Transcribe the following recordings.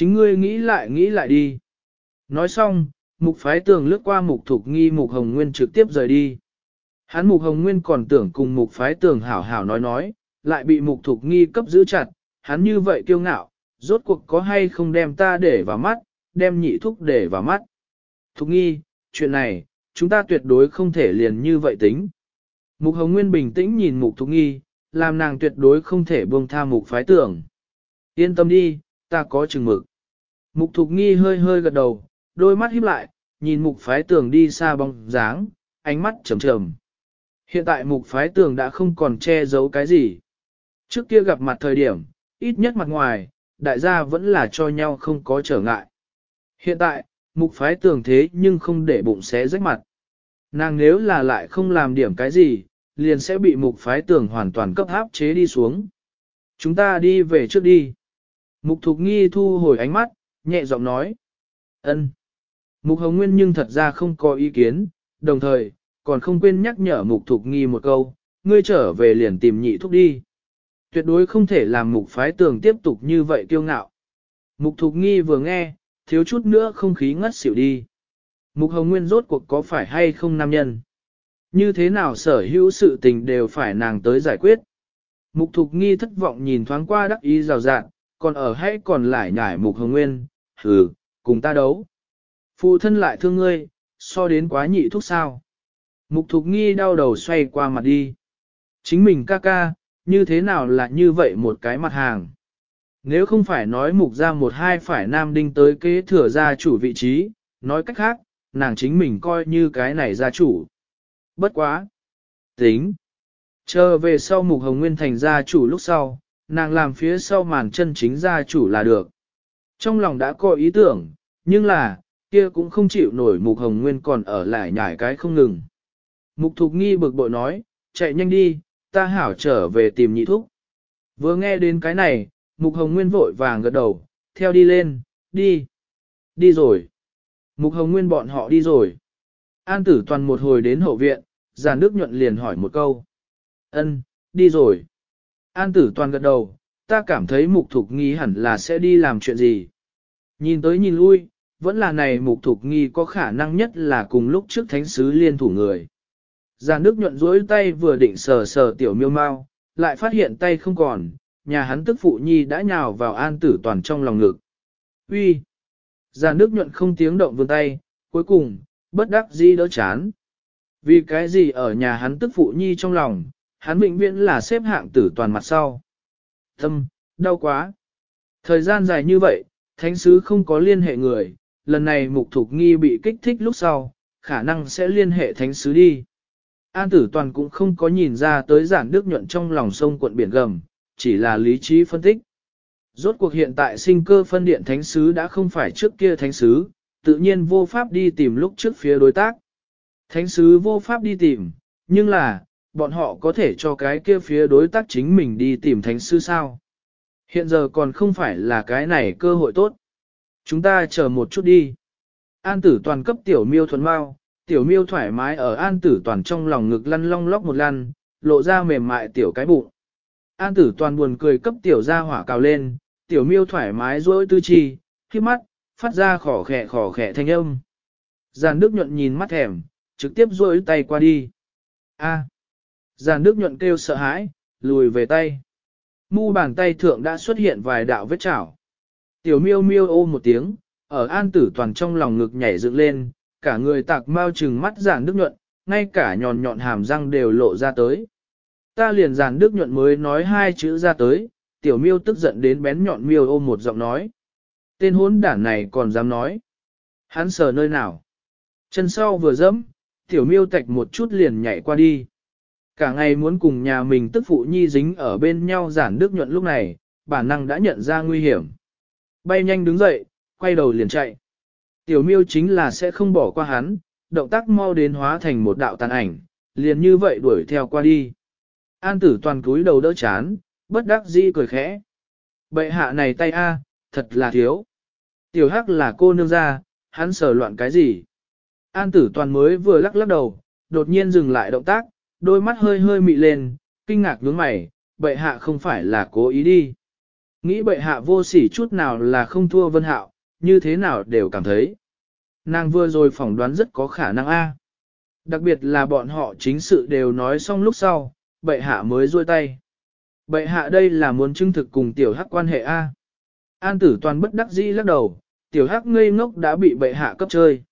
Chính ngươi nghĩ lại nghĩ lại đi. Nói xong, mục phái tường lướt qua mục thục nghi mục hồng nguyên trực tiếp rời đi. Hắn mục hồng nguyên còn tưởng cùng mục phái tường hảo hảo nói nói, lại bị mục thục nghi cấp giữ chặt, hắn như vậy kiêu ngạo, rốt cuộc có hay không đem ta để vào mắt, đem nhị thúc để vào mắt. Thục nghi, chuyện này, chúng ta tuyệt đối không thể liền như vậy tính. Mục hồng nguyên bình tĩnh nhìn mục thục nghi, làm nàng tuyệt đối không thể buông tha mục phái tưởng. Yên tâm đi, ta có chừng mực. Mục thục nghi hơi hơi gật đầu, đôi mắt híp lại, nhìn mục phái tường đi xa bóng dáng, ánh mắt trầm trầm. Hiện tại mục phái tường đã không còn che giấu cái gì. Trước kia gặp mặt thời điểm, ít nhất mặt ngoài, đại gia vẫn là cho nhau không có trở ngại. Hiện tại, mục phái tường thế nhưng không để bụng xé rách mặt. Nàng nếu là lại không làm điểm cái gì, liền sẽ bị mục phái tường hoàn toàn cấp áp chế đi xuống. Chúng ta đi về trước đi. Mục thục nghi thu hồi ánh mắt, nhẹ giọng nói. ân. Mục hồng nguyên nhưng thật ra không có ý kiến, đồng thời, còn không quên nhắc nhở mục thục nghi một câu, ngươi trở về liền tìm nhị thúc đi. Tuyệt đối không thể làm mục phái tường tiếp tục như vậy kiêu ngạo. Mục thục nghi vừa nghe, thiếu chút nữa không khí ngất xỉu đi. Mục hồng nguyên rốt cuộc có phải hay không nam nhân? Như thế nào sở hữu sự tình đều phải nàng tới giải quyết? Mục thục nghi thất vọng nhìn thoáng qua đắc ý rào rạng, còn ở hay còn lại nhải mục hồng nguyên, hừ, cùng ta đấu. Phụ thân lại thương ngươi, so đến quá nhị thuốc sao. Mục thục nghi đau đầu xoay qua mặt đi. Chính mình ca ca, như thế nào là như vậy một cái mặt hàng. Nếu không phải nói mục ra một hai phải nam đinh tới kế thừa gia chủ vị trí, nói cách khác, nàng chính mình coi như cái này gia chủ. Bất quá. Tính. Chờ về sau mục hồng nguyên thành gia chủ lúc sau, nàng làm phía sau màn chân chính gia chủ là được. Trong lòng đã có ý tưởng, nhưng là, kia cũng không chịu nổi mục hồng nguyên còn ở lại nhải cái không ngừng. Mục thục nghi bực bội nói, chạy nhanh đi, ta hảo trở về tìm nhị thúc. Vừa nghe đến cái này, mục hồng nguyên vội vàng gật đầu, theo đi lên, đi, đi rồi. Mục hồng nguyên bọn họ đi rồi. An tử toàn một hồi đến hậu viện, giàn nước nhuận liền hỏi một câu. ân đi rồi. An tử toàn gật đầu, ta cảm thấy mục thục nghi hẳn là sẽ đi làm chuyện gì. Nhìn tới nhìn lui, vẫn là này mục thục nghi có khả năng nhất là cùng lúc trước thánh sứ liên thủ người. Giàn nước nhuận rối tay vừa định sờ sờ tiểu miêu mau, lại phát hiện tay không còn, nhà hắn tức phụ nhi đã nhào vào an tử toàn trong lòng ngực. Uy, Giàn nước nhuận không tiếng động vươn tay, cuối cùng, bất đắc dĩ đỡ chán. Vì cái gì ở nhà hắn tức phụ nhi trong lòng, hắn bệnh viễn là xếp hạng tử toàn mặt sau. Tâm, đau quá. Thời gian dài như vậy, thánh sứ không có liên hệ người, lần này mục thục nghi bị kích thích lúc sau, khả năng sẽ liên hệ thánh sứ đi. An tử toàn cũng không có nhìn ra tới giản đức nhuận trong lòng sông quận biển gầm, chỉ là lý trí phân tích. Rốt cuộc hiện tại sinh cơ phân điện thánh sứ đã không phải trước kia thánh sứ, tự nhiên vô pháp đi tìm lúc trước phía đối tác. Thánh sứ vô pháp đi tìm, nhưng là, bọn họ có thể cho cái kia phía đối tác chính mình đi tìm thánh sứ sao. Hiện giờ còn không phải là cái này cơ hội tốt. Chúng ta chờ một chút đi. An tử toàn cấp tiểu miêu thuần mau, tiểu miêu thoải mái ở an tử toàn trong lòng ngực lăn long lóc một lăn, lộ ra mềm mại tiểu cái bụng. An tử toàn buồn cười cấp tiểu ra hỏa cào lên, tiểu miêu thoải mái dối tư chi, khi mắt, phát ra khỏ khẻ khỏ khẻ thanh âm. Giàn nước nhuận nhìn mắt thèm, trực tiếp dối tay qua đi. A. Giàn nước nhuận kêu sợ hãi, lùi về tay. Mu bàn tay thượng đã xuất hiện vài đạo vết chảo. Tiểu miêu miêu ô một tiếng, ở an tử toàn trong lòng ngực nhảy dựng lên, cả người tạc mau trừng mắt giản đức nhuận, ngay cả nhọn nhọn hàm răng đều lộ ra tới. Ta liền giản đức nhuận mới nói hai chữ ra tới, tiểu miêu tức giận đến bén nhọn miêu ôm một giọng nói. Tên hốn đản này còn dám nói. Hắn sờ nơi nào? Chân sau vừa dẫm, tiểu miêu tạch một chút liền nhảy qua đi. Cả ngày muốn cùng nhà mình tức phụ nhi dính ở bên nhau giản đức nhuận lúc này, bản năng đã nhận ra nguy hiểm. Bay nhanh đứng dậy, quay đầu liền chạy. Tiểu miêu chính là sẽ không bỏ qua hắn, động tác mau đến hóa thành một đạo tàn ảnh, liền như vậy đuổi theo qua đi. An tử toàn cúi đầu đỡ chán, bất đắc dĩ cười khẽ. Bệ hạ này tay a, thật là thiếu. Tiểu hắc là cô nương ra, hắn sờ loạn cái gì? An tử toàn mới vừa lắc lắc đầu, đột nhiên dừng lại động tác, đôi mắt hơi hơi mị lên, kinh ngạc nhướng mày, bệ hạ không phải là cố ý đi. Nghĩ bệ hạ vô sỉ chút nào là không thua vân hạo, như thế nào đều cảm thấy. Nàng vừa rồi phỏng đoán rất có khả năng A. Đặc biệt là bọn họ chính sự đều nói xong lúc sau, bệ hạ mới ruôi tay. Bệ hạ đây là muốn chứng thực cùng tiểu hắc quan hệ A. An tử toàn bất đắc dĩ lắc đầu, tiểu hắc ngây ngốc đã bị bệ hạ cấp chơi.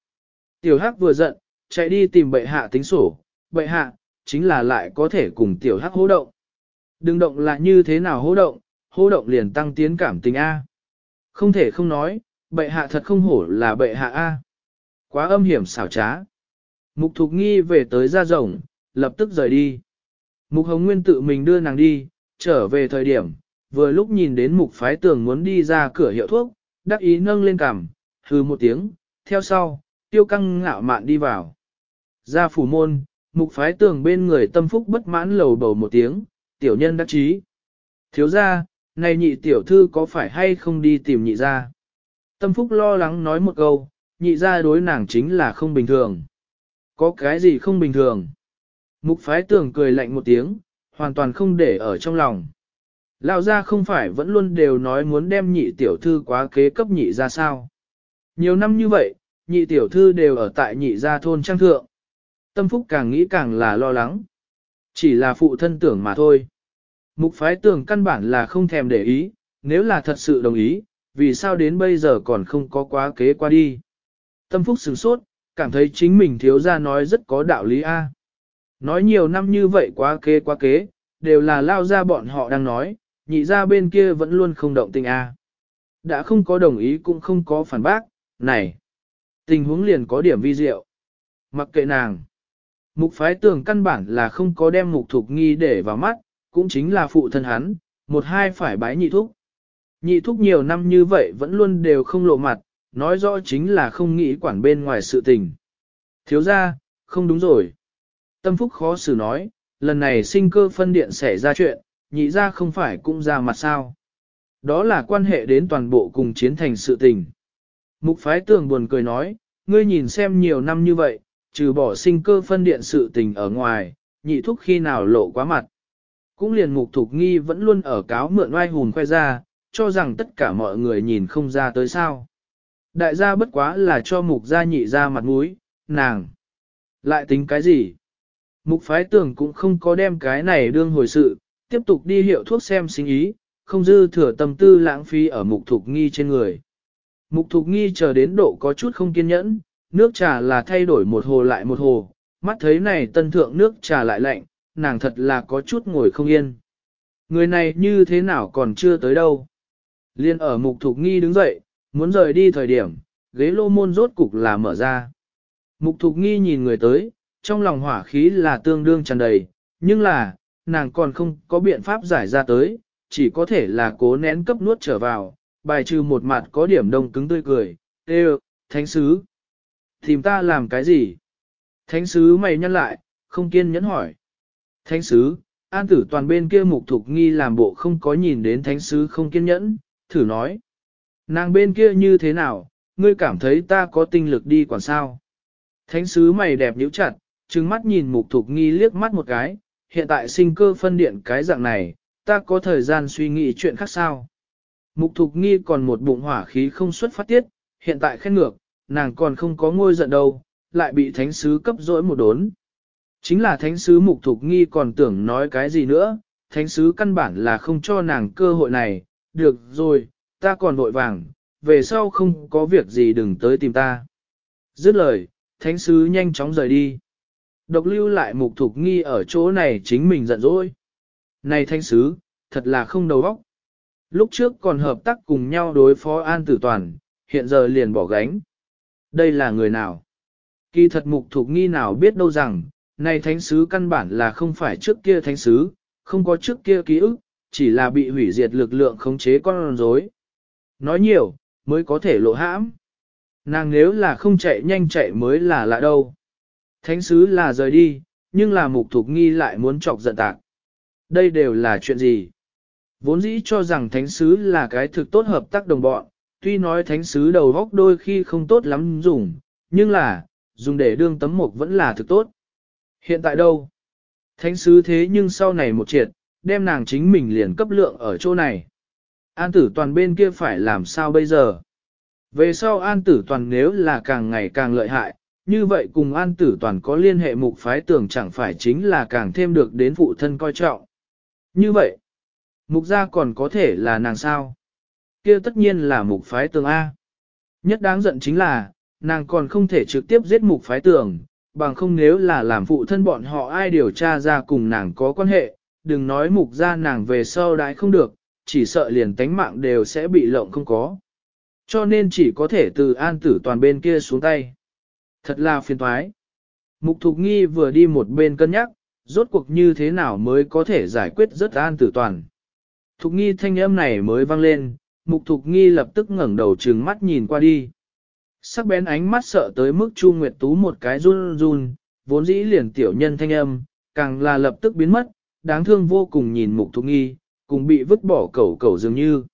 Tiểu hắc vừa giận, chạy đi tìm bệ hạ tính sổ, bệ hạ, chính là lại có thể cùng tiểu hắc hô động. Đừng động là như thế nào hô động, hô động liền tăng tiến cảm tình A. Không thể không nói, bệ hạ thật không hổ là bệ hạ A. Quá âm hiểm xảo trá. Mục Thục Nghi về tới ra rồng, lập tức rời đi. Mục Hồng Nguyên tự mình đưa nàng đi, trở về thời điểm, vừa lúc nhìn đến mục phái tường muốn đi ra cửa hiệu thuốc, đắc ý nâng lên cằm, hư một tiếng, theo sau, tiêu căng ngạo mạn đi vào. Ra phủ môn, mục phái tường bên người tâm phúc bất mãn lầu bầu một tiếng, tiểu nhân đắc chí. Thiếu ra, này nhị tiểu thư có phải hay không đi tìm nhị ra? Tâm phúc lo lắng nói một câu, nhị ra đối nàng chính là không bình thường. Có cái gì không bình thường? Mục phái tường cười lạnh một tiếng, hoàn toàn không để ở trong lòng. Lão gia không phải vẫn luôn đều nói muốn đem nhị tiểu thư quá kế cấp nhị ra sao. Nhiều năm như vậy, nhị tiểu thư đều ở tại nhị gia thôn trang thượng. Tâm phúc càng nghĩ càng là lo lắng. Chỉ là phụ thân tưởng mà thôi. Mục phái tưởng căn bản là không thèm để ý, nếu là thật sự đồng ý, vì sao đến bây giờ còn không có quá kế qua đi. Tâm phúc sửng sốt, cảm thấy chính mình thiếu ra nói rất có đạo lý a. Nói nhiều năm như vậy quá kế quá kế, đều là lao ra bọn họ đang nói, nhị ra bên kia vẫn luôn không động tình a. Đã không có đồng ý cũng không có phản bác, này, tình huống liền có điểm vi diệu. Mặc kệ nàng, mục phái tưởng căn bản là không có đem mục thục nghi để vào mắt, cũng chính là phụ thân hắn, một hai phải bái nhị thúc. Nhị thúc nhiều năm như vậy vẫn luôn đều không lộ mặt, nói rõ chính là không nghĩ quản bên ngoài sự tình. Thiếu ra, không đúng rồi. Tâm Phúc khó xử nói, lần này sinh cơ phân điện xảy ra chuyện, nhị ra không phải cũng ra mặt sao. Đó là quan hệ đến toàn bộ cùng chiến thành sự tình. Mục phái tường buồn cười nói, ngươi nhìn xem nhiều năm như vậy, trừ bỏ sinh cơ phân điện sự tình ở ngoài, nhị thúc khi nào lộ quá mặt. Cũng liền mục thục nghi vẫn luôn ở cáo mượn oai hùn khoe ra, cho rằng tất cả mọi người nhìn không ra tới sao. Đại gia bất quá là cho mục gia nhị ra mặt mũi, nàng. Lại tính cái gì? Mục phái tưởng cũng không có đem cái này đương hồi sự, tiếp tục đi hiệu thuốc xem sinh ý, không dư thừa tâm tư lãng phí ở mục thục nghi trên người. Mục thục nghi chờ đến độ có chút không kiên nhẫn, nước trà là thay đổi một hồ lại một hồ, mắt thấy này tân thượng nước trà lại lạnh, nàng thật là có chút ngồi không yên. Người này như thế nào còn chưa tới đâu. Liên ở mục thục nghi đứng dậy, muốn rời đi thời điểm, ghế lô môn rốt cục là mở ra. Mục thục nghi nhìn người tới, trong lòng hỏa khí là tương đương tràn đầy, nhưng là, nàng còn không có biện pháp giải ra tới, chỉ có thể là cố nén cấp nuốt trở vào, bài trừ một mặt có điểm đông cứng tươi cười, Ê, thánh sứ, tìm ta làm cái gì? Thánh sứ mày nhăn lại, không kiên nhẫn hỏi. Thánh sứ, an tử toàn bên kia mục thục nghi làm bộ không có nhìn đến thánh sứ không kiên nhẫn, thử nói. Nàng bên kia như thế nào, ngươi cảm thấy ta có tinh lực đi quản sao? Thánh sứ mày đẹp nhíu chặt, trừng mắt nhìn mục thục nghi liếc mắt một cái, hiện tại sinh cơ phân điện cái dạng này, ta có thời gian suy nghĩ chuyện khác sao? Mục thục nghi còn một bụng hỏa khí không xuất phát tiết, hiện tại khen ngược, nàng còn không có ngôi giận đâu, lại bị thánh sứ cấp dỗi một đốn. Chính là thánh sứ mục thục nghi còn tưởng nói cái gì nữa, thánh sứ căn bản là không cho nàng cơ hội này, được rồi, ta còn vội vàng, về sau không có việc gì đừng tới tìm ta. Dứt lời, thánh sứ nhanh chóng rời đi. Độc lưu lại mục thục nghi ở chỗ này chính mình giận dỗi. Này thánh sứ, thật là không đầu óc. Lúc trước còn hợp tác cùng nhau đối phó an tử toàn, hiện giờ liền bỏ gánh. Đây là người nào? Kỳ thật mục thục nghi nào biết đâu rằng, này thánh sứ căn bản là không phải trước kia thánh sứ, không có trước kia ký ức, chỉ là bị hủy diệt lực lượng khống chế con rối. Nói nhiều, mới có thể lộ hãm. Nàng nếu là không chạy nhanh chạy mới là lạ đâu. Thánh sứ là rời đi, nhưng là mục thục nghi lại muốn chọc giận tạc. Đây đều là chuyện gì? Vốn dĩ cho rằng thánh sứ là cái thực tốt hợp tác đồng bọn, tuy nói thánh sứ đầu góc đôi khi không tốt lắm dùng, nhưng là, dùng để đương tấm mộc vẫn là thực tốt. Hiện tại đâu? Thánh sứ thế nhưng sau này một triệt, đem nàng chính mình liền cấp lượng ở chỗ này. An tử toàn bên kia phải làm sao bây giờ? Về sau an tử toàn nếu là càng ngày càng lợi hại, như vậy cùng an tử toàn có liên hệ mục phái tưởng chẳng phải chính là càng thêm được đến phụ thân coi trọng. Như vậy, mục gia còn có thể là nàng sao? Kia tất nhiên là mục phái tường A. Nhất đáng giận chính là, nàng còn không thể trực tiếp giết mục phái tường, bằng không nếu là làm phụ thân bọn họ ai điều tra ra cùng nàng có quan hệ, đừng nói mục ra nàng về sau đãi không được, chỉ sợ liền tánh mạng đều sẽ bị lộng không có. Cho nên chỉ có thể từ an tử toàn bên kia xuống tay. Thật là phiền thoái. Mục thục nghi vừa đi một bên cân nhắc, rốt cuộc như thế nào mới có thể giải quyết rất an tử toàn. Thục nghi thanh âm này mới vang lên, mục thục nghi lập tức ngẩng đầu trừng mắt nhìn qua đi. Sắc bén ánh mắt sợ tới mức Chu Nguyệt Tú một cái run run, vốn dĩ liền tiểu nhân thanh âm, càng là lập tức biến mất, đáng thương vô cùng nhìn mục thục nghi, cùng bị vứt bỏ cẩu cẩu dường như.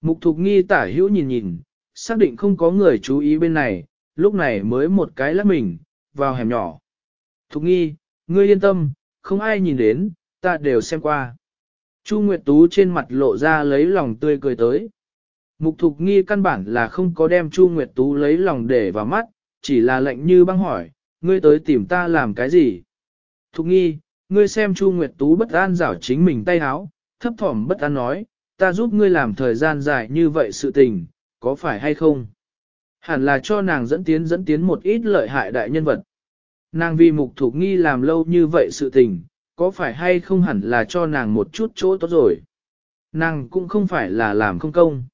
Mục thục nghi tả hữu nhìn nhìn, xác định không có người chú ý bên này, lúc này mới một cái lắc mình, vào hẻm nhỏ. Thục nghi, ngươi yên tâm, không ai nhìn đến, ta đều xem qua. Chu Nguyệt Tú trên mặt lộ ra lấy lòng tươi cười tới. Mục Thục Nghi căn bản là không có đem Chu Nguyệt Tú lấy lòng để vào mắt, chỉ là lệnh như băng hỏi, ngươi tới tìm ta làm cái gì? Thục Nghi, ngươi xem Chu Nguyệt Tú bất an rảo chính mình tay háo, thấp thỏm bất an nói, ta giúp ngươi làm thời gian dài như vậy sự tình, có phải hay không? Hẳn là cho nàng dẫn tiến dẫn tiến một ít lợi hại đại nhân vật. Nàng vì mục Thục Nghi làm lâu như vậy sự tình, có phải hay không hẳn là cho nàng một chút chỗ tốt rồi? Nàng cũng không phải là làm không công.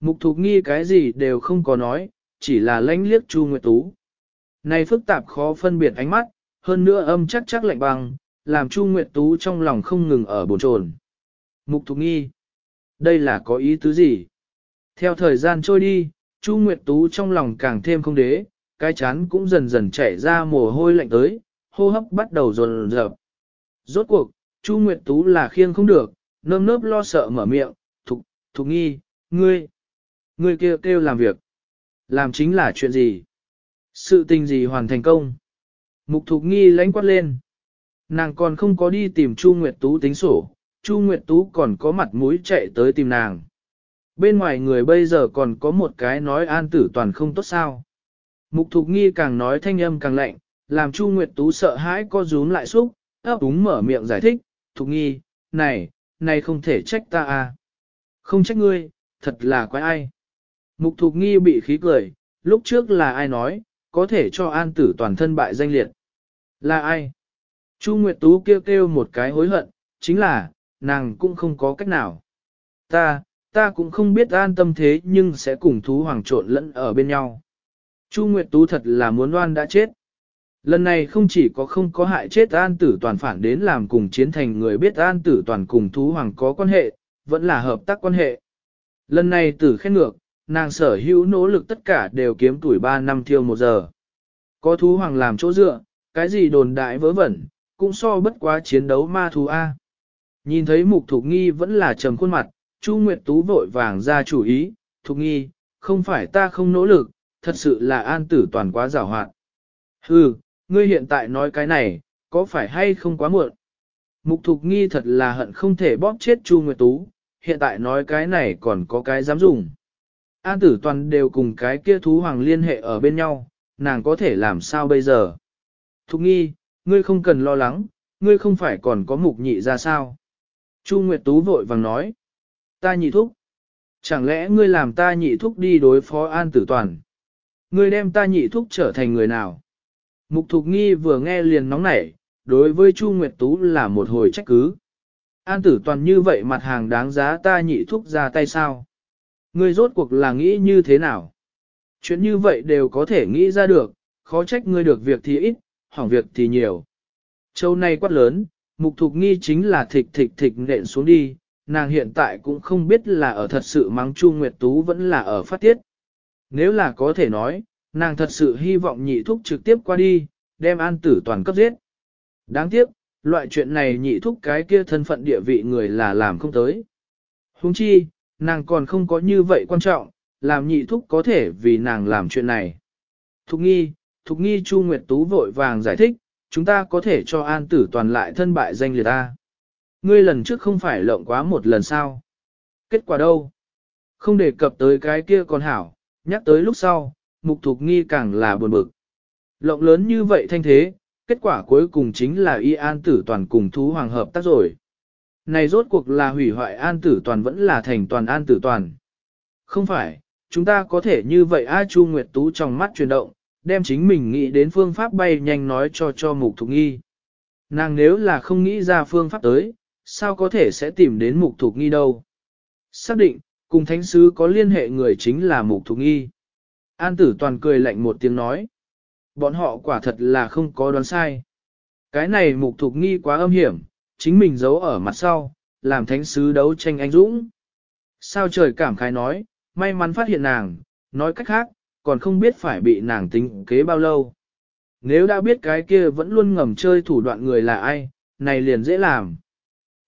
Mục thục nghi cái gì đều không có nói, chỉ là lánh liếc Chu Nguyệt Tú. Này phức tạp khó phân biệt ánh mắt, hơn nữa âm chắc chắc lạnh băng, làm Chu Nguyệt Tú trong lòng không ngừng ở bồn chồn. Mục thục nghi, đây là có ý tứ gì? Theo thời gian trôi đi, Chu Nguyệt Tú trong lòng càng thêm không đế, cái chán cũng dần dần chảy ra mồ hôi lạnh tới, hô hấp bắt đầu dồn dập. Rốt cuộc, Chu Nguyệt Tú là khiêng không được, nơm nớp lo sợ mở miệng, thục, thục nghi, ngươi. Người kia kêu, kêu làm việc. Làm chính là chuyện gì? Sự tình gì hoàn thành công? Mục thục nghi lánh quát lên. Nàng còn không có đi tìm Chu Nguyệt Tú tính sổ, Chu Nguyệt Tú còn có mặt mũi chạy tới tìm nàng. Bên ngoài người bây giờ còn có một cái nói an tử toàn không tốt sao. Mục thục nghi càng nói thanh âm càng lạnh, làm Chu Nguyệt Tú sợ hãi co rúm lại xúc, ấp úng mở miệng giải thích, thục nghi, này, này không thể trách ta à. Không trách ngươi, thật là quái ai. Mục thục nghi bị khí cười, lúc trước là ai nói, có thể cho an tử toàn thân bại danh liệt. Là ai? Chu Nguyệt Tú kêu kêu một cái hối hận, chính là, nàng cũng không có cách nào. Ta, ta cũng không biết an tâm thế nhưng sẽ cùng thú hoàng trộn lẫn ở bên nhau. Chu Nguyệt Tú thật là muốn oan đã chết. Lần này không chỉ có không có hại chết an tử toàn phản đến làm cùng chiến thành người biết an tử toàn cùng thú hoàng có quan hệ, vẫn là hợp tác quan hệ. Lần này tử khen ngược, nàng sở hữu nỗ lực tất cả đều kiếm tuổi 3 năm thiêu một giờ. Có thú hoàng làm chỗ dựa, cái gì đồn đại vớ vẩn, cũng so bất quá chiến đấu ma thú A. Nhìn thấy mục thục nghi vẫn là trầm khuôn mặt, Chu Nguyệt Tú vội vàng ra chủ ý, thục nghi, không phải ta không nỗ lực, thật sự là an tử toàn quá giảo hoạt. Hừ, ngươi hiện tại nói cái này, có phải hay không quá muộn? Mục thục nghi thật là hận không thể bóp chết Chu Nguyệt Tú, hiện tại nói cái này còn có cái dám dùng. An tử toàn đều cùng cái kia thú hoàng liên hệ ở bên nhau, nàng có thể làm sao bây giờ? Thục nghi, ngươi không cần lo lắng, ngươi không phải còn có mục nhị ra sao? Chu Nguyệt Tú vội vàng nói. Ta nhị thúc. Chẳng lẽ ngươi làm ta nhị thúc đi đối phó an tử toàn? Ngươi đem ta nhị thúc trở thành người nào? Mục thục nghi vừa nghe liền nóng nảy, đối với Chu Nguyệt Tú là một hồi trách cứ. An tử toàn như vậy mặt hàng đáng giá ta nhị thúc ra tay sao? Ngươi rốt cuộc là nghĩ như thế nào? Chuyện như vậy đều có thể nghĩ ra được, khó trách ngươi được việc thì ít, hỏng việc thì nhiều. Châu này quát lớn, mục thục nghi chính là thịch thịch thịch nện xuống đi, nàng hiện tại cũng không biết là ở thật sự mắng Chu Nguyệt Tú vẫn là ở phát tiết. Nếu là có thể nói, nàng thật sự hy vọng nhị thúc trực tiếp qua đi, đem an tử toàn cấp giết. Đáng tiếc, loại chuyện này nhị thúc cái kia thân phận địa vị người là làm không tới. Huống chi, nàng còn không có như vậy quan trọng, làm nhị thúc có thể vì nàng làm chuyện này. Thục nghi, thục nghi Chu Nguyệt Tú vội vàng giải thích, chúng ta có thể cho an tử toàn lại thân bại danh liệt ta. Ngươi lần trước không phải lộng quá một lần sao? Kết quả đâu? Không đề cập tới cái kia còn hảo, nhắc tới lúc sau, mục thục nghi càng là buồn bực. Lộng lớn như vậy thanh thế, kết quả cuối cùng chính là y an tử toàn cùng thú hoàng hợp tác rồi. Này rốt cuộc là hủy hoại an tử toàn vẫn là thành toàn an tử toàn. Không phải, chúng ta có thể như vậy A Chu Nguyệt Tú trong mắt chuyển động, đem chính mình nghĩ đến phương pháp bay nhanh nói cho cho mục thục nghi. Nàng nếu là không nghĩ ra phương pháp tới, sao có thể sẽ tìm đến mục thục nghi đâu. Xác định, cùng thánh sứ có liên hệ người chính là mục thục nghi. An tử toàn cười lạnh một tiếng nói. Bọn họ quả thật là không có đoán sai. Cái này mục thục nghi quá âm hiểm, chính mình giấu ở mặt sau, làm thánh sứ đấu tranh anh dũng. Sao trời cảm khái nói, may mắn phát hiện nàng, nói cách khác, còn không biết phải bị nàng tính kế bao lâu. Nếu đã biết cái kia vẫn luôn ngầm chơi thủ đoạn người là ai, này liền dễ làm.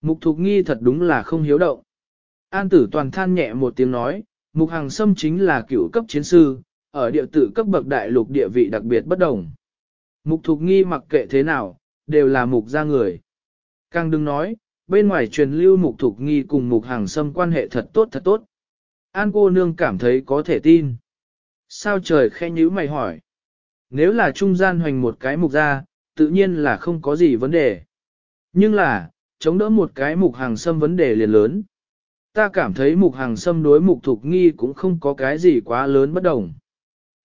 Mục thục nghi thật đúng là không hiếu động. An tử toàn than nhẹ một tiếng nói, mục hàng sâm chính là cựu cấp chiến sư, ở địa tử cấp bậc đại lục địa vị đặc biệt bất đồng. Mục thục nghi mặc kệ thế nào, đều là mục gia người. Càng đừng nói, bên ngoài truyền lưu mục thục nghi cùng mục hàng xâm quan hệ thật tốt thật tốt. An cô nương cảm thấy có thể tin. Sao trời khe nhữ mày hỏi. Nếu là trung gian hoành một cái mục ra, tự nhiên là không có gì vấn đề. Nhưng là, chống đỡ một cái mục hàng xâm vấn đề liền lớn. Ta cảm thấy mục hàng xâm đối mục thục nghi cũng không có cái gì quá lớn bất đồng.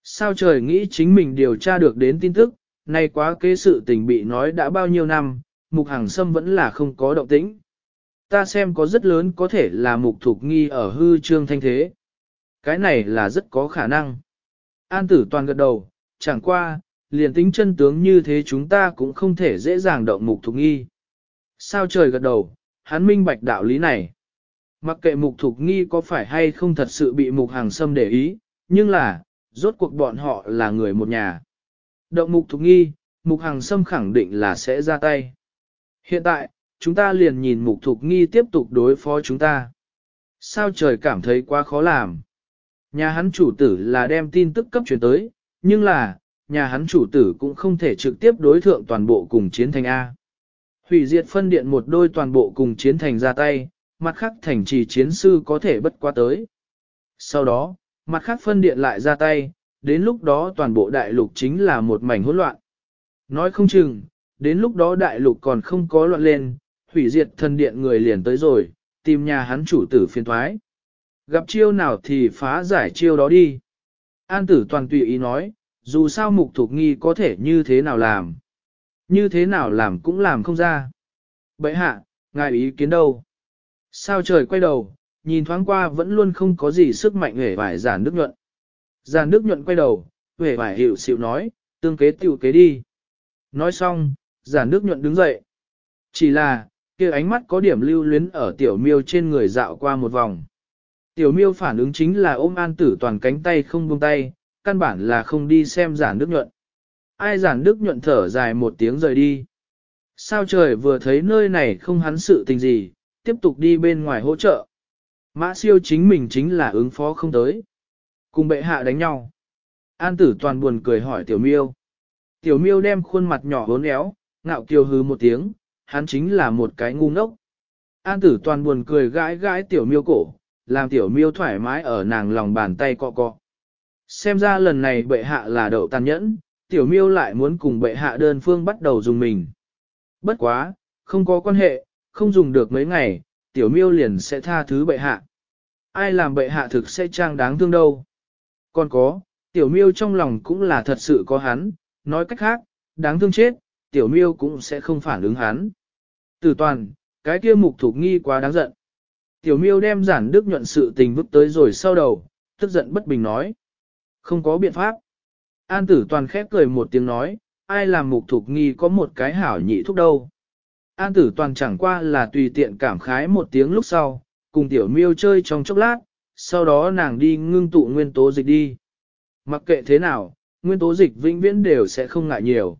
Sao trời nghĩ chính mình điều tra được đến tin tức, nay quá kế sự tình bị nói đã bao nhiêu năm, mục hàng sâm vẫn là không có động tĩnh. Ta xem có rất lớn có thể là mục thục nghi ở hư trương thanh thế. Cái này là rất có khả năng. An tử toàn gật đầu, chẳng qua, liền tính chân tướng như thế chúng ta cũng không thể dễ dàng động mục thục nghi. Sao trời gật đầu, hắn minh bạch đạo lý này. Mặc kệ mục thục nghi có phải hay không thật sự bị mục hàng Sâm để ý, nhưng là, rốt cuộc bọn họ là người một nhà. Động mục thục nghi, mục hàng Sâm khẳng định là sẽ ra tay. Hiện tại, chúng ta liền nhìn mục thục nghi tiếp tục đối phó chúng ta. Sao trời cảm thấy quá khó làm. Nhà hắn chủ tử là đem tin tức cấp truyền tới, nhưng là, nhà hắn chủ tử cũng không thể trực tiếp đối thượng toàn bộ cùng chiến thành A. Hủy diệt phân điện một đôi toàn bộ cùng chiến thành ra tay, mặt khác thành trì chiến sư có thể bất qua tới. Sau đó, mặt khác phân điện lại ra tay, đến lúc đó toàn bộ đại lục chính là một mảnh hỗn loạn. Nói không chừng, đến lúc đó đại lục còn không có loạn lên, hủy diệt thần điện người liền tới rồi, tìm nhà hắn chủ tử phiên thoái. Gặp chiêu nào thì phá giải chiêu đó đi. An tử toàn tùy ý nói, dù sao mục thuộc nghi có thể như thế nào làm. Như thế nào làm cũng làm không ra. Bậy hạ, ngài ý kiến đâu? Sao trời quay đầu, nhìn thoáng qua vẫn luôn không có gì sức mạnh hề vải giản đức nhuận. Giản đức nhuận quay đầu, hề vải hiệu xịu nói, tương kế tiểu kế đi. Nói xong, giản nước nhuận đứng dậy. Chỉ là, kia ánh mắt có điểm lưu luyến ở tiểu miêu trên người dạo qua một vòng. Tiểu miêu phản ứng chính là ôm an tử toàn cánh tay không buông tay, căn bản là không đi xem giản đức nhuận. Ai giản đức nhuận thở dài một tiếng rời đi. Sao trời vừa thấy nơi này không hắn sự tình gì, tiếp tục đi bên ngoài hỗ trợ. Mã siêu chính mình chính là ứng phó không tới. Cùng bệ hạ đánh nhau. An tử toàn buồn cười hỏi tiểu miêu. Tiểu miêu đem khuôn mặt nhỏ hốn éo, ngạo kiều hư một tiếng, hắn chính là một cái ngu ngốc. An tử toàn buồn cười gãi gãi tiểu miêu cổ, làm tiểu miêu thoải mái ở nàng lòng bàn tay cọ cọ. Xem ra lần này bệ hạ là đậu tàn nhẫn, tiểu miêu lại muốn cùng bệ hạ đơn phương bắt đầu dùng mình. Bất quá, không có quan hệ, không dùng được mấy ngày, tiểu miêu liền sẽ tha thứ bệ hạ. Ai làm bệ hạ thực sẽ trang đáng thương đâu. Còn có, tiểu miêu trong lòng cũng là thật sự có hắn, nói cách khác, đáng thương chết, tiểu miêu cũng sẽ không phản ứng hắn. Từ toàn, cái kia mục thục nghi quá đáng giận. Tiểu miêu đem giản đức nhuận sự tình vứt tới rồi sau đầu, tức giận bất bình nói. Không có biện pháp. An tử toàn khép cười một tiếng nói, ai làm mục thục nghi có một cái hảo nhị thúc đâu. An tử toàn chẳng qua là tùy tiện cảm khái một tiếng lúc sau, cùng tiểu miêu chơi trong chốc lát, sau đó nàng đi ngưng tụ nguyên tố dịch đi. Mặc kệ thế nào, nguyên tố dịch vĩnh viễn đều sẽ không ngại nhiều.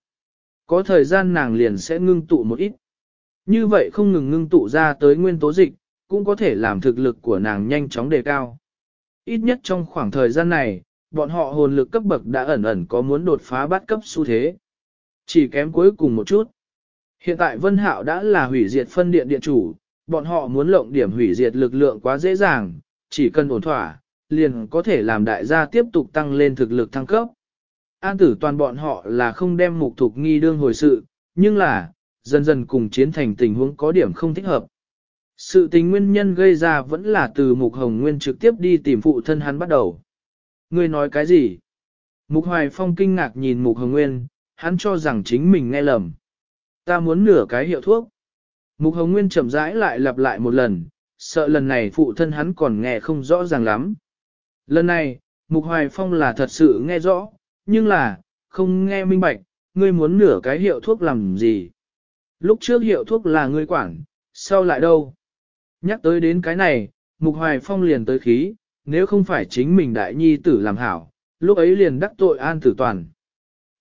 Có thời gian nàng liền sẽ ngưng tụ một ít. Như vậy không ngừng ngưng tụ ra tới nguyên tố dịch, cũng có thể làm thực lực của nàng nhanh chóng đề cao. Ít nhất trong khoảng thời gian này, bọn họ hồn lực cấp bậc đã ẩn ẩn có muốn đột phá bắt cấp xu thế. Chỉ kém cuối cùng một chút. Hiện tại Vân Hạo đã là hủy diệt phân điện điện chủ, bọn họ muốn lộng điểm hủy diệt lực lượng quá dễ dàng, chỉ cần ổn thỏa, liền có thể làm đại gia tiếp tục tăng lên thực lực thăng cấp. An tử toàn bọn họ là không đem mục thục nghi đương hồi sự, nhưng là, dần dần cùng chiến thành tình huống có điểm không thích hợp. Sự tình nguyên nhân gây ra vẫn là từ Mục Hồng Nguyên trực tiếp đi tìm phụ thân hắn bắt đầu. Ngươi nói cái gì? Mục Hoài Phong kinh ngạc nhìn Mục Hồng Nguyên, hắn cho rằng chính mình nghe lầm. Ta muốn nửa cái hiệu thuốc. Mục Hồng Nguyên chậm rãi lại lặp lại một lần, sợ lần này phụ thân hắn còn nghe không rõ ràng lắm. Lần này, Mục Hoài Phong là thật sự nghe rõ, nhưng là, không nghe minh bạch, ngươi muốn nửa cái hiệu thuốc làm gì. Lúc trước hiệu thuốc là ngươi quản, sau lại đâu? Nhắc tới đến cái này, Mục Hoài Phong liền tới khí, nếu không phải chính mình đại nhi tử làm hảo, lúc ấy liền đắc tội an tử toàn.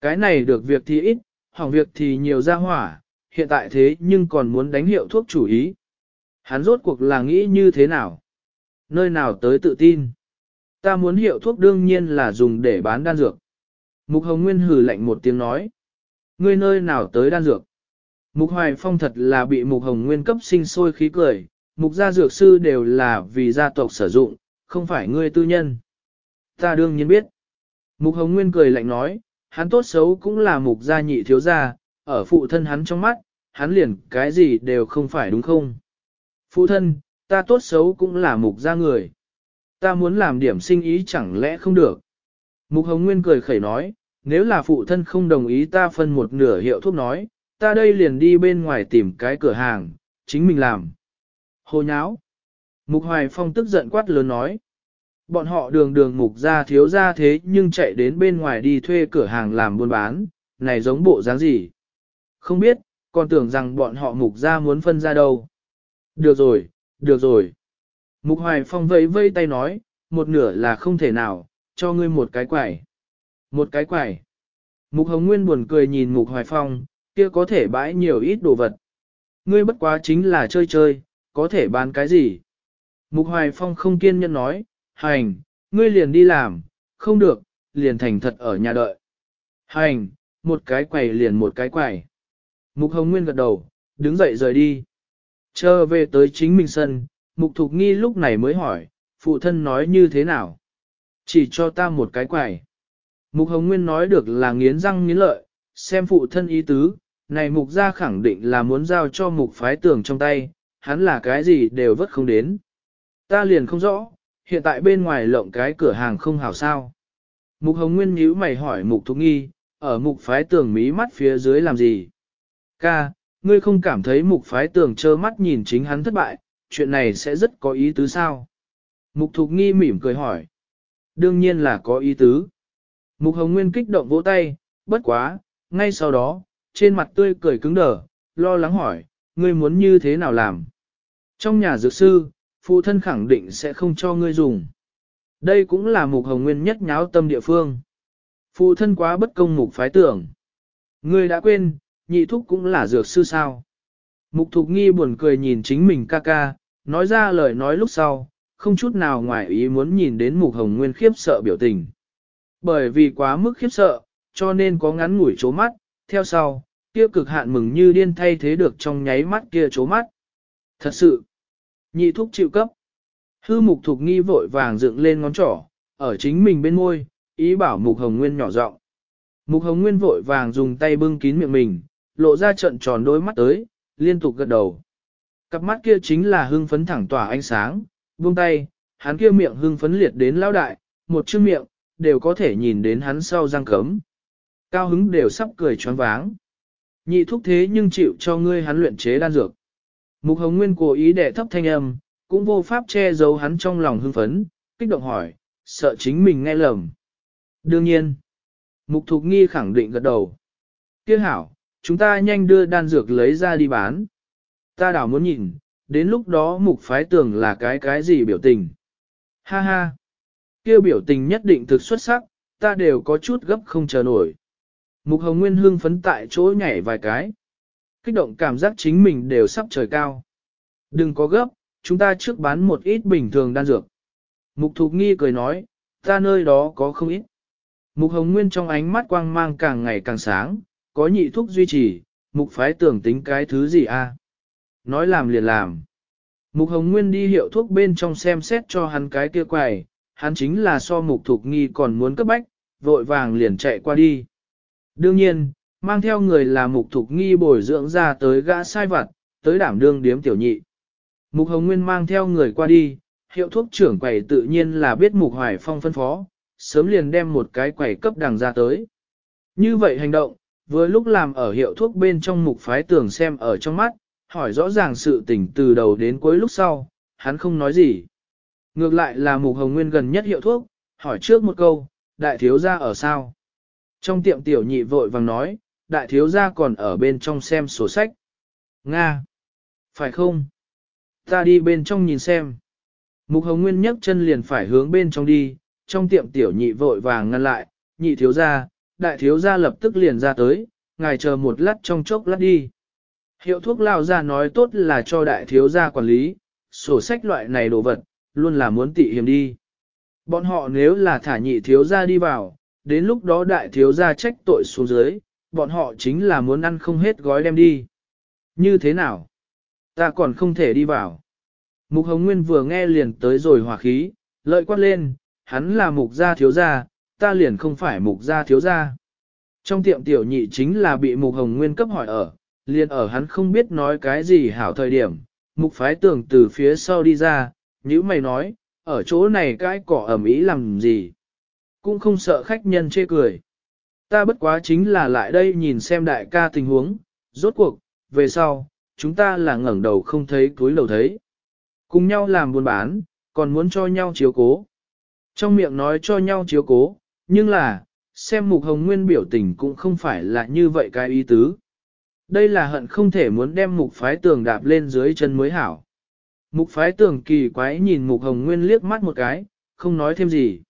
Cái này được việc thì ít, hỏng việc thì nhiều ra hỏa, hiện tại thế nhưng còn muốn đánh hiệu thuốc chủ ý. Hắn rốt cuộc là nghĩ như thế nào? Nơi nào tới tự tin? Ta muốn hiệu thuốc đương nhiên là dùng để bán đan dược. Mục Hồng Nguyên hử lạnh một tiếng nói. Ngươi nơi nào tới đan dược? Mục Hoài Phong thật là bị Mục Hồng Nguyên cấp sinh sôi khí cười, Mục gia dược sư đều là vì gia tộc sử dụng, không phải ngươi tư nhân. Ta đương nhiên biết. Mục Hồng Nguyên cười lạnh nói, hắn tốt xấu cũng là mục gia nhị thiếu gia, ở phụ thân hắn trong mắt, hắn liền cái gì đều không phải đúng không? Phụ thân, ta tốt xấu cũng là mục gia người. Ta muốn làm điểm sinh ý chẳng lẽ không được? Mục Hồng Nguyên cười khẩy nói, nếu là phụ thân không đồng ý ta phân một nửa hiệu thuốc nói, ta đây liền đi bên ngoài tìm cái cửa hàng, chính mình làm. Hồ nháo. Mục Hoài Phong tức giận quát lớn nói. Bọn họ đường đường mục ra thiếu ra thế nhưng chạy đến bên ngoài đi thuê cửa hàng làm buôn bán, này giống bộ dáng gì? Không biết, còn tưởng rằng bọn họ mục ra muốn phân ra đâu. Được rồi, được rồi. Mục Hoài Phong vẫy vây tay nói, một nửa là không thể nào, cho ngươi một cái quải. Một cái quải. Mục Hồng Nguyên buồn cười nhìn Mục Hoài Phong, kia có thể bãi nhiều ít đồ vật. Ngươi bất quá chính là chơi chơi, có thể bán cái gì? Mục Hoài Phong không kiên nhẫn nói, hành, ngươi liền đi làm, không được, liền thành thật ở nhà đợi. Hành, một cái quầy liền một cái quầy. Mục Hồng Nguyên gật đầu, đứng dậy rời đi. Chờ về tới chính mình sân, Mục Thục Nghi lúc này mới hỏi, phụ thân nói như thế nào? Chỉ cho ta một cái quải. Mục Hồng Nguyên nói được là nghiến răng nghiến lợi, xem phụ thân ý tứ, này mục gia khẳng định là muốn giao cho mục phái tưởng trong tay, hắn là cái gì đều vất không đến. Ta liền không rõ, hiện tại bên ngoài lộng cái cửa hàng không hảo sao. Mục Hồng Nguyên nhíu mày hỏi Mục Thục Nghi, ở Mục Phái tưởng mí mắt phía dưới làm gì? Ca, ngươi không cảm thấy Mục Phái tưởng trơ mắt nhìn chính hắn thất bại, chuyện này sẽ rất có ý tứ sao? Mục Thục Nghi mỉm cười hỏi. Đương nhiên là có ý tứ. Mục Hồng Nguyên kích động vỗ tay, bất quá, ngay sau đó, trên mặt tươi cười cứng đờ, lo lắng hỏi, ngươi muốn như thế nào làm? Trong nhà dược sư, phụ thân khẳng định sẽ không cho ngươi dùng. Đây cũng là mục hồng nguyên nhất nháo tâm địa phương. Phụ thân quá bất công mục phái tưởng. Ngươi đã quên, nhị thúc cũng là dược sư sao. Mục thục nghi buồn cười nhìn chính mình ca ca, nói ra lời nói lúc sau, không chút nào ngoài ý muốn nhìn đến mục hồng nguyên khiếp sợ biểu tình. Bởi vì quá mức khiếp sợ, cho nên có ngắn ngủi chố mắt, theo sau, kia cực hạn mừng như điên thay thế được trong nháy mắt kia chố mắt. Thật sự, nhị thúc chịu cấp. Hư mục thục nghi vội vàng dựng lên ngón trỏ, ở chính mình bên môi, ý bảo mục hồng nguyên nhỏ giọng. Mục hồng nguyên vội vàng dùng tay bưng kín miệng mình, lộ ra trận tròn đôi mắt tới, liên tục gật đầu. Cặp mắt kia chính là hưng phấn thẳng tỏa ánh sáng, buông tay, hắn kia miệng hưng phấn liệt đến lao đại, một chữ miệng, đều có thể nhìn đến hắn sau răng cấm. Cao hứng đều sắp cười choáng váng. Nhị thúc thế nhưng chịu cho ngươi hắn luyện chế đan dược. Mục Hồng Nguyên cố ý để thấp thanh âm, cũng vô pháp che giấu hắn trong lòng hưng phấn, kích động hỏi, sợ chính mình nghe lầm. Đương nhiên, Mục Thục Nghi khẳng định gật đầu. Tiếc hảo, chúng ta nhanh đưa đan dược lấy ra đi bán. Ta đảo muốn nhìn, đến lúc đó mục phái tưởng là cái cái gì biểu tình. Ha ha, kêu biểu tình nhất định thực xuất sắc, ta đều có chút gấp không chờ nổi. Mục Hồng Nguyên hưng phấn tại chỗ nhảy vài cái. Kích động cảm giác chính mình đều sắp trời cao. Đừng có gấp, chúng ta trước bán một ít bình thường đan dược. Mục Thục Nghi cười nói, ta nơi đó có không ít. Mục Hồng Nguyên trong ánh mắt quang mang càng ngày càng sáng, có nhị thuốc duy trì, mục phái tưởng tính cái thứ gì a? Nói làm liền làm. Mục Hồng Nguyên đi hiệu thuốc bên trong xem xét cho hắn cái kia quầy, hắn chính là so mục thục nghi còn muốn cấp bách, vội vàng liền chạy qua đi. Đương nhiên, mang theo người là mục thục nghi bồi dưỡng ra tới gã sai vặt, tới đảm đương điếm tiểu nhị. Mục Hồng Nguyên mang theo người qua đi, hiệu thuốc trưởng quầy tự nhiên là biết mục hoài phong phân phó, sớm liền đem một cái quầy cấp đằng ra tới. Như vậy hành động, vừa lúc làm ở hiệu thuốc bên trong mục phái tưởng xem ở trong mắt, hỏi rõ ràng sự tình từ đầu đến cuối lúc sau, hắn không nói gì. Ngược lại là mục hồng nguyên gần nhất hiệu thuốc, hỏi trước một câu, đại thiếu gia ở sao? Trong tiệm tiểu nhị vội vàng nói, đại thiếu gia còn ở bên trong xem sổ sách. Nga! Phải không? Ta đi bên trong nhìn xem. Mục hồng nguyên nhấc chân liền phải hướng bên trong đi, trong tiệm tiểu nhị vội vàng ngăn lại, nhị thiếu gia, đại thiếu gia lập tức liền ra tới, ngài chờ một lát trong chốc lát đi. Hiệu thuốc lao ra nói tốt là cho đại thiếu gia quản lý, sổ sách loại này đồ vật, luôn là muốn tị hiểm đi. Bọn họ nếu là thả nhị thiếu gia đi vào, đến lúc đó đại thiếu gia trách tội xuống dưới, bọn họ chính là muốn ăn không hết gói đem đi. Như thế nào? Ta còn không thể đi vào. Mục Hồng Nguyên vừa nghe liền tới rồi hòa khí, lợi quát lên, hắn là mục gia thiếu gia, ta liền không phải mục gia thiếu gia. Trong tiệm tiểu nhị chính là bị mục Hồng Nguyên cấp hỏi ở, liền ở hắn không biết nói cái gì hảo thời điểm, mục phái tưởng từ phía sau đi ra, như mày nói, ở chỗ này cái cỏ ẩm ý làm gì, cũng không sợ khách nhân chê cười. Ta bất quá chính là lại đây nhìn xem đại ca tình huống, rốt cuộc, về sau, chúng ta là ngẩng đầu không thấy túi đầu thấy. Cùng nhau làm buôn bán, còn muốn cho nhau chiếu cố. Trong miệng nói cho nhau chiếu cố, nhưng là, xem mục hồng nguyên biểu tình cũng không phải là như vậy cái ý tứ. Đây là hận không thể muốn đem mục phái tường đạp lên dưới chân mới hảo. Mục phái tường kỳ quái nhìn mục hồng nguyên liếc mắt một cái, không nói thêm gì.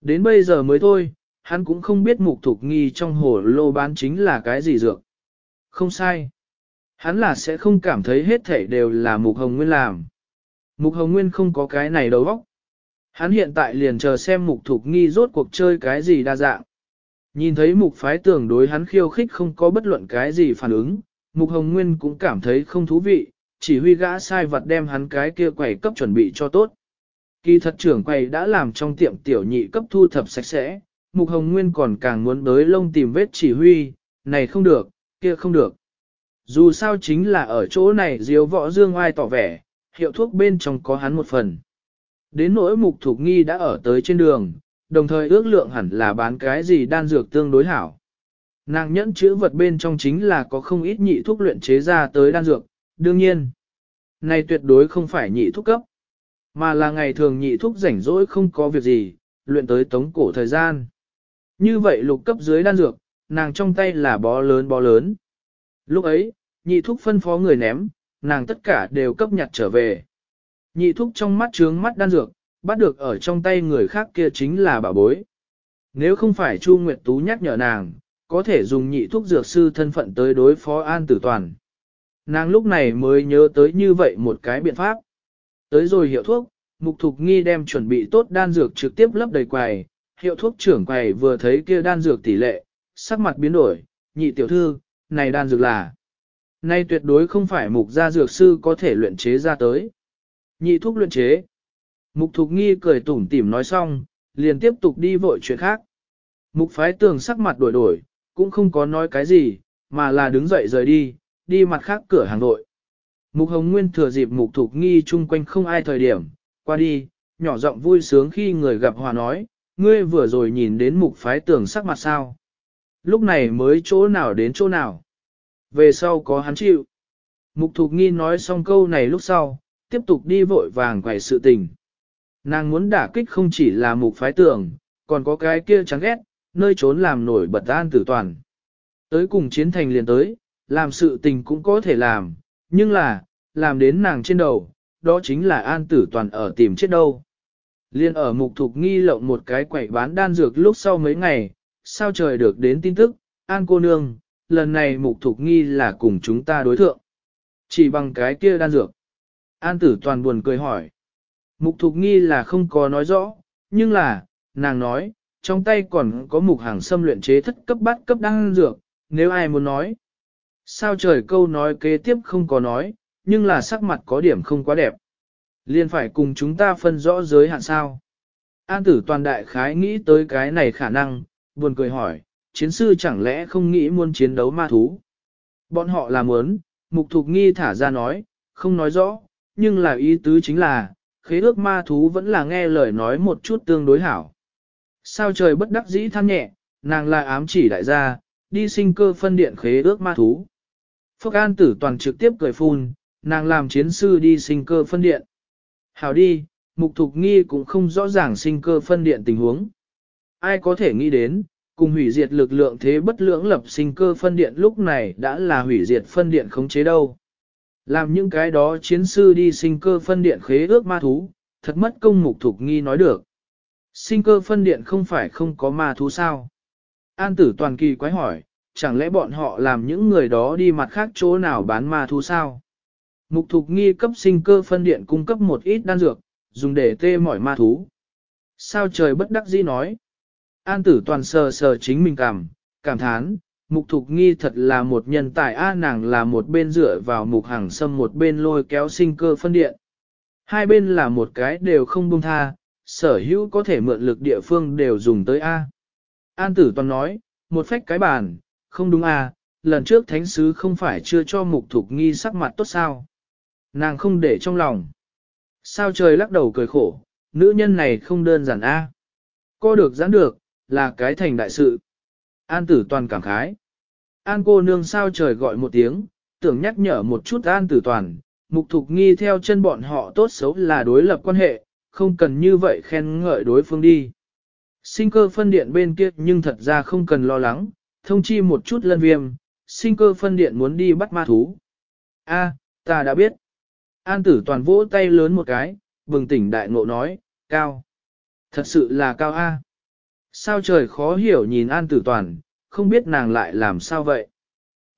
Đến bây giờ mới thôi, hắn cũng không biết mục thục nghi trong hồ lô bán chính là cái gì dược. Không sai. Hắn là sẽ không cảm thấy hết thảy đều là mục hồng nguyên làm. Mục hồng nguyên không có cái này đầu óc. Hắn hiện tại liền chờ xem mục thục nghi rốt cuộc chơi cái gì đa dạng. Nhìn thấy mục phái tưởng đối hắn khiêu khích không có bất luận cái gì phản ứng, mục hồng nguyên cũng cảm thấy không thú vị, chỉ huy gã sai vật đem hắn cái kia quầy cấp chuẩn bị cho tốt. Kỳ thật trưởng quầy đã làm trong tiệm tiểu nhị cấp thu thập sạch sẽ, mục hồng nguyên còn càng muốn đới lông tìm vết chỉ huy, này không được, kia không được. Dù sao chính là ở chỗ này diếu võ dương ai tỏ vẻ, hiệu thuốc bên trong có hắn một phần. Đến nỗi mục thuộc nghi đã ở tới trên đường, đồng thời ước lượng hẳn là bán cái gì đan dược tương đối hảo. Nàng nhẫn chữ vật bên trong chính là có không ít nhị thuốc luyện chế ra tới đan dược, đương nhiên. Này tuyệt đối không phải nhị thuốc cấp, mà là ngày thường nhị thuốc rảnh rỗi không có việc gì, luyện tới tống cổ thời gian. Như vậy lục cấp dưới đan dược, nàng trong tay là bó lớn bó lớn. Lúc ấy, nhị thuốc phân phó người ném, nàng tất cả đều cấp nhặt trở về. Nhị thuốc trong mắt trướng mắt đan dược, bắt được ở trong tay người khác kia chính là bảo bối. Nếu không phải Chu Nguyệt Tú nhắc nhở nàng, có thể dùng nhị thuốc dược sư thân phận tới đối phó An Tử Toàn. Nàng lúc này mới nhớ tới như vậy một cái biện pháp. Tới rồi hiệu thuốc, Mục Thục Nghi đem chuẩn bị tốt đan dược trực tiếp lấp đầy quầy, hiệu thuốc trưởng quầy vừa thấy kia đan dược tỷ lệ, sắc mặt biến đổi, nhị tiểu thư, này đan dược là. Nay tuyệt đối không phải mục gia dược sư có thể luyện chế ra tới. Nhị thuốc luyện chế. Mục Thục Nghi cười tủm tỉm nói xong, liền tiếp tục đi vội chuyện khác. Mục phái tường sắc mặt đổi đổi, cũng không có nói cái gì, mà là đứng dậy rời đi, đi mặt khác cửa hàng nội. Mục Hồng Nguyên thừa dịp Mục Thục Nghi chung quanh không ai thời điểm, qua đi, nhỏ giọng vui sướng khi người gặp hòa nói, ngươi vừa rồi nhìn đến Mục phái tường sắc mặt sao. Lúc này mới chỗ nào đến chỗ nào. Về sau có hắn chịu. Mục Thục Nghi nói xong câu này lúc sau, tiếp tục đi vội vàng quẩy sự tình. Nàng muốn đả kích không chỉ là mục phái tưởng, còn có cái kia trắng ghét, nơi trốn làm nổi bật an tử toàn. Tới cùng chiến thành liền tới, làm sự tình cũng có thể làm, nhưng là, làm đến nàng trên đầu, đó chính là an tử toàn ở tìm chết đâu. Liên ở mục thục nghi lộng một cái quẩy bán đan dược lúc sau mấy ngày, sao trời được đến tin tức, an cô nương, lần này mục thục nghi là cùng chúng ta đối thượng. Chỉ bằng cái kia đan dược. An tử toàn buồn cười hỏi. Mục thục nghi là không có nói rõ, nhưng là, nàng nói, trong tay còn có mục hàng xâm luyện chế thất cấp bát cấp đan dược, nếu ai muốn nói. Sao trời câu nói kế tiếp không có nói, nhưng là sắc mặt có điểm không quá đẹp. Liền phải cùng chúng ta phân rõ giới hạn sao. An tử toàn đại khái nghĩ tới cái này khả năng, buồn cười hỏi, chiến sư chẳng lẽ không nghĩ muốn chiến đấu ma thú? Bọn họ làm muốn, mục thục nghi thả ra nói, không nói rõ, nhưng là ý tứ chính là, khế ước ma thú vẫn là nghe lời nói một chút tương đối hảo. Sao trời bất đắc dĩ than nhẹ, nàng là ám chỉ đại gia, đi sinh cơ phân điện khế ước ma thú. Phúc An tử toàn trực tiếp cười phun, nàng làm chiến sư đi sinh cơ phân điện. Hảo đi, mục thục nghi cũng không rõ ràng sinh cơ phân điện tình huống. Ai có thể nghĩ đến, cùng hủy diệt lực lượng thế bất lưỡng lập sinh cơ phân điện lúc này đã là hủy diệt phân điện khống chế đâu. Làm những cái đó chiến sư đi sinh cơ phân điện khế ước ma thú, thật mất công mục thục nghi nói được. Sinh cơ phân điện không phải không có ma thú sao? An tử toàn kỳ quái hỏi, chẳng lẽ bọn họ làm những người đó đi mặt khác chỗ nào bán ma thú sao? Mục thục nghi cấp sinh cơ phân điện cung cấp một ít đan dược, dùng để tê mỏi ma thú. Sao trời bất đắc dĩ nói? An tử toàn sờ sờ chính mình cảm, cảm thán, mục thục nghi thật là một nhân tài a nàng là một bên dựa vào mục hàng sâm một bên lôi kéo sinh cơ phân điện. Hai bên là một cái đều không buông tha, sở hữu có thể mượn lực địa phương đều dùng tới A. An tử toàn nói, một phách cái bàn, không đúng A, lần trước thánh sứ không phải chưa cho mục thục nghi sắc mặt tốt sao. Nàng không để trong lòng. Sao trời lắc đầu cười khổ, nữ nhân này không đơn giản A. Cô được giãn được, là cái thành đại sự. An tử toàn cảm khái. An cô nương sao trời gọi một tiếng, tưởng nhắc nhở một chút an tử toàn, mục thục nghi theo chân bọn họ tốt xấu là đối lập quan hệ, không cần như vậy khen ngợi đối phương đi. Sinh cơ phân điện bên kia nhưng thật ra không cần lo lắng, thông chi một chút lân viêm, sinh cơ phân điện muốn đi bắt ma thú. A, ta đã biết. An tử toàn vỗ tay lớn một cái, bừng tỉnh đại ngộ nói, cao. Thật sự là cao A. Sao trời khó hiểu nhìn An tử toàn, không biết nàng lại làm sao vậy.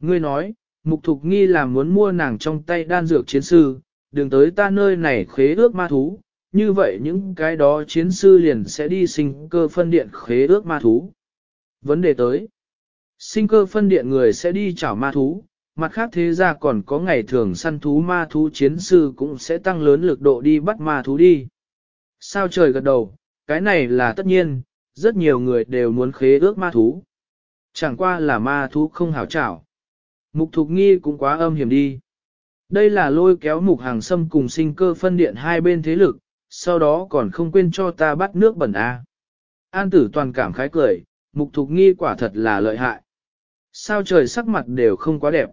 Ngươi nói, mục thục nghi là muốn mua nàng trong tay đan dược chiến sư, đừng tới ta nơi này khế ước ma thú, như vậy những cái đó chiến sư liền sẽ đi sinh cơ phân điện khế ước ma thú. Vấn đề tới, sinh cơ phân điện người sẽ đi chảo ma thú, mặt khác thế ra còn có ngày thường săn thú ma thú chiến sư cũng sẽ tăng lớn lực độ đi bắt ma thú đi. Sao trời gật đầu, cái này là tất nhiên, rất nhiều người đều muốn khế ước ma thú. Chẳng qua là ma thú không hảo chảo. Mục thục nghi cũng quá âm hiểm đi. Đây là lôi kéo mục hàng xâm cùng sinh cơ phân điện hai bên thế lực, sau đó còn không quên cho ta bắt nước bẩn A. An tử toàn cảm khái cười, mục thục nghi quả thật là lợi hại. Sao trời sắc mặt đều không quá đẹp.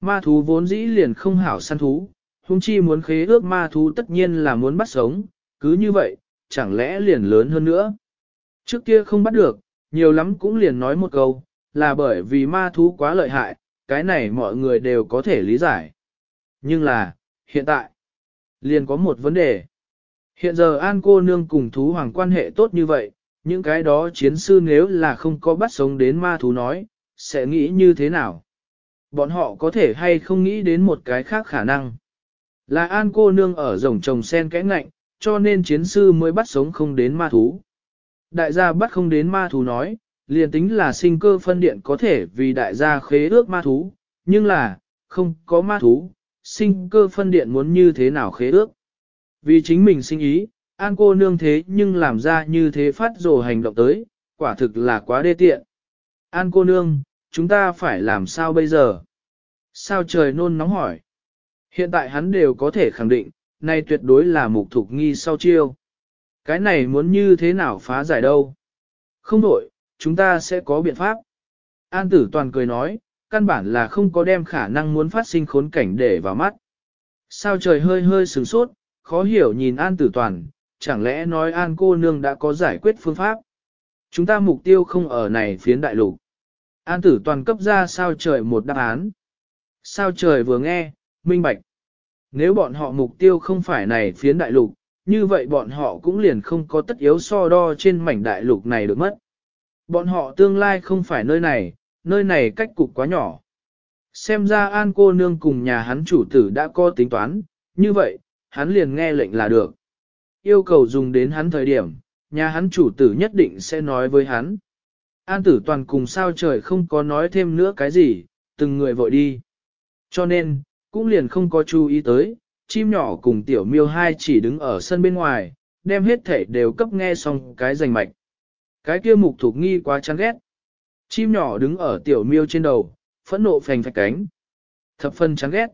Ma thú vốn dĩ liền không hảo săn thú, hung chi muốn khế ước ma thú tất nhiên là muốn bắt sống, cứ như vậy, chẳng lẽ liền lớn hơn nữa. Trước kia không bắt được, nhiều lắm cũng liền nói một câu, là bởi vì ma thú quá lợi hại, cái này mọi người đều có thể lý giải. Nhưng là, hiện tại, liền có một vấn đề. Hiện giờ An cô nương cùng thú hoàng quan hệ tốt như vậy, những cái đó chiến sư nếu là không có bắt sống đến ma thú nói, sẽ nghĩ như thế nào? Bọn họ có thể hay không nghĩ đến một cái khác khả năng. Là An cô nương ở rồng trồng sen kẽ ngạnh, cho nên chiến sư mới bắt sống không đến ma thú. Đại gia bắt không đến ma thú nói, liền tính là sinh cơ phân điện có thể vì đại gia khế ước ma thú, nhưng là, không có ma thú, sinh cơ phân điện muốn như thế nào khế ước. Vì chính mình sinh ý, an cô nương thế nhưng làm ra như thế phát rồ hành động tới, quả thực là quá đê tiện. An cô nương, chúng ta phải làm sao bây giờ? Sao trời nôn nóng hỏi? Hiện tại hắn đều có thể khẳng định, này tuyệt đối là mục thục nghi sau chiêu. Cái này muốn như thế nào phá giải đâu? Không đổi, chúng ta sẽ có biện pháp. An tử toàn cười nói, căn bản là không có đem khả năng muốn phát sinh khốn cảnh để vào mắt. Sao trời hơi hơi sửng sốt, khó hiểu nhìn An tử toàn, chẳng lẽ nói An cô nương đã có giải quyết phương pháp. Chúng ta mục tiêu không ở này phiến đại lục. An tử toàn cấp ra sao trời một đáp án. Sao trời vừa nghe, minh bạch. Nếu bọn họ mục tiêu không phải này phiến đại lục, như vậy bọn họ cũng liền không có tất yếu so đo trên mảnh đại lục này được mất. Bọn họ tương lai không phải nơi này, nơi này cách cục quá nhỏ. Xem ra an cô nương cùng nhà hắn chủ tử đã có tính toán, như vậy, hắn liền nghe lệnh là được. Yêu cầu dùng đến hắn thời điểm, nhà hắn chủ tử nhất định sẽ nói với hắn. An tử toàn cùng sao trời không có nói thêm nữa cái gì, từng người vội đi. Cho nên, cũng liền không có chú ý tới, chim nhỏ cùng tiểu miêu hai chỉ đứng ở sân bên ngoài, đem hết thể đều cấp nghe xong cái rành mạch. Cái kia mục thuộc nghi quá chán ghét. Chim nhỏ đứng ở tiểu miêu trên đầu, phẫn nộ phành phạch cánh. Thập phân chán ghét.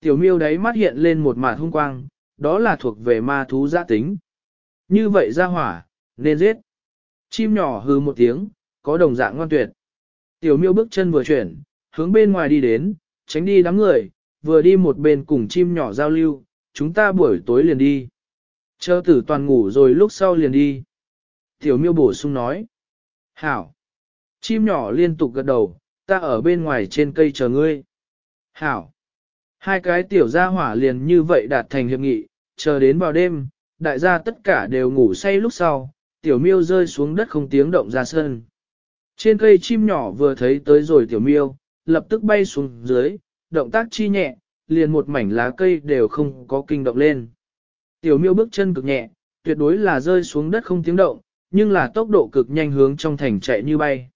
Tiểu miêu đấy mắt hiện lên một mạt hung quang, đó là thuộc về ma thú giã tính. Như vậy ra hỏa, nên giết. Chim nhỏ hư một tiếng, có đồng dạng ngoan tuyệt. Tiểu miêu bước chân vừa chuyển, hướng bên ngoài đi đến, tránh đi đám người, vừa đi một bên cùng chim nhỏ giao lưu, chúng ta buổi tối liền đi. Chờ tử toàn ngủ rồi lúc sau liền đi. Tiểu miêu bổ sung nói. Hảo. Chim nhỏ liên tục gật đầu, ta ở bên ngoài trên cây chờ ngươi. Hảo. Hai cái tiểu gia hỏa liền như vậy đạt thành hiệp nghị, chờ đến vào đêm, đại gia tất cả đều ngủ say lúc sau, tiểu miêu rơi xuống đất không tiếng động ra sân. Trên cây chim nhỏ vừa thấy tới rồi tiểu miêu, lập tức bay xuống dưới, động tác chi nhẹ, liền một mảnh lá cây đều không có kinh động lên. Tiểu miêu bước chân cực nhẹ, tuyệt đối là rơi xuống đất không tiếng động, nhưng là tốc độ cực nhanh hướng trong thành chạy như bay.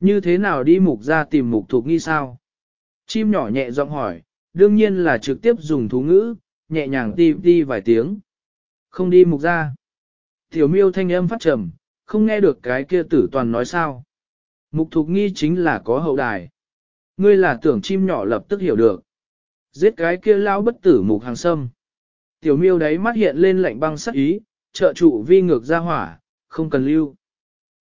Như thế nào đi mục ra tìm mục thuộc nghi sao? Chim nhỏ nhẹ giọng hỏi, đương nhiên là trực tiếp dùng thú ngữ, nhẹ nhàng đi đi vài tiếng. Không đi mục ra. Tiểu miêu thanh âm phát trầm, không nghe được cái kia tử toàn nói sao. Mục thục nghi chính là có hậu đài. Ngươi là tưởng chim nhỏ lập tức hiểu được. Giết cái kia lao bất tử mục hàng sâm. Tiểu miêu đấy mắt hiện lên lạnh băng sắc ý, trợ trụ vi ngược ra hỏa, không cần lưu.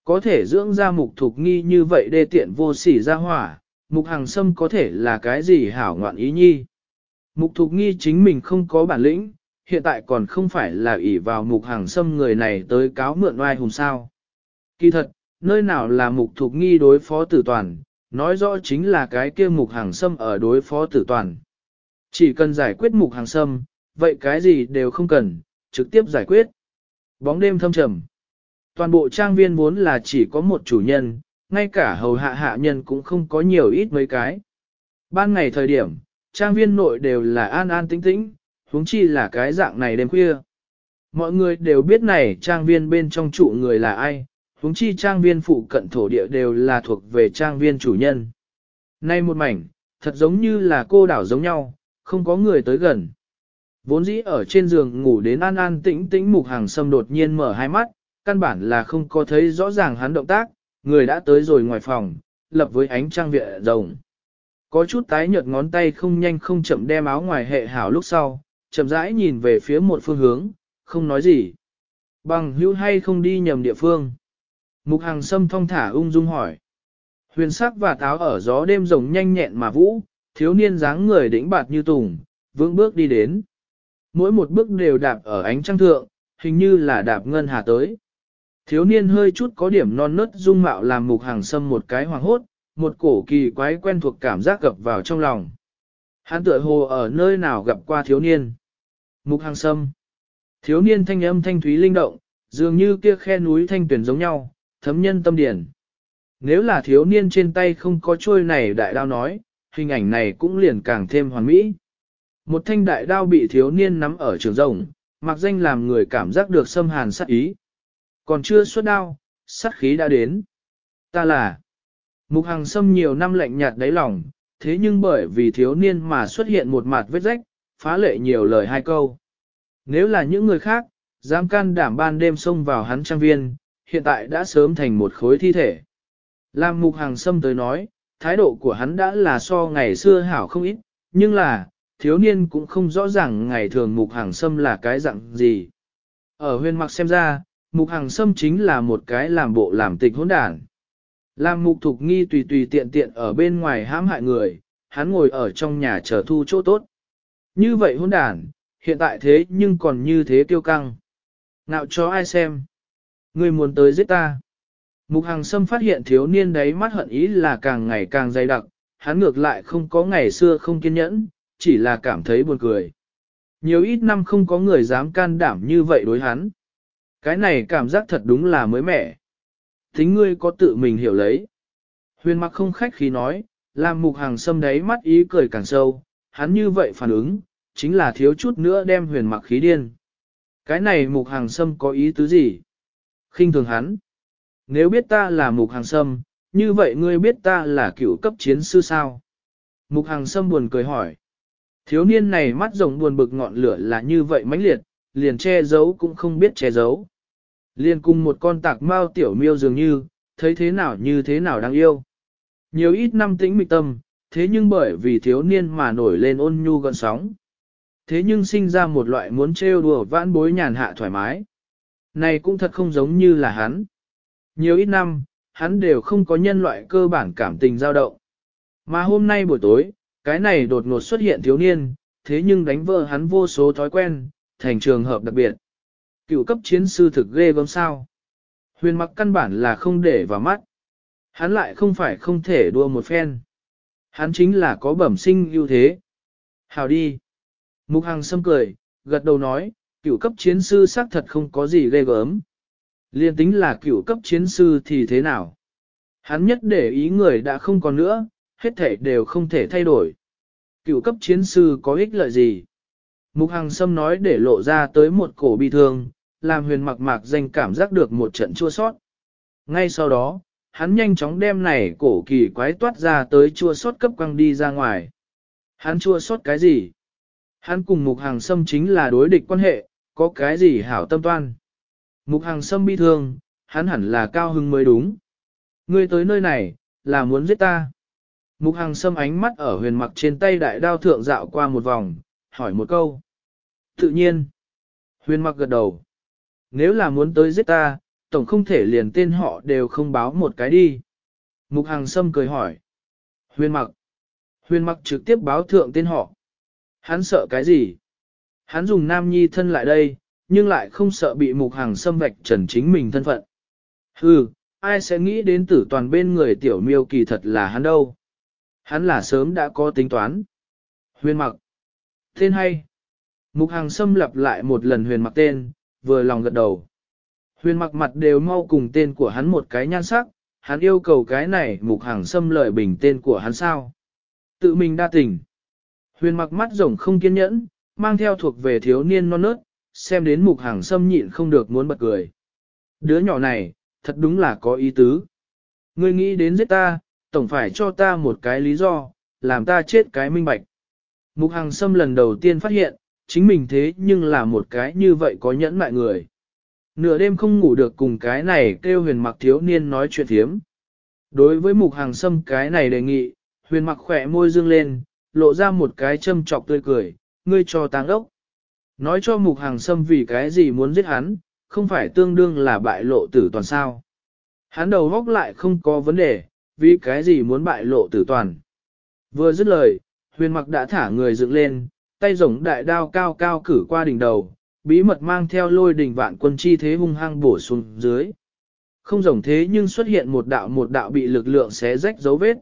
Có thể dưỡng ra mục thục nghi như vậy đê tiện vô sỉ ra hỏa, mục hàng sâm có thể là cái gì hảo ngoạn ý nhi. Mục thục nghi chính mình không có bản lĩnh, hiện tại còn không phải là ỷ vào mục hàng sâm người này tới cáo mượn oai hùng sao. Kỳ thật, nơi nào là mục thục nghi đối phó tử toàn, nói rõ chính là cái kia mục hàng sâm ở đối phó tử toàn. Chỉ cần giải quyết mục hàng sâm, vậy cái gì đều không cần, trực tiếp giải quyết. Bóng đêm thâm trầm. Toàn bộ trang viên vốn là chỉ có một chủ nhân, ngay cả hầu hạ hạ nhân cũng không có nhiều ít mấy cái. Ban ngày thời điểm, trang viên nội đều là an an tĩnh tĩnh, huống chi là cái dạng này đêm khuya. Mọi người đều biết này trang viên bên trong trụ người là ai, huống chi trang viên phụ cận thổ địa đều là thuộc về trang viên chủ nhân. Nay một mảnh, thật giống như là cô đảo giống nhau, không có người tới gần. Vốn dĩ ở trên giường ngủ đến an an tĩnh tĩnh mục hàng sâm đột nhiên mở hai mắt, căn bản là không có thấy rõ ràng hắn động tác, người đã tới rồi ngoài phòng, lập với ánh trăng viện rồng. Có chút tái nhợt ngón tay không nhanh không chậm đem áo ngoài hệ hảo lúc sau, chậm rãi nhìn về phía một phương hướng, không nói gì. Bằng hữu hay không đi nhầm địa phương. Mục hàng sâm thong thả ung dung hỏi. Huyền sắc và táo ở gió đêm rồng nhanh nhẹn mà vũ, thiếu niên dáng người đĩnh bạt như tùng, vững bước đi đến. Mỗi một bước đều đạp ở ánh trăng thượng, hình như là đạp ngân hà tới. Thiếu niên hơi chút có điểm non nớt dung mạo làm mục hàng sâm một cái hoàng hốt, một cổ kỳ quái quen thuộc cảm giác gập vào trong lòng. Hắn tựa hồ ở nơi nào gặp qua thiếu niên. Mục hàng sâm. Thiếu niên thanh âm thanh thúy linh động, dường như kia khe núi thanh tuyển giống nhau, thấm nhân tâm điển. Nếu là thiếu niên trên tay không có trôi này đại đao nói, hình ảnh này cũng liền càng thêm hoàn mỹ. Một thanh đại đao bị thiếu niên nắm ở trường rồng, mặc danh làm người cảm giác được xâm hàn sát ý. Còn chưa xuất đao, sát khí đã đến. Ta là Mục Hằng Sâm nhiều năm lạnh nhạt đáy lòng, thế nhưng bởi vì thiếu niên mà xuất hiện một mặt vết rách, phá lệ nhiều lời hai câu. Nếu là những người khác, dám can đảm ban đêm xông vào hắn trang viên, hiện tại đã sớm thành một khối thi thể. Lam Mục Hằng Sâm tới nói, thái độ của hắn đã là so ngày xưa hảo không ít, nhưng là, thiếu niên cũng không rõ ràng ngày thường Mục Hằng Sâm là cái dạng gì. Ở huyền mặc xem ra, Mục Hằng Sâm chính là một cái làm bộ làm tịch hỗn đản. làm Mục Thục Nghi tùy tùy tiện tiện ở bên ngoài hãm hại người, hắn ngồi ở trong nhà chờ thu chỗ tốt. Như vậy hỗn đản, hiện tại thế nhưng còn như thế tiêu căng. Nào cho ai xem? Người muốn tới giết ta. Mục Hằng Sâm phát hiện thiếu niên đấy mắt hận ý là càng ngày càng dày đặc, hắn ngược lại không có ngày xưa không kiên nhẫn, chỉ là cảm thấy buồn cười. Nhiều ít năm không có người dám can đảm như vậy đối hắn. Cái này cảm giác thật đúng là mới mẻ. Thính ngươi có tự mình hiểu lấy. Huyền mặc không khách khí nói, làm mục hàng sâm đấy mắt ý cười càng sâu, hắn như vậy phản ứng, chính là thiếu chút nữa đem huyền mặc khí điên. Cái này mục hàng sâm có ý tứ gì? khinh thường hắn. Nếu biết ta là mục hàng sâm, như vậy ngươi biết ta là cựu cấp chiến sư sao? Mục hàng sâm buồn cười hỏi. Thiếu niên này mắt rồng buồn bực ngọn lửa là như vậy mãnh liệt, liền che giấu cũng không biết che giấu. Liền cùng một con tạc mao tiểu miêu dường như, thấy thế nào như thế nào đáng yêu. Nhiều ít năm tĩnh mịch tâm, thế nhưng bởi vì thiếu niên mà nổi lên ôn nhu gần sóng. Thế nhưng sinh ra một loại muốn trêu đùa vãn bối nhàn hạ thoải mái. Này cũng thật không giống như là hắn. Nhiều ít năm, hắn đều không có nhân loại cơ bản cảm tình dao động. Mà hôm nay buổi tối, cái này đột ngột xuất hiện thiếu niên, thế nhưng đánh vỡ hắn vô số thói quen, thành trường hợp đặc biệt. Cựu cấp chiến sư thực ghê gớm sao. Huyền mặc căn bản là không để vào mắt. Hắn lại không phải không thể đua một phen. Hắn chính là có bẩm sinh ưu thế. Hào đi. Mục Hằng sâm cười, gật đầu nói, cựu cấp chiến sư xác thật không có gì ghê gớm. Liên tính là cựu cấp chiến sư thì thế nào? Hắn nhất để ý người đã không còn nữa, hết thể đều không thể thay đổi. Cựu cấp chiến sư có ích lợi gì? Mục Hằng Sâm nói để lộ ra tới một cổ bi thương, làm huyền mặc mạc danh cảm giác được một trận chua sót. Ngay sau đó, hắn nhanh chóng đem này cổ kỳ quái toát ra tới chua sót cấp quăng đi ra ngoài. Hắn chua sót cái gì? Hắn cùng Mục Hàng Sâm chính là đối địch quan hệ, có cái gì hảo tâm toan. Mục Hàng Sâm bi thương, hắn hẳn là cao hưng mới đúng. Ngươi tới nơi này, là muốn giết ta. Mục Hàng Sâm ánh mắt ở huyền mặc trên tay đại đao thượng dạo qua một vòng, hỏi một câu. Tự nhiên. Huyền mặc gật đầu. Nếu là muốn tới giết ta, tổng không thể liền tên họ đều không báo một cái đi. Mục Hàng Sâm cười hỏi. Huyền mặc. Huyền mặc trực tiếp báo thượng tên họ. Hắn sợ cái gì? Hắn dùng nam nhi thân lại đây, nhưng lại không sợ bị mục hàng Sâm vạch trần chính mình thân phận. Hừ, ai sẽ nghĩ đến tử toàn bên người tiểu miêu kỳ thật là hắn đâu? Hắn là sớm đã có tính toán. Huyền mặc. Tên hay. Mục hàng Sâm lặp lại một lần huyền mặc tên, vừa lòng gật đầu. Huyền mặc mặt đều mau cùng tên của hắn một cái nhan sắc, hắn yêu cầu cái này mục hàng xâm lợi bình tên của hắn sao. Tự mình đa tình. Huyền mặc mắt rồng không kiên nhẫn, mang theo thuộc về thiếu niên non nớt, xem đến mục hàng xâm nhịn không được muốn bật cười. Đứa nhỏ này, thật đúng là có ý tứ. Ngươi nghĩ đến giết ta, tổng phải cho ta một cái lý do, làm ta chết cái minh bạch. Mục hàng xâm lần đầu tiên phát hiện, chính mình thế nhưng là một cái như vậy có nhẫn mại người. Nửa đêm không ngủ được cùng cái này kêu huyền mặc thiếu niên nói chuyện thiếm. Đối với mục hàng xâm cái này đề nghị, huyền mặc khỏe môi dương lên, lộ ra một cái châm trọc tươi cười, ngươi cho táng ốc. Nói cho mục hàng xâm vì cái gì muốn giết hắn, không phải tương đương là bại lộ tử toàn sao. Hắn đầu góc lại không có vấn đề, vì cái gì muốn bại lộ tử toàn. Vừa dứt lời, huyền mặc đã thả người dựng lên, tay rồng đại đao cao cao cử qua đỉnh đầu, bí mật mang theo lôi đỉnh vạn quân chi thế hung hăng bổ xuống dưới. Không rồng thế nhưng xuất hiện một đạo một đạo bị lực lượng xé rách dấu vết.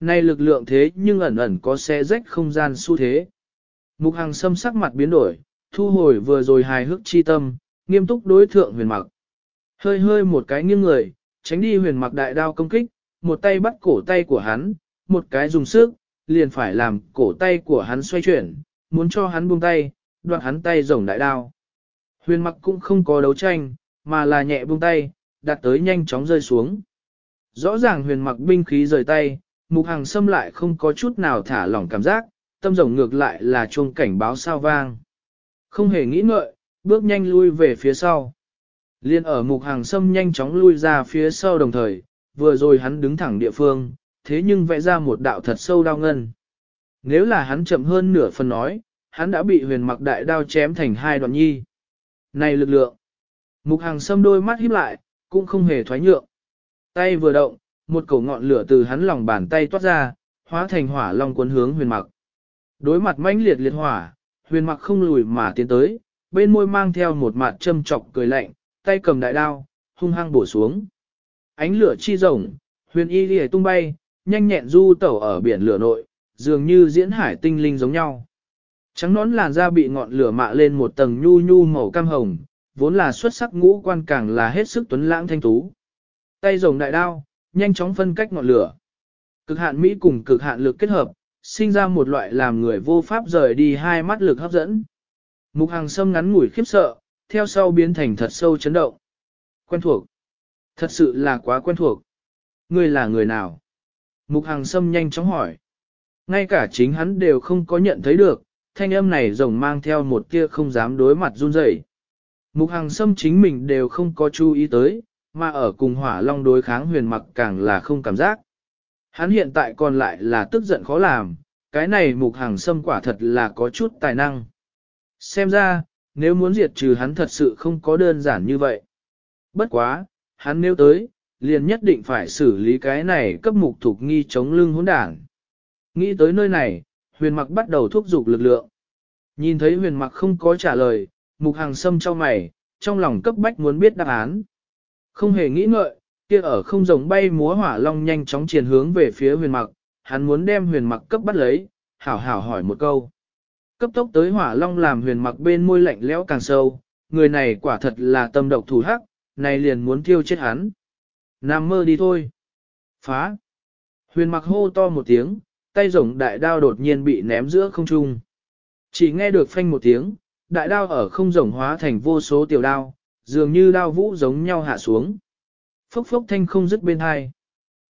Nay lực lượng thế nhưng ẩn ẩn có xé rách không gian xu thế. Mục Hằng xâm sắc mặt biến đổi, thu hồi vừa rồi hài hước chi tâm, nghiêm túc đối thượng huyền mặc. Hơi hơi một cái nghiêng người, tránh đi huyền mặc đại đao công kích, một tay bắt cổ tay của hắn, một cái dùng sức, liền phải làm cổ tay của hắn xoay chuyển, muốn cho hắn buông tay, đoạt hắn tay rồng đại đao. Huyền mặc cũng không có đấu tranh, mà là nhẹ buông tay, đặt tới nhanh chóng rơi xuống. Rõ ràng huyền mặc binh khí rời tay, mục hàng xâm lại không có chút nào thả lỏng cảm giác, tâm rồng ngược lại là chuông cảnh báo sao vang. Không hề nghĩ ngợi, bước nhanh lui về phía sau. Liên ở mục hàng xâm nhanh chóng lui ra phía sau đồng thời, vừa rồi hắn đứng thẳng địa phương, thế nhưng vẽ ra một đạo thật sâu đau ngân. Nếu là hắn chậm hơn nửa phần nói, hắn đã bị huyền mặc đại đao chém thành hai đoạn nhi. Này lực lượng! Mục hàng xâm đôi mắt híp lại, cũng không hề thoái nhượng. Tay vừa động, một cổ ngọn lửa từ hắn lòng bàn tay toát ra, hóa thành hỏa long cuốn hướng huyền mặc. Đối mặt mãnh liệt liệt hỏa, huyền mặc không lùi mà tiến tới, bên môi mang theo một mặt châm chọc cười lạnh, tay cầm đại đao, hung hăng bổ xuống. Ánh lửa chi rồng, huyền y lìa tung bay, nhanh nhẹn du tẩu ở biển lửa nội, dường như diễn hải tinh linh giống nhau. Trắng nón làn da bị ngọn lửa mạ lên một tầng nhu nhu màu cam hồng, vốn là xuất sắc ngũ quan càng là hết sức tuấn lãng thanh tú. Tay rồng đại đao, nhanh chóng phân cách ngọn lửa. Cực hạn Mỹ cùng cực hạn lực kết hợp, sinh ra một loại làm người vô pháp rời đi hai mắt lực hấp dẫn. Mục hàng sâm ngắn ngủi khiếp sợ, theo sau biến thành thật sâu chấn động. Quen thuộc. Thật sự là quá quen thuộc. Ngươi là người nào? Mục hàng sâm nhanh chóng hỏi. Ngay cả chính hắn đều không có nhận thấy được, thanh âm này rồng mang theo một tia không dám đối mặt run rẩy. Mục hàng xâm chính mình đều không có chú ý tới, mà ở cùng hỏa long đối kháng huyền mặc càng là không cảm giác. Hắn hiện tại còn lại là tức giận khó làm, cái này mục hàng xâm quả thật là có chút tài năng. Xem ra, nếu muốn diệt trừ hắn thật sự không có đơn giản như vậy. Bất quá, hắn nếu tới, liền nhất định phải xử lý cái này cấp mục thuộc nghi chống lưng hỗn đảng. Nghĩ tới nơi này, huyền mặc bắt đầu thúc giục lực lượng. Nhìn thấy huyền mặc không có trả lời, mục hàng sâm cho mày, trong lòng cấp bách muốn biết đáp án. Không hề nghĩ ngợi, kia ở không rồng bay múa hỏa long nhanh chóng triển hướng về phía huyền mặc, hắn muốn đem huyền mặc cấp bắt lấy, hảo hảo hỏi một câu. Cấp tốc tới hỏa long làm huyền mặc bên môi lạnh lẽo càng sâu, người này quả thật là tâm độc thủ hắc, này liền muốn tiêu chết hắn. Nam mơ đi thôi. Phá. Huyền mặc hô to một tiếng, tay rồng đại đao đột nhiên bị ném giữa không trung. Chỉ nghe được phanh một tiếng, đại đao ở không rồng hóa thành vô số tiểu đao, dường như đao vũ giống nhau hạ xuống. Phốc phốc thanh không dứt bên hai.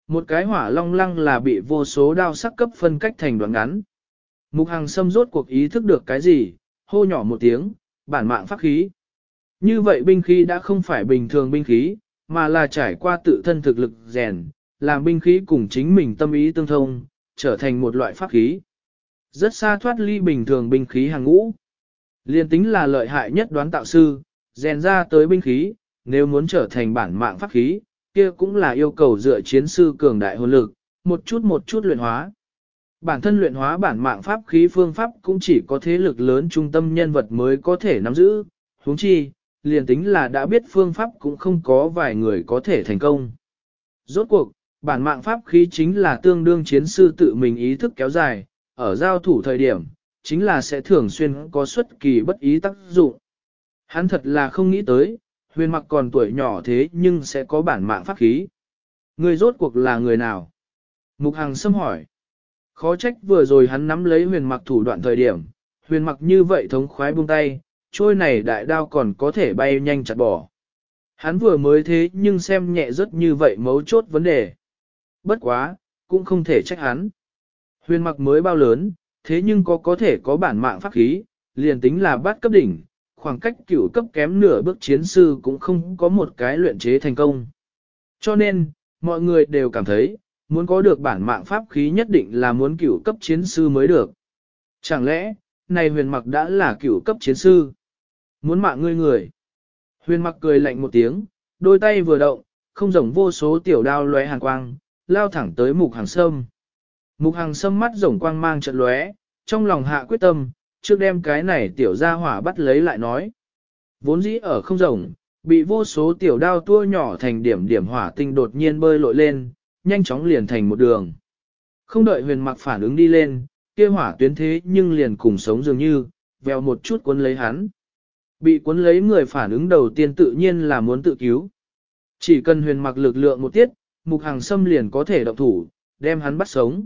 Một cái hỏa long lăng là bị vô số đao sắc cấp phân cách thành đoạn ngắn. Mục hàng xâm rốt cuộc ý thức được cái gì, hô nhỏ một tiếng, bản mạng pháp khí. Như vậy binh khí đã không phải bình thường binh khí, mà là trải qua tự thân thực lực rèn, làm binh khí cùng chính mình tâm ý tương thông, trở thành một loại pháp khí. Rất xa thoát ly bình thường binh khí hàng ngũ. Liên tính là lợi hại nhất đoán tạo sư, rèn ra tới binh khí, nếu muốn trở thành bản mạng pháp khí, kia cũng là yêu cầu dựa chiến sư cường đại hồn lực, một chút một chút luyện hóa. Bản thân luyện hóa bản mạng pháp khí phương pháp cũng chỉ có thế lực lớn trung tâm nhân vật mới có thể nắm giữ, huống chi, liền tính là đã biết phương pháp cũng không có vài người có thể thành công. Rốt cuộc, bản mạng pháp khí chính là tương đương chiến sư tự mình ý thức kéo dài, ở giao thủ thời điểm, chính là sẽ thường xuyên có xuất kỳ bất ý tác dụng. Hắn thật là không nghĩ tới, huyền mặc còn tuổi nhỏ thế nhưng sẽ có bản mạng pháp khí. Người rốt cuộc là người nào? Mục Hằng xâm hỏi. Khó trách vừa rồi hắn nắm lấy huyền mặc thủ đoạn thời điểm, huyền mặc như vậy thống khoái buông tay, trôi này đại đao còn có thể bay nhanh chặt bỏ. Hắn vừa mới thế nhưng xem nhẹ rất như vậy mấu chốt vấn đề. Bất quá, cũng không thể trách hắn. Huyền mặc mới bao lớn, thế nhưng có có thể có bản mạng pháp khí, liền tính là bát cấp đỉnh, khoảng cách cửu cấp kém nửa bước chiến sư cũng không có một cái luyện chế thành công. Cho nên, mọi người đều cảm thấy, muốn có được bản mạng pháp khí nhất định là muốn cửu cấp chiến sư mới được. Chẳng lẽ, này huyền mặc đã là cửu cấp chiến sư? Muốn mạng ngươi người. Huyền mặc cười lạnh một tiếng, đôi tay vừa động, không rồng vô số tiểu đao lóe hàn quang, lao thẳng tới mục hàng sâm. Mục hàng sâm mắt rồng quang mang trận lóe, trong lòng hạ quyết tâm, trước đem cái này tiểu ra hỏa bắt lấy lại nói. Vốn dĩ ở không rồng, bị vô số tiểu đao tua nhỏ thành điểm điểm hỏa tinh đột nhiên bơi lội lên, nhanh chóng liền thành một đường. Không đợi huyền mặc phản ứng đi lên, kia hỏa tuyến thế nhưng liền cùng sống dường như, vèo một chút cuốn lấy hắn. Bị cuốn lấy người phản ứng đầu tiên tự nhiên là muốn tự cứu. Chỉ cần huyền mặc lực lượng một tiết, mục hàng xâm liền có thể động thủ, đem hắn bắt sống.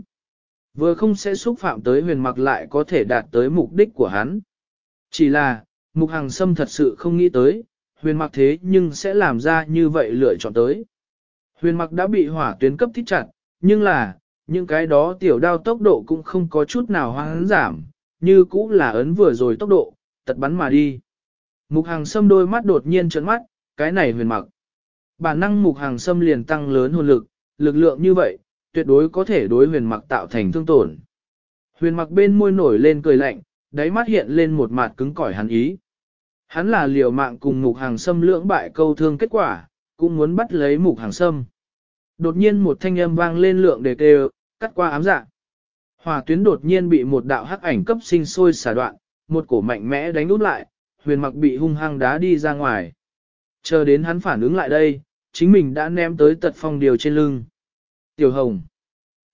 Vừa không sẽ xúc phạm tới huyền mặc lại có thể đạt tới mục đích của hắn. Chỉ là, mục hàng xâm thật sự không nghĩ tới, huyền mặc thế nhưng sẽ làm ra như vậy lựa chọn tới. Huyền mặc đã bị hỏa tuyến cấp thích chặt, nhưng là, những cái đó tiểu đao tốc độ cũng không có chút nào hoang giảm, như cũ là ấn vừa rồi tốc độ, tật bắn mà đi. Mục hàng xâm đôi mắt đột nhiên trợn mắt, cái này huyền mặc. Bản năng mục hàng xâm liền tăng lớn hồn lực, lực lượng như vậy, tuyệt đối có thể đối huyền mặc tạo thành thương tổn. Huyền mặc bên môi nổi lên cười lạnh, đáy mắt hiện lên một mặt cứng cỏi hắn ý. Hắn là liều mạng cùng mục hàng xâm lưỡng bại câu thương kết quả, cũng muốn bắt lấy mục hàng xâm. Đột nhiên một thanh âm vang lên lượng đề kêu, cắt qua ám dạ. Hòa tuyến đột nhiên bị một đạo hắc ảnh cấp sinh sôi xả đoạn, một cổ mạnh mẽ đánh út lại, huyền mặc bị hung hăng đá đi ra ngoài. Chờ đến hắn phản ứng lại đây, chính mình đã ném tới tật phong điều trên lưng. Tiểu hồng.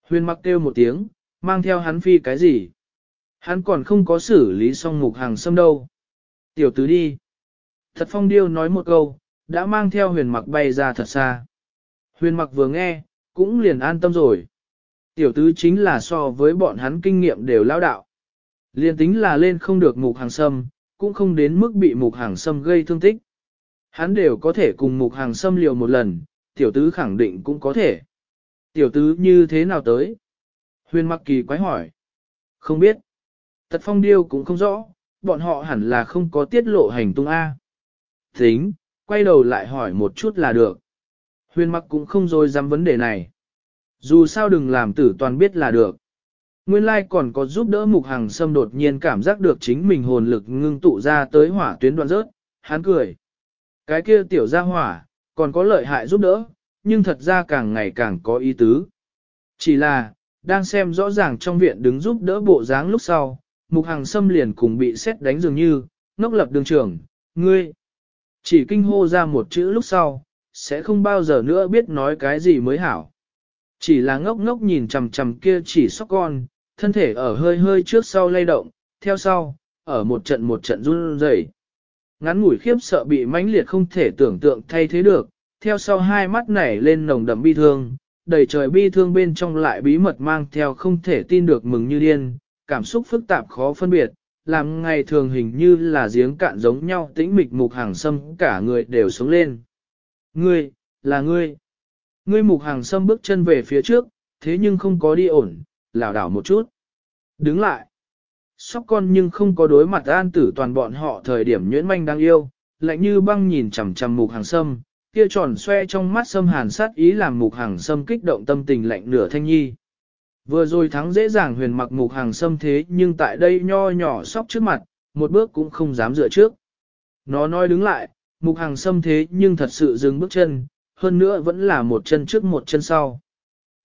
Huyền mặc kêu một tiếng, mang theo hắn phi cái gì? Hắn còn không có xử lý xong mục hàng xâm đâu. Tiểu tứ đi. Thật phong điêu nói một câu, đã mang theo huyền mặc bay ra thật xa. Huyền mặc vừa nghe, cũng liền an tâm rồi. Tiểu tứ chính là so với bọn hắn kinh nghiệm đều lao đạo. liền tính là lên không được mục hàng sâm, cũng không đến mức bị mục hàng sâm gây thương tích. Hắn đều có thể cùng mục hàng xâm liều một lần, tiểu tứ khẳng định cũng có thể. Tiểu tứ như thế nào tới? Huyền mặc kỳ quái hỏi. Không biết. Tật phong điêu cũng không rõ, bọn họ hẳn là không có tiết lộ hành tung A. Tính, quay đầu lại hỏi một chút là được. Huyền mặc cũng không dối dám vấn đề này. Dù sao đừng làm tử toàn biết là được. Nguyên lai còn có giúp đỡ mục hàng xâm đột nhiên cảm giác được chính mình hồn lực ngưng tụ ra tới hỏa tuyến đoạn rớt, hắn cười. Cái kia tiểu gia hỏa, còn có lợi hại giúp đỡ, nhưng thật ra càng ngày càng có ý tứ. Chỉ là, đang xem rõ ràng trong viện đứng giúp đỡ bộ dáng lúc sau, mục hàng xâm liền cùng bị xét đánh dường như, ngốc lập đường trưởng, ngươi. Chỉ kinh hô ra một chữ lúc sau, sẽ không bao giờ nữa biết nói cái gì mới hảo. Chỉ là ngốc ngốc nhìn chằm chằm kia chỉ sóc con, thân thể ở hơi hơi trước sau lay động, theo sau, ở một trận một trận run rẩy. Ngắn ngủi khiếp sợ bị mãnh liệt không thể tưởng tượng thay thế được, theo sau hai mắt nảy lên nồng đậm bi thương, đầy trời bi thương bên trong lại bí mật mang theo không thể tin được mừng như điên, cảm xúc phức tạp khó phân biệt, làm ngày thường hình như là giếng cạn giống nhau tĩnh mịch mục hàng sâm cả người đều sống lên. Ngươi, là ngươi. Ngươi mục hàng sâm bước chân về phía trước, thế nhưng không có đi ổn, lảo đảo một chút. Đứng lại. Sóc con nhưng không có đối mặt an tử toàn bọn họ thời điểm nhuyễn manh đang yêu, lạnh như băng nhìn chằm chằm mục hàng sâm, kia tròn xoe trong mắt sâm hàn sát ý làm mục hàng sâm kích động tâm tình lạnh nửa thanh nhi. Vừa rồi thắng dễ dàng huyền mặc mục hàng sâm thế nhưng tại đây nho nhỏ sóc trước mặt, một bước cũng không dám dựa trước. Nó nói đứng lại, mục hàng sâm thế nhưng thật sự dừng bước chân, hơn nữa vẫn là một chân trước một chân sau.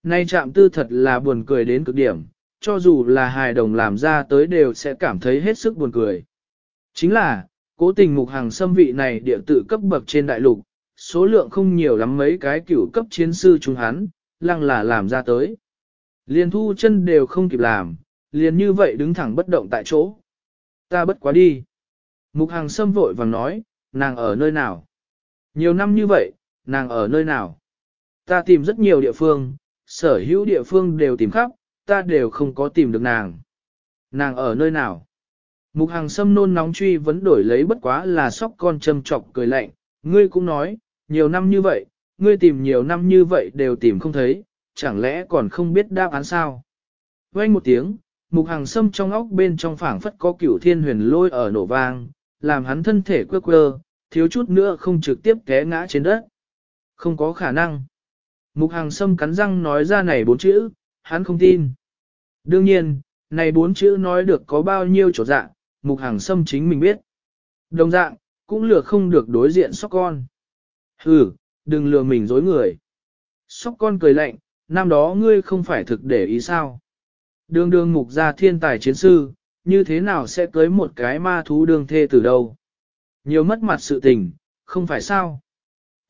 Nay chạm tư thật là buồn cười đến cực điểm, cho dù là hài đồng làm ra tới đều sẽ cảm thấy hết sức buồn cười. Chính là, cố tình mục hàng xâm vị này địa tự cấp bậc trên đại lục, số lượng không nhiều lắm mấy cái cửu cấp chiến sư chúng hắn, lăng là làm ra tới. Liền thu chân đều không kịp làm, liền như vậy đứng thẳng bất động tại chỗ. Ta bất quá đi. Mục hàng xâm vội vàng nói, nàng ở nơi nào? Nhiều năm như vậy, nàng ở nơi nào? Ta tìm rất nhiều địa phương, sở hữu địa phương đều tìm khắp, ta đều không có tìm được nàng. Nàng ở nơi nào? Mục hàng sâm nôn nóng truy vấn đổi lấy bất quá là sóc con châm trọc cười lạnh, ngươi cũng nói, nhiều năm như vậy, ngươi tìm nhiều năm như vậy đều tìm không thấy, chẳng lẽ còn không biết đáp án sao? Quanh một tiếng, mục hàng sâm trong óc bên trong phảng phất có cửu thiên huyền lôi ở nổ vang, làm hắn thân thể quơ quơ, thiếu chút nữa không trực tiếp té ngã trên đất. Không có khả năng. Mục hàng sâm cắn răng nói ra này bốn chữ, hắn không tin. Đương nhiên, này bốn chữ nói được có bao nhiêu chỗ dạng, mục hàng xâm chính mình biết. Đồng dạng, cũng lừa không được đối diện sóc con. Hừ, đừng lừa mình dối người. Sóc con cười lạnh, năm đó ngươi không phải thực để ý sao. Đường đường mục gia thiên tài chiến sư, như thế nào sẽ cưới một cái ma thú đường thê từ đâu. Nhiều mất mặt sự tình, không phải sao.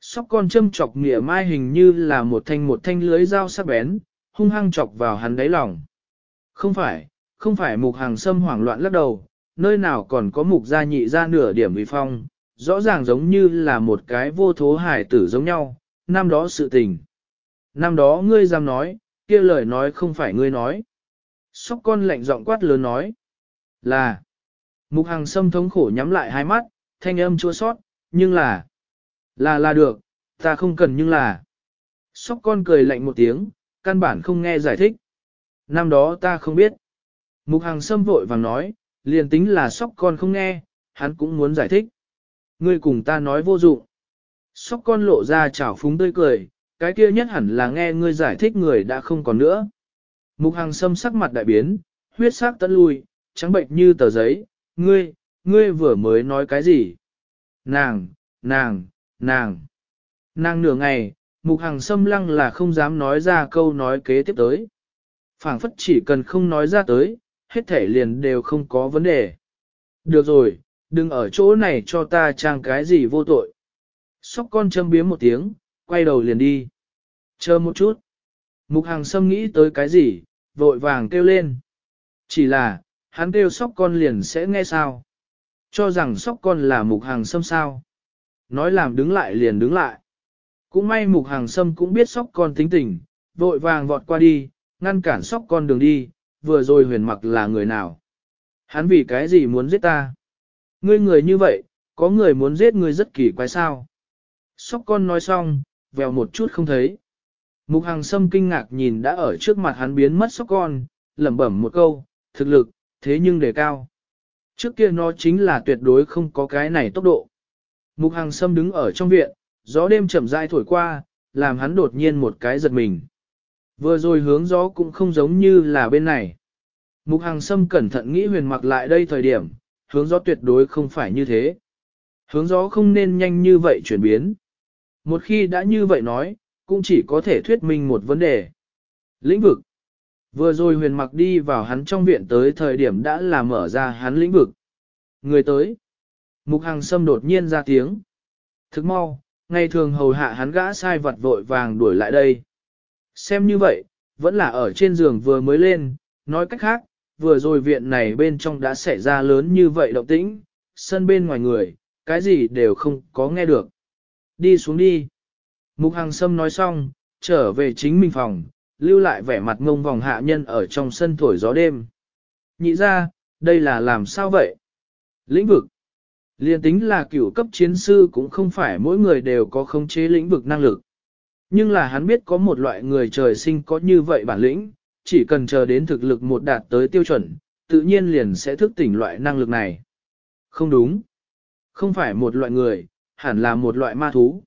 Sóc con châm chọc mỉa mai hình như là một thanh một thanh lưới dao sắc bén, hung hăng chọc vào hắn đáy lòng. Không phải, không phải mục hàng sâm hoảng loạn lắc đầu, nơi nào còn có mục gia nhị ra nửa điểm vì phong, rõ ràng giống như là một cái vô thố hải tử giống nhau, năm đó sự tình. Năm đó ngươi dám nói, kia lời nói không phải ngươi nói. Sóc con lạnh giọng quát lớn nói, là, mục hàng sâm thống khổ nhắm lại hai mắt, thanh âm chua sót, nhưng là, là là được, ta không cần nhưng là. Sóc con cười lạnh một tiếng, căn bản không nghe giải thích. Năm đó ta không biết. Mục Hằng sâm vội vàng nói, liền tính là sóc con không nghe, hắn cũng muốn giải thích. Ngươi cùng ta nói vô dụng. Sóc con lộ ra chảo phúng tươi cười, cái kia nhất hẳn là nghe ngươi giải thích người đã không còn nữa. Mục Hằng sâm sắc mặt đại biến, huyết sắc tận lui, trắng bệnh như tờ giấy, ngươi, ngươi vừa mới nói cái gì? Nàng, nàng, nàng. Nàng nửa ngày, mục Hằng xâm lăng là không dám nói ra câu nói kế tiếp tới phảng phất chỉ cần không nói ra tới, hết thể liền đều không có vấn đề. Được rồi, đừng ở chỗ này cho ta trang cái gì vô tội. Sóc con châm biếm một tiếng, quay đầu liền đi. Chờ một chút. Mục hàng xâm nghĩ tới cái gì, vội vàng kêu lên. Chỉ là, hắn kêu sóc con liền sẽ nghe sao. Cho rằng sóc con là mục hàng xâm sao. Nói làm đứng lại liền đứng lại. Cũng may mục hàng sâm cũng biết sóc con tính tình, vội vàng vọt qua đi, ngăn cản sóc con đường đi, vừa rồi huyền mặc là người nào. Hắn vì cái gì muốn giết ta? Ngươi người như vậy, có người muốn giết ngươi rất kỳ quái sao? Sóc con nói xong, vèo một chút không thấy. Mục hàng sâm kinh ngạc nhìn đã ở trước mặt hắn biến mất sóc con, lẩm bẩm một câu, thực lực, thế nhưng đề cao. Trước kia nó chính là tuyệt đối không có cái này tốc độ. Mục Hàng Sâm đứng ở trong viện, gió đêm chậm rãi thổi qua, làm hắn đột nhiên một cái giật mình. Vừa rồi hướng gió cũng không giống như là bên này. Mục Hàng Sâm cẩn thận nghĩ huyền mặc lại đây thời điểm, hướng gió tuyệt đối không phải như thế. Hướng gió không nên nhanh như vậy chuyển biến. Một khi đã như vậy nói, cũng chỉ có thể thuyết minh một vấn đề. Lĩnh vực. Vừa rồi huyền mặc đi vào hắn trong viện tới thời điểm đã là mở ra hắn lĩnh vực. Người tới. Mục Hàng Sâm đột nhiên ra tiếng. Thức mau, ngày thường hầu hạ hắn gã sai vật vội vàng đuổi lại đây. Xem như vậy, vẫn là ở trên giường vừa mới lên, nói cách khác, vừa rồi viện này bên trong đã xảy ra lớn như vậy động tĩnh, sân bên ngoài người, cái gì đều không có nghe được. Đi xuống đi. Mục hằng Sâm nói xong, trở về chính mình phòng, lưu lại vẻ mặt ngông vòng hạ nhân ở trong sân thổi gió đêm. Nhị ra, đây là làm sao vậy? Lĩnh vực. Liên tính là cửu cấp chiến sư cũng không phải mỗi người đều có khống chế lĩnh vực năng lực. Nhưng là hắn biết có một loại người trời sinh có như vậy bản lĩnh, chỉ cần chờ đến thực lực một đạt tới tiêu chuẩn, tự nhiên liền sẽ thức tỉnh loại năng lực này. Không đúng. Không phải một loại người, hẳn là một loại ma thú.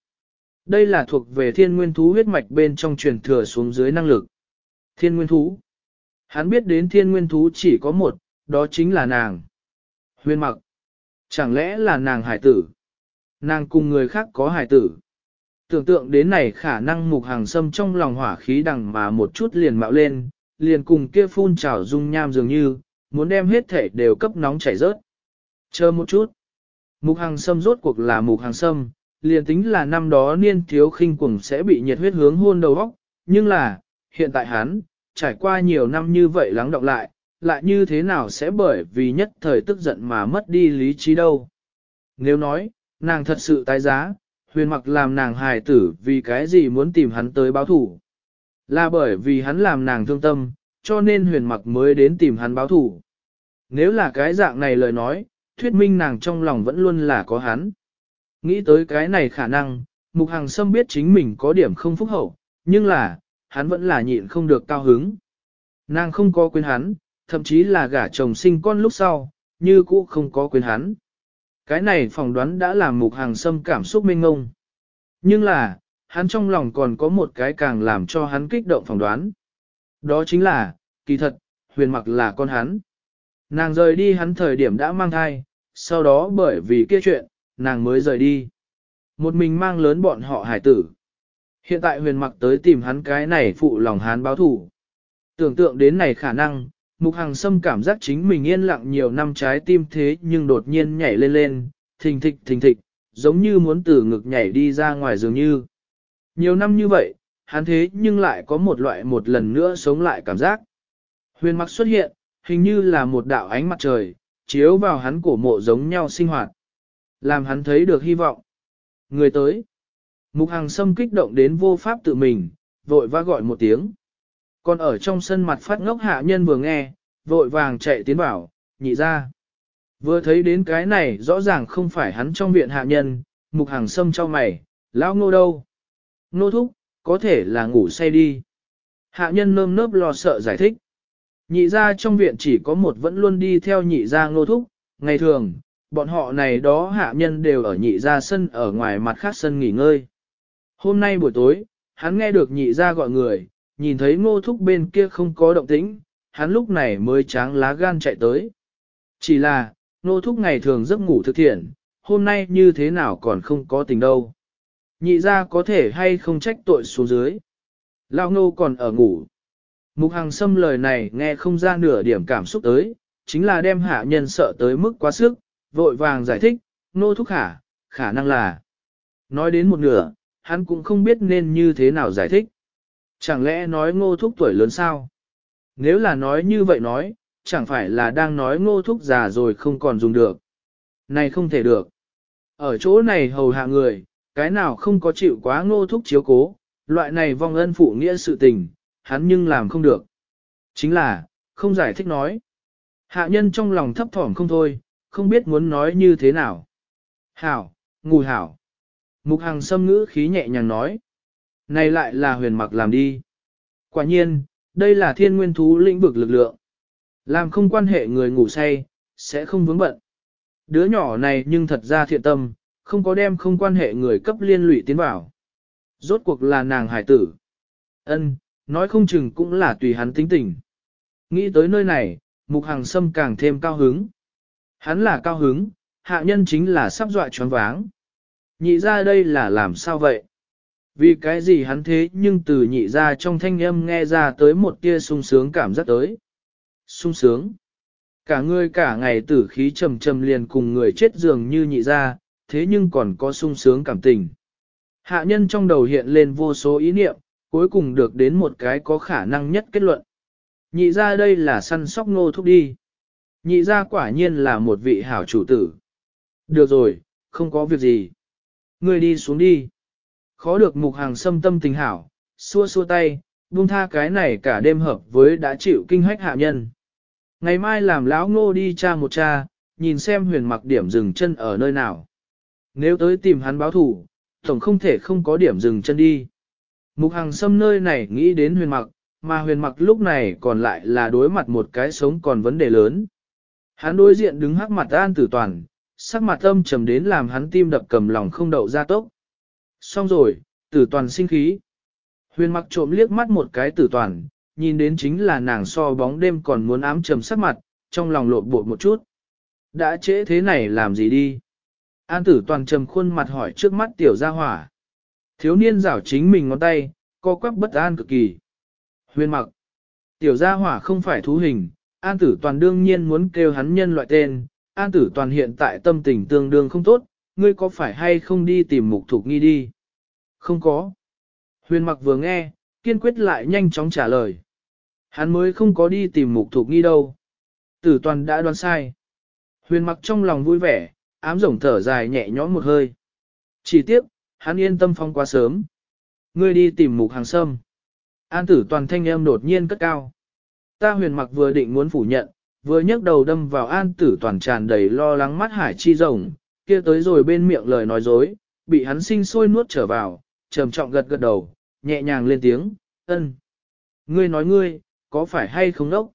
Đây là thuộc về thiên nguyên thú huyết mạch bên trong truyền thừa xuống dưới năng lực. Thiên nguyên thú. Hắn biết đến thiên nguyên thú chỉ có một, đó chính là nàng. Huyền mặc. Chẳng lẽ là nàng hải tử? Nàng cùng người khác có hải tử. Tưởng tượng đến này khả năng mục hàng sâm trong lòng hỏa khí đằng mà một chút liền mạo lên, liền cùng kia phun trào dung nham dường như, muốn đem hết thể đều cấp nóng chảy rớt. Chờ một chút. Mục hàng sâm rốt cuộc là mục hàng sâm, liền tính là năm đó niên thiếu khinh cuồng sẽ bị nhiệt huyết hướng hôn đầu óc, nhưng là, hiện tại hắn, trải qua nhiều năm như vậy lắng động lại, lại như thế nào sẽ bởi vì nhất thời tức giận mà mất đi lý trí đâu. Nếu nói, nàng thật sự tái giá, huyền mặc làm nàng hài tử vì cái gì muốn tìm hắn tới báo thủ. Là bởi vì hắn làm nàng thương tâm, cho nên huyền mặc mới đến tìm hắn báo thủ. Nếu là cái dạng này lời nói, thuyết minh nàng trong lòng vẫn luôn là có hắn. Nghĩ tới cái này khả năng, Mục Hàng Sâm biết chính mình có điểm không phúc hậu, nhưng là, hắn vẫn là nhịn không được cao hứng. Nàng không có quên hắn, thậm chí là gả chồng sinh con lúc sau, như cũ không có quên hắn. Cái này phỏng đoán đã làm Mục Hàng Sâm cảm xúc mênh ngông. Nhưng là, hắn trong lòng còn có một cái càng làm cho hắn kích động phỏng đoán. Đó chính là, kỳ thật, huyền mặc là con hắn. Nàng rời đi hắn thời điểm đã mang thai, sau đó bởi vì kia chuyện, nàng mới rời đi. Một mình mang lớn bọn họ hải tử. Hiện tại huyền mặc tới tìm hắn cái này phụ lòng hắn báo thủ. Tưởng tượng đến này khả năng, mục Hằng sâm cảm giác chính mình yên lặng nhiều năm trái tim thế nhưng đột nhiên nhảy lên lên, thình thịch thình thịch, giống như muốn từ ngực nhảy đi ra ngoài dường như. Nhiều năm như vậy, hắn thế nhưng lại có một loại một lần nữa sống lại cảm giác. Huyền mặc xuất hiện, hình như là một đạo ánh mặt trời, chiếu vào hắn cổ mộ giống nhau sinh hoạt. Làm hắn thấy được hy vọng. Người tới. Mục Hằng sâm kích động đến vô pháp tự mình, vội va gọi một tiếng. Còn ở trong sân mặt phát ngốc hạ nhân vừa nghe, vội vàng chạy tiến bảo, nhị ra. Vừa thấy đến cái này rõ ràng không phải hắn trong viện hạ nhân, mục hàng sâm cho mày, lão ngô đâu? Ngô thúc, có thể là ngủ say đi. Hạ nhân nơm nớp lo sợ giải thích. Nhị ra trong viện chỉ có một vẫn luôn đi theo nhị ra ngô thúc, ngày thường, bọn họ này đó hạ nhân đều ở nhị ra sân ở ngoài mặt khác sân nghỉ ngơi. Hôm nay buổi tối, hắn nghe được nhị ra gọi người, nhìn thấy ngô thúc bên kia không có động tĩnh, hắn lúc này mới tráng lá gan chạy tới. Chỉ là, ngô thúc ngày thường giấc ngủ thực thiện, hôm nay như thế nào còn không có tình đâu. Nhị ra có thể hay không trách tội xuống dưới. Lao ngô còn ở ngủ. Mục hàng xâm lời này nghe không ra nửa điểm cảm xúc tới, chính là đem hạ nhân sợ tới mức quá sức, vội vàng giải thích, nô thúc khả, khả năng là. Nói đến một nửa, hắn cũng không biết nên như thế nào giải thích. Chẳng lẽ nói ngô thúc tuổi lớn sao? Nếu là nói như vậy nói, chẳng phải là đang nói ngô thúc già rồi không còn dùng được. Này không thể được. Ở chỗ này hầu hạ người, cái nào không có chịu quá ngô thúc chiếu cố, loại này vong ân phụ nghĩa sự tình, hắn nhưng làm không được. Chính là, không giải thích nói. Hạ nhân trong lòng thấp thỏm không thôi, không biết muốn nói như thế nào. Hảo, ngủ hảo. Mục hàng xâm ngữ khí nhẹ nhàng nói. Này lại là huyền mặc làm đi. Quả nhiên, đây là thiên nguyên thú lĩnh vực lực lượng. Làm không quan hệ người ngủ say, sẽ không vướng bận. Đứa nhỏ này nhưng thật ra thiện tâm, không có đem không quan hệ người cấp liên lụy tiến vào. Rốt cuộc là nàng hải tử. ân nói không chừng cũng là tùy hắn tính tình. Nghĩ tới nơi này, mục hàng sâm càng thêm cao hứng. Hắn là cao hứng, hạ nhân chính là sắp dọa choáng váng. Nhị ra đây là làm sao vậy? Vì cái gì hắn thế nhưng từ nhị ra trong thanh âm nghe ra tới một tia sung sướng cảm giác tới. sung sướng. Cả người cả ngày tử khí trầm trầm liền cùng người chết dường như nhị ra, thế nhưng còn có sung sướng cảm tình. Hạ nhân trong đầu hiện lên vô số ý niệm, cuối cùng được đến một cái có khả năng nhất kết luận. Nhị ra đây là săn sóc ngô thúc đi. Nhị ra quả nhiên là một vị hảo chủ tử. Được rồi, không có việc gì. Ngươi đi xuống đi. Khó được mục hàng xâm tâm tình hảo, xua xua tay, buông tha cái này cả đêm hợp với đã chịu kinh hách hạ nhân. Ngày mai làm lão ngô đi cha một cha, nhìn xem huyền mặc điểm dừng chân ở nơi nào. Nếu tới tìm hắn báo thủ, tổng không thể không có điểm dừng chân đi. Mục hàng xâm nơi này nghĩ đến huyền mặc, mà huyền mặc lúc này còn lại là đối mặt một cái sống còn vấn đề lớn. Hắn đối diện đứng hắc mặt an tử toàn, sắc mặt âm trầm đến làm hắn tim đập cầm lòng không đậu ra tốc. Xong rồi, tử toàn sinh khí. Huyền mặc trộm liếc mắt một cái tử toàn, nhìn đến chính là nàng so bóng đêm còn muốn ám trầm sắc mặt, trong lòng lộn bộ một chút. Đã trễ thế này làm gì đi? An tử toàn trầm khuôn mặt hỏi trước mắt tiểu gia hỏa. Thiếu niên rảo chính mình ngón tay, co quắp bất an cực kỳ. Huyền mặc. Tiểu gia hỏa không phải thú hình, an tử toàn đương nhiên muốn kêu hắn nhân loại tên. An tử toàn hiện tại tâm tình tương đương không tốt, ngươi có phải hay không đi tìm mục thục nghi đi? Không có. Huyền mặc vừa nghe, kiên quyết lại nhanh chóng trả lời. Hắn mới không có đi tìm mục thục nghi đâu. Tử toàn đã đoán sai. Huyền mặc trong lòng vui vẻ, ám rổng thở dài nhẹ nhõm một hơi. Chỉ tiếp, hắn yên tâm phong quá sớm. Ngươi đi tìm mục hàng sâm. An tử toàn thanh âm đột nhiên cất cao. Ta huyền mặc vừa định muốn phủ nhận, vừa nhấc đầu đâm vào an tử toàn tràn đầy lo lắng mắt hải chi rồng, kia tới rồi bên miệng lời nói dối, bị hắn sinh sôi nuốt trở vào, trầm trọng gật gật đầu, nhẹ nhàng lên tiếng, ân. Ngươi nói ngươi, có phải hay không đốc?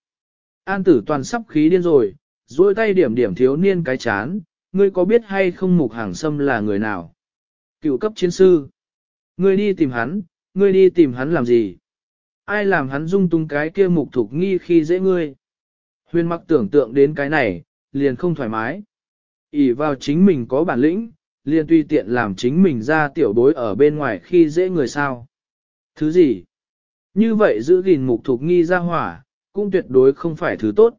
An tử toàn sắp khí điên rồi, duỗi tay điểm điểm thiếu niên cái chán, ngươi có biết hay không mục hàng sâm là người nào? Cựu cấp chiến sư. Ngươi đi tìm hắn, ngươi đi tìm hắn làm gì? Ai làm hắn dung tung cái kia mục thục nghi khi dễ ngươi? Huyền mặc tưởng tượng đến cái này, liền không thoải mái ỷ vào chính mình có bản lĩnh, liền tùy tiện làm chính mình ra tiểu bối ở bên ngoài khi dễ người sao. Thứ gì? Như vậy giữ gìn mục thục nghi ra hỏa, cũng tuyệt đối không phải thứ tốt.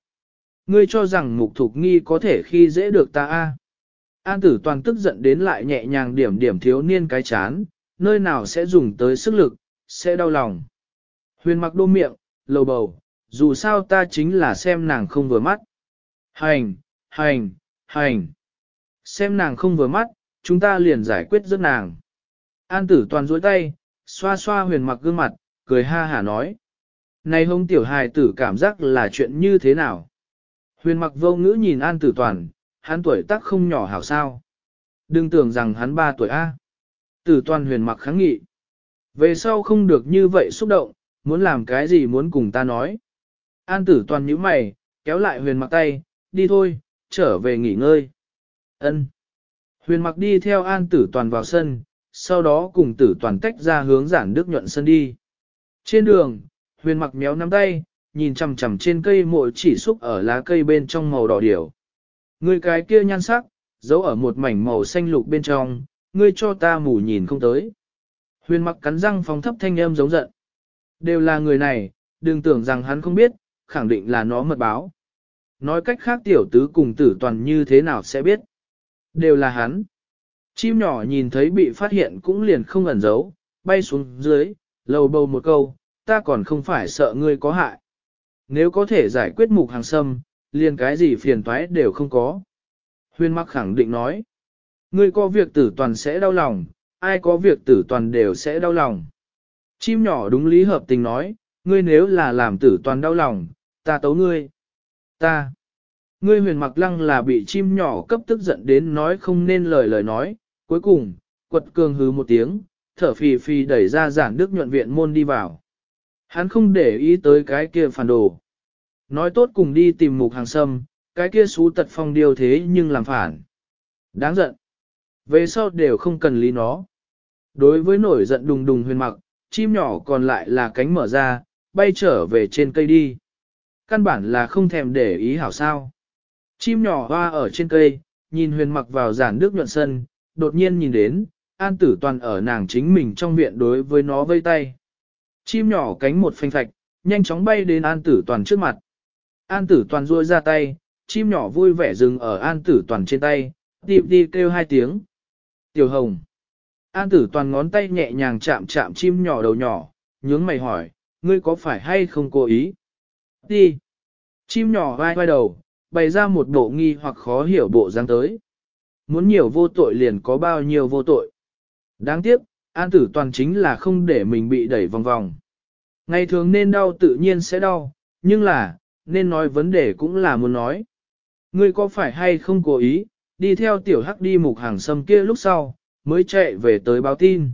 Ngươi cho rằng mục thục nghi có thể khi dễ được ta a? An tử toàn tức giận đến lại nhẹ nhàng điểm điểm thiếu niên cái chán, nơi nào sẽ dùng tới sức lực, sẽ đau lòng. Huyền mặc đô miệng, lầu bầu, dù sao ta chính là xem nàng không vừa mắt. Hành, hành, hành. Xem nàng không vừa mắt, chúng ta liền giải quyết rất nàng. An tử toàn duỗi tay, xoa xoa huyền mặc gương mặt, cười ha hả nói. Này hông tiểu hài tử cảm giác là chuyện như thế nào? Huyền mặc vô ngữ nhìn an tử toàn, hắn tuổi tác không nhỏ hảo sao. Đừng tưởng rằng hắn ba tuổi A. Tử toàn huyền mặc kháng nghị. Về sau không được như vậy xúc động, muốn làm cái gì muốn cùng ta nói. An tử toàn nhíu mày, kéo lại huyền mặc tay, đi thôi, trở về nghỉ ngơi. Ân. Huyền mặc đi theo an tử toàn vào sân, sau đó cùng tử toàn tách ra hướng giản đức nhuận sân đi. Trên đường, huyền mặc méo nắm tay, nhìn chằm chằm trên cây mội chỉ xúc ở lá cây bên trong màu đỏ điểu. Người cái kia nhan sắc, giấu ở một mảnh màu xanh lục bên trong, ngươi cho ta mù nhìn không tới. Huyền mặc cắn răng phóng thấp thanh âm giống giận. Đều là người này, đừng tưởng rằng hắn không biết, khẳng định là nó mật báo. Nói cách khác tiểu tứ cùng tử toàn như thế nào sẽ biết. Đều là hắn. Chim nhỏ nhìn thấy bị phát hiện cũng liền không ẩn giấu, bay xuống dưới, lầu bầu một câu, ta còn không phải sợ ngươi có hại. Nếu có thể giải quyết mục hàng sâm, liền cái gì phiền toái đều không có. Huyên mắc khẳng định nói, ngươi có việc tử toàn sẽ đau lòng, ai có việc tử toàn đều sẽ đau lòng. Chim nhỏ đúng lý hợp tình nói, ngươi nếu là làm tử toàn đau lòng, ta tấu ngươi. Ta. Ngươi huyền mặc lăng là bị chim nhỏ cấp tức giận đến nói không nên lời lời nói, cuối cùng, quật cường hứ một tiếng, thở phì phì đẩy ra giản đức nhuận viện môn đi vào. Hắn không để ý tới cái kia phản đồ. nói tốt cùng đi tìm mục hàng sâm, cái kia xú tật phong điều thế nhưng làm phản. Đáng giận. Về sau đều không cần lý nó. Đối với nổi giận đùng đùng huyền mặc, chim nhỏ còn lại là cánh mở ra, bay trở về trên cây đi. Căn bản là không thèm để ý hảo sao. Chim nhỏ hoa ở trên cây, nhìn huyền mặc vào giản nước nhuận sân, đột nhiên nhìn đến, an tử toàn ở nàng chính mình trong viện đối với nó vây tay. Chim nhỏ cánh một phanh phạch, nhanh chóng bay đến an tử toàn trước mặt. An tử toàn ruôi ra tay, chim nhỏ vui vẻ dừng ở an tử toàn trên tay, tiệp đi kêu hai tiếng. Tiểu hồng. An tử toàn ngón tay nhẹ nhàng chạm chạm chim nhỏ đầu nhỏ, nhướng mày hỏi, ngươi có phải hay không cố ý? Đi. Chim nhỏ vai vai đầu, bày ra một bộ nghi hoặc khó hiểu bộ dáng tới. Muốn nhiều vô tội liền có bao nhiêu vô tội. Đáng tiếc, an tử toàn chính là không để mình bị đẩy vòng vòng. Ngày thường nên đau tự nhiên sẽ đau, nhưng là, nên nói vấn đề cũng là muốn nói. Ngươi có phải hay không cố ý, đi theo tiểu hắc đi mục hàng sâm kia lúc sau, mới chạy về tới báo tin.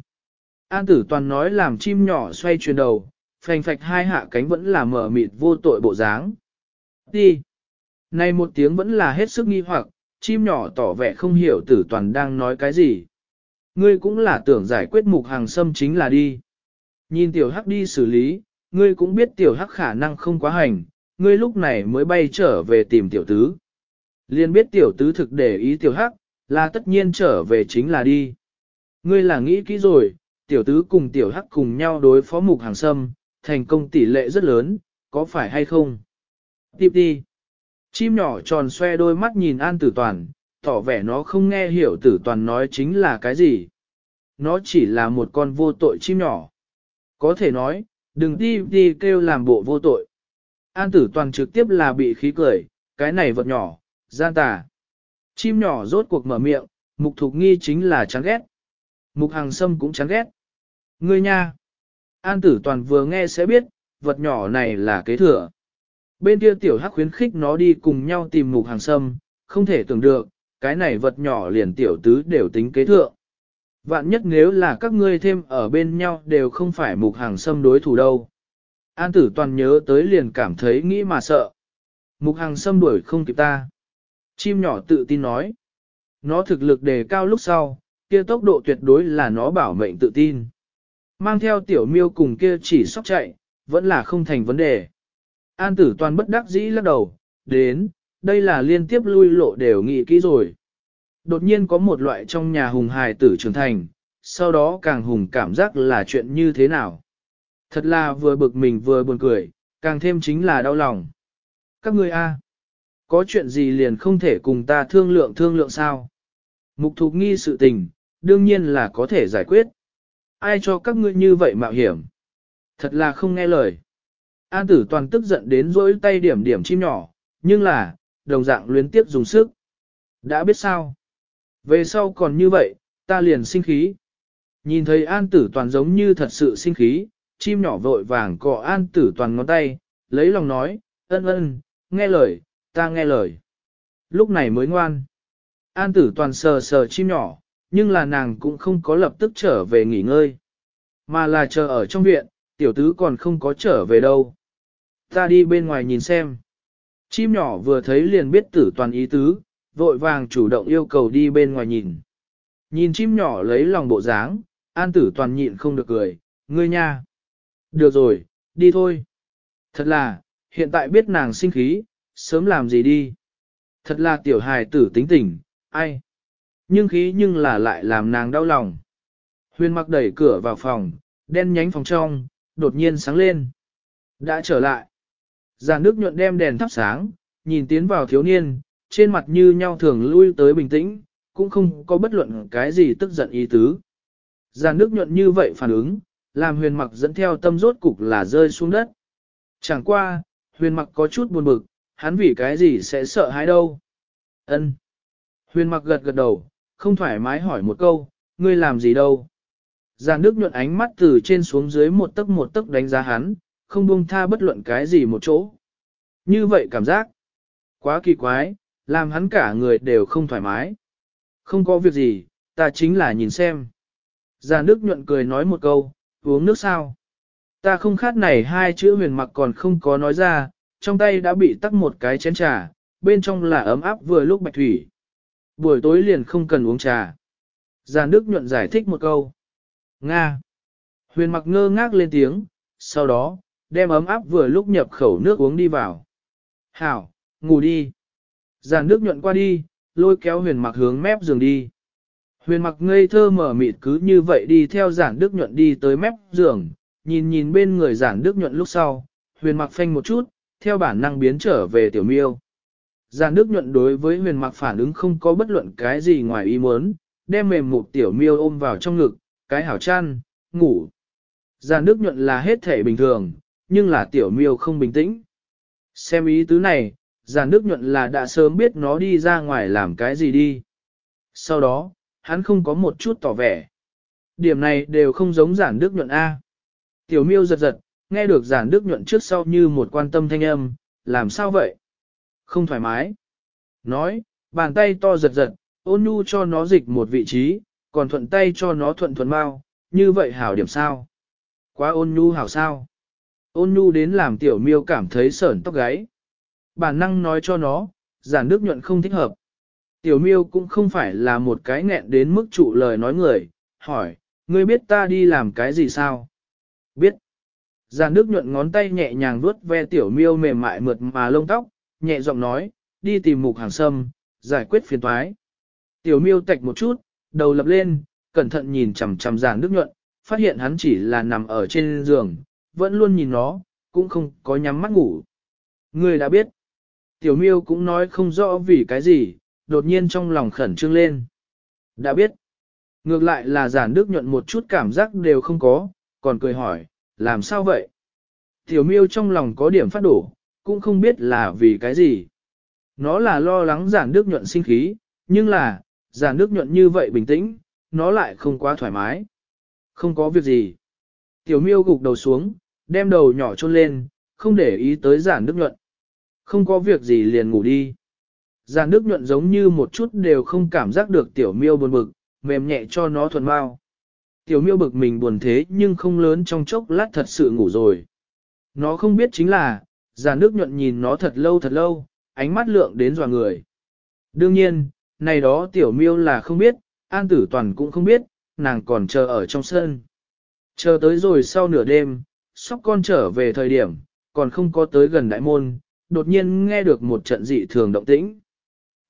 An tử toàn nói làm chim nhỏ xoay chuyển đầu, phành phạch hai hạ cánh vẫn là mở mịt vô tội bộ dáng. Đi! Này một tiếng vẫn là hết sức nghi hoặc, chim nhỏ tỏ vẻ không hiểu tử toàn đang nói cái gì. Ngươi cũng là tưởng giải quyết mục hàng xâm chính là đi. Nhìn tiểu hắc đi xử lý, ngươi cũng biết tiểu hắc khả năng không quá hành, ngươi lúc này mới bay trở về tìm tiểu tứ. Liên biết tiểu tứ thực để ý tiểu hắc, là tất nhiên trở về chính là đi. Ngươi là nghĩ kỹ rồi, tiểu tứ cùng tiểu hắc cùng nhau đối phó mục hàng xâm, thành công tỷ lệ rất lớn, có phải hay không? Tiếp đi. Chim nhỏ tròn xoe đôi mắt nhìn An Tử Toàn, tỏ vẻ nó không nghe hiểu Tử Toàn nói chính là cái gì. Nó chỉ là một con vô tội chim nhỏ. Có thể nói, đừng đi đi kêu làm bộ vô tội. An Tử Toàn trực tiếp là bị khí cười, cái này vật nhỏ, gian tà. Chim nhỏ rốt cuộc mở miệng, mục thục nghi chính là chán ghét. Mục hàng sâm cũng chán ghét. Ngươi nha! An Tử Toàn vừa nghe sẽ biết, vật nhỏ này là kế thừa. Bên kia tiểu hắc khuyến khích nó đi cùng nhau tìm mục hàng sâm, không thể tưởng được, cái này vật nhỏ liền tiểu tứ đều tính kế thượng. Vạn nhất nếu là các ngươi thêm ở bên nhau đều không phải mục hàng sâm đối thủ đâu. An tử toàn nhớ tới liền cảm thấy nghĩ mà sợ. Mục hàng sâm đuổi không kịp ta. Chim nhỏ tự tin nói. Nó thực lực đề cao lúc sau, kia tốc độ tuyệt đối là nó bảo mệnh tự tin. Mang theo tiểu miêu cùng kia chỉ sóc chạy, vẫn là không thành vấn đề. An tử toàn bất đắc dĩ lắc đầu, đến, đây là liên tiếp lui lộ đều nghĩ kỹ rồi. Đột nhiên có một loại trong nhà hùng hài tử trưởng thành, sau đó càng hùng cảm giác là chuyện như thế nào. Thật là vừa bực mình vừa buồn cười, càng thêm chính là đau lòng. Các ngươi a, có chuyện gì liền không thể cùng ta thương lượng thương lượng sao? Mục thục nghi sự tình, đương nhiên là có thể giải quyết. Ai cho các ngươi như vậy mạo hiểm? Thật là không nghe lời. An tử toàn tức giận đến rỗi tay điểm điểm chim nhỏ, nhưng là, đồng dạng luyến tiếp dùng sức. Đã biết sao? Về sau còn như vậy, ta liền sinh khí. Nhìn thấy an tử toàn giống như thật sự sinh khí, chim nhỏ vội vàng cọ an tử toàn ngón tay, lấy lòng nói, ân ân, nghe lời, ta nghe lời. Lúc này mới ngoan. An tử toàn sờ sờ chim nhỏ, nhưng là nàng cũng không có lập tức trở về nghỉ ngơi. Mà là chờ ở trong viện, tiểu tứ còn không có trở về đâu. Ta đi bên ngoài nhìn xem. Chim nhỏ vừa thấy liền biết tử toàn ý tứ, vội vàng chủ động yêu cầu đi bên ngoài nhìn. Nhìn chim nhỏ lấy lòng bộ dáng, an tử toàn nhịn không được cười, ngươi nha. Được rồi, đi thôi. Thật là, hiện tại biết nàng sinh khí, sớm làm gì đi. Thật là tiểu hài tử tính tình, ai. Nhưng khí nhưng là lại làm nàng đau lòng. Huyền mặc đẩy cửa vào phòng, đen nhánh phòng trong, đột nhiên sáng lên. Đã trở lại. Giàn nước nhuận đem đèn thắp sáng, nhìn tiến vào thiếu niên, trên mặt như nhau thường lui tới bình tĩnh, cũng không có bất luận cái gì tức giận ý tứ. Giàn nước nhuận như vậy phản ứng, làm huyền mặc dẫn theo tâm rốt cục là rơi xuống đất. Chẳng qua, huyền mặc có chút buồn bực, hắn vì cái gì sẽ sợ hãi đâu. Ân. Huyền mặc gật gật đầu, không thoải mái hỏi một câu, ngươi làm gì đâu. Giàn nước nhuận ánh mắt từ trên xuống dưới một tấc một tấc đánh giá hắn, không buông tha bất luận cái gì một chỗ. Như vậy cảm giác, quá kỳ quái, làm hắn cả người đều không thoải mái. Không có việc gì, ta chính là nhìn xem. Già nước nhuận cười nói một câu, uống nước sao? Ta không khát này hai chữ huyền mặc còn không có nói ra, trong tay đã bị tắc một cái chén trà, bên trong là ấm áp vừa lúc bạch thủy. Buổi tối liền không cần uống trà. Già Đức nhuận giải thích một câu. Nga. Huyền mặc ngơ ngác lên tiếng, sau đó, đem ấm áp vừa lúc nhập khẩu nước uống đi vào. Hảo, ngủ đi. Giàn Đức nhuận qua đi, lôi kéo huyền mặc hướng mép giường đi. Huyền mặc ngây thơ mở mịt cứ như vậy đi theo giản đức nhuận đi tới mép giường, nhìn nhìn bên người giản đức nhuận lúc sau, huyền mặc phanh một chút, theo bản năng biến trở về tiểu miêu. Giản đức nhuận đối với huyền mặc phản ứng không có bất luận cái gì ngoài ý muốn, đem mềm một tiểu miêu ôm vào trong ngực, cái hảo chăn, ngủ. Giản đức nhuận là hết thể bình thường, nhưng là tiểu miêu không bình tĩnh. Xem ý tứ này, giản đức nhuận là đã sớm biết nó đi ra ngoài làm cái gì đi. Sau đó, hắn không có một chút tỏ vẻ. Điểm này đều không giống giản đức nhuận A. Tiểu miêu giật giật, nghe được giản đức nhuận trước sau như một quan tâm thanh âm, làm sao vậy? Không thoải mái. Nói, bàn tay to giật giật, ôn nhu cho nó dịch một vị trí, còn thuận tay cho nó thuận thuận mau, như vậy hảo điểm sao? Quá ôn nhu hảo sao? Ôn nhu đến làm tiểu miêu cảm thấy sởn tóc gáy. Bản năng nói cho nó, giản đức nhuận không thích hợp. Tiểu miêu cũng không phải là một cái nghẹn đến mức trụ lời nói người, hỏi, ngươi biết ta đi làm cái gì sao? Biết. Giàn nước nhuận ngón tay nhẹ nhàng vuốt ve tiểu miêu mềm mại mượt mà lông tóc, nhẹ giọng nói, đi tìm mục hàng sâm, giải quyết phiền toái. Tiểu miêu tạch một chút, đầu lập lên, cẩn thận nhìn chằm chằm giàn nước nhuận, phát hiện hắn chỉ là nằm ở trên giường, vẫn luôn nhìn nó, cũng không có nhắm mắt ngủ. người đã biết. Tiểu miêu cũng nói không rõ vì cái gì, đột nhiên trong lòng khẩn trương lên. Đã biết. Ngược lại là giản đức nhuận một chút cảm giác đều không có, còn cười hỏi, làm sao vậy? Tiểu miêu trong lòng có điểm phát đổ, cũng không biết là vì cái gì. Nó là lo lắng giản đức nhuận sinh khí, nhưng là, giản đức nhuận như vậy bình tĩnh, nó lại không quá thoải mái. Không có việc gì. Tiểu miêu gục đầu xuống, đem đầu nhỏ chôn lên, không để ý tới giản đức nhuận. Không có việc gì liền ngủ đi. Giàn nước nhuận giống như một chút đều không cảm giác được tiểu miêu buồn bực, mềm nhẹ cho nó thuần bao. Tiểu miêu bực mình buồn thế nhưng không lớn trong chốc lát thật sự ngủ rồi. Nó không biết chính là, giàn nước nhuận nhìn nó thật lâu thật lâu, ánh mắt lượng đến dò người. Đương nhiên, này đó tiểu miêu là không biết, an tử toàn cũng không biết, nàng còn chờ ở trong sân. Chờ tới rồi sau nửa đêm, sóc con trở về thời điểm, còn không có tới gần đại môn, đột nhiên nghe được một trận dị thường động tĩnh.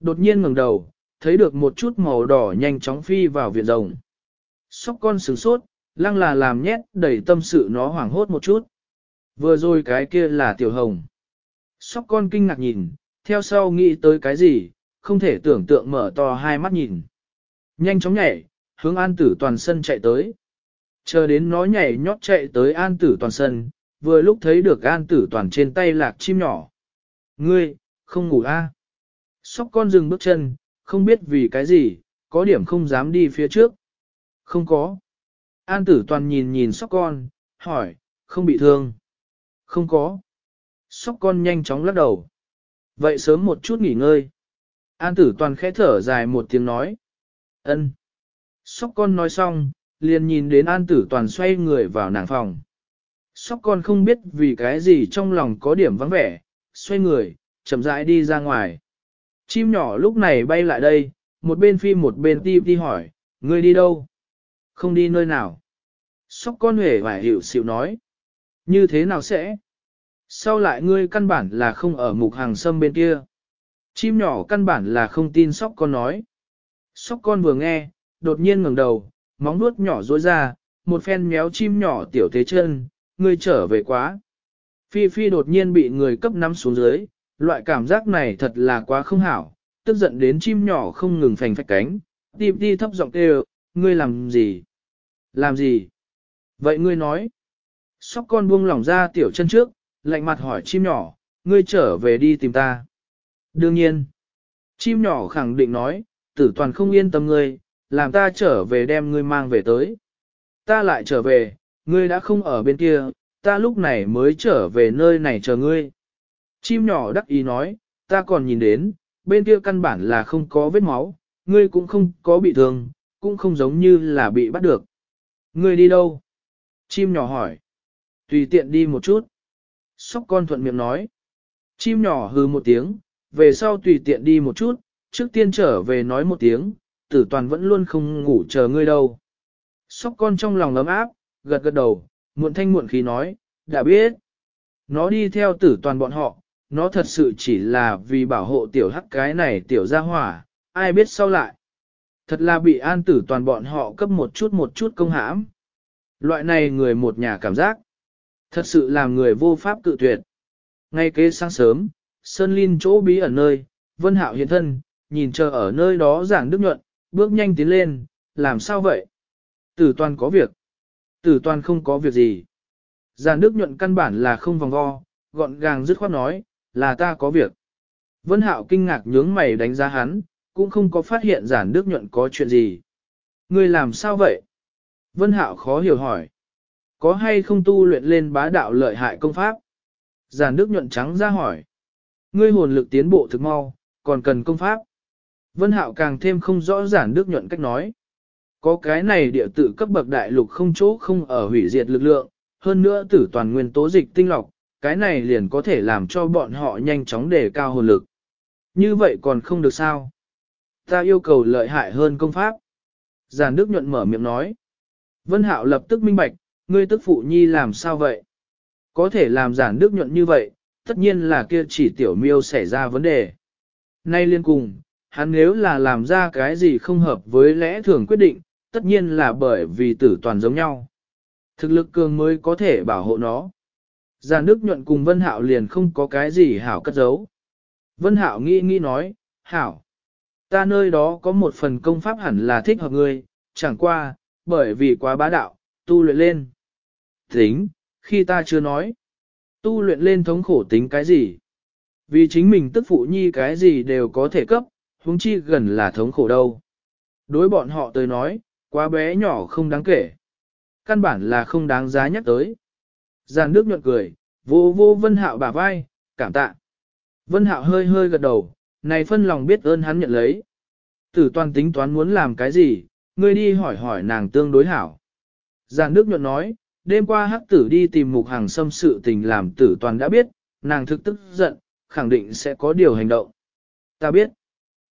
Đột nhiên ngẩng đầu, thấy được một chút màu đỏ nhanh chóng phi vào viện rồng. Sóc con sửng sốt, lăng là làm nhét đầy tâm sự nó hoảng hốt một chút. Vừa rồi cái kia là tiểu hồng. Sóc con kinh ngạc nhìn, theo sau nghĩ tới cái gì, không thể tưởng tượng mở to hai mắt nhìn. Nhanh chóng nhảy, hướng an tử toàn sân chạy tới. Chờ đến nó nhảy nhót chạy tới an tử toàn sân, vừa lúc thấy được an tử toàn trên tay lạc chim nhỏ. Ngươi, không ngủ a? À? Sóc con dừng bước chân, không biết vì cái gì, có điểm không dám đi phía trước. Không có. An tử toàn nhìn nhìn sóc con, hỏi, không bị thương. Không có. Sóc con nhanh chóng lắc đầu. Vậy sớm một chút nghỉ ngơi. An tử toàn khẽ thở dài một tiếng nói. ân. Sóc con nói xong, liền nhìn đến an tử toàn xoay người vào nàng phòng. Sóc con không biết vì cái gì trong lòng có điểm vắng vẻ, xoay người, chậm rãi đi ra ngoài. Chim nhỏ lúc này bay lại đây, một bên phi một bên ti ti hỏi, ngươi đi đâu? Không đi nơi nào. Sóc con hề vải hiểu xịu nói. Như thế nào sẽ? Sau lại ngươi căn bản là không ở mục hàng sâm bên kia. Chim nhỏ căn bản là không tin sóc con nói. Sóc con vừa nghe, đột nhiên ngẩng đầu, móng nuốt nhỏ rối ra, một phen méo chim nhỏ tiểu thế chân, ngươi trở về quá. Phi Phi đột nhiên bị người cấp nắm xuống dưới, loại cảm giác này thật là quá không hảo, tức giận đến chim nhỏ không ngừng phành phách cánh, tìm đi thấp giọng kêu, ngươi làm gì? Làm gì? Vậy ngươi nói. Sóc con buông lỏng ra tiểu chân trước, lạnh mặt hỏi chim nhỏ, ngươi trở về đi tìm ta. Đương nhiên. Chim nhỏ khẳng định nói, tử toàn không yên tâm ngươi, làm ta trở về đem ngươi mang về tới. Ta lại trở về, ngươi đã không ở bên kia, ta lúc này mới trở về nơi này chờ ngươi. Chim nhỏ đắc ý nói, ta còn nhìn đến, bên kia căn bản là không có vết máu, ngươi cũng không có bị thương, cũng không giống như là bị bắt được. Ngươi đi đâu? Chim nhỏ hỏi. Tùy tiện đi một chút. Sóc con thuận miệng nói. Chim nhỏ hư một tiếng, về sau tùy tiện đi một chút, trước tiên trở về nói một tiếng, tử toàn vẫn luôn không ngủ chờ ngươi đâu. Sóc con trong lòng ấm áp, gật gật đầu, muộn thanh muộn khí nói, đã biết. Nó đi theo tử toàn bọn họ, nó thật sự chỉ là vì bảo hộ tiểu hắc cái này tiểu gia hỏa, ai biết sau lại. Thật là bị an tử toàn bọn họ cấp một chút một chút công hãm. Loại này người một nhà cảm giác. Thật sự làm người vô pháp cự tuyệt. Ngay kế sáng sớm, Sơn Linh chỗ bí ở nơi, Vân Hạo hiện thân, nhìn chờ ở nơi đó giảng đức nhuận, bước nhanh tiến lên, làm sao vậy? Tử toàn có việc. Tử toàn không có việc gì. giàn đức nhuận căn bản là không vòng vo, gọn gàng dứt khoát nói, là ta có việc. Vân Hạo kinh ngạc nhướng mày đánh giá hắn, cũng không có phát hiện giản đức nhuận có chuyện gì. Ngươi làm sao vậy? Vân Hạo khó hiểu hỏi. Có hay không tu luyện lên bá đạo lợi hại công pháp? Giản đức nhuận trắng ra hỏi. Ngươi hồn lực tiến bộ thực mau, còn cần công pháp. Vân Hạo càng thêm không rõ ràng đức nhuận cách nói. Có cái này địa tự cấp bậc đại lục không chỗ không ở hủy diệt lực lượng, hơn nữa tử toàn nguyên tố dịch tinh lọc, cái này liền có thể làm cho bọn họ nhanh chóng đề cao hồn lực. Như vậy còn không được sao? Ta yêu cầu lợi hại hơn công pháp. Giàn Đức nhuận mở miệng nói. Vân Hạo lập tức minh bạch, ngươi tức phụ nhi làm sao vậy? Có thể làm giản Đức nhuận như vậy, tất nhiên là kia chỉ tiểu miêu xảy ra vấn đề. Nay liên cùng, hắn nếu là làm ra cái gì không hợp với lẽ thường quyết định, tất nhiên là bởi vì tử toàn giống nhau. Thực lực cường mới có thể bảo hộ nó. Già Đức nhuận cùng Vân Hạo liền không có cái gì hảo cất giấu. Vân Hạo nghĩ nghĩ nói, hảo, ta nơi đó có một phần công pháp hẳn là thích hợp ngươi, chẳng qua, bởi vì quá bá đạo, tu luyện lên. Tính, khi ta chưa nói, tu luyện lên thống khổ tính cái gì? Vì chính mình tức phụ nhi cái gì đều có thể cấp, huống chi gần là thống khổ đâu. Đối bọn họ tới nói, quá bé nhỏ không đáng kể. Căn bản là không đáng giá nhắc tới. Giàn Đức nhuận cười, vô vô Vân Hạo bả vai, cảm tạ. Vân Hạo hơi hơi gật đầu, này phân lòng biết ơn hắn nhận lấy. Tử toàn tính toán muốn làm cái gì, ngươi đi hỏi hỏi nàng tương đối hảo. Giàn Đức nhuận nói, đêm qua hắc tử đi tìm mục hàng xâm sự tình làm tử toàn đã biết, nàng thực tức giận, khẳng định sẽ có điều hành động. Ta biết.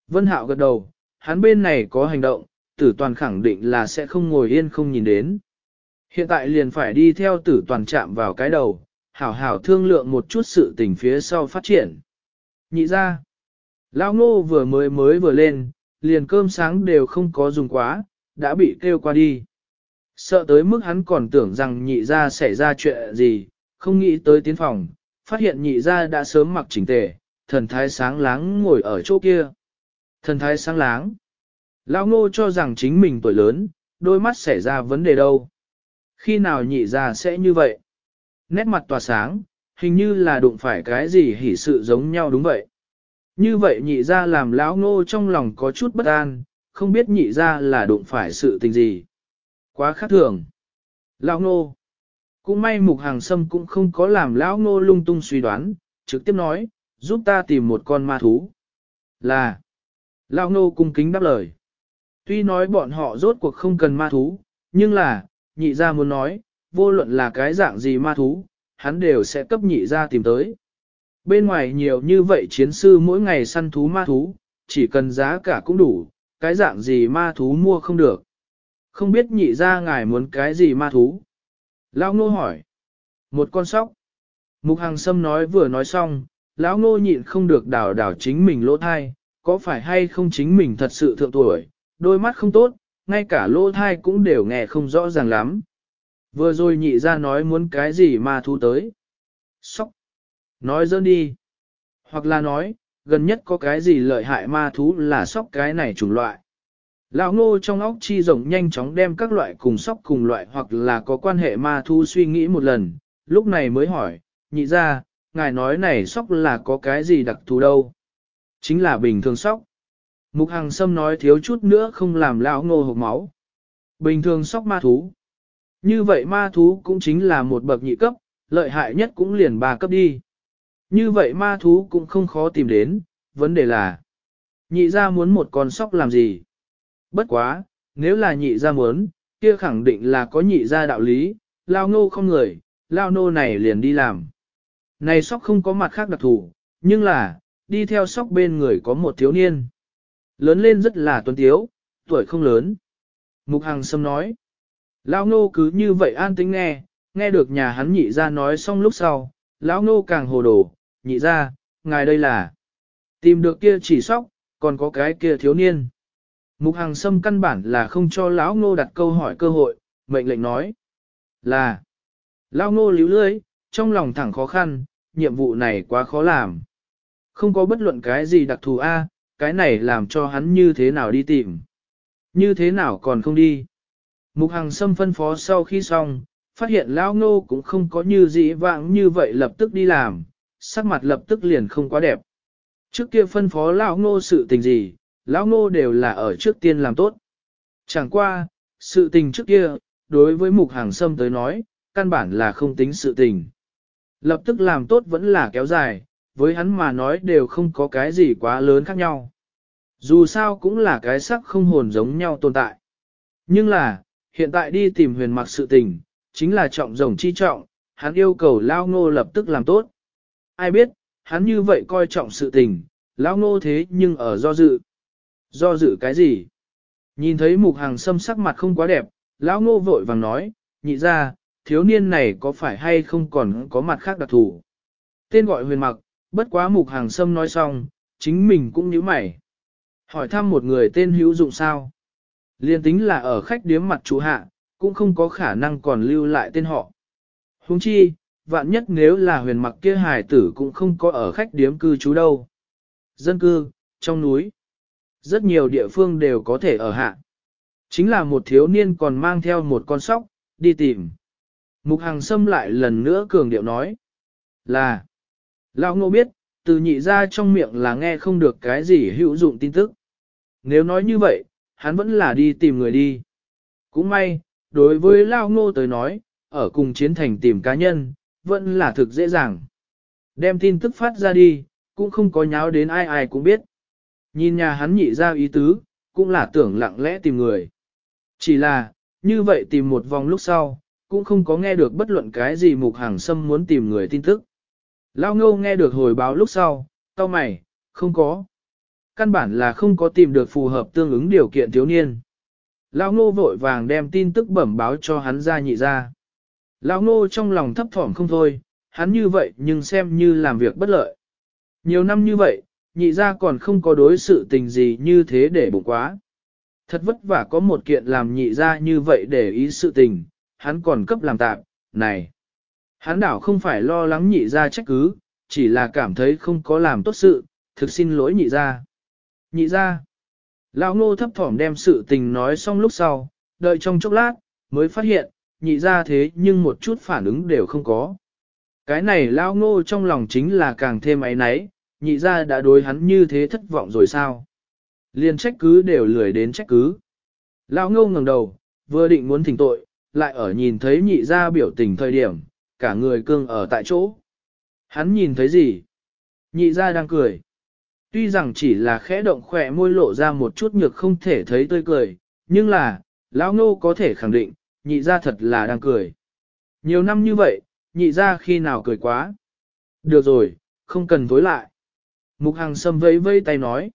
Vân Hạo gật đầu, hắn bên này có hành động, tử toàn khẳng định là sẽ không ngồi yên không nhìn đến. Hiện tại liền phải đi theo tử toàn chạm vào cái đầu, hảo hảo thương lượng một chút sự tình phía sau phát triển. Nhị ra, lão ngô vừa mới mới vừa lên, liền cơm sáng đều không có dùng quá, đã bị kêu qua đi. Sợ tới mức hắn còn tưởng rằng nhị ra xảy ra chuyện gì, không nghĩ tới tiến phòng, phát hiện nhị ra đã sớm mặc chỉnh tề, thần thái sáng láng ngồi ở chỗ kia. Thần thái sáng láng. Lão ngô cho rằng chính mình tuổi lớn, đôi mắt xảy ra vấn đề đâu. Khi nào nhị ra sẽ như vậy? Nét mặt tỏa sáng, hình như là đụng phải cái gì hỉ sự giống nhau đúng vậy. Như vậy nhị ra làm lão ngô trong lòng có chút bất an, không biết nhị ra là đụng phải sự tình gì. Quá khác thường. Lão ngô. Cũng may mục hàng sâm cũng không có làm lão ngô lung tung suy đoán, trực tiếp nói, giúp ta tìm một con ma thú. Là. Lão ngô cung kính đáp lời. Tuy nói bọn họ rốt cuộc không cần ma thú, nhưng là, nhị ra muốn nói, vô luận là cái dạng gì ma thú, hắn đều sẽ cấp nhị ra tìm tới. Bên ngoài nhiều như vậy chiến sư mỗi ngày săn thú ma thú, chỉ cần giá cả cũng đủ, cái dạng gì ma thú mua không được. Không biết nhị ra ngài muốn cái gì ma thú? Lão nô hỏi. Một con sóc. Mục Hàng Sâm nói vừa nói xong, lão nô nhịn không được đảo đảo chính mình lỗ thai, có phải hay không chính mình thật sự thượng tuổi, đôi mắt không tốt, ngay cả lỗ thai cũng đều nghe không rõ ràng lắm. Vừa rồi nhị ra nói muốn cái gì mà thu tới. Sóc. Nói dơn đi. Hoặc là nói, gần nhất có cái gì lợi hại ma thú là sóc cái này chủng loại. Lão ngô trong óc chi rộng nhanh chóng đem các loại cùng sóc cùng loại hoặc là có quan hệ ma thú suy nghĩ một lần, lúc này mới hỏi, nhị ra, ngài nói này sóc là có cái gì đặc thù đâu. Chính là bình thường sóc. Mục Hằng Sâm nói thiếu chút nữa không làm lão ngô hộp máu. Bình thường sóc ma thú. Như vậy ma thú cũng chính là một bậc nhị cấp, lợi hại nhất cũng liền ba cấp đi. Như vậy ma thú cũng không khó tìm đến, vấn đề là nhị ra muốn một con sóc làm gì? Bất quá, nếu là nhị ra muốn, kia khẳng định là có nhị ra đạo lý, lao ngô không người, lao nô này liền đi làm. Này sóc không có mặt khác đặc thù, nhưng là, đi theo sóc bên người có một thiếu niên. Lớn lên rất là tuấn tiếu, tuổi không lớn. Mục Hằng Sâm nói, Lão Ngô cứ như vậy an tính nghe, nghe được nhà hắn nhị ra nói xong lúc sau, Lão Ngô càng hồ đồ, nhị ra, ngài đây là tìm được kia chỉ sóc, còn có cái kia thiếu niên. Mục Hằng Sâm căn bản là không cho Lão Ngô đặt câu hỏi cơ hội, mệnh lệnh nói là Lão Ngô líu lưới, trong lòng thẳng khó khăn, nhiệm vụ này quá khó làm. Không có bất luận cái gì đặc thù A, cái này làm cho hắn như thế nào đi tìm. Như thế nào còn không đi. Mục Hằng Sâm phân phó sau khi xong, phát hiện Lão Ngô cũng không có như dĩ vãng như vậy lập tức đi làm, sắc mặt lập tức liền không quá đẹp. Trước kia phân phó Lão Ngô sự tình gì, Lão Ngô đều là ở trước tiên làm tốt. Chẳng qua, sự tình trước kia, đối với Mục Hàng Sâm tới nói, căn bản là không tính sự tình. Lập tức làm tốt vẫn là kéo dài, với hắn mà nói đều không có cái gì quá lớn khác nhau. Dù sao cũng là cái sắc không hồn giống nhau tồn tại. Nhưng là, hiện tại đi tìm huyền mặc sự tình, chính là trọng rồng chi trọng, hắn yêu cầu Lao Ngô lập tức làm tốt. Ai biết, hắn như vậy coi trọng sự tình, Lao Ngô thế nhưng ở do dự. Do dự cái gì? Nhìn thấy mục hàng sâm sắc mặt không quá đẹp, Lão Ngô vội vàng nói, nhị ra, thiếu niên này có phải hay không còn có mặt khác đặc thù? Tên gọi huyền mặc, bất quá mục hàng sâm nói xong, chính mình cũng nhíu mày. Hỏi thăm một người tên hữu dụng sao? Liên tính là ở khách điếm mặt chủ hạ, cũng không có khả năng còn lưu lại tên họ. Huống chi, vạn nhất nếu là huyền mặc kia hài tử cũng không có ở khách điếm cư trú đâu. Dân cư, trong núi, rất nhiều địa phương đều có thể ở hạ. Chính là một thiếu niên còn mang theo một con sóc, đi tìm. Mục hàng Sâm lại lần nữa cường điệu nói. Là, Lão Ngô biết, từ nhị ra trong miệng là nghe không được cái gì hữu dụng tin tức. Nếu nói như vậy, hắn vẫn là đi tìm người đi. Cũng may, đối với Lao Ngô tới nói, ở cùng chiến thành tìm cá nhân, vẫn là thực dễ dàng. Đem tin tức phát ra đi, cũng không có nháo đến ai ai cũng biết. Nhìn nhà hắn nhị ra ý tứ, cũng là tưởng lặng lẽ tìm người. Chỉ là, như vậy tìm một vòng lúc sau, cũng không có nghe được bất luận cái gì mục hàng xâm muốn tìm người tin tức. Lao ngâu nghe được hồi báo lúc sau, tao mày, không có. Căn bản là không có tìm được phù hợp tương ứng điều kiện thiếu niên. Lao ngô vội vàng đem tin tức bẩm báo cho hắn ra nhị ra. Lao ngô trong lòng thấp thỏm không thôi, hắn như vậy nhưng xem như làm việc bất lợi. Nhiều năm như vậy, nhị ra còn không có đối sự tình gì như thế để bụng quá. Thật vất vả có một kiện làm nhị ra như vậy để ý sự tình, hắn còn cấp làm tạm, này. Hán đảo không phải lo lắng nhị ra trách cứ, chỉ là cảm thấy không có làm tốt sự, thực xin lỗi nhị ra. Nhị ra. Lão ngô thấp thỏm đem sự tình nói xong lúc sau, đợi trong chốc lát, mới phát hiện, nhị ra thế nhưng một chút phản ứng đều không có. Cái này lão ngô trong lòng chính là càng thêm ấy náy, nhị ra đã đối hắn như thế thất vọng rồi sao. Liên trách cứ đều lười đến trách cứ. Lão ngô ngẩng đầu, vừa định muốn thỉnh tội, lại ở nhìn thấy nhị ra biểu tình thời điểm, cả người cương ở tại chỗ. Hắn nhìn thấy gì? Nhị ra đang cười. Tuy rằng chỉ là khẽ động khỏe môi lộ ra một chút nhược không thể thấy tươi cười, nhưng là, lão ngô có thể khẳng định, nhị ra thật là đang cười. Nhiều năm như vậy, nhị ra khi nào cười quá. Được rồi, không cần tối lại. Mục Hằng Sâm vẫy vây tay nói.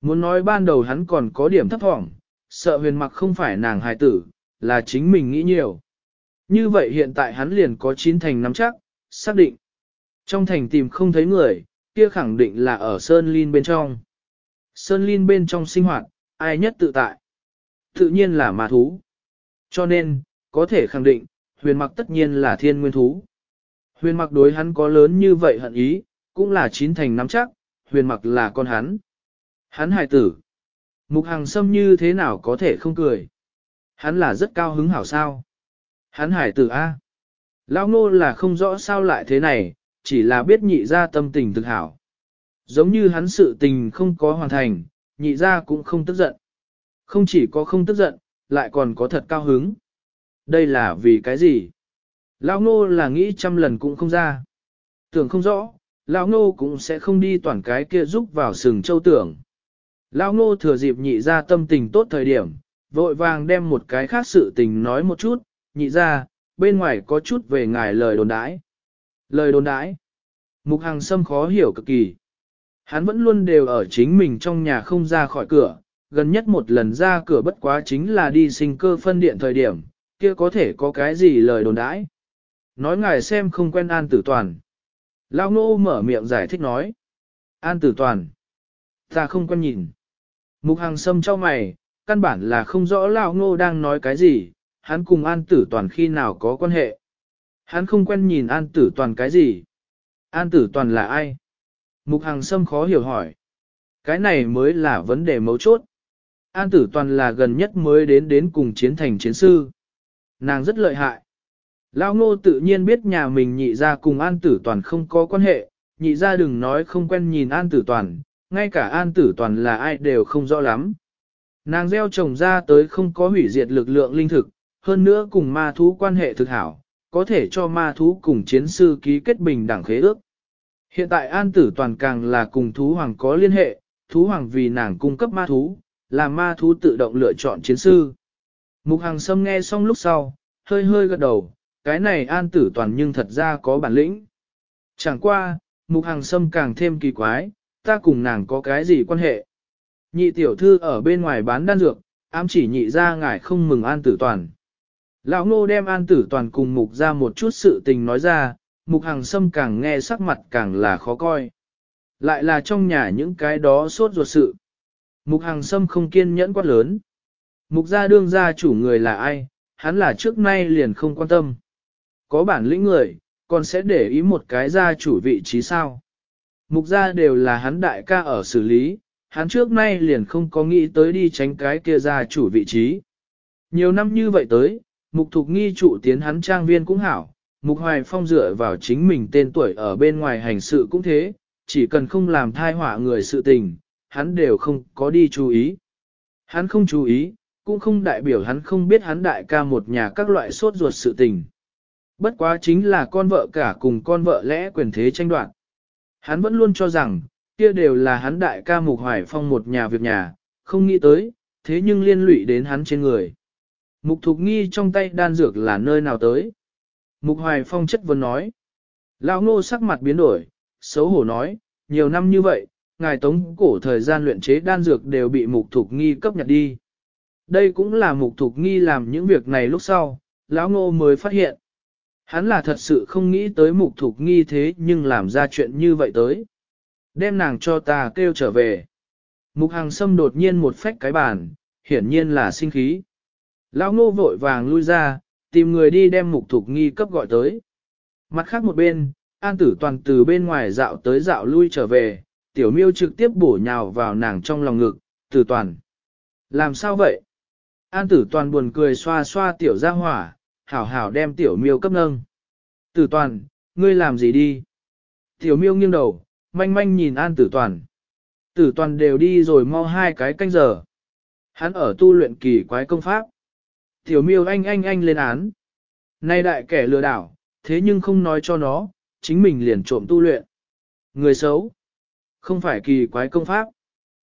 Muốn nói ban đầu hắn còn có điểm thấp thỏm, sợ huyền mặc không phải nàng hài tử, là chính mình nghĩ nhiều. Như vậy hiện tại hắn liền có chín thành nắm chắc, xác định. Trong thành tìm không thấy người, kia khẳng định là ở Sơn Linh bên trong. Sơn Linh bên trong sinh hoạt, ai nhất tự tại? Tự nhiên là ma thú. Cho nên, có thể khẳng định, huyền mặc tất nhiên là thiên nguyên thú. Huyền mặc đối hắn có lớn như vậy hận ý, cũng là chín thành nắm chắc, huyền mặc là con hắn. Hắn hài tử. Mục hàng xâm như thế nào có thể không cười. Hắn là rất cao hứng hảo sao. Hắn hải tử A. Lão ngô là không rõ sao lại thế này, chỉ là biết nhị ra tâm tình thực hảo. Giống như hắn sự tình không có hoàn thành, nhị ra cũng không tức giận. Không chỉ có không tức giận, lại còn có thật cao hứng. Đây là vì cái gì? Lão ngô là nghĩ trăm lần cũng không ra. Tưởng không rõ, lão ngô cũng sẽ không đi toàn cái kia giúp vào sừng châu tưởng. Lão ngô thừa dịp nhị ra tâm tình tốt thời điểm, vội vàng đem một cái khác sự tình nói một chút, nhị ra, bên ngoài có chút về ngài lời đồn đãi. Lời đồn đãi. Mục Hằng Sâm khó hiểu cực kỳ. Hắn vẫn luôn đều ở chính mình trong nhà không ra khỏi cửa, gần nhất một lần ra cửa bất quá chính là đi sinh cơ phân điện thời điểm, kia có thể có cái gì lời đồn đãi. Nói ngài xem không quen An Tử Toàn. Lao Ngô mở miệng giải thích nói. An Tử Toàn. Ta không quen nhìn. Mục Hằng Sâm cho mày, căn bản là không rõ Lao Ngô đang nói cái gì, hắn cùng An Tử Toàn khi nào có quan hệ. Hắn không quen nhìn An Tử Toàn cái gì. An Tử Toàn là ai? Mục Hằng Sâm khó hiểu hỏi. Cái này mới là vấn đề mấu chốt. An Tử Toàn là gần nhất mới đến đến cùng chiến thành chiến sư. Nàng rất lợi hại. Lao ngô tự nhiên biết nhà mình nhị ra cùng An Tử Toàn không có quan hệ, nhị ra đừng nói không quen nhìn An Tử Toàn, ngay cả An Tử Toàn là ai đều không rõ lắm. Nàng gieo trồng ra tới không có hủy diệt lực lượng linh thực, hơn nữa cùng ma thú quan hệ thực hảo, có thể cho ma thú cùng chiến sư ký kết bình đẳng khế ước. Hiện tại An Tử Toàn càng là cùng thú hoàng có liên hệ, thú hoàng vì nàng cung cấp ma thú, làm ma thú tự động lựa chọn chiến sư. Mục Hằng Sâm nghe xong lúc sau, hơi hơi gật đầu, cái này An Tử Toàn nhưng thật ra có bản lĩnh. Chẳng qua, Mục Hằng Sâm càng thêm kỳ quái, ta cùng nàng có cái gì quan hệ. Nhị tiểu thư ở bên ngoài bán đan dược, ám chỉ nhị ra ngài không mừng An Tử Toàn. Lão Ngô đem An Tử Toàn cùng Mục ra một chút sự tình nói ra, Mục hàng Sâm càng nghe sắc mặt càng là khó coi. Lại là trong nhà những cái đó sốt ruột sự. Mục hàng Sâm không kiên nhẫn quát lớn. Mục gia đương gia chủ người là ai, hắn là trước nay liền không quan tâm. Có bản lĩnh người, còn sẽ để ý một cái gia chủ vị trí sao. Mục gia đều là hắn đại ca ở xử lý, hắn trước nay liền không có nghĩ tới đi tránh cái kia gia chủ vị trí. Nhiều năm như vậy tới, mục thục nghi trụ tiến hắn trang viên cũng hảo, mục hoài phong dựa vào chính mình tên tuổi ở bên ngoài hành sự cũng thế, chỉ cần không làm thai họa người sự tình, hắn đều không có đi chú ý. Hắn không chú ý, cũng không đại biểu hắn không biết hắn đại ca một nhà các loại sốt ruột sự tình. Bất quá chính là con vợ cả cùng con vợ lẽ quyền thế tranh đoạt. Hắn vẫn luôn cho rằng, kia đều là hắn đại ca Mục Hoài Phong một nhà việc nhà, không nghĩ tới, thế nhưng liên lụy đến hắn trên người. Mục Thục Nghi trong tay đan dược là nơi nào tới? Mục Hoài Phong chất vấn nói. Lão ngô sắc mặt biến đổi, xấu hổ nói, nhiều năm như vậy, ngài tống cổ thời gian luyện chế đan dược đều bị Mục Thục Nghi cấp nhặt đi. Đây cũng là Mục Thục Nghi làm những việc này lúc sau, lão ngô mới phát hiện. Hắn là thật sự không nghĩ tới Mục Thục Nghi thế nhưng làm ra chuyện như vậy tới. Đem nàng cho ta kêu trở về. Mục Hàng Sâm đột nhiên một phách cái bàn, hiển nhiên là sinh khí. Lão ngô vội vàng lui ra, tìm người đi đem mục thục nghi cấp gọi tới. Mặt khác một bên, an tử toàn từ bên ngoài dạo tới dạo lui trở về, tiểu miêu trực tiếp bổ nhào vào nàng trong lòng ngực, tử toàn. Làm sao vậy? An tử toàn buồn cười xoa xoa tiểu ra hỏa, hảo hảo đem tiểu miêu cấp nâng. Tử toàn, ngươi làm gì đi? Tiểu miêu nghiêng đầu, manh manh nhìn an tử toàn. Tử toàn đều đi rồi mau hai cái canh giờ. Hắn ở tu luyện kỳ quái công pháp. Tiểu miêu anh anh anh lên án. Nay đại kẻ lừa đảo, thế nhưng không nói cho nó, chính mình liền trộm tu luyện. Người xấu, không phải kỳ quái công pháp.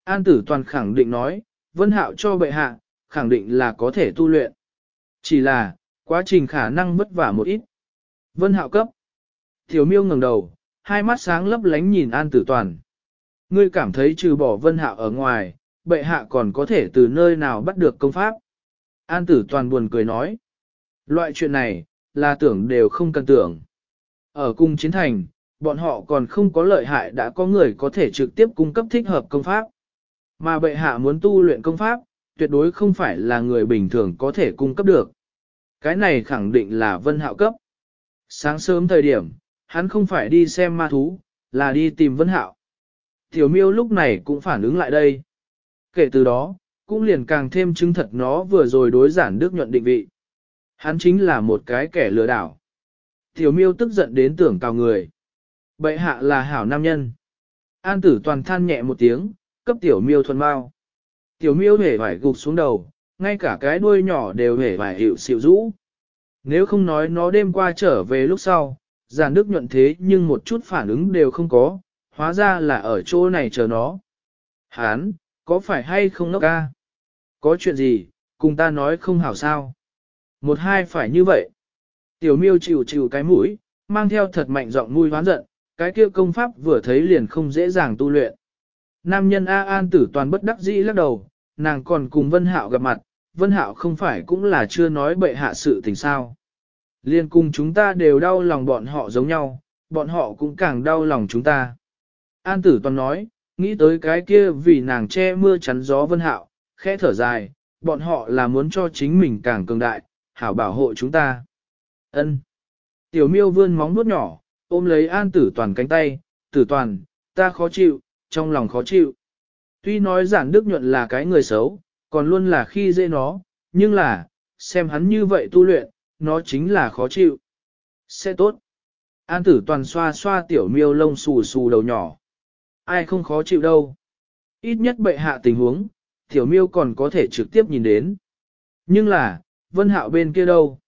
An tử toàn khẳng định nói, vân hạo cho bệ hạ, khẳng định là có thể tu luyện. Chỉ là, quá trình khả năng vất vả một ít. Vân hạo cấp. Tiểu miêu ngẩng đầu, hai mắt sáng lấp lánh nhìn an tử toàn. Ngươi cảm thấy trừ bỏ vân hạo ở ngoài, bệ hạ còn có thể từ nơi nào bắt được công pháp. An tử toàn buồn cười nói. Loại chuyện này, là tưởng đều không cần tưởng. Ở cung chiến thành, bọn họ còn không có lợi hại đã có người có thể trực tiếp cung cấp thích hợp công pháp. Mà bệ hạ muốn tu luyện công pháp, tuyệt đối không phải là người bình thường có thể cung cấp được. Cái này khẳng định là vân hạo cấp. Sáng sớm thời điểm, hắn không phải đi xem ma thú, là đi tìm vân hạo. Tiểu miêu lúc này cũng phản ứng lại đây. Kể từ đó, cũng liền càng thêm chứng thật nó vừa rồi đối giản đức nhuận định vị. Hắn chính là một cái kẻ lừa đảo. Tiểu miêu tức giận đến tưởng cào người. Bệ hạ là hảo nam nhân. An tử toàn than nhẹ một tiếng, cấp tiểu miêu thuần bao. Tiểu miêu hề phải gục xuống đầu, ngay cả cái đuôi nhỏ đều hề phải hiệu xịu rũ. Nếu không nói nó đêm qua trở về lúc sau, giản đức nhuận thế nhưng một chút phản ứng đều không có, hóa ra là ở chỗ này chờ nó. Hán, có phải hay không nó ca? Có chuyện gì, cùng ta nói không hảo sao? Một hai phải như vậy. Tiểu miêu chịu chịu cái mũi, mang theo thật mạnh giọng mùi hoán giận, cái kia công pháp vừa thấy liền không dễ dàng tu luyện. Nam nhân A An tử toàn bất đắc dĩ lắc đầu, nàng còn cùng Vân Hạo gặp mặt, Vân Hạo không phải cũng là chưa nói bậy hạ sự tình sao. Liên cùng chúng ta đều đau lòng bọn họ giống nhau, bọn họ cũng càng đau lòng chúng ta. An tử toàn nói, nghĩ tới cái kia vì nàng che mưa chắn gió Vân Hạo, khẽ thở dài, bọn họ là muốn cho chính mình càng cường đại, hảo bảo hộ chúng ta. Ân. Tiểu miêu vươn móng nuốt nhỏ, ôm lấy an tử toàn cánh tay, tử toàn, ta khó chịu, trong lòng khó chịu. Tuy nói giản đức nhuận là cái người xấu, còn luôn là khi dễ nó, nhưng là, xem hắn như vậy tu luyện, nó chính là khó chịu. Sẽ tốt. An tử toàn xoa xoa tiểu miêu lông xù xù đầu nhỏ. Ai không khó chịu đâu. Ít nhất bệ hạ tình huống, tiểu miêu còn có thể trực tiếp nhìn đến. Nhưng là, vân hạo bên kia đâu?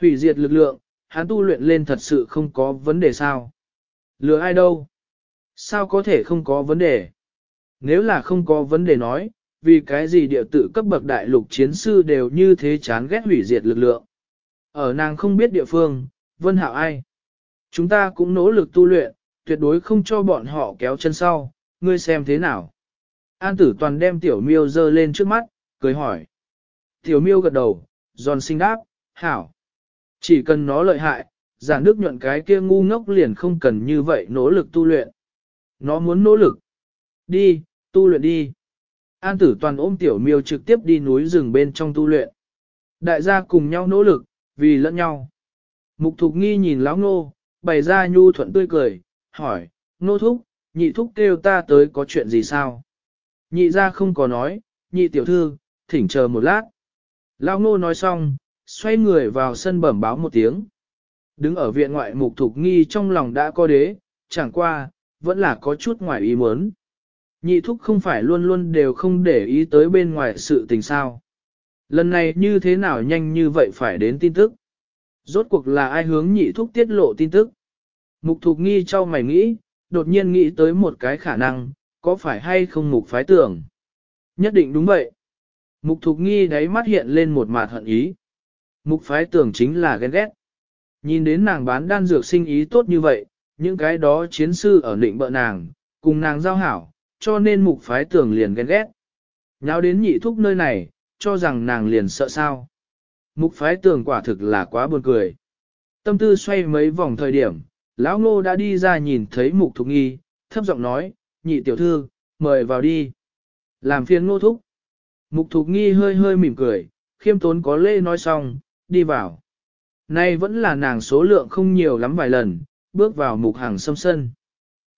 Hủy diệt lực lượng, hắn tu luyện lên thật sự không có vấn đề sao? Lừa ai đâu? Sao có thể không có vấn đề? Nếu là không có vấn đề nói, vì cái gì địa tự cấp bậc đại lục chiến sư đều như thế chán ghét hủy diệt lực lượng. Ở nàng không biết địa phương, vân hạo ai? Chúng ta cũng nỗ lực tu luyện, tuyệt đối không cho bọn họ kéo chân sau, ngươi xem thế nào? An tử toàn đem tiểu miêu dơ lên trước mắt, cười hỏi. Tiểu miêu gật đầu, giòn sinh đáp, hảo. Chỉ cần nó lợi hại, giản đức nhuận cái kia ngu ngốc liền không cần như vậy nỗ lực tu luyện. Nó muốn nỗ lực. Đi, tu luyện đi. An tử toàn ôm tiểu miêu trực tiếp đi núi rừng bên trong tu luyện. Đại gia cùng nhau nỗ lực, vì lẫn nhau. Mục thục nghi nhìn lão nô, bày ra nhu thuận tươi cười, hỏi, nô thúc, nhị thúc kêu ta tới có chuyện gì sao? Nhị ra không có nói, nhị tiểu thư, thỉnh chờ một lát. Lão nô nói xong, xoay người vào sân bẩm báo một tiếng. Đứng ở viện ngoại mục thục nghi trong lòng đã có đế, chẳng qua, vẫn là có chút ngoài ý muốn. Nhị thúc không phải luôn luôn đều không để ý tới bên ngoài sự tình sao. Lần này như thế nào nhanh như vậy phải đến tin tức. Rốt cuộc là ai hướng nhị thúc tiết lộ tin tức. Mục thục nghi cho mày nghĩ, đột nhiên nghĩ tới một cái khả năng, có phải hay không mục phái tưởng. Nhất định đúng vậy. Mục thục nghi đáy mắt hiện lên một mạt hận ý. Mục phái tưởng chính là ghen ghét. Nhìn đến nàng bán đan dược sinh ý tốt như vậy, những cái đó chiến sư ở định bợ nàng, cùng nàng giao hảo, cho nên mục phái tưởng liền ghen ghét. Nháo đến nhị thúc nơi này, cho rằng nàng liền sợ sao. Mục phái tưởng quả thực là quá buồn cười. Tâm tư xoay mấy vòng thời điểm, lão ngô đã đi ra nhìn thấy mục thục nghi, thấp giọng nói, nhị tiểu thư, mời vào đi. Làm phiền ngô thúc. Mục thục nghi hơi hơi mỉm cười, khiêm tốn có lễ nói xong, đi vào. Nay vẫn là nàng số lượng không nhiều lắm vài lần, bước vào mục hàng sâm sân.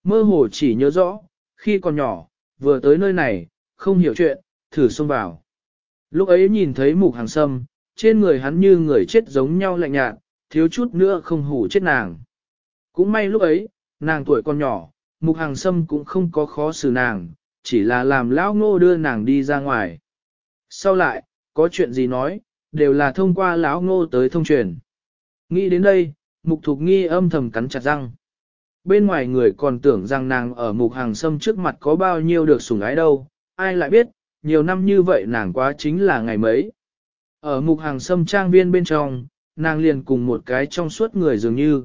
Mơ hồ chỉ nhớ rõ, khi còn nhỏ, vừa tới nơi này, không hiểu chuyện, thử xông vào. Lúc ấy nhìn thấy mục hàng sâm, trên người hắn như người chết giống nhau lạnh nhạt, thiếu chút nữa không hủ chết nàng. Cũng may lúc ấy, nàng tuổi còn nhỏ, mục hàng sâm cũng không có khó xử nàng, chỉ là làm lão ngô đưa nàng đi ra ngoài. Sau lại, có chuyện gì nói, đều là thông qua lão ngô tới thông truyền. Nghĩ đến đây, mục thục nghi âm thầm cắn chặt răng. Bên ngoài người còn tưởng rằng nàng ở mục hàng sâm trước mặt có bao nhiêu được sủng ái đâu, ai lại biết, nhiều năm như vậy nàng quá chính là ngày mấy. Ở mục hàng sâm trang viên bên trong, nàng liền cùng một cái trong suốt người dường như.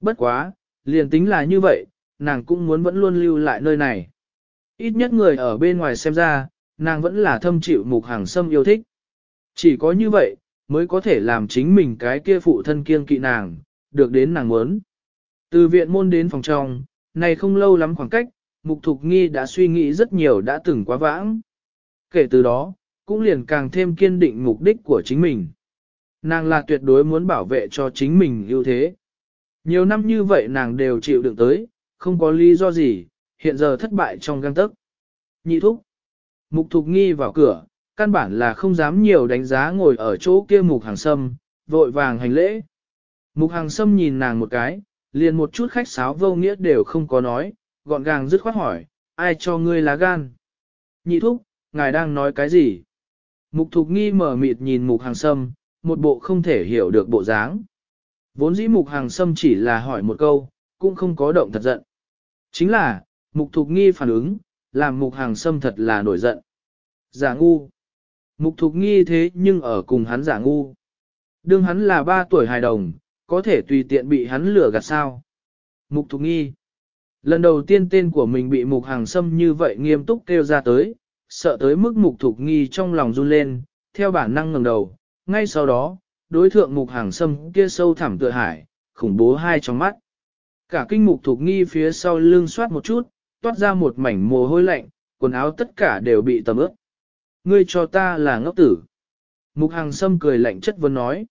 Bất quá, liền tính là như vậy, nàng cũng muốn vẫn luôn lưu lại nơi này. Ít nhất người ở bên ngoài xem ra, nàng vẫn là thâm chịu mục hàng sâm yêu thích. Chỉ có như vậy, mới có thể làm chính mình cái kia phụ thân kiêng kỵ nàng, được đến nàng muốn. Từ viện môn đến phòng trong, này không lâu lắm khoảng cách, Mục Thục Nghi đã suy nghĩ rất nhiều đã từng quá vãng. Kể từ đó, cũng liền càng thêm kiên định mục đích của chính mình. Nàng là tuyệt đối muốn bảo vệ cho chính mình ưu thế. Nhiều năm như vậy nàng đều chịu đựng tới, không có lý do gì, hiện giờ thất bại trong găng tấc. Nhị thúc. Mục Thục Nghi vào cửa, căn bản là không dám nhiều đánh giá ngồi ở chỗ kia mục hàng sâm, vội vàng hành lễ. Mục hàng sâm nhìn nàng một cái, liền một chút khách sáo vô nghĩa đều không có nói, gọn gàng dứt khoát hỏi, ai cho ngươi lá gan? Nhị thúc, ngài đang nói cái gì? Mục thục nghi mở mịt nhìn mục hàng sâm, một bộ không thể hiểu được bộ dáng. Vốn dĩ mục hàng sâm chỉ là hỏi một câu, cũng không có động thật giận. Chính là, mục thục nghi phản ứng, làm mục hàng sâm thật là nổi giận. Giả ngu. Mục thục nghi thế nhưng ở cùng hắn giả ngu. Đương hắn là ba tuổi hài đồng, có thể tùy tiện bị hắn lừa gạt sao. Mục Thục Nghi. Lần đầu tiên tên của mình bị Mục Hàng Sâm như vậy nghiêm túc kêu ra tới, sợ tới mức Mục Thục Nghi trong lòng run lên, theo bản năng ngẩng đầu, ngay sau đó, đối thượng Mục Hàng Sâm kia sâu thẳm tựa hải, khủng bố hai trong mắt. Cả kinh Mục Thục Nghi phía sau lưng soát một chút, toát ra một mảnh mồ hôi lạnh, quần áo tất cả đều bị tầm ướt. Ngươi cho ta là ngốc tử. Mục Hàng Sâm cười lạnh chất vấn nói.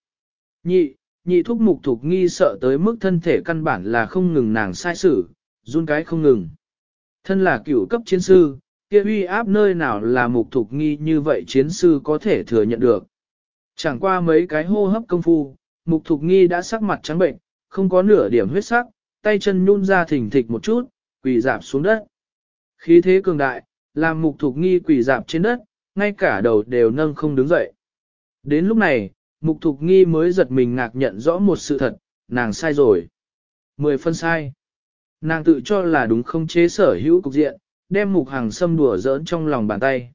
Nhị, nhị thúc mục thục nghi sợ tới mức thân thể căn bản là không ngừng nàng sai xử, run cái không ngừng. Thân là cựu cấp chiến sư, kia uy áp nơi nào là mục thục nghi như vậy chiến sư có thể thừa nhận được. Chẳng qua mấy cái hô hấp công phu, mục thục nghi đã sắc mặt trắng bệnh, không có nửa điểm huyết sắc, tay chân nhún ra thỉnh thịch một chút, quỳ dạp xuống đất. Khí thế cường đại, làm mục thục nghi quỳ dạp trên đất, ngay cả đầu đều nâng không đứng dậy. Đến lúc này, Mục Thục Nghi mới giật mình ngạc nhận rõ một sự thật, nàng sai rồi. Mười phân sai. Nàng tự cho là đúng không chế sở hữu cục diện, đem Mục Hàng Sâm đùa giỡn trong lòng bàn tay.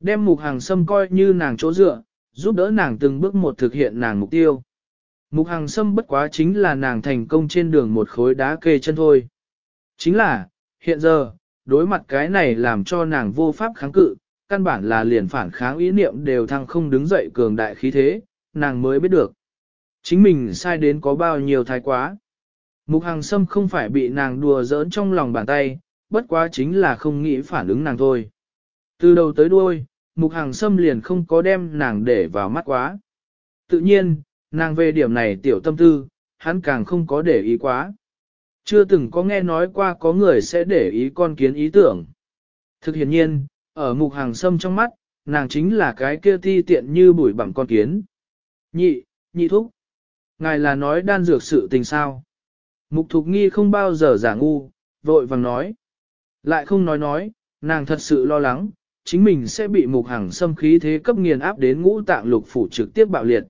Đem Mục Hàng Sâm coi như nàng chỗ dựa, giúp đỡ nàng từng bước một thực hiện nàng mục tiêu. Mục Hàng Sâm bất quá chính là nàng thành công trên đường một khối đá kê chân thôi. Chính là, hiện giờ, đối mặt cái này làm cho nàng vô pháp kháng cự, căn bản là liền phản kháng ý niệm đều thăng không đứng dậy cường đại khí thế, nàng mới biết được. Chính mình sai đến có bao nhiêu thái quá. Mục hàng sâm không phải bị nàng đùa giỡn trong lòng bàn tay, bất quá chính là không nghĩ phản ứng nàng thôi. Từ đầu tới đuôi, mục hàng sâm liền không có đem nàng để vào mắt quá. Tự nhiên, nàng về điểm này tiểu tâm tư, hắn càng không có để ý quá. Chưa từng có nghe nói qua có người sẽ để ý con kiến ý tưởng. Thực hiện nhiên, ở mục hàng sâm trong mắt, nàng chính là cái kia ti tiện như bụi bằng con kiến. Nhị, nhị thúc. Ngài là nói đan dược sự tình sao. Mục thục nghi không bao giờ giả ngu, vội vàng nói. Lại không nói nói, nàng thật sự lo lắng, chính mình sẽ bị mục hàng xâm khí thế cấp nghiền áp đến ngũ tạng lục phủ trực tiếp bạo liệt.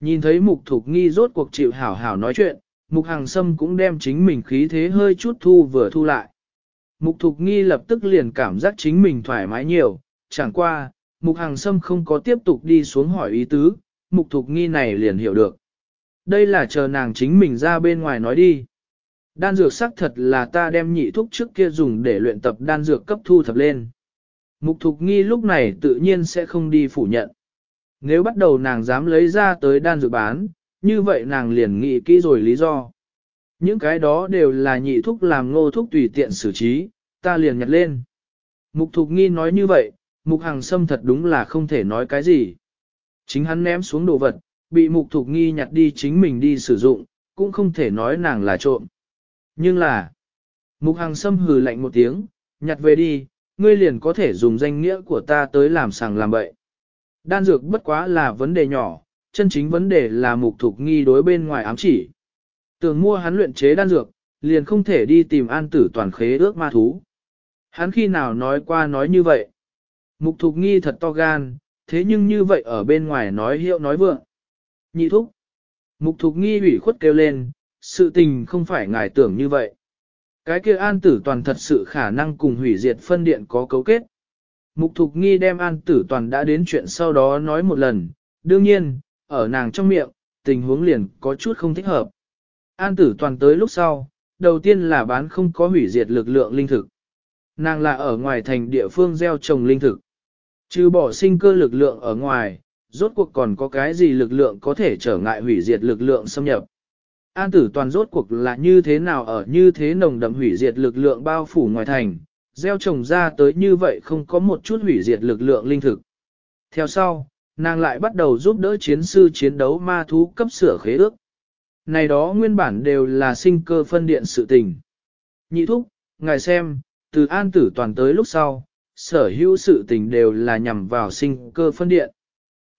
Nhìn thấy mục thục nghi rốt cuộc chịu hảo hảo nói chuyện, mục hàng xâm cũng đem chính mình khí thế hơi chút thu vừa thu lại. Mục thục nghi lập tức liền cảm giác chính mình thoải mái nhiều, chẳng qua, mục hàng xâm không có tiếp tục đi xuống hỏi ý tứ, mục thục nghi này liền hiểu được. Đây là chờ nàng chính mình ra bên ngoài nói đi. Đan dược sắc thật là ta đem nhị thuốc trước kia dùng để luyện tập đan dược cấp thu thập lên. Mục thục nghi lúc này tự nhiên sẽ không đi phủ nhận. Nếu bắt đầu nàng dám lấy ra tới đan dược bán, như vậy nàng liền nghĩ kỹ rồi lý do. Những cái đó đều là nhị thuốc làm ngô thuốc tùy tiện xử trí, ta liền nhặt lên. Mục thục nghi nói như vậy, mục hằng sâm thật đúng là không thể nói cái gì. Chính hắn ném xuống đồ vật, bị mục thục nghi nhặt đi chính mình đi sử dụng, cũng không thể nói nàng là trộm. Nhưng là, mục hằng sâm hừ lạnh một tiếng, nhặt về đi, ngươi liền có thể dùng danh nghĩa của ta tới làm sàng làm bậy. Đan dược bất quá là vấn đề nhỏ, chân chính vấn đề là mục thục nghi đối bên ngoài ám chỉ. Tưởng mua hắn luyện chế đan dược, liền không thể đi tìm an tử toàn khế ước ma thú. Hắn khi nào nói qua nói như vậy? Mục thục nghi thật to gan, thế nhưng như vậy ở bên ngoài nói hiệu nói vượng. Nhị thúc. Mục thục nghi ủy khuất kêu lên, sự tình không phải ngài tưởng như vậy. Cái kia an tử toàn thật sự khả năng cùng hủy diệt phân điện có cấu kết. Mục thục nghi đem an tử toàn đã đến chuyện sau đó nói một lần, đương nhiên, ở nàng trong miệng, tình huống liền có chút không thích hợp. An tử toàn tới lúc sau, đầu tiên là bán không có hủy diệt lực lượng linh thực. Nàng là ở ngoài thành địa phương gieo trồng linh thực. Trừ bỏ sinh cơ lực lượng ở ngoài, rốt cuộc còn có cái gì lực lượng có thể trở ngại hủy diệt lực lượng xâm nhập. An tử toàn rốt cuộc là như thế nào ở như thế nồng đậm hủy diệt lực lượng bao phủ ngoài thành, gieo trồng ra tới như vậy không có một chút hủy diệt lực lượng linh thực. Theo sau, nàng lại bắt đầu giúp đỡ chiến sư chiến đấu ma thú cấp sửa khế ước. Này đó nguyên bản đều là sinh cơ phân điện sự tình. Nhị thúc, ngài xem, từ an tử toàn tới lúc sau, sở hữu sự tình đều là nhằm vào sinh cơ phân điện.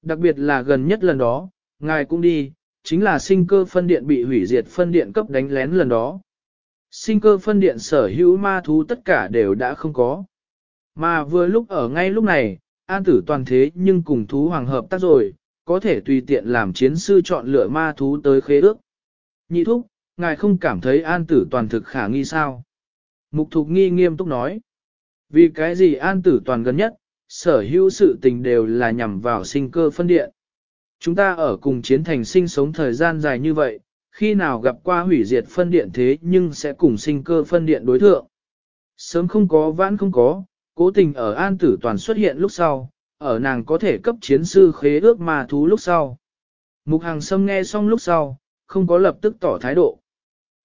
Đặc biệt là gần nhất lần đó, ngài cũng đi, chính là sinh cơ phân điện bị hủy diệt phân điện cấp đánh lén lần đó. Sinh cơ phân điện sở hữu ma thú tất cả đều đã không có. Mà vừa lúc ở ngay lúc này, an tử toàn thế nhưng cùng thú hoàng hợp tác rồi, có thể tùy tiện làm chiến sư chọn lựa ma thú tới khế ước. Nhị thúc, ngài không cảm thấy an tử toàn thực khả nghi sao? Mục thục nghi nghiêm túc nói. Vì cái gì an tử toàn gần nhất, sở hữu sự tình đều là nhằm vào sinh cơ phân điện. Chúng ta ở cùng chiến thành sinh sống thời gian dài như vậy, khi nào gặp qua hủy diệt phân điện thế nhưng sẽ cùng sinh cơ phân điện đối thượng. Sớm không có vãn không có, cố tình ở an tử toàn xuất hiện lúc sau, ở nàng có thể cấp chiến sư khế ước ma thú lúc sau. Mục hàng sâm nghe xong lúc sau, không có lập tức tỏ thái độ.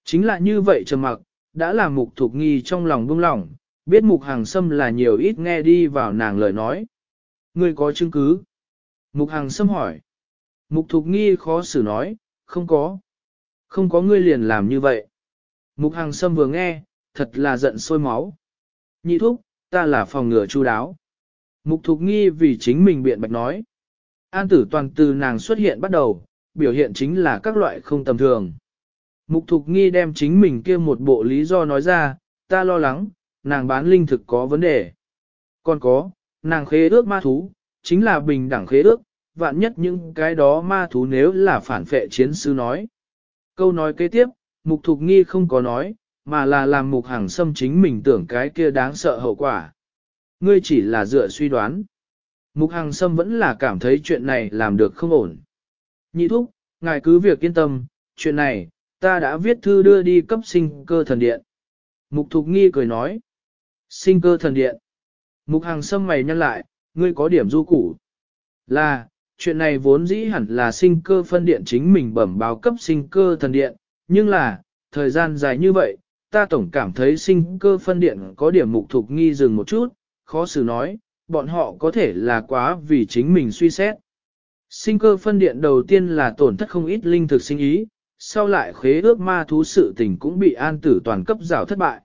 Chính là như vậy trầm mặc, đã làm mục thuộc nghi trong lòng buông lỏng, biết mục hàng sâm là nhiều ít nghe đi vào nàng lời nói. Ngươi có chứng cứ? Mục hàng sâm hỏi. Mục thục nghi khó xử nói, không có. Không có ngươi liền làm như vậy. Mục hàng sâm vừa nghe, thật là giận sôi máu. Nhị thúc, ta là phòng ngừa chu đáo. Mục thục nghi vì chính mình biện bạch nói. An tử toàn từ nàng xuất hiện bắt đầu, biểu hiện chính là các loại không tầm thường. Mục thục nghi đem chính mình kia một bộ lý do nói ra, ta lo lắng, nàng bán linh thực có vấn đề. Còn có, nàng khế ước ma thú, chính là bình đẳng khế ước, vạn nhất những cái đó ma thú nếu là phản phệ chiến sư nói. Câu nói kế tiếp, mục thục nghi không có nói, mà là làm mục hằng sâm chính mình tưởng cái kia đáng sợ hậu quả. Ngươi chỉ là dựa suy đoán. Mục hằng sâm vẫn là cảm thấy chuyện này làm được không ổn. Nhị thúc, ngài cứ việc yên tâm, chuyện này, ta đã viết thư đưa đi cấp sinh cơ thần điện. Mục thục nghi cười nói. Sinh cơ thần điện. Mục hằng sâm mày nhăn lại, ngươi có điểm du củ. Là, chuyện này vốn dĩ hẳn là sinh cơ phân điện chính mình bẩm báo cấp sinh cơ thần điện, nhưng là, thời gian dài như vậy, ta tổng cảm thấy sinh cơ phân điện có điểm mục thục nghi dừng một chút, khó xử nói, bọn họ có thể là quá vì chính mình suy xét. Sinh cơ phân điện đầu tiên là tổn thất không ít linh thực sinh ý, sau lại khế ước ma thú sự tình cũng bị an tử toàn cấp rào thất bại.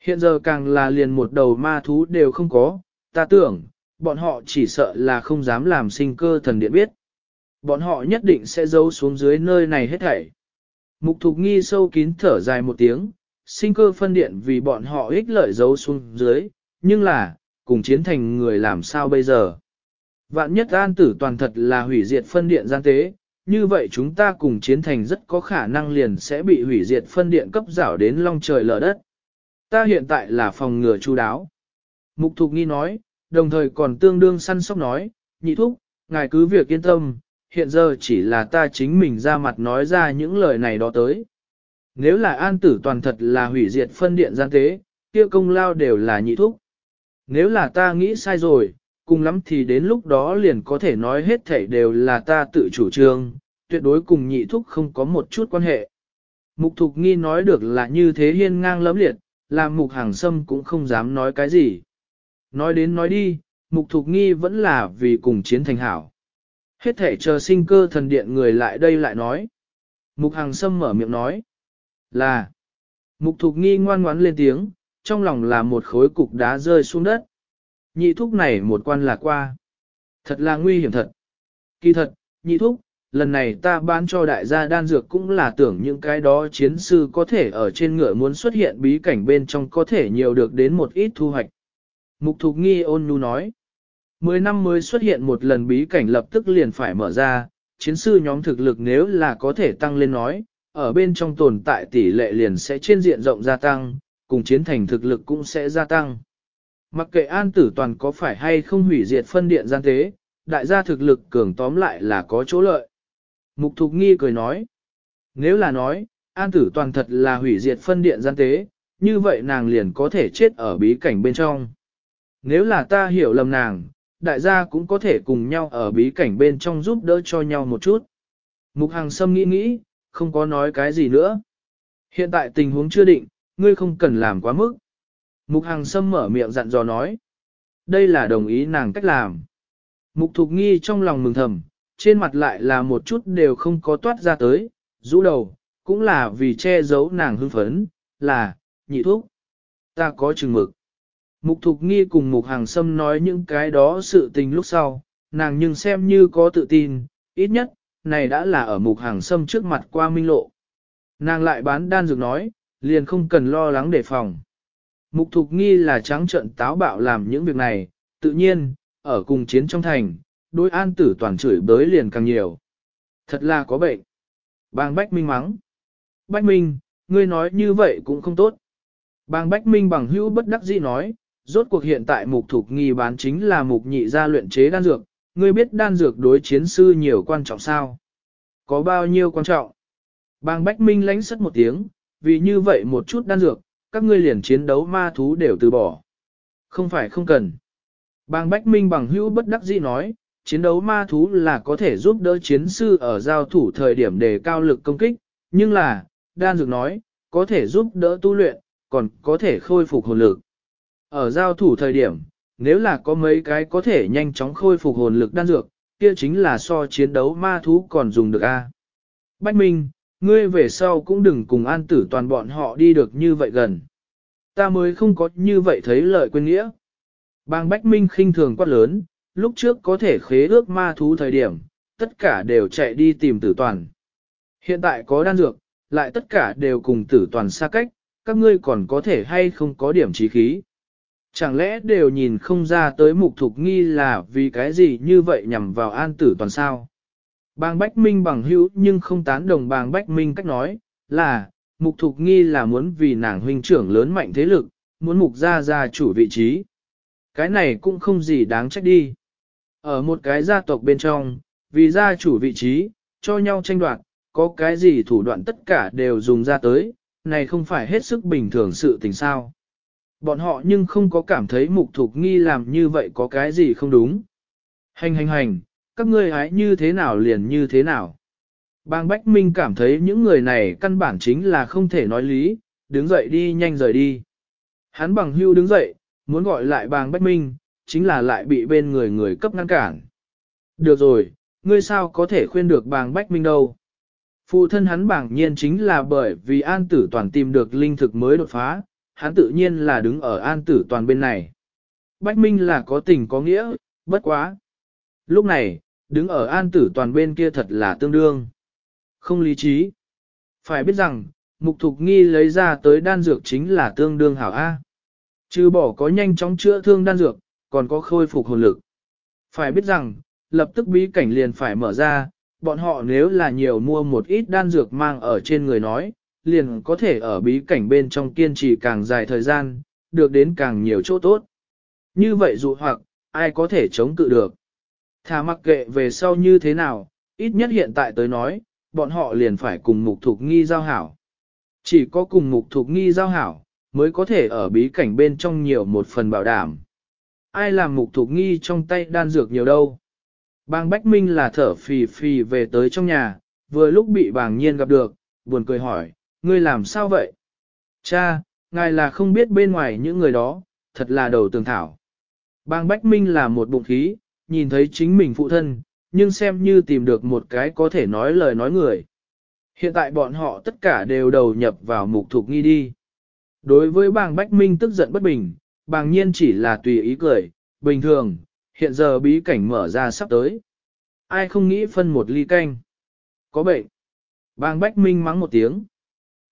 Hiện giờ càng là liền một đầu ma thú đều không có, ta tưởng, bọn họ chỉ sợ là không dám làm sinh cơ thần điện biết. Bọn họ nhất định sẽ giấu xuống dưới nơi này hết thảy. Mục thục nghi sâu kín thở dài một tiếng, sinh cơ phân điện vì bọn họ ích lợi giấu xuống dưới, nhưng là, cùng chiến thành người làm sao bây giờ. Vạn nhất an tử toàn thật là hủy diệt phân điện gian tế, như vậy chúng ta cùng chiến thành rất có khả năng liền sẽ bị hủy diệt phân điện cấp rảo đến long trời lở đất. Ta hiện tại là phòng ngừa chu đáo. Mục Thục Nghi nói, đồng thời còn tương đương săn sóc nói, nhị thúc, ngài cứ việc yên tâm, hiện giờ chỉ là ta chính mình ra mặt nói ra những lời này đó tới. Nếu là an tử toàn thật là hủy diệt phân điện gian tế, kia công lao đều là nhị thúc. Nếu là ta nghĩ sai rồi, cùng lắm thì đến lúc đó liền có thể nói hết thảy đều là ta tự chủ trương, tuyệt đối cùng nhị thúc không có một chút quan hệ. Mục thục nghi nói được là như thế hiên ngang lẫm liệt, làm mục hàng sâm cũng không dám nói cái gì. Nói đến nói đi, mục thục nghi vẫn là vì cùng chiến thành hảo. Hết thể chờ sinh cơ thần điện người lại đây lại nói. Mục hàng sâm mở miệng nói. Là. Mục thục nghi ngoan ngoãn lên tiếng, trong lòng là một khối cục đá rơi xuống đất. Nhị thúc này một quan là qua. Thật là nguy hiểm thật. Kỳ thật, nhị thúc, lần này ta bán cho đại gia đan dược cũng là tưởng những cái đó chiến sư có thể ở trên ngựa muốn xuất hiện bí cảnh bên trong có thể nhiều được đến một ít thu hoạch. Mục Thục Nghi ôn nhu nói, mười năm mới xuất hiện một lần bí cảnh lập tức liền phải mở ra, chiến sư nhóm thực lực nếu là có thể tăng lên nói, ở bên trong tồn tại tỷ lệ liền sẽ trên diện rộng gia tăng, cùng chiến thành thực lực cũng sẽ gia tăng. Mặc kệ an tử toàn có phải hay không hủy diệt phân điện gian tế, đại gia thực lực cường tóm lại là có chỗ lợi. Mục Thục Nghi cười nói, nếu là nói, an tử toàn thật là hủy diệt phân điện gian tế, như vậy nàng liền có thể chết ở bí cảnh bên trong. Nếu là ta hiểu lầm nàng, đại gia cũng có thể cùng nhau ở bí cảnh bên trong giúp đỡ cho nhau một chút. Mục Hàng Sâm nghĩ nghĩ, không có nói cái gì nữa. Hiện tại tình huống chưa định, ngươi không cần làm quá mức. Mục Hàng Sâm mở miệng dặn dò nói. Đây là đồng ý nàng cách làm. Mục Thục Nghi trong lòng mừng thầm, trên mặt lại là một chút đều không có toát ra tới, rũ đầu, cũng là vì che giấu nàng hưng phấn, là, nhị thuốc. Ta có chừng mực. Mục Thục Nghi cùng Mục Hàng Sâm nói những cái đó sự tình lúc sau, nàng nhưng xem như có tự tin, ít nhất, này đã là ở Mục Hàng Sâm trước mặt qua minh lộ. Nàng lại bán đan dược nói, liền không cần lo lắng đề phòng. Mục Thục Nghi là trắng trợn táo bạo làm những việc này, tự nhiên, ở cùng chiến trong thành, đối an tử toàn chửi bới liền càng nhiều. Thật là có bệnh. Bang Bách Minh mắng. Bách Minh, ngươi nói như vậy cũng không tốt. Bang Bách Minh bằng hữu bất đắc dĩ nói, rốt cuộc hiện tại mục thục nghi bán chính là mục nhị gia luyện chế đan dược, ngươi biết đan dược đối chiến sư nhiều quan trọng sao? Có bao nhiêu quan trọng? Bang Bách Minh lánh sất một tiếng, vì như vậy một chút đan dược, các ngươi liền chiến đấu ma thú đều từ bỏ. Không phải không cần. Bang Bách Minh bằng hữu bất đắc dĩ nói, chiến đấu ma thú là có thể giúp đỡ chiến sư ở giao thủ thời điểm đề cao lực công kích, nhưng là, đan dược nói, có thể giúp đỡ tu luyện, còn có thể khôi phục hồn lực. Ở giao thủ thời điểm, nếu là có mấy cái có thể nhanh chóng khôi phục hồn lực đan dược, kia chính là so chiến đấu ma thú còn dùng được a. Bách Minh, ngươi về sau cũng đừng cùng an tử toàn bọn họ đi được như vậy gần. Ta mới không có như vậy thấy lợi quên nghĩa. Bang Bách Minh khinh thường quát lớn, lúc trước có thể khế ước ma thú thời điểm, tất cả đều chạy đi tìm tử toàn. Hiện tại có đan dược, lại tất cả đều cùng tử toàn xa cách, các ngươi còn có thể hay không có điểm trí khí. Chẳng lẽ đều nhìn không ra tới mục thục nghi là vì cái gì như vậy nhằm vào an tử toàn sao? Bang Bách Minh bằng hữu nhưng không tán đồng bang Bách Minh cách nói, là, mục thục nghi là muốn vì nàng huynh trưởng lớn mạnh thế lực, muốn mục ra ra chủ vị trí. Cái này cũng không gì đáng trách đi. Ở một cái gia tộc bên trong, vì gia chủ vị trí, cho nhau tranh đoạt, có cái gì thủ đoạn tất cả đều dùng ra tới, này không phải hết sức bình thường sự tình sao. Bọn họ nhưng không có cảm thấy mục thục nghi làm như vậy có cái gì không đúng. Hành hành hành, các ngươi hãy như thế nào liền như thế nào. Bang Bách Minh cảm thấy những người này căn bản chính là không thể nói lý, đứng dậy đi nhanh rời đi. Hắn bằng hưu đứng dậy, muốn gọi lại bang Bách Minh, chính là lại bị bên người người cấp ngăn cản. Được rồi, ngươi sao có thể khuyên được bang Bách Minh đâu. Phụ thân hắn bảng nhiên chính là bởi vì an tử toàn tìm được linh thực mới đột phá, hắn tự nhiên là đứng ở an tử toàn bên này. Bách Minh là có tình có nghĩa, bất quá. Lúc này, đứng ở an tử toàn bên kia thật là tương đương. Không lý trí. Phải biết rằng, mục thục nghi lấy ra tới đan dược chính là tương đương hảo A. Chứ bỏ có nhanh chóng chữa thương đan dược, còn có khôi phục hồn lực. Phải biết rằng, lập tức bí cảnh liền phải mở ra, bọn họ nếu là nhiều mua một ít đan dược mang ở trên người nói, liền có thể ở bí cảnh bên trong kiên trì càng dài thời gian, được đến càng nhiều chỗ tốt. Như vậy dụ hoặc, ai có thể chống cự được. Thà mặc kệ về sau như thế nào, ít nhất hiện tại tới nói, bọn họ liền phải cùng mục thục nghi giao hảo. Chỉ có cùng mục thục nghi giao hảo, mới có thể ở bí cảnh bên trong nhiều một phần bảo đảm. Ai làm mục thục nghi trong tay đan dược nhiều đâu. Bang Bách Minh là thở phì phì về tới trong nhà, vừa lúc bị bàng nhiên gặp được, buồn cười hỏi, ngươi làm sao vậy? Cha, ngài là không biết bên ngoài những người đó, thật là đầu tường thảo. Bang Bách Minh là một bụng khí, nhìn thấy chính mình phụ thân, nhưng xem như tìm được một cái có thể nói lời nói người. Hiện tại bọn họ tất cả đều đầu nhập vào mục thục nghi đi. Đối với bang Bách Minh tức giận bất bình, bàng nhiên chỉ là tùy ý cười, bình thường, hiện giờ bí cảnh mở ra sắp tới. Ai không nghĩ phân một ly canh? Có bệnh. Bang Bách Minh mắng một tiếng.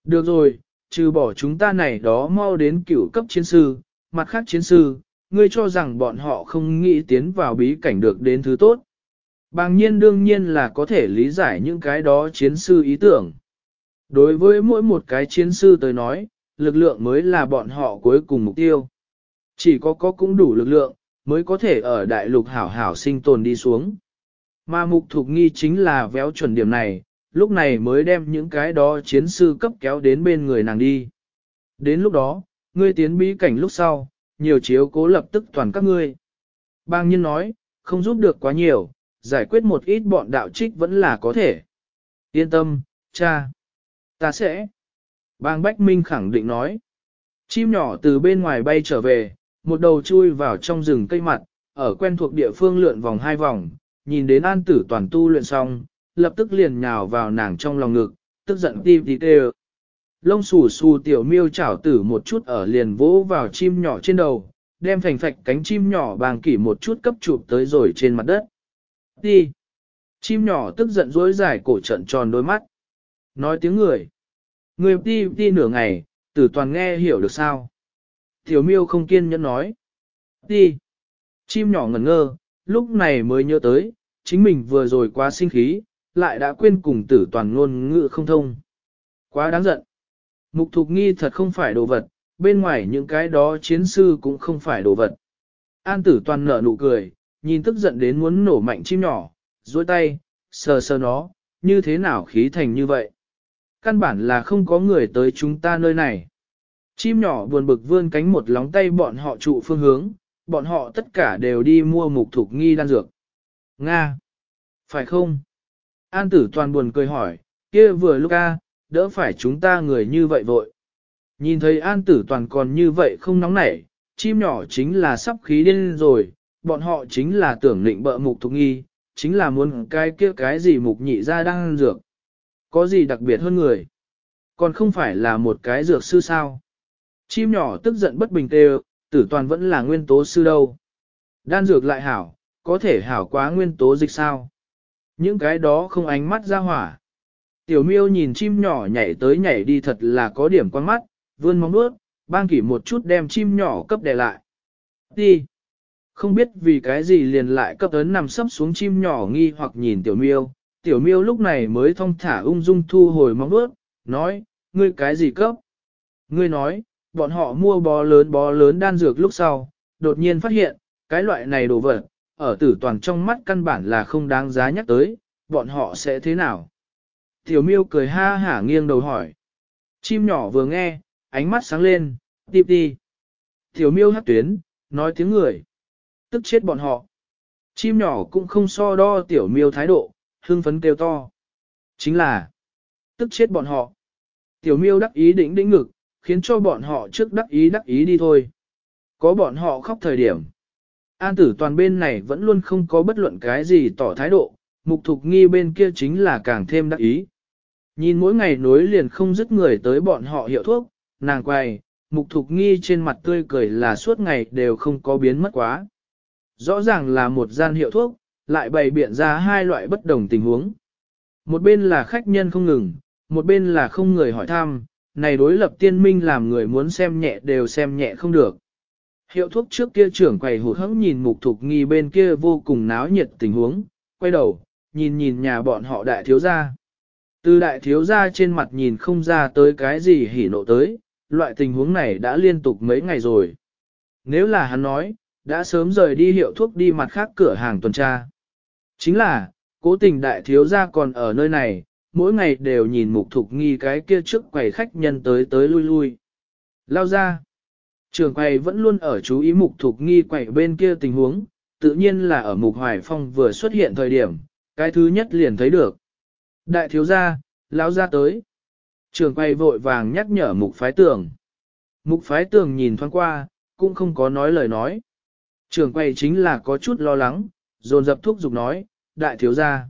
Được rồi, trừ bỏ chúng ta này đó mau đến cửu cấp chiến sư, mặt khác chiến sư, ngươi cho rằng bọn họ không nghĩ tiến vào bí cảnh được đến thứ tốt. Bàng nhiên đương nhiên là có thể lý giải những cái đó chiến sư ý tưởng. Đối với mỗi một cái chiến sư tới nói, lực lượng mới là bọn họ cuối cùng mục tiêu. Chỉ có có cũng đủ lực lượng, mới có thể ở đại lục hảo hảo sinh tồn đi xuống. Mà mục thuộc nghi chính là véo chuẩn điểm này, lúc này mới đem những cái đó chiến sư cấp kéo đến bên người nàng đi. Đến lúc đó, ngươi tiến bí cảnh lúc sau, nhiều chiếu cố lập tức toàn các ngươi. Bang nhân nói, không giúp được quá nhiều, giải quyết một ít bọn đạo trích vẫn là có thể. Yên tâm, cha. Ta sẽ. Bang Bách Minh khẳng định nói. Chim nhỏ từ bên ngoài bay trở về, một đầu chui vào trong rừng cây mặt, ở quen thuộc địa phương lượn vòng hai vòng, nhìn đến an tử toàn tu luyện xong, lập tức liền nhào vào nàng trong lòng ngực, tức giận tim tí tê Lông xù xù tiểu miêu chảo tử một chút ở liền vỗ vào chim nhỏ trên đầu, đem thành phạch cánh chim nhỏ bàng kỷ một chút cấp chụp tới rồi trên mặt đất. Đi! Chim nhỏ tức giận dối dài cổ trận tròn đôi mắt. Nói tiếng người. Người đi đi nửa ngày, tử toàn nghe hiểu được sao. Tiểu miêu không kiên nhẫn nói. Đi! Chim nhỏ ngẩn ngơ, lúc này mới nhớ tới, chính mình vừa rồi quá sinh khí, lại đã quên cùng tử toàn ngôn ngữ không thông. Quá đáng giận. Mục thục nghi thật không phải đồ vật, bên ngoài những cái đó chiến sư cũng không phải đồ vật. An tử toàn nở nụ cười, nhìn tức giận đến muốn nổ mạnh chim nhỏ, duỗi tay, sờ sờ nó, như thế nào khí thành như vậy. Căn bản là không có người tới chúng ta nơi này. Chim nhỏ buồn bực vươn cánh một lóng tay bọn họ trụ phương hướng, bọn họ tất cả đều đi mua mục thục nghi đan dược. Nga! Phải không? An tử toàn buồn cười hỏi, kia vừa lúc a, đỡ phải chúng ta người như vậy vội. Nhìn thấy an tử toàn còn như vậy không nóng nảy, chim nhỏ chính là sắp khí điên rồi, bọn họ chính là tưởng định bợ mục thục nghi, chính là muốn cái kia cái gì mục nhị ra đang ăn dược. Có gì đặc biệt hơn người? Còn không phải là một cái dược sư sao? Chim nhỏ tức giận bất bình tê tử toàn vẫn là nguyên tố sư đâu. Đan dược lại hảo, có thể hảo quá nguyên tố dịch sao? Những cái đó không ánh mắt ra hỏa. Tiểu miêu nhìn chim nhỏ nhảy tới nhảy đi thật là có điểm quan mắt, vươn móng bước, bang kỷ một chút đem chim nhỏ cấp đè lại. Đi! Không biết vì cái gì liền lại cấp ấn nằm sấp xuống chim nhỏ nghi hoặc nhìn tiểu miêu. Tiểu miêu lúc này mới thong thả ung dung thu hồi móng bước, nói, ngươi cái gì cấp? Ngươi nói, bọn họ mua bó lớn bó lớn đan dược lúc sau, đột nhiên phát hiện, cái loại này đồ vật, ở tử toàn trong mắt căn bản là không đáng giá nhắc tới, bọn họ sẽ thế nào? Tiểu miêu cười ha hả nghiêng đầu hỏi. Chim nhỏ vừa nghe, ánh mắt sáng lên, tiếp đi. Tiểu miêu hát tuyến, nói tiếng người. Tức chết bọn họ. Chim nhỏ cũng không so đo tiểu miêu thái độ, hưng phấn kêu to. Chính là, tức chết bọn họ. Tiểu miêu đắc ý đỉnh đỉnh ngực, khiến cho bọn họ trước đắc ý đắc ý đi thôi. Có bọn họ khóc thời điểm. An tử toàn bên này vẫn luôn không có bất luận cái gì tỏ thái độ, mục thục nghi bên kia chính là càng thêm đắc ý. Nhìn mỗi ngày nối liền không dứt người tới bọn họ hiệu thuốc, nàng quay, mục thục nghi trên mặt tươi cười là suốt ngày đều không có biến mất quá. Rõ ràng là một gian hiệu thuốc, lại bày biện ra hai loại bất đồng tình huống. Một bên là khách nhân không ngừng, một bên là không người hỏi thăm, này đối lập tiên minh làm người muốn xem nhẹ đều xem nhẹ không được. Hiệu thuốc trước kia trưởng quầy hụt hẫng nhìn mục thục nghi bên kia vô cùng náo nhiệt tình huống, quay đầu, nhìn nhìn nhà bọn họ đại thiếu gia. Từ đại thiếu gia trên mặt nhìn không ra tới cái gì hỉ nộ tới, loại tình huống này đã liên tục mấy ngày rồi. Nếu là hắn nói, đã sớm rời đi hiệu thuốc đi mặt khác cửa hàng tuần tra. Chính là, cố tình đại thiếu gia còn ở nơi này, mỗi ngày đều nhìn mục thục nghi cái kia trước quầy khách nhân tới tới lui lui. Lao ra. Trường quầy vẫn luôn ở chú ý mục thục nghi quầy bên kia tình huống, tự nhiên là ở mục hoài phong vừa xuất hiện thời điểm, cái thứ nhất liền thấy được. Đại thiếu gia, lão gia tới. Trường quầy vội vàng nhắc nhở mục phái tường. Mục phái tường nhìn thoáng qua, cũng không có nói lời nói. Trường quầy chính là có chút lo lắng, dồn dập thúc giục nói, đại thiếu gia.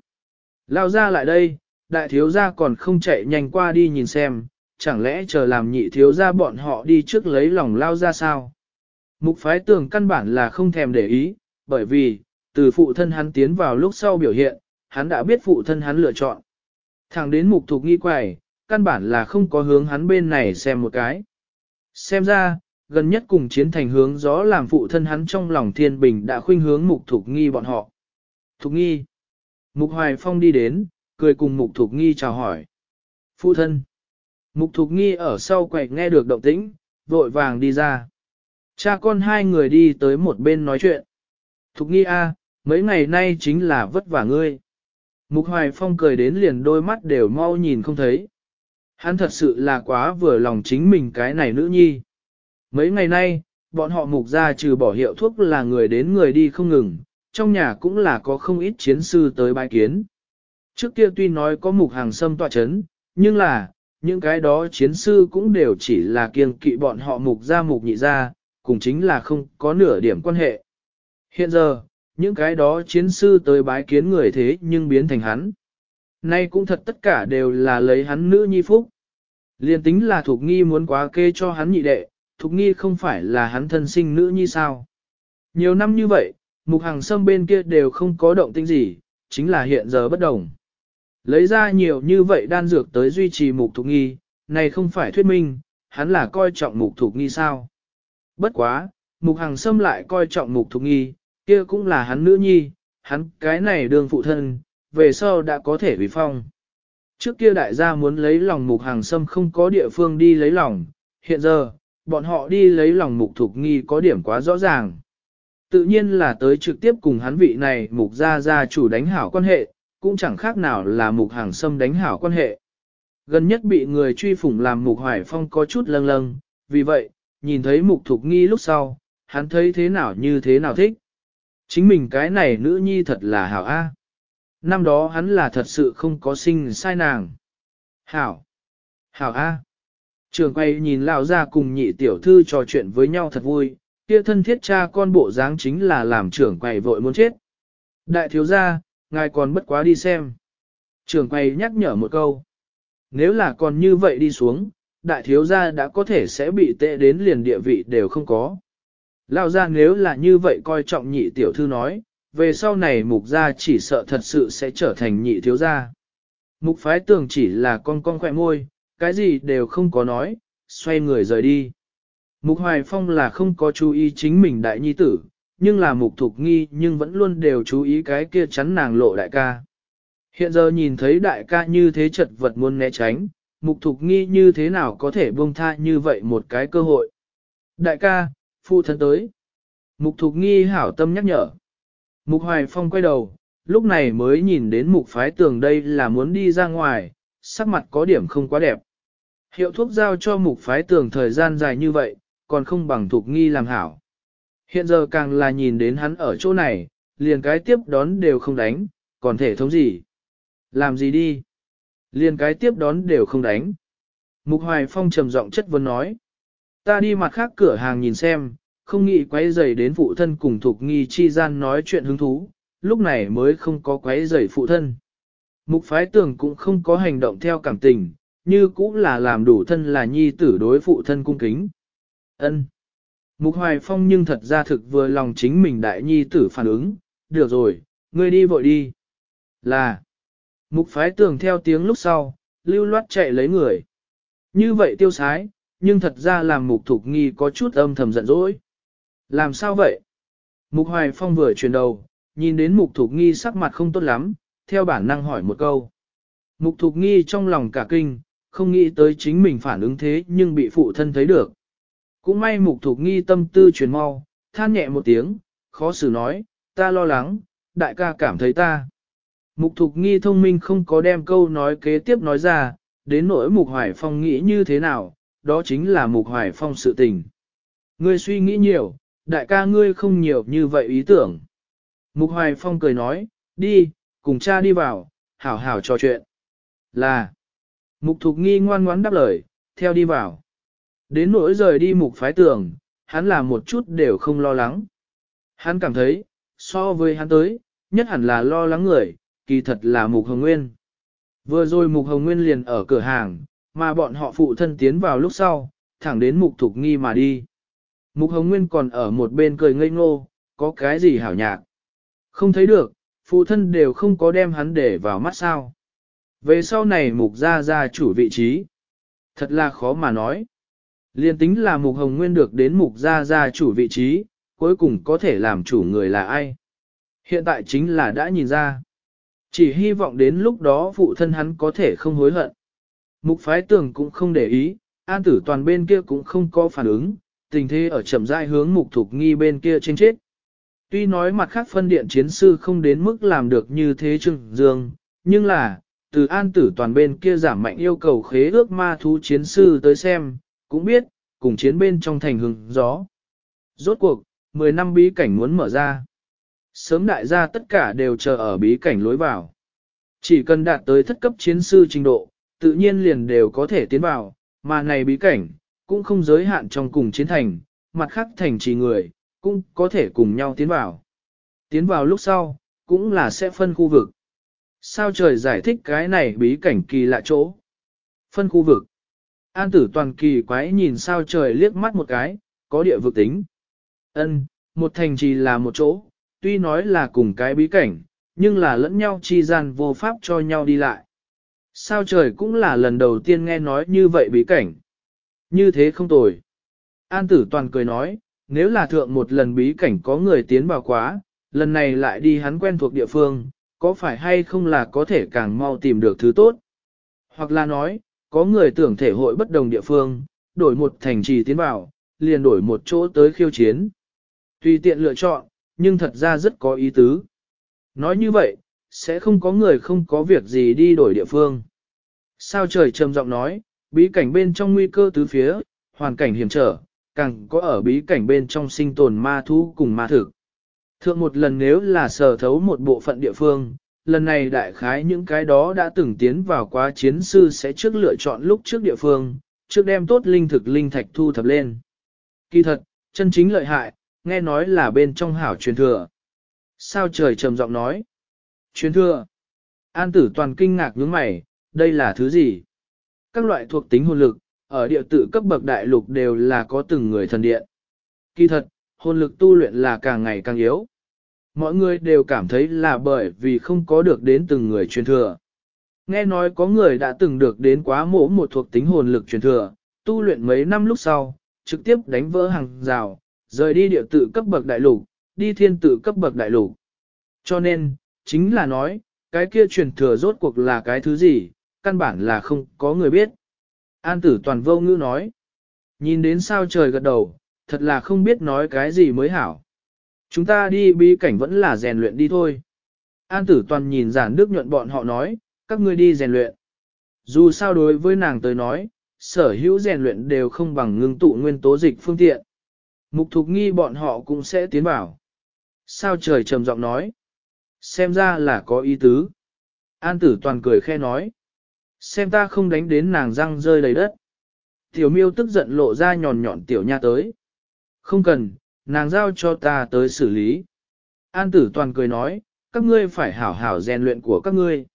Lao ra lại đây, đại thiếu gia còn không chạy nhanh qua đi nhìn xem, chẳng lẽ chờ làm nhị thiếu gia bọn họ đi trước lấy lòng lao ra sao? Mục phái tưởng căn bản là không thèm để ý, bởi vì, từ phụ thân hắn tiến vào lúc sau biểu hiện, hắn đã biết phụ thân hắn lựa chọn. Thẳng đến mục thục nghi quài, căn bản là không có hướng hắn bên này xem một cái. Xem ra, gần nhất cùng chiến thành hướng gió làm phụ thân hắn trong lòng thiên bình đã khuynh hướng mục thục nghi bọn họ. Thục nghi. Mục hoài phong đi đến, cười cùng mục thục nghi chào hỏi. Phụ thân. Mục thục nghi ở sau quầy nghe được động tĩnh, vội vàng đi ra. Cha con hai người đi tới một bên nói chuyện. Thục nghi a, mấy ngày nay chính là vất vả ngươi. Mục hoài phong cười đến liền đôi mắt đều mau nhìn không thấy. Hắn thật sự là quá vừa lòng chính mình cái này nữ nhi. Mấy ngày nay, bọn họ mục ra trừ bỏ hiệu thuốc là người đến người đi không ngừng, trong nhà cũng là có không ít chiến sư tới bài kiến. Trước kia tuy nói có mục hàng sâm tọa chấn, nhưng là, những cái đó chiến sư cũng đều chỉ là kiêng kỵ bọn họ mục ra mục nhị ra, cùng chính là không có nửa điểm quan hệ. Hiện giờ, những cái đó chiến sư tới bái kiến người thế nhưng biến thành hắn. Nay cũng thật tất cả đều là lấy hắn nữ nhi phúc. Liên tính là thuộc nghi muốn quá kê cho hắn nhị đệ, thuộc nghi không phải là hắn thân sinh nữ nhi sao. Nhiều năm như vậy, mục hàng sâm bên kia đều không có động tĩnh gì, chính là hiện giờ bất đồng. Lấy ra nhiều như vậy đan dược tới duy trì mục thục nghi, này không phải thuyết minh, hắn là coi trọng mục thục nghi sao. Bất quá, mục hàng xâm lại coi trọng mục thục nghi, kia cũng là hắn nữ nhi, hắn cái này đương phụ thân, về sau đã có thể vì phong. Trước kia đại gia muốn lấy lòng mục hàng xâm không có địa phương đi lấy lòng, hiện giờ, bọn họ đi lấy lòng mục thục nghi có điểm quá rõ ràng. Tự nhiên là tới trực tiếp cùng hắn vị này mục gia gia chủ đánh hảo quan hệ, cũng chẳng khác nào là mục hàng xâm đánh hảo quan hệ. Gần nhất bị người truy phủng làm mục hoài phong có chút lâng lâng, vì vậy, nhìn thấy mục thục nghi lúc sau, hắn thấy thế nào như thế nào thích. Chính mình cái này nữ nhi thật là hảo A. Năm đó hắn là thật sự không có sinh sai nàng. Hảo. Hảo A. Trường quay nhìn lão ra cùng nhị tiểu thư trò chuyện với nhau thật vui, kia thân thiết cha con bộ dáng chính là làm trưởng quầy vội muốn chết. Đại thiếu gia, ngài còn bất quá đi xem. Trường quay nhắc nhở một câu. Nếu là còn như vậy đi xuống, đại thiếu gia đã có thể sẽ bị tệ đến liền địa vị đều không có. Lao gia nếu là như vậy coi trọng nhị tiểu thư nói, về sau này mục gia chỉ sợ thật sự sẽ trở thành nhị thiếu gia. Mục phái tường chỉ là con con khỏe môi, cái gì đều không có nói, xoay người rời đi. Mục Hoài Phong là không có chú ý chính mình đại nhi tử, nhưng là mục thục nghi nhưng vẫn luôn đều chú ý cái kia chắn nàng lộ đại ca. Hiện giờ nhìn thấy đại ca như thế chật vật muốn né tránh, mục thục nghi như thế nào có thể buông tha như vậy một cái cơ hội. Đại ca, phụ thân tới. Mục thục nghi hảo tâm nhắc nhở. Mục Hoài Phong quay đầu, lúc này mới nhìn đến mục phái tường đây là muốn đi ra ngoài, sắc mặt có điểm không quá đẹp. Hiệu thuốc giao cho mục phái tường thời gian dài như vậy, còn không bằng thuộc nghi làm hảo. Hiện giờ càng là nhìn đến hắn ở chỗ này, liền cái tiếp đón đều không đánh, còn thể thống gì. Làm gì đi? Liền cái tiếp đón đều không đánh. Mục Hoài Phong trầm giọng chất vấn nói. Ta đi mặt khác cửa hàng nhìn xem, không nghĩ quấy rầy đến phụ thân cùng thuộc nghi chi gian nói chuyện hứng thú, lúc này mới không có quấy rầy phụ thân. Mục phái tưởng cũng không có hành động theo cảm tình, như cũng là làm đủ thân là nhi tử đối phụ thân cung kính. Ân. Mục Hoài Phong nhưng thật ra thực vừa lòng chính mình đại nhi tử phản ứng, được rồi, ngươi đi vội đi. Là. Mục phái tưởng theo tiếng lúc sau, lưu loát chạy lấy người. Như vậy tiêu sái, nhưng thật ra làm mục thục nghi có chút âm thầm giận dỗi. Làm sao vậy? Mục Hoài Phong vừa chuyển đầu, nhìn đến mục thục nghi sắc mặt không tốt lắm, theo bản năng hỏi một câu. Mục thục nghi trong lòng cả kinh, không nghĩ tới chính mình phản ứng thế nhưng bị phụ thân thấy được. Cũng may mục thục nghi tâm tư chuyển mau, than nhẹ một tiếng, khó xử nói, ta lo lắng, đại ca cảm thấy ta. Mục thục nghi thông minh không có đem câu nói kế tiếp nói ra, đến nỗi mục hoài phong nghĩ như thế nào, đó chính là mục hoài phong sự tình. Ngươi suy nghĩ nhiều, đại ca ngươi không nhiều như vậy ý tưởng. Mục hoài phong cười nói, đi, cùng cha đi vào, hảo hảo trò chuyện. Là, mục thục nghi ngoan ngoãn đáp lời, theo đi vào. Đến nỗi rời đi mục phái tường, hắn là một chút đều không lo lắng. Hắn cảm thấy, so với hắn tới, nhất hẳn là lo lắng người, kỳ thật là mục hồng nguyên. Vừa rồi mục hồng nguyên liền ở cửa hàng, mà bọn họ phụ thân tiến vào lúc sau, thẳng đến mục thục nghi mà đi. Mục hồng nguyên còn ở một bên cười ngây ngô, có cái gì hảo nhạc. Không thấy được, phụ thân đều không có đem hắn để vào mắt sao. Về sau này mục ra ra chủ vị trí. Thật là khó mà nói. Liên tính là mục hồng nguyên được đến mục gia gia chủ vị trí, cuối cùng có thể làm chủ người là ai. Hiện tại chính là đã nhìn ra. Chỉ hy vọng đến lúc đó phụ thân hắn có thể không hối hận. Mục phái tưởng cũng không để ý, an tử toàn bên kia cũng không có phản ứng, tình thế ở chậm rãi hướng mục thục nghi bên kia trên chết. Tuy nói mặt khác phân điện chiến sư không đến mức làm được như thế trừng dương, nhưng là, từ an tử toàn bên kia giảm mạnh yêu cầu khế ước ma thú chiến sư tới xem, cũng biết, cùng chiến bên trong thành hừng gió. Rốt cuộc, 10 năm bí cảnh muốn mở ra. Sớm đại gia tất cả đều chờ ở bí cảnh lối vào. Chỉ cần đạt tới thất cấp chiến sư trình độ, tự nhiên liền đều có thể tiến vào, mà này bí cảnh, cũng không giới hạn trong cùng chiến thành, mặt khác thành trì người, cũng có thể cùng nhau tiến vào. Tiến vào lúc sau, cũng là sẽ phân khu vực. Sao trời giải thích cái này bí cảnh kỳ lạ chỗ? Phân khu vực. An tử toàn kỳ quái nhìn sao trời liếc mắt một cái, có địa vực tính. Ân, một thành trì là một chỗ, tuy nói là cùng cái bí cảnh, nhưng là lẫn nhau chi gian vô pháp cho nhau đi lại. Sao trời cũng là lần đầu tiên nghe nói như vậy bí cảnh. Như thế không tồi. An tử toàn cười nói, nếu là thượng một lần bí cảnh có người tiến vào quá, lần này lại đi hắn quen thuộc địa phương, có phải hay không là có thể càng mau tìm được thứ tốt? Hoặc là nói, có người tưởng thể hội bất đồng địa phương, đổi một thành trì tiến vào, liền đổi một chỗ tới khiêu chiến. Tùy tiện lựa chọn, nhưng thật ra rất có ý tứ. Nói như vậy, sẽ không có người không có việc gì đi đổi địa phương. Sao trời trầm giọng nói, bí cảnh bên trong nguy cơ tứ phía, hoàn cảnh hiểm trở, càng có ở bí cảnh bên trong sinh tồn ma thú cùng ma thực. Thượng một lần nếu là sở thấu một bộ phận địa phương, lần này đại khái những cái đó đã từng tiến vào quá chiến sư sẽ trước lựa chọn lúc trước địa phương, trước đem tốt linh thực linh thạch thu thập lên. Kỳ thật, chân chính lợi hại, nghe nói là bên trong hảo truyền thừa. Sao trời trầm giọng nói? Truyền thừa. An tử toàn kinh ngạc nhướng mày, đây là thứ gì? Các loại thuộc tính hồn lực, ở địa tự cấp bậc đại lục đều là có từng người thần điện. Kỳ thật, hồn lực tu luyện là càng ngày càng yếu. Mọi người đều cảm thấy là bởi vì không có được đến từng người truyền thừa. Nghe nói có người đã từng được đến quá mỗ một thuộc tính hồn lực truyền thừa, tu luyện mấy năm lúc sau, trực tiếp đánh vỡ hàng rào, rời đi địa tự cấp bậc đại lục, đi thiên tự cấp bậc đại lục. Cho nên, chính là nói, cái kia truyền thừa rốt cuộc là cái thứ gì, căn bản là không có người biết. An tử toàn vô ngữ nói. Nhìn đến sao trời gật đầu, thật là không biết nói cái gì mới hảo. Chúng ta đi bi cảnh vẫn là rèn luyện đi thôi. An tử toàn nhìn giản đức nhuận bọn họ nói, các ngươi đi rèn luyện. Dù sao đối với nàng tới nói, sở hữu rèn luyện đều không bằng ngưng tụ nguyên tố dịch phương tiện. Mục thục nghi bọn họ cũng sẽ tiến vào. Sao trời trầm giọng nói. Xem ra là có ý tứ. An tử toàn cười khe nói. Xem ta không đánh đến nàng răng rơi đầy đất. Tiểu miêu tức giận lộ ra nhòn nhọn tiểu nha tới. Không cần, nàng giao cho ta tới xử lý. An tử toàn cười nói, các ngươi phải hảo hảo rèn luyện của các ngươi.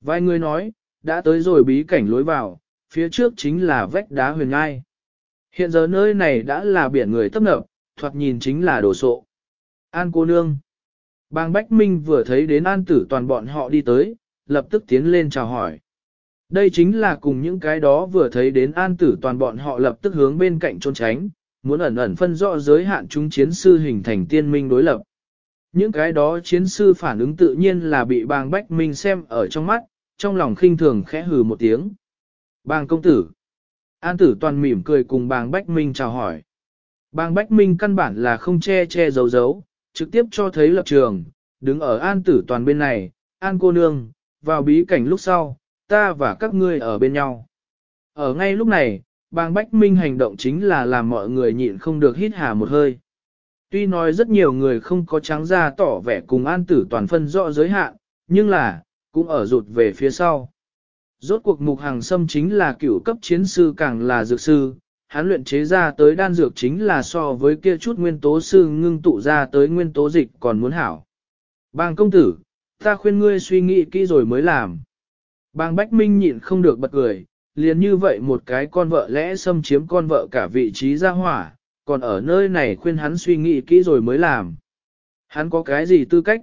Vài người nói, đã tới rồi bí cảnh lối vào, phía trước chính là vách đá huyền ngai. Hiện giờ nơi này đã là biển người tấp nập, thoạt nhìn chính là đồ sộ. An cô nương. Bang Bách Minh vừa thấy đến an tử toàn bọn họ đi tới, lập tức tiến lên chào hỏi. Đây chính là cùng những cái đó vừa thấy đến an tử toàn bọn họ lập tức hướng bên cạnh trốn tránh, muốn ẩn ẩn phân rõ giới hạn chúng chiến sư hình thành tiên minh đối lập. Những cái đó chiến sư phản ứng tự nhiên là bị bang Bách Minh xem ở trong mắt, trong lòng khinh thường khẽ hừ một tiếng. Bang công tử. An tử toàn mỉm cười cùng bang Bách Minh chào hỏi. Bang Bách Minh căn bản là không che che giấu giấu, trực tiếp cho thấy lập trường, đứng ở an tử toàn bên này, an cô nương, vào bí cảnh lúc sau, ta và các ngươi ở bên nhau. Ở ngay lúc này, bang Bách Minh hành động chính là làm mọi người nhịn không được hít hà một hơi. Tuy nói rất nhiều người không có trắng ra tỏ vẻ cùng an tử toàn phân rõ giới hạn, nhưng là, cũng ở rụt về phía sau. Rốt cuộc mục hàng xâm chính là cựu cấp chiến sư càng là dược sư, hắn luyện chế ra tới đan dược chính là so với kia chút nguyên tố sư ngưng tụ ra tới nguyên tố dịch còn muốn hảo. Bang công tử, ta khuyên ngươi suy nghĩ kỹ rồi mới làm. Bang Bách Minh nhịn không được bật cười, liền như vậy một cái con vợ lẽ xâm chiếm con vợ cả vị trí ra hỏa, còn ở nơi này khuyên hắn suy nghĩ kỹ rồi mới làm. Hắn có cái gì tư cách?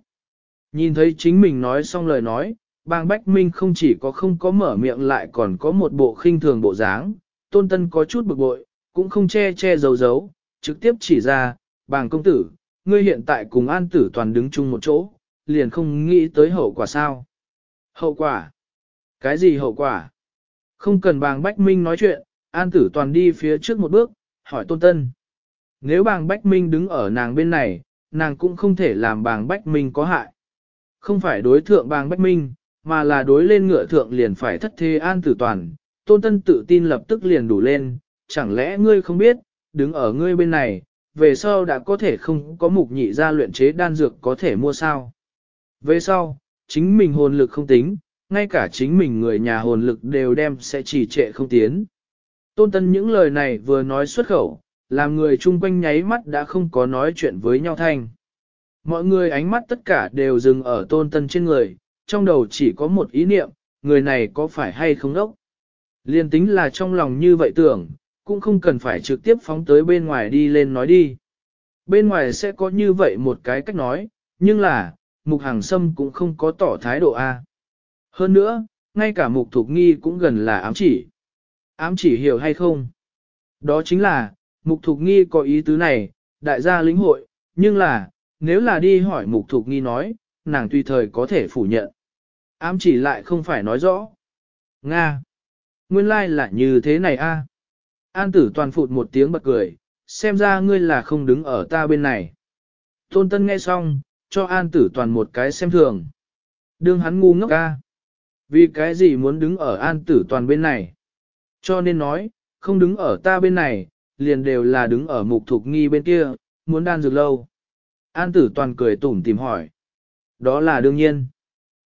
Nhìn thấy chính mình nói xong lời nói, bang Bách Minh không chỉ có không có mở miệng lại còn có một bộ khinh thường bộ dáng, tôn tân có chút bực bội, cũng không che che giấu giấu, trực tiếp chỉ ra, bàng công tử, ngươi hiện tại cùng an tử toàn đứng chung một chỗ, liền không nghĩ tới hậu quả sao. Hậu quả? Cái gì hậu quả? Không cần bàng Bách Minh nói chuyện, an tử toàn đi phía trước một bước, hỏi tôn tân. Nếu bàng Bách Minh đứng ở nàng bên này, nàng cũng không thể làm bàng Bách Minh có hại. Không phải đối thượng bàng Bách Minh, mà là đối lên ngựa thượng liền phải thất thế an tử toàn, tôn tân tự tin lập tức liền đủ lên, chẳng lẽ ngươi không biết, đứng ở ngươi bên này, về sau đã có thể không có mục nhị ra luyện chế đan dược có thể mua sao. Về sau, chính mình hồn lực không tính, ngay cả chính mình người nhà hồn lực đều đem sẽ chỉ trệ không tiến. Tôn tân những lời này vừa nói xuất khẩu, làm người chung quanh nháy mắt đã không có nói chuyện với nhau thanh. Mọi người ánh mắt tất cả đều dừng ở tôn tân trên người, trong đầu chỉ có một ý niệm, người này có phải hay không đốc. Liên tính là trong lòng như vậy tưởng, cũng không cần phải trực tiếp phóng tới bên ngoài đi lên nói đi. Bên ngoài sẽ có như vậy một cái cách nói, nhưng là, mục hàng sâm cũng không có tỏ thái độ A. Hơn nữa, ngay cả mục thuộc nghi cũng gần là ám chỉ. Ám chỉ hiểu hay không? Đó chính là, mục thuộc nghi có ý tứ này, đại gia lĩnh hội, nhưng là, nếu là đi hỏi mục thuộc nghi nói, nàng tùy thời có thể phủ nhận. Ám chỉ lại không phải nói rõ. Nga. Nguyên lai like là như thế này a. An tử toàn phụt một tiếng bật cười, xem ra ngươi là không đứng ở ta bên này. Tôn tân nghe xong, cho an tử toàn một cái xem thường. Đương hắn ngu ngốc a. Vì cái gì muốn đứng ở an tử toàn bên này? Cho nên nói, không đứng ở ta bên này, liền đều là đứng ở mục thục nghi bên kia, muốn đan dược lâu. An tử toàn cười tủm tìm hỏi. Đó là đương nhiên.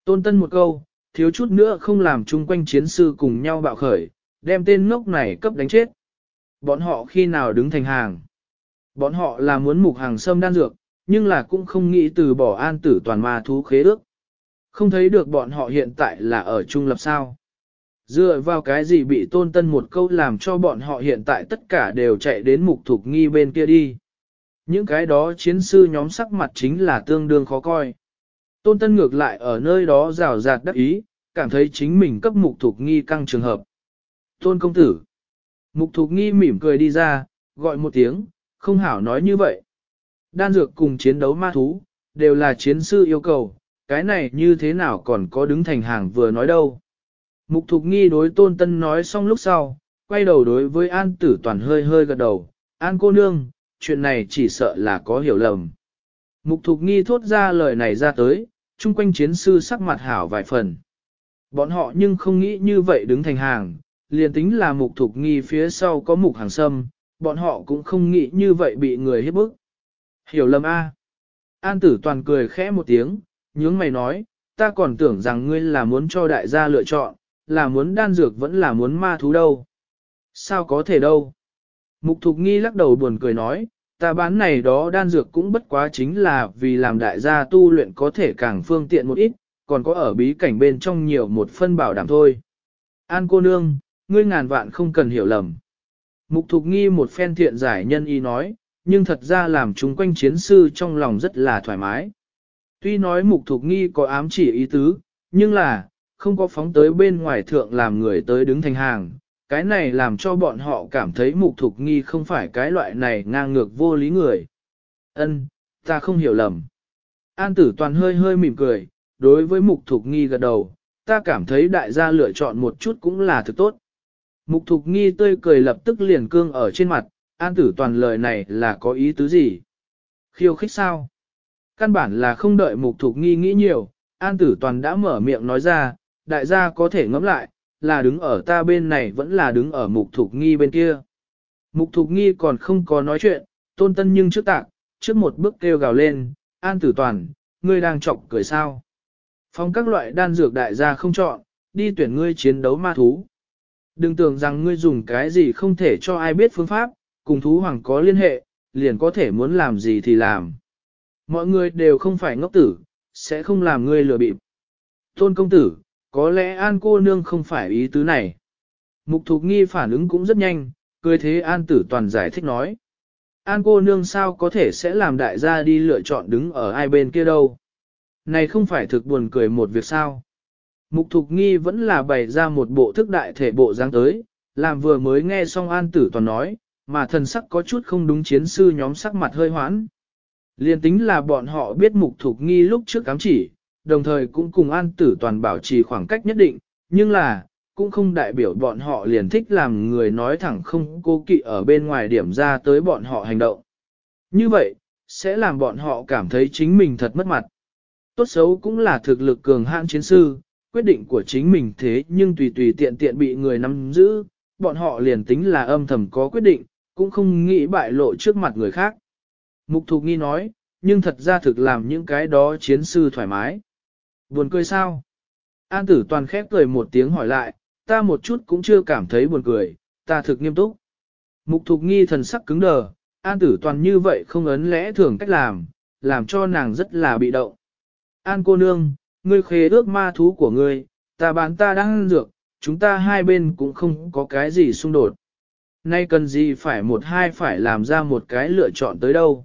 Tôn tân một câu, thiếu chút nữa không làm chung quanh chiến sư cùng nhau bạo khởi, đem tên ngốc này cấp đánh chết. Bọn họ khi nào đứng thành hàng? Bọn họ là muốn mục hàng sâm đan dược, nhưng là cũng không nghĩ từ bỏ an tử toàn ma thú khế ước. Không thấy được bọn họ hiện tại là ở trung lập sao. Dựa vào cái gì bị tôn tân một câu làm cho bọn họ hiện tại tất cả đều chạy đến mục thục nghi bên kia đi. Những cái đó chiến sư nhóm sắc mặt chính là tương đương khó coi. Tôn tân ngược lại ở nơi đó rào rạt đắc ý, cảm thấy chính mình cấp mục thục nghi căng trường hợp. Tôn công tử. Mục thục nghi mỉm cười đi ra, gọi một tiếng, không hảo nói như vậy. Đan dược cùng chiến đấu ma thú, đều là chiến sư yêu cầu, cái này như thế nào còn có đứng thành hàng vừa nói đâu. Mục thục nghi đối tôn tân nói xong lúc sau, quay đầu đối với an tử toàn hơi hơi gật đầu, an cô nương, chuyện này chỉ sợ là có hiểu lầm. Mục thục nghi thốt ra lời này ra tới, chung quanh chiến sư sắc mặt hảo vài phần. Bọn họ nhưng không nghĩ như vậy đứng thành hàng, liền tính là mục thục nghi phía sau có mục hàng sâm, bọn họ cũng không nghĩ như vậy bị người hiếp bức. Hiểu lầm A. An tử toàn cười khẽ một tiếng, nhướng mày nói, ta còn tưởng rằng ngươi là muốn cho đại gia lựa chọn, là muốn đan dược vẫn là muốn ma thú đâu. Sao có thể đâu? Mục thục nghi lắc đầu buồn cười nói, ta bán này đó đan dược cũng bất quá chính là vì làm đại gia tu luyện có thể càng phương tiện một ít, còn có ở bí cảnh bên trong nhiều một phân bảo đảm thôi. An cô nương, ngươi ngàn vạn không cần hiểu lầm. Mục thục nghi một phen thiện giải nhân y nói, nhưng thật ra làm chúng quanh chiến sư trong lòng rất là thoải mái. Tuy nói mục thục nghi có ám chỉ ý tứ, nhưng là, không có phóng tới bên ngoài thượng làm người tới đứng thành hàng. Cái này làm cho bọn họ cảm thấy mục thục nghi không phải cái loại này ngang ngược vô lý người. Ân, ta không hiểu lầm. An tử toàn hơi hơi mỉm cười, đối với mục thục nghi gật đầu, ta cảm thấy đại gia lựa chọn một chút cũng là thực tốt. Mục thục nghi tươi cười lập tức liền cương ở trên mặt, an tử toàn lời này là có ý tứ gì? Khiêu khích sao? Căn bản là không đợi mục thục nghi nghĩ nhiều, an tử toàn đã mở miệng nói ra, đại gia có thể ngẫm lại, là đứng ở ta bên này vẫn là đứng ở mục thục nghi bên kia. Mục thục nghi còn không có nói chuyện, tôn tân nhưng trước tạc, trước một bước kêu gào lên, an tử toàn, ngươi đang chọc cười sao. Phong các loại đan dược đại gia không chọn, đi tuyển ngươi chiến đấu ma thú. Đừng tưởng rằng ngươi dùng cái gì không thể cho ai biết phương pháp, cùng thú hoàng có liên hệ, liền có thể muốn làm gì thì làm. Mọi người đều không phải ngốc tử, sẽ không làm ngươi lừa bịp. Tôn công tử, có lẽ an cô nương không phải ý tứ này. Mục thục nghi phản ứng cũng rất nhanh, cười thế an tử toàn giải thích nói. An cô nương sao có thể sẽ làm đại gia đi lựa chọn đứng ở ai bên kia đâu. Này không phải thực buồn cười một việc sao. Mục thục nghi vẫn là bày ra một bộ thức đại thể bộ dáng tới, làm vừa mới nghe xong an tử toàn nói, mà thần sắc có chút không đúng chiến sư nhóm sắc mặt hơi hoãn. Liên tính là bọn họ biết mục thục nghi lúc trước cám chỉ, đồng thời cũng cùng an tử toàn bảo trì khoảng cách nhất định, nhưng là, cũng không đại biểu bọn họ liền thích làm người nói thẳng không cố kỵ ở bên ngoài điểm ra tới bọn họ hành động. Như vậy, sẽ làm bọn họ cảm thấy chính mình thật mất mặt. Tốt xấu cũng là thực lực cường hãn chiến sư, quyết định của chính mình thế nhưng tùy tùy tiện tiện bị người nắm giữ, bọn họ liền tính là âm thầm có quyết định, cũng không nghĩ bại lộ trước mặt người khác. Mục Thục Nghi nói, nhưng thật ra thực làm những cái đó chiến sư thoải mái. Buồn cười sao? An tử toàn khép cười một tiếng hỏi lại, ta một chút cũng chưa cảm thấy buồn cười, ta thực nghiêm túc. Mục Thục Nghi thần sắc cứng đờ, An tử toàn như vậy không ấn lẽ thường cách làm, làm cho nàng rất là bị động. An cô nương, ngươi khế ước ma thú của ngươi, ta bán ta đang dược, chúng ta hai bên cũng không có cái gì xung đột. Nay cần gì phải một hai phải làm ra một cái lựa chọn tới đâu.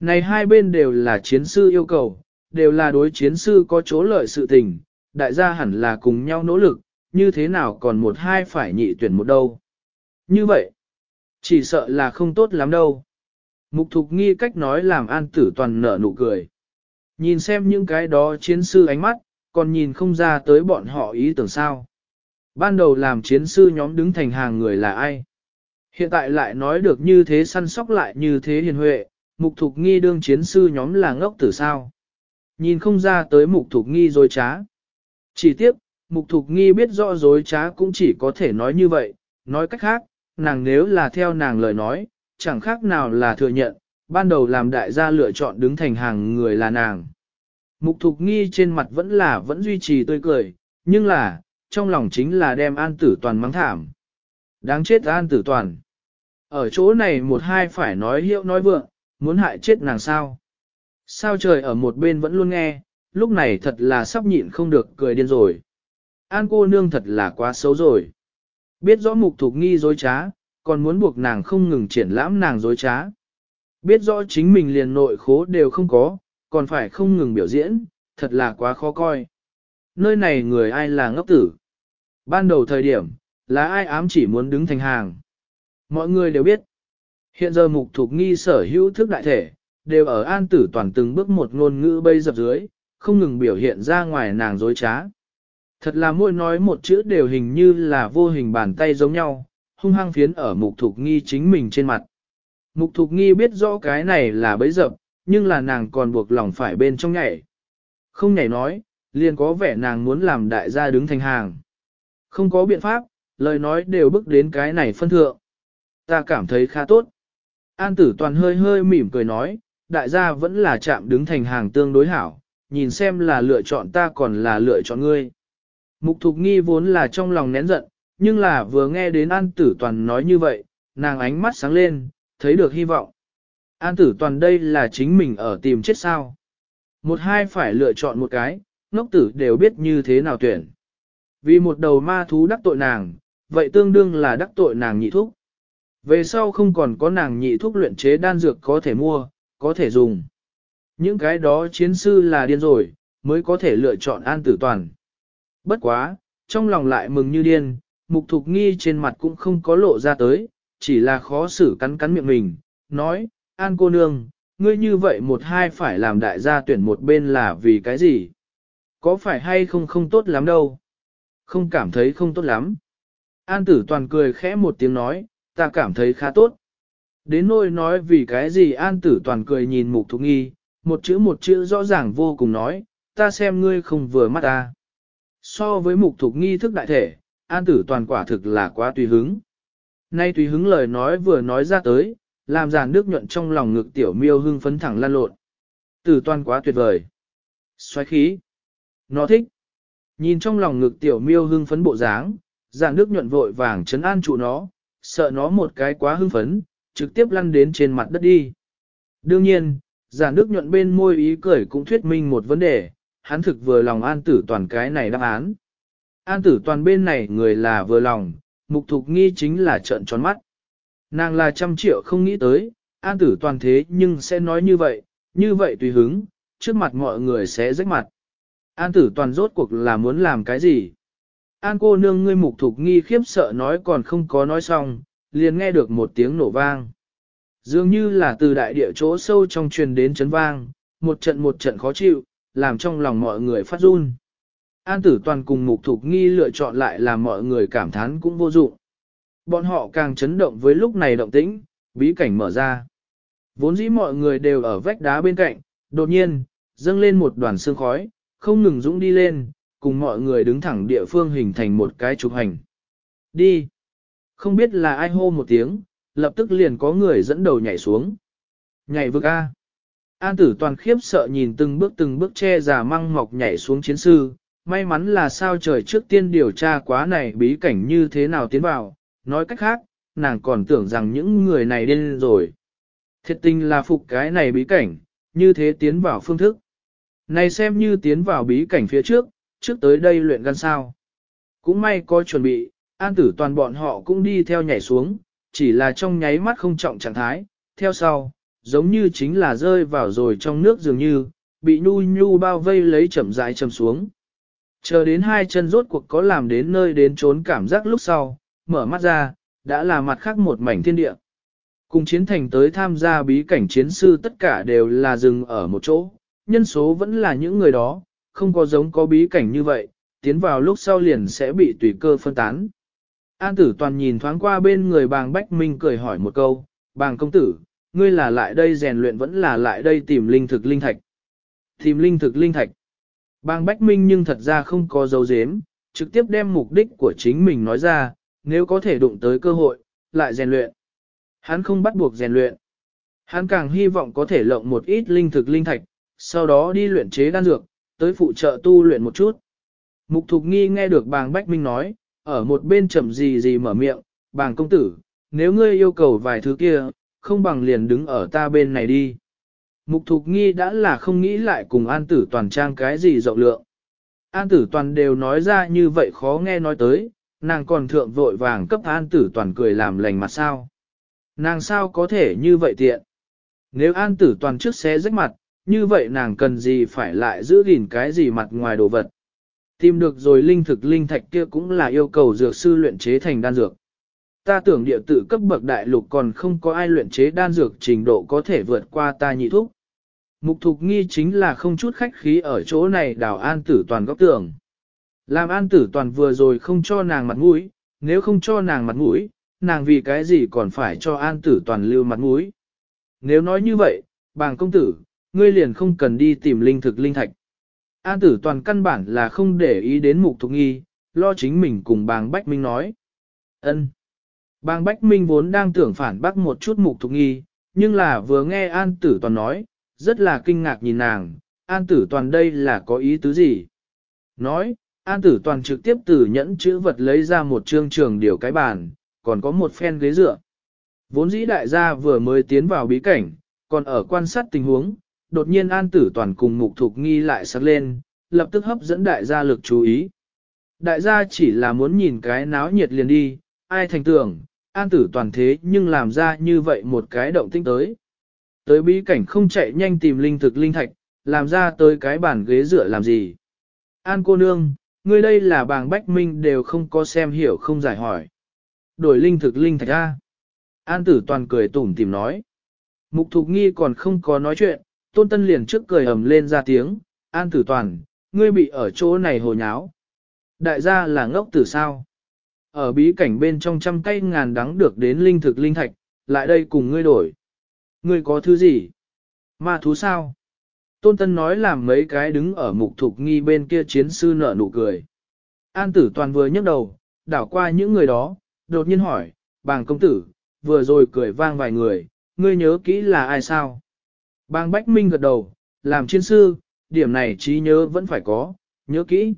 Này hai bên đều là chiến sư yêu cầu, đều là đối chiến sư có chỗ lợi sự tình, đại gia hẳn là cùng nhau nỗ lực, như thế nào còn một hai phải nhị tuyển một đâu. Như vậy, chỉ sợ là không tốt lắm đâu. Mục thục nghi cách nói làm an tử toàn nở nụ cười. Nhìn xem những cái đó chiến sư ánh mắt, còn nhìn không ra tới bọn họ ý tưởng sao. Ban đầu làm chiến sư nhóm đứng thành hàng người là ai? Hiện tại lại nói được như thế săn sóc lại như thế hiền huệ, mục thục nghi đương chiến sư nhóm là ngốc tử sao. Nhìn không ra tới mục thục nghi rồi trá. Chỉ tiếp, Mục Thục Nghi biết rõ dối trá cũng chỉ có thể nói như vậy, nói cách khác, nàng nếu là theo nàng lời nói, chẳng khác nào là thừa nhận, ban đầu làm đại gia lựa chọn đứng thành hàng người là nàng. Mục Thục Nghi trên mặt vẫn là vẫn duy trì tươi cười, nhưng là, trong lòng chính là đem An Tử Toàn mắng thảm. Đáng chết An Tử Toàn. Ở chỗ này một hai phải nói hiệu nói vượng, muốn hại chết nàng sao. Sao trời ở một bên vẫn luôn nghe, lúc này thật là sắp nhịn không được cười điên rồi. An cô nương thật là quá xấu rồi. Biết rõ mục thục nghi dối trá, còn muốn buộc nàng không ngừng triển lãm nàng dối trá. Biết rõ chính mình liền nội khố đều không có, còn phải không ngừng biểu diễn, thật là quá khó coi. Nơi này người ai là ngốc tử. Ban đầu thời điểm, là ai ám chỉ muốn đứng thành hàng. Mọi người đều biết. Hiện giờ mục thuộc nghi sở hữu thức đại thể, đều ở an tử toàn từng bước một ngôn ngữ bây dập dưới, không ngừng biểu hiện ra ngoài nàng dối trá. Thật là mỗi nói một chữ đều hình như là vô hình bàn tay giống nhau, hung hăng phiến ở mục thục nghi chính mình trên mặt. Mục thục nghi biết rõ cái này là bấy dập, nhưng là nàng còn buộc lòng phải bên trong nhảy. Không nhảy nói, liền có vẻ nàng muốn làm đại gia đứng thành hàng. Không có biện pháp, lời nói đều bước đến cái này phân thượng. Ta cảm thấy khá tốt. An tử toàn hơi hơi mỉm cười nói, đại gia vẫn là chạm đứng thành hàng tương đối hảo, nhìn xem là lựa chọn ta còn là lựa chọn ngươi. Mục thục nghi vốn là trong lòng nén giận, nhưng là vừa nghe đến An tử toàn nói như vậy, nàng ánh mắt sáng lên, thấy được hy vọng. An tử toàn đây là chính mình ở tìm chết sao. Một hai phải lựa chọn một cái, ngốc tử đều biết như thế nào tuyển. Vì một đầu ma thú đắc tội nàng, vậy tương đương là đắc tội nàng nhị thúc. Về sau không còn có nàng nhị thuốc luyện chế đan dược có thể mua, có thể dùng. Những cái đó chiến sư là điên rồi, mới có thể lựa chọn an tử toàn. Bất quá, trong lòng lại mừng như điên, mục thục nghi trên mặt cũng không có lộ ra tới, chỉ là khó xử cắn cắn miệng mình, nói, an cô nương, ngươi như vậy một hai phải làm đại gia tuyển một bên là vì cái gì? Có phải hay không không tốt lắm đâu? Không cảm thấy không tốt lắm. An tử toàn cười khẽ một tiếng nói, ta cảm thấy khá tốt. Đến nỗi nói vì cái gì an tử toàn cười nhìn mục thục nghi, một chữ một chữ rõ ràng vô cùng nói, ta xem ngươi không vừa mắt ta. So với mục thục nghi thức đại thể, an tử toàn quả thực là quá tùy hứng. Nay tùy hứng lời nói vừa nói ra tới, làm giàn nước nhuận trong lòng ngực tiểu miêu hưng phấn thẳng lan lộn. Tử toàn quá tuyệt vời. Xoáy khí. Nó thích. Nhìn trong lòng ngực tiểu miêu hưng phấn bộ dáng, giàn nước nhuận vội vàng chấn an trụ nó, sợ nó một cái quá hưng phấn, trực tiếp lăn đến trên mặt đất đi. Đương nhiên, giả nước nhuận bên môi ý cười cũng thuyết minh một vấn đề, hắn thực vừa lòng an tử toàn cái này đáp án. An tử toàn bên này người là vừa lòng, mục thục nghi chính là trợn tròn mắt. Nàng là trăm triệu không nghĩ tới, an tử toàn thế nhưng sẽ nói như vậy, như vậy tùy hứng, trước mặt mọi người sẽ rách mặt. An tử toàn rốt cuộc là muốn làm cái gì? An cô nương ngươi mục thục nghi khiếp sợ nói còn không có nói xong, liền nghe được một tiếng nổ vang. Dường như là từ đại địa chỗ sâu trong truyền đến chấn vang, một trận một trận khó chịu, làm trong lòng mọi người phát run. An tử toàn cùng mục thục nghi lựa chọn lại làm mọi người cảm thán cũng vô dụng. Bọn họ càng chấn động với lúc này động tĩnh, bí cảnh mở ra. Vốn dĩ mọi người đều ở vách đá bên cạnh, đột nhiên, dâng lên một đoàn sương khói, không ngừng dũng đi lên, cùng mọi người đứng thẳng địa phương hình thành một cái trục hành. Đi! Không biết là ai hô một tiếng, lập tức liền có người dẫn đầu nhảy xuống. Nhảy vực A. An tử toàn khiếp sợ nhìn từng bước từng bước che giả măng mọc nhảy xuống chiến sư, may mắn là sao trời trước tiên điều tra quá này bí cảnh như thế nào tiến vào, nói cách khác, nàng còn tưởng rằng những người này điên rồi. Thiệt tình là phục cái này bí cảnh, như thế tiến vào phương thức. Này xem như tiến vào bí cảnh phía trước, trước tới đây luyện gan sao. Cũng may có chuẩn bị, an tử toàn bọn họ cũng đi theo nhảy xuống, chỉ là trong nháy mắt không trọng trạng thái, theo sau, giống như chính là rơi vào rồi trong nước dường như, bị nhu nhu bao vây lấy chậm rãi chầm xuống. Chờ đến hai chân rốt cuộc có làm đến nơi đến trốn cảm giác lúc sau, mở mắt ra, đã là mặt khác một mảnh thiên địa. Cùng chiến thành tới tham gia bí cảnh chiến sư tất cả đều là dừng ở một chỗ, nhân số vẫn là những người đó, không có giống có bí cảnh như vậy, tiến vào lúc sau liền sẽ bị tùy cơ phân tán. An tử toàn nhìn thoáng qua bên người bàng Bách Minh cười hỏi một câu, bàng công tử, ngươi là lại đây rèn luyện vẫn là lại đây tìm linh thực linh thạch. Tìm linh thực linh thạch. Bàng Bách Minh nhưng thật ra không có dấu dếm, trực tiếp đem mục đích của chính mình nói ra, nếu có thể đụng tới cơ hội, lại rèn luyện. Hắn không bắt buộc rèn luyện. Hắn càng hy vọng có thể lộng một ít linh thực linh thạch, sau đó đi luyện chế đan dược, tới phụ trợ tu luyện một chút. Mục Thục Nghi nghe được bàng Bách Minh nói, ở một bên chậm gì gì mở miệng, bàng công tử, nếu ngươi yêu cầu vài thứ kia, không bằng liền đứng ở ta bên này đi. Mục Thục Nghi đã là không nghĩ lại cùng An Tử Toàn trang cái gì rộng lượng. An Tử Toàn đều nói ra như vậy khó nghe nói tới, nàng còn thượng vội vàng cấp An Tử Toàn cười làm lành mặt sao. Nàng sao có thể như vậy tiện. Nếu An Tử Toàn trước xé rách mặt, như vậy nàng cần gì phải lại giữ gìn cái gì mặt ngoài đồ vật. Tìm được rồi linh thực linh thạch kia cũng là yêu cầu dược sư luyện chế thành đan dược. Ta tưởng địa tự cấp bậc đại lục còn không có ai luyện chế đan dược trình độ có thể vượt qua ta nhị thúc. Mục thục nghi chính là không chút khách khí ở chỗ này đào an tử toàn góc tưởng. Làm an tử toàn vừa rồi không cho nàng mặt mũi, nếu không cho nàng mặt mũi, nàng vì cái gì còn phải cho an tử toàn lưu mặt mũi. Nếu nói như vậy, bàng công tử, ngươi liền không cần đi tìm linh thực linh thạch. An tử toàn căn bản là không để ý đến mục thục nghi, lo chính mình cùng bàng Bách Minh nói. ân Bàng Bách Minh vốn đang tưởng phản bác một chút mục thục nghi, nhưng là vừa nghe An tử toàn nói, rất là kinh ngạc nhìn nàng, An tử toàn đây là có ý tứ gì? Nói, An tử toàn trực tiếp từ nhẫn chữ vật lấy ra một trương trường điều cái bàn, còn có một phen ghế dựa. Vốn dĩ đại gia vừa mới tiến vào bí cảnh, còn ở quan sát tình huống, đột nhiên an tử toàn cùng mục thục nghi lại sắc lên, lập tức hấp dẫn đại gia lực chú ý. Đại gia chỉ là muốn nhìn cái náo nhiệt liền đi, ai thành tưởng, an tử toàn thế nhưng làm ra như vậy một cái động tinh tới. Tới bí cảnh không chạy nhanh tìm linh thực linh thạch, làm ra tới cái bàn ghế dựa làm gì. An cô nương, ngươi đây là bàng bách minh đều không có xem hiểu không giải hỏi. Đổi linh thực linh thạch ra. An tử toàn cười tủm tìm nói. Mục thục nghi còn không có nói chuyện, tôn tân liền trước cười ầm lên ra tiếng, an tử toàn, ngươi bị ở chỗ này hồ nháo. Đại gia là ngốc tử sao? Ở bí cảnh bên trong trăm cây ngàn đắng được đến linh thực linh thạch, lại đây cùng ngươi đổi. Ngươi có thứ gì? Ma thú sao? Tôn Tân nói làm mấy cái đứng ở mục thục nghi bên kia chiến sư nở nụ cười. An tử toàn vừa nhấc đầu, đảo qua những người đó, đột nhiên hỏi, bàng công tử, vừa rồi cười vang vài người, ngươi nhớ kỹ là ai sao? Bang Bách Minh gật đầu, làm chiến sư, điểm này trí nhớ vẫn phải có, nhớ kỹ.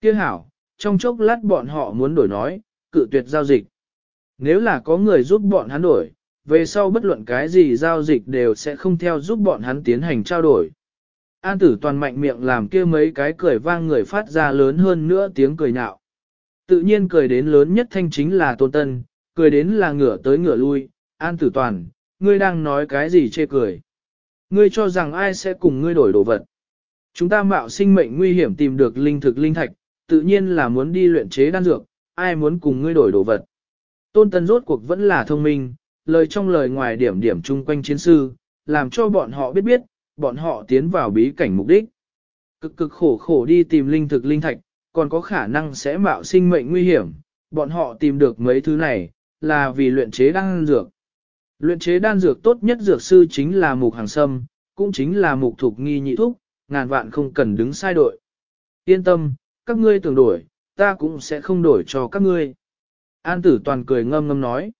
Kia hảo, trong chốc lát bọn họ muốn đổi nói, cự tuyệt giao dịch. Nếu là có người giúp bọn hắn đổi, về sau bất luận cái gì giao dịch đều sẽ không theo giúp bọn hắn tiến hành trao đổi. An tử toàn mạnh miệng làm kia mấy cái cười vang người phát ra lớn hơn nữa tiếng cười nhạo. Tự nhiên cười đến lớn nhất thanh chính là tôn tân, cười đến là ngửa tới ngửa lui, an tử toàn, ngươi đang nói cái gì chê cười. Ngươi cho rằng ai sẽ cùng ngươi đổi đồ vật. Chúng ta mạo sinh mệnh nguy hiểm tìm được linh thực linh thạch, tự nhiên là muốn đi luyện chế đan dược, ai muốn cùng ngươi đổi đồ vật. Tôn Tân rốt cuộc vẫn là thông minh, lời trong lời ngoài điểm điểm chung quanh chiến sư, làm cho bọn họ biết biết, bọn họ tiến vào bí cảnh mục đích. Cực cực khổ khổ đi tìm linh thực linh thạch, còn có khả năng sẽ mạo sinh mệnh nguy hiểm, bọn họ tìm được mấy thứ này, là vì luyện chế đan dược. Luyện chế đan dược tốt nhất dược sư chính là mục hàng sâm, cũng chính là mục thuộc nghi nhị thúc, ngàn vạn không cần đứng sai đội. Yên tâm, các ngươi tưởng đổi, ta cũng sẽ không đổi cho các ngươi. An tử toàn cười ngâm ngâm nói.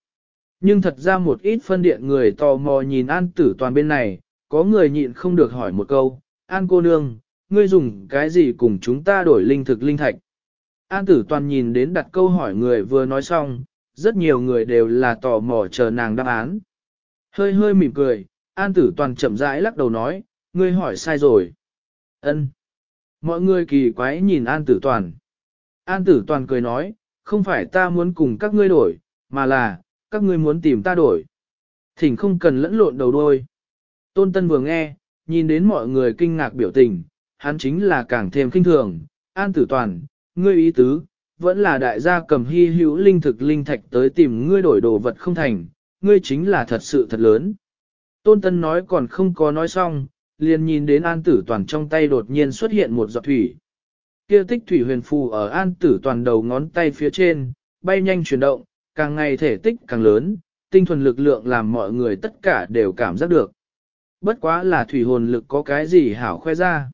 Nhưng thật ra một ít phân điện người tò mò nhìn an tử toàn bên này, có người nhịn không được hỏi một câu, An cô nương, ngươi dùng cái gì cùng chúng ta đổi linh thực linh thạch? An tử toàn nhìn đến đặt câu hỏi người vừa nói xong, rất nhiều người đều là tò mò chờ nàng đáp án. Hơi hơi mỉm cười, An tử toàn chậm rãi lắc đầu nói, ngươi hỏi sai rồi. Ân. Mọi người kỳ quái nhìn An tử toàn. An tử toàn cười nói, không phải ta muốn cùng các ngươi đổi, mà là, các ngươi muốn tìm ta đổi. Thỉnh không cần lẫn lộn đầu đôi. Tôn Tân vừa nghe, nhìn đến mọi người kinh ngạc biểu tình, hắn chính là càng thêm kinh thường. An tử toàn, ngươi ý tứ, vẫn là đại gia cầm hy hữu linh thực linh thạch tới tìm ngươi đổi đồ vật không thành, ngươi chính là thật sự thật lớn. Tôn Tân nói còn không có nói xong, liền nhìn đến an tử toàn trong tay đột nhiên xuất hiện một giọt thủy. Kia tích thủy huyền phù ở an tử toàn đầu ngón tay phía trên, bay nhanh chuyển động, càng ngày thể tích càng lớn, tinh thuần lực lượng làm mọi người tất cả đều cảm giác được. Bất quá là thủy hồn lực có cái gì hảo khoe ra.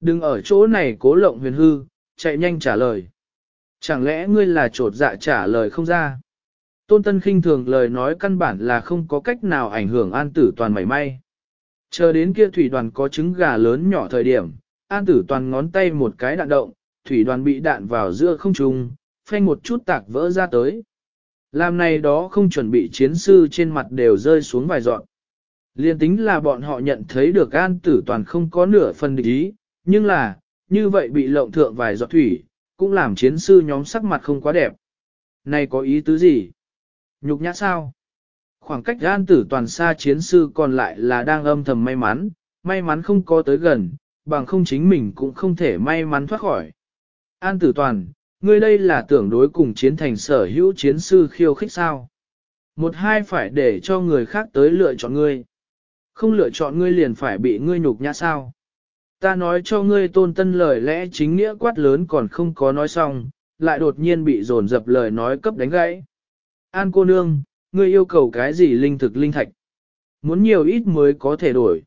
Đừng ở chỗ này cố lộng huyền hư, chạy nhanh trả lời. Chẳng lẽ ngươi là trột dạ trả lời không ra? Tôn Tân khinh thường lời nói căn bản là không có cách nào ảnh hưởng an tử toàn mảy may. Chờ đến kia thủy đoàn có trứng gà lớn nhỏ thời điểm, an tử toàn ngón tay một cái đạn động, thủy đoàn bị đạn vào giữa không trung, phanh một chút tạc vỡ ra tới. Làm này đó không chuẩn bị chiến sư trên mặt đều rơi xuống vài dọn. Liên tính là bọn họ nhận thấy được an tử toàn không có nửa phần địch ý, nhưng là, như vậy bị lộng thượng vài giọt thủy, cũng làm chiến sư nhóm sắc mặt không quá đẹp. Này có ý tứ gì? Nhục nhã sao? Khoảng cách an tử toàn xa chiến sư còn lại là đang âm thầm may mắn, may mắn không có tới gần, bằng không chính mình cũng không thể may mắn thoát khỏi. An tử toàn, ngươi đây là tưởng đối cùng chiến thành sở hữu chiến sư khiêu khích sao? Một hai phải để cho người khác tới lựa chọn ngươi. Không lựa chọn ngươi liền phải bị ngươi nhục nhã sao? Ta nói cho ngươi tôn tân lời lẽ chính nghĩa quát lớn còn không có nói xong, lại đột nhiên bị dồn dập lời nói cấp đánh gãy. An cô nương, ngươi yêu cầu cái gì linh thực linh thạch? Muốn nhiều ít mới có thể đổi.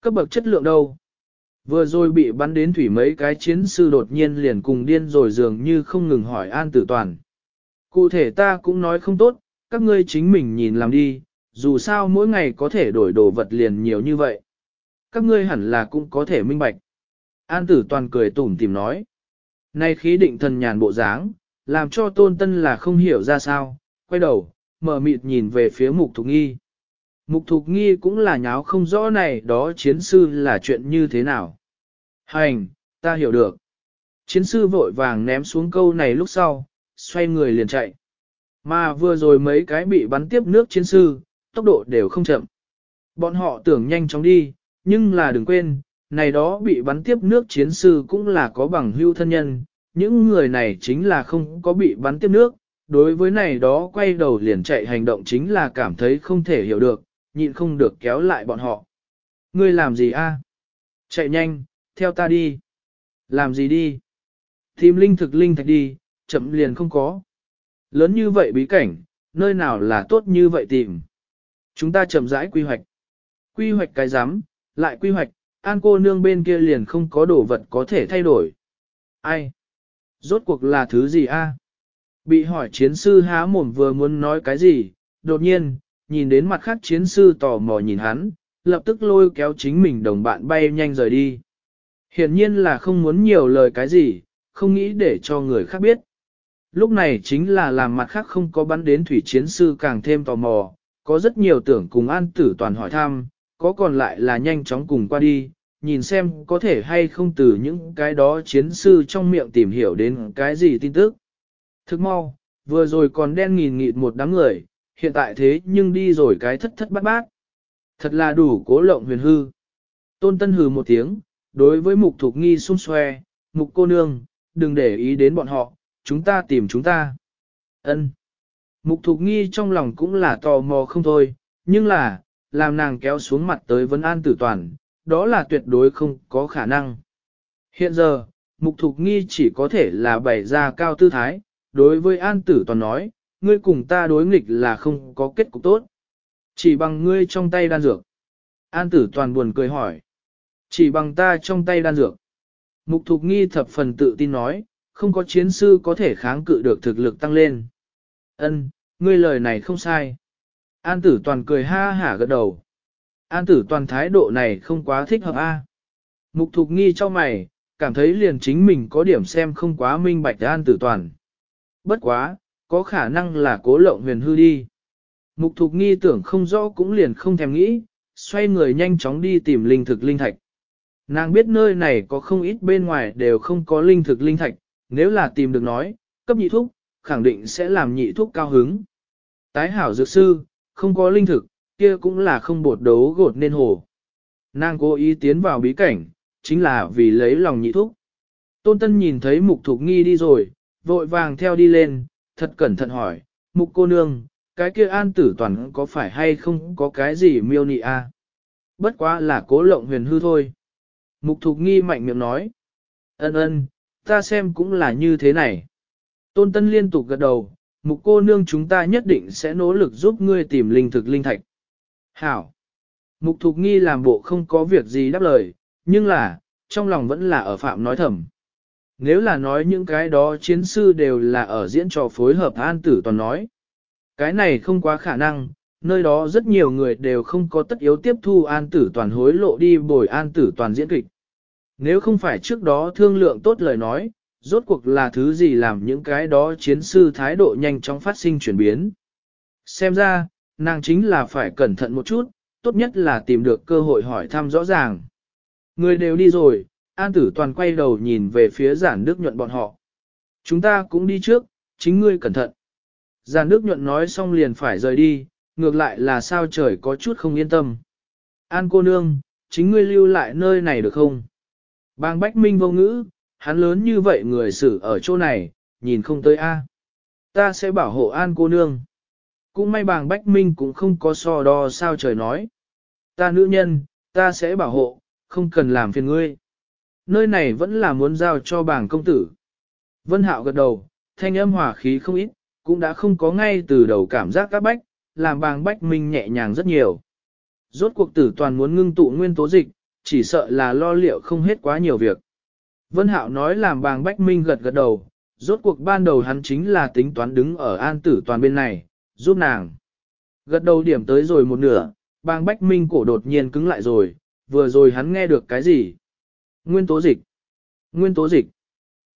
Cấp bậc chất lượng đâu? Vừa rồi bị bắn đến thủy mấy cái chiến sư đột nhiên liền cùng điên rồi dường như không ngừng hỏi an tử toàn. Cụ thể ta cũng nói không tốt, các ngươi chính mình nhìn làm đi, dù sao mỗi ngày có thể đổi đồ vật liền nhiều như vậy. Các ngươi hẳn là cũng có thể minh bạch. An tử toàn cười tủm tìm nói. Nay khí định thần nhàn bộ dáng, làm cho tôn tân là không hiểu ra sao, quay đầu, mở mịt nhìn về phía mục thục nghi. Mục thục nghi cũng là nháo không rõ này đó chiến sư là chuyện như thế nào. Hành, ta hiểu được. Chiến sư vội vàng ném xuống câu này lúc sau, xoay người liền chạy. Mà vừa rồi mấy cái bị bắn tiếp nước chiến sư, tốc độ đều không chậm. Bọn họ tưởng nhanh chóng đi, nhưng là đừng quên, này đó bị bắn tiếp nước chiến sư cũng là có bằng hưu thân nhân, những người này chính là không có bị bắn tiếp nước, đối với này đó quay đầu liền chạy hành động chính là cảm thấy không thể hiểu được, nhịn không được kéo lại bọn họ. Ngươi làm gì a? Chạy nhanh, theo ta đi. Làm gì đi? Tìm linh thực linh thạch đi, chậm liền không có. Lớn như vậy bí cảnh, nơi nào là tốt như vậy tìm. Chúng ta chậm rãi quy hoạch. Quy hoạch cái rắm lại quy hoạch, an cô nương bên kia liền không có đồ vật có thể thay đổi. Ai? Rốt cuộc là thứ gì a? Bị hỏi chiến sư há mồm vừa muốn nói cái gì, đột nhiên, nhìn đến mặt khác chiến sư tò mò nhìn hắn, lập tức lôi kéo chính mình đồng bạn bay nhanh rời đi. Hiển nhiên là không muốn nhiều lời cái gì, không nghĩ để cho người khác biết. Lúc này chính là làm mặt khác không có bắn đến thủy chiến sư càng thêm tò mò, có rất nhiều tưởng cùng an tử toàn hỏi thăm, có còn lại là nhanh chóng cùng qua đi, nhìn xem có thể hay không từ những cái đó chiến sư trong miệng tìm hiểu đến cái gì tin tức. Thức mau, vừa rồi còn đen nghìn nghịt một đám người, hiện tại thế nhưng đi rồi cái thất thất bát bát. Thật là đủ cố lộng huyền hư. Tôn Tân hừ một tiếng, đối với mục thục nghi xung xoe, mục cô nương, đừng để ý đến bọn họ, chúng ta tìm chúng ta. ân Mục thục nghi trong lòng cũng là tò mò không thôi, nhưng là, làm nàng kéo xuống mặt tới vấn an tử toàn, đó là tuyệt đối không có khả năng. Hiện giờ, mục thục nghi chỉ có thể là bày ra cao tư thái, đối với an tử toàn nói, ngươi cùng ta đối nghịch là không có kết cục tốt. Chỉ bằng ngươi trong tay đan dược. An tử toàn buồn cười hỏi. Chỉ bằng ta trong tay đan dược. Mục thục nghi thập phần tự tin nói, không có chiến sư có thể kháng cự được thực lực tăng lên. Ân, ngươi lời này không sai. An tử toàn cười ha hả gật đầu. An tử toàn thái độ này không quá thích hợp a. Mục thục nghi cho mày, cảm thấy liền chính mình có điểm xem không quá minh bạch an tử toàn. Bất quá, có khả năng là cố lộng huyền hư đi. Mục thục nghi tưởng không rõ cũng liền không thèm nghĩ, xoay người nhanh chóng đi tìm linh thực linh thạch. Nàng biết nơi này có không ít bên ngoài đều không có linh thực linh thạch, nếu là tìm được nói, cấp nhị thuốc khẳng định sẽ làm nhị thuốc cao hứng. Tái hảo dược sư, không có linh thực, kia cũng là không bột đấu gột nên hồ. Nàng cố ý tiến vào bí cảnh, chính là vì lấy lòng nhị thuốc Tôn Tân nhìn thấy mục thục nghi đi rồi, vội vàng theo đi lên, thật cẩn thận hỏi, mục cô nương, cái kia an tử toàn có phải hay không có cái gì miêu nị a? À? Bất quá là cố lộng huyền hư thôi. Mục thục nghi mạnh miệng nói, ân ân, ta xem cũng là như thế này. Tôn Tân liên tục gật đầu, mục cô nương chúng ta nhất định sẽ nỗ lực giúp ngươi tìm linh thực linh thạch. Hảo! Mục thục nghi làm bộ không có việc gì đáp lời, nhưng là, trong lòng vẫn là ở phạm nói thầm. Nếu là nói những cái đó chiến sư đều là ở diễn trò phối hợp an tử toàn nói. Cái này không quá khả năng, nơi đó rất nhiều người đều không có tất yếu tiếp thu an tử toàn hối lộ đi bồi an tử toàn diễn kịch. Nếu không phải trước đó thương lượng tốt lời nói, rốt cuộc là thứ gì làm những cái đó chiến sư thái độ nhanh chóng phát sinh chuyển biến. Xem ra, nàng chính là phải cẩn thận một chút, tốt nhất là tìm được cơ hội hỏi thăm rõ ràng. Người đều đi rồi, An Tử Toàn quay đầu nhìn về phía giản đức nhuận bọn họ. Chúng ta cũng đi trước, chính ngươi cẩn thận. Giản đức nhuận nói xong liền phải rời đi, ngược lại là sao trời có chút không yên tâm. An cô nương, chính ngươi lưu lại nơi này được không? Bang Bách Minh vô ngữ, hắn lớn như vậy người xử ở chỗ này, nhìn không tới A. Ta sẽ bảo hộ An cô nương. Cũng may bàng Bách Minh cũng không có so đo sao trời nói. Ta nữ nhân, ta sẽ bảo hộ, không cần làm phiền ngươi. Nơi này vẫn là muốn giao cho bảng công tử. Vân Hạo gật đầu, thanh âm hòa khí không ít, cũng đã không có ngay từ đầu cảm giác các bách, làm bàng Bách Minh nhẹ nhàng rất nhiều. Rốt cuộc tử toàn muốn ngưng tụ nguyên tố dịch, chỉ sợ là lo liệu không hết quá nhiều việc. Vân Hạo nói làm bàng Bách Minh gật gật đầu, rốt cuộc ban đầu hắn chính là tính toán đứng ở an tử toàn bên này, giúp nàng. Gật đầu điểm tới rồi một nửa, bàng Bách Minh cổ đột nhiên cứng lại rồi, vừa rồi hắn nghe được cái gì? Nguyên tố dịch. Nguyên tố dịch.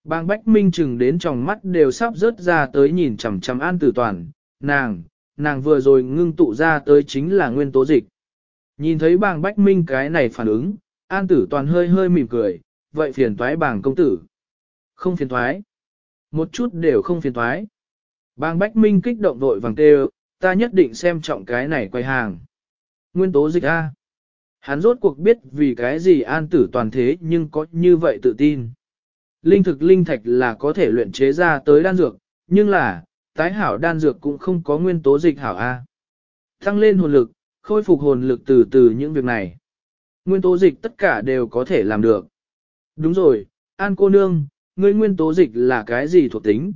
Bang Bách Minh chừng đến tròng mắt đều sắp rớt ra tới nhìn chằm chằm an tử toàn, nàng, nàng vừa rồi ngưng tụ ra tới chính là nguyên tố dịch. Nhìn thấy bàng Bách Minh cái này phản ứng, an tử toàn hơi hơi mỉm cười, vậy phiền toái bàng công tử. Không phiền toái. Một chút đều không phiền toái. Bang Bách Minh kích động vội vàng kêu, ta nhất định xem trọng cái này quay hàng. Nguyên tố dịch A. Hắn rốt cuộc biết vì cái gì an tử toàn thế nhưng có như vậy tự tin. Linh thực linh thạch là có thể luyện chế ra tới đan dược, nhưng là, tái hảo đan dược cũng không có nguyên tố dịch hảo A. Thăng lên hồn lực, khôi phục hồn lực từ từ những việc này. Nguyên tố dịch tất cả đều có thể làm được. Đúng rồi, An cô nương, ngươi nguyên tố dịch là cái gì thuộc tính?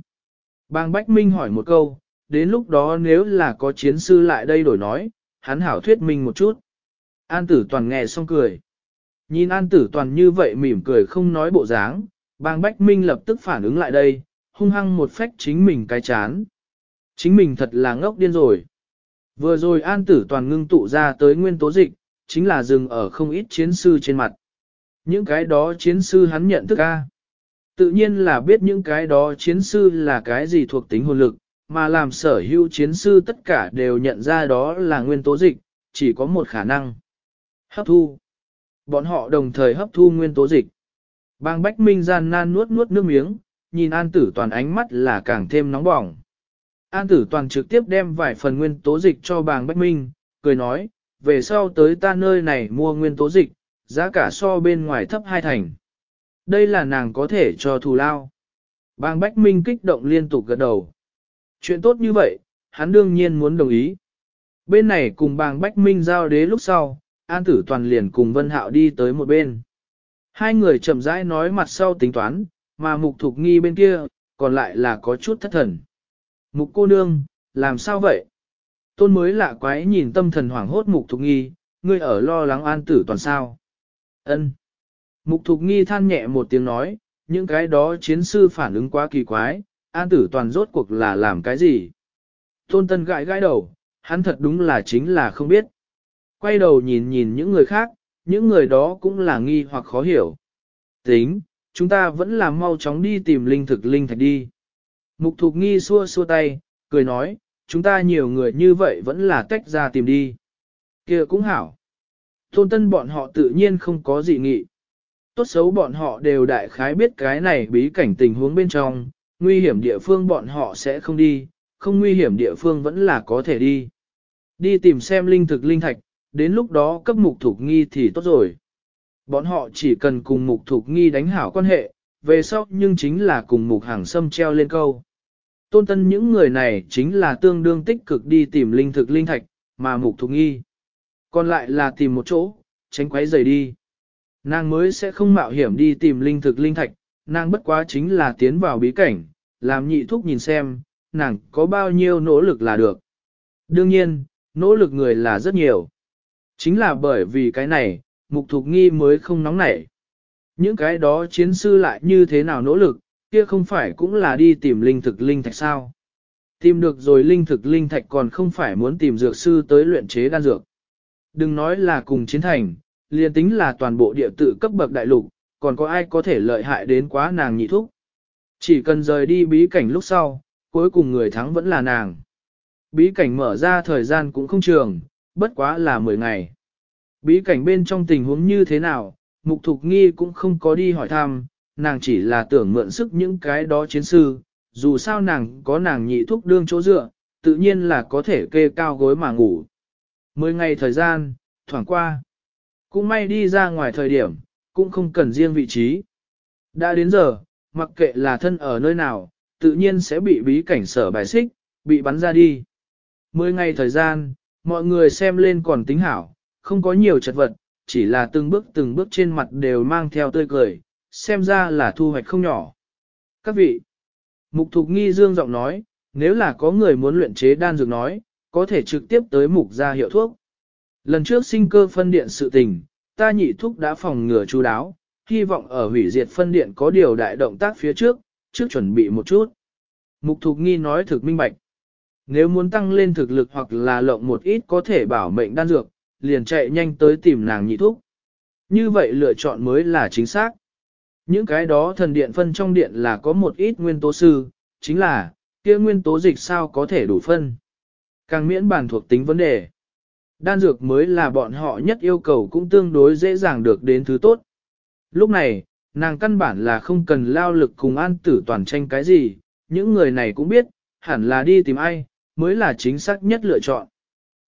Bang Bách Minh hỏi một câu, đến lúc đó nếu là có chiến sư lại đây đổi nói, hắn hảo thuyết minh một chút. An tử toàn nghe xong cười. Nhìn an tử toàn như vậy mỉm cười không nói bộ dáng, bang Bách Minh lập tức phản ứng lại đây, hung hăng một phách chính mình cái chán. Chính mình thật là ngốc điên rồi. Vừa rồi an tử toàn ngưng tụ ra tới nguyên tố dịch, chính là dừng ở không ít chiến sư trên mặt. Những cái đó chiến sư hắn nhận thức A. Tự nhiên là biết những cái đó chiến sư là cái gì thuộc tính hồn lực, mà làm sở hữu chiến sư tất cả đều nhận ra đó là nguyên tố dịch, chỉ có một khả năng. Hấp thu. Bọn họ đồng thời hấp thu nguyên tố dịch. Bang Bách Minh gian nan nuốt nuốt nước miếng, nhìn An Tử Toàn ánh mắt là càng thêm nóng bỏng. An Tử Toàn trực tiếp đem vài phần nguyên tố dịch cho bang Bách Minh, cười nói, về sau tới ta nơi này mua nguyên tố dịch, giá cả so bên ngoài thấp hai thành. Đây là nàng có thể cho thù lao. Bang Bách Minh kích động liên tục gật đầu. Chuyện tốt như vậy, hắn đương nhiên muốn đồng ý. Bên này cùng bang Bách Minh giao đế lúc sau, An Tử Toàn liền cùng Vân Hạo đi tới một bên. Hai người chậm rãi nói mặt sau tính toán, mà Mục Thục Nghi bên kia, còn lại là có chút thất thần. Mục cô nương, làm sao vậy? Tôn mới lạ quái nhìn tâm thần hoảng hốt Mục Thục Nghi, ngươi ở lo lắng An Tử Toàn sao? Ân. Mục Thục Nghi than nhẹ một tiếng nói, những cái đó chiến sư phản ứng quá kỳ quái, an tử toàn rốt cuộc là làm cái gì? Tôn Tân gãi gãi đầu, hắn thật đúng là chính là không biết. Quay đầu nhìn nhìn những người khác, những người đó cũng là nghi hoặc khó hiểu. Tính, chúng ta vẫn là mau chóng đi tìm linh thực linh thạch đi. Mục Thục Nghi xua xua tay, cười nói, chúng ta nhiều người như vậy vẫn là tách ra tìm đi. kia cũng hảo. Tôn Tân bọn họ tự nhiên không có gì nghị tốt xấu bọn họ đều đại khái biết cái này bí cảnh tình huống bên trong, nguy hiểm địa phương bọn họ sẽ không đi, không nguy hiểm địa phương vẫn là có thể đi. Đi tìm xem linh thực linh thạch, đến lúc đó cấp mục thuộc nghi thì tốt rồi. Bọn họ chỉ cần cùng mục thuộc nghi đánh hảo quan hệ, về sau nhưng chính là cùng mục hàng sâm treo lên câu. Tôn tân những người này chính là tương đương tích cực đi tìm linh thực linh thạch, mà mục thuộc nghi. Còn lại là tìm một chỗ, tránh quấy rời đi. Nàng mới sẽ không mạo hiểm đi tìm linh thực linh thạch, nàng bất quá chính là tiến vào bí cảnh, làm nhị thúc nhìn xem, nàng có bao nhiêu nỗ lực là được. Đương nhiên, nỗ lực người là rất nhiều. Chính là bởi vì cái này, mục thục nghi mới không nóng nảy. Những cái đó chiến sư lại như thế nào nỗ lực, kia không phải cũng là đi tìm linh thực linh thạch sao. Tìm được rồi linh thực linh thạch còn không phải muốn tìm dược sư tới luyện chế đan dược. Đừng nói là cùng chiến thành, liền tính là toàn bộ địa tự cấp bậc đại lục, còn có ai có thể lợi hại đến quá nàng nhị thúc. Chỉ cần rời đi bí cảnh lúc sau, cuối cùng người thắng vẫn là nàng. Bí cảnh mở ra thời gian cũng không trường, bất quá là 10 ngày. Bí cảnh bên trong tình huống như thế nào, Mục Thục Nghi cũng không có đi hỏi thăm, nàng chỉ là tưởng mượn sức những cái đó chiến sư, dù sao nàng có nàng nhị thúc đương chỗ dựa, tự nhiên là có thể kê cao gối mà ngủ. Mười ngày thời gian, thoảng qua. Cũng may đi ra ngoài thời điểm, cũng không cần riêng vị trí. Đã đến giờ, mặc kệ là thân ở nơi nào, tự nhiên sẽ bị bí cảnh sở bài xích, bị bắn ra đi. Mười ngày thời gian, mọi người xem lên còn tính hảo, không có nhiều chật vật, chỉ là từng bước từng bước trên mặt đều mang theo tươi cười, xem ra là thu hoạch không nhỏ. Các vị, Mục Thục Nghi Dương giọng nói, nếu là có người muốn luyện chế đan dược nói, có thể trực tiếp tới mục ra hiệu thuốc. Lần trước sinh cơ phân điện sự tình, ta nhị thuốc đã phòng ngừa chú đáo, hy vọng ở hủy diệt phân điện có điều đại động tác phía trước, trước chuẩn bị một chút. Mục Thục Nghi nói thực minh bạch. Nếu muốn tăng lên thực lực hoặc là lộng một ít có thể bảo mệnh đan dược, liền chạy nhanh tới tìm nàng nhị thúc Như vậy lựa chọn mới là chính xác. Những cái đó thần điện phân trong điện là có một ít nguyên tố sư, chính là, kia nguyên tố dịch sao có thể đủ phân. Càng miễn bản thuộc tính vấn đề. Đan dược mới là bọn họ nhất yêu cầu cũng tương đối dễ dàng được đến thứ tốt. Lúc này, nàng căn bản là không cần lao lực cùng an tử toàn tranh cái gì, những người này cũng biết, hẳn là đi tìm ai, mới là chính xác nhất lựa chọn.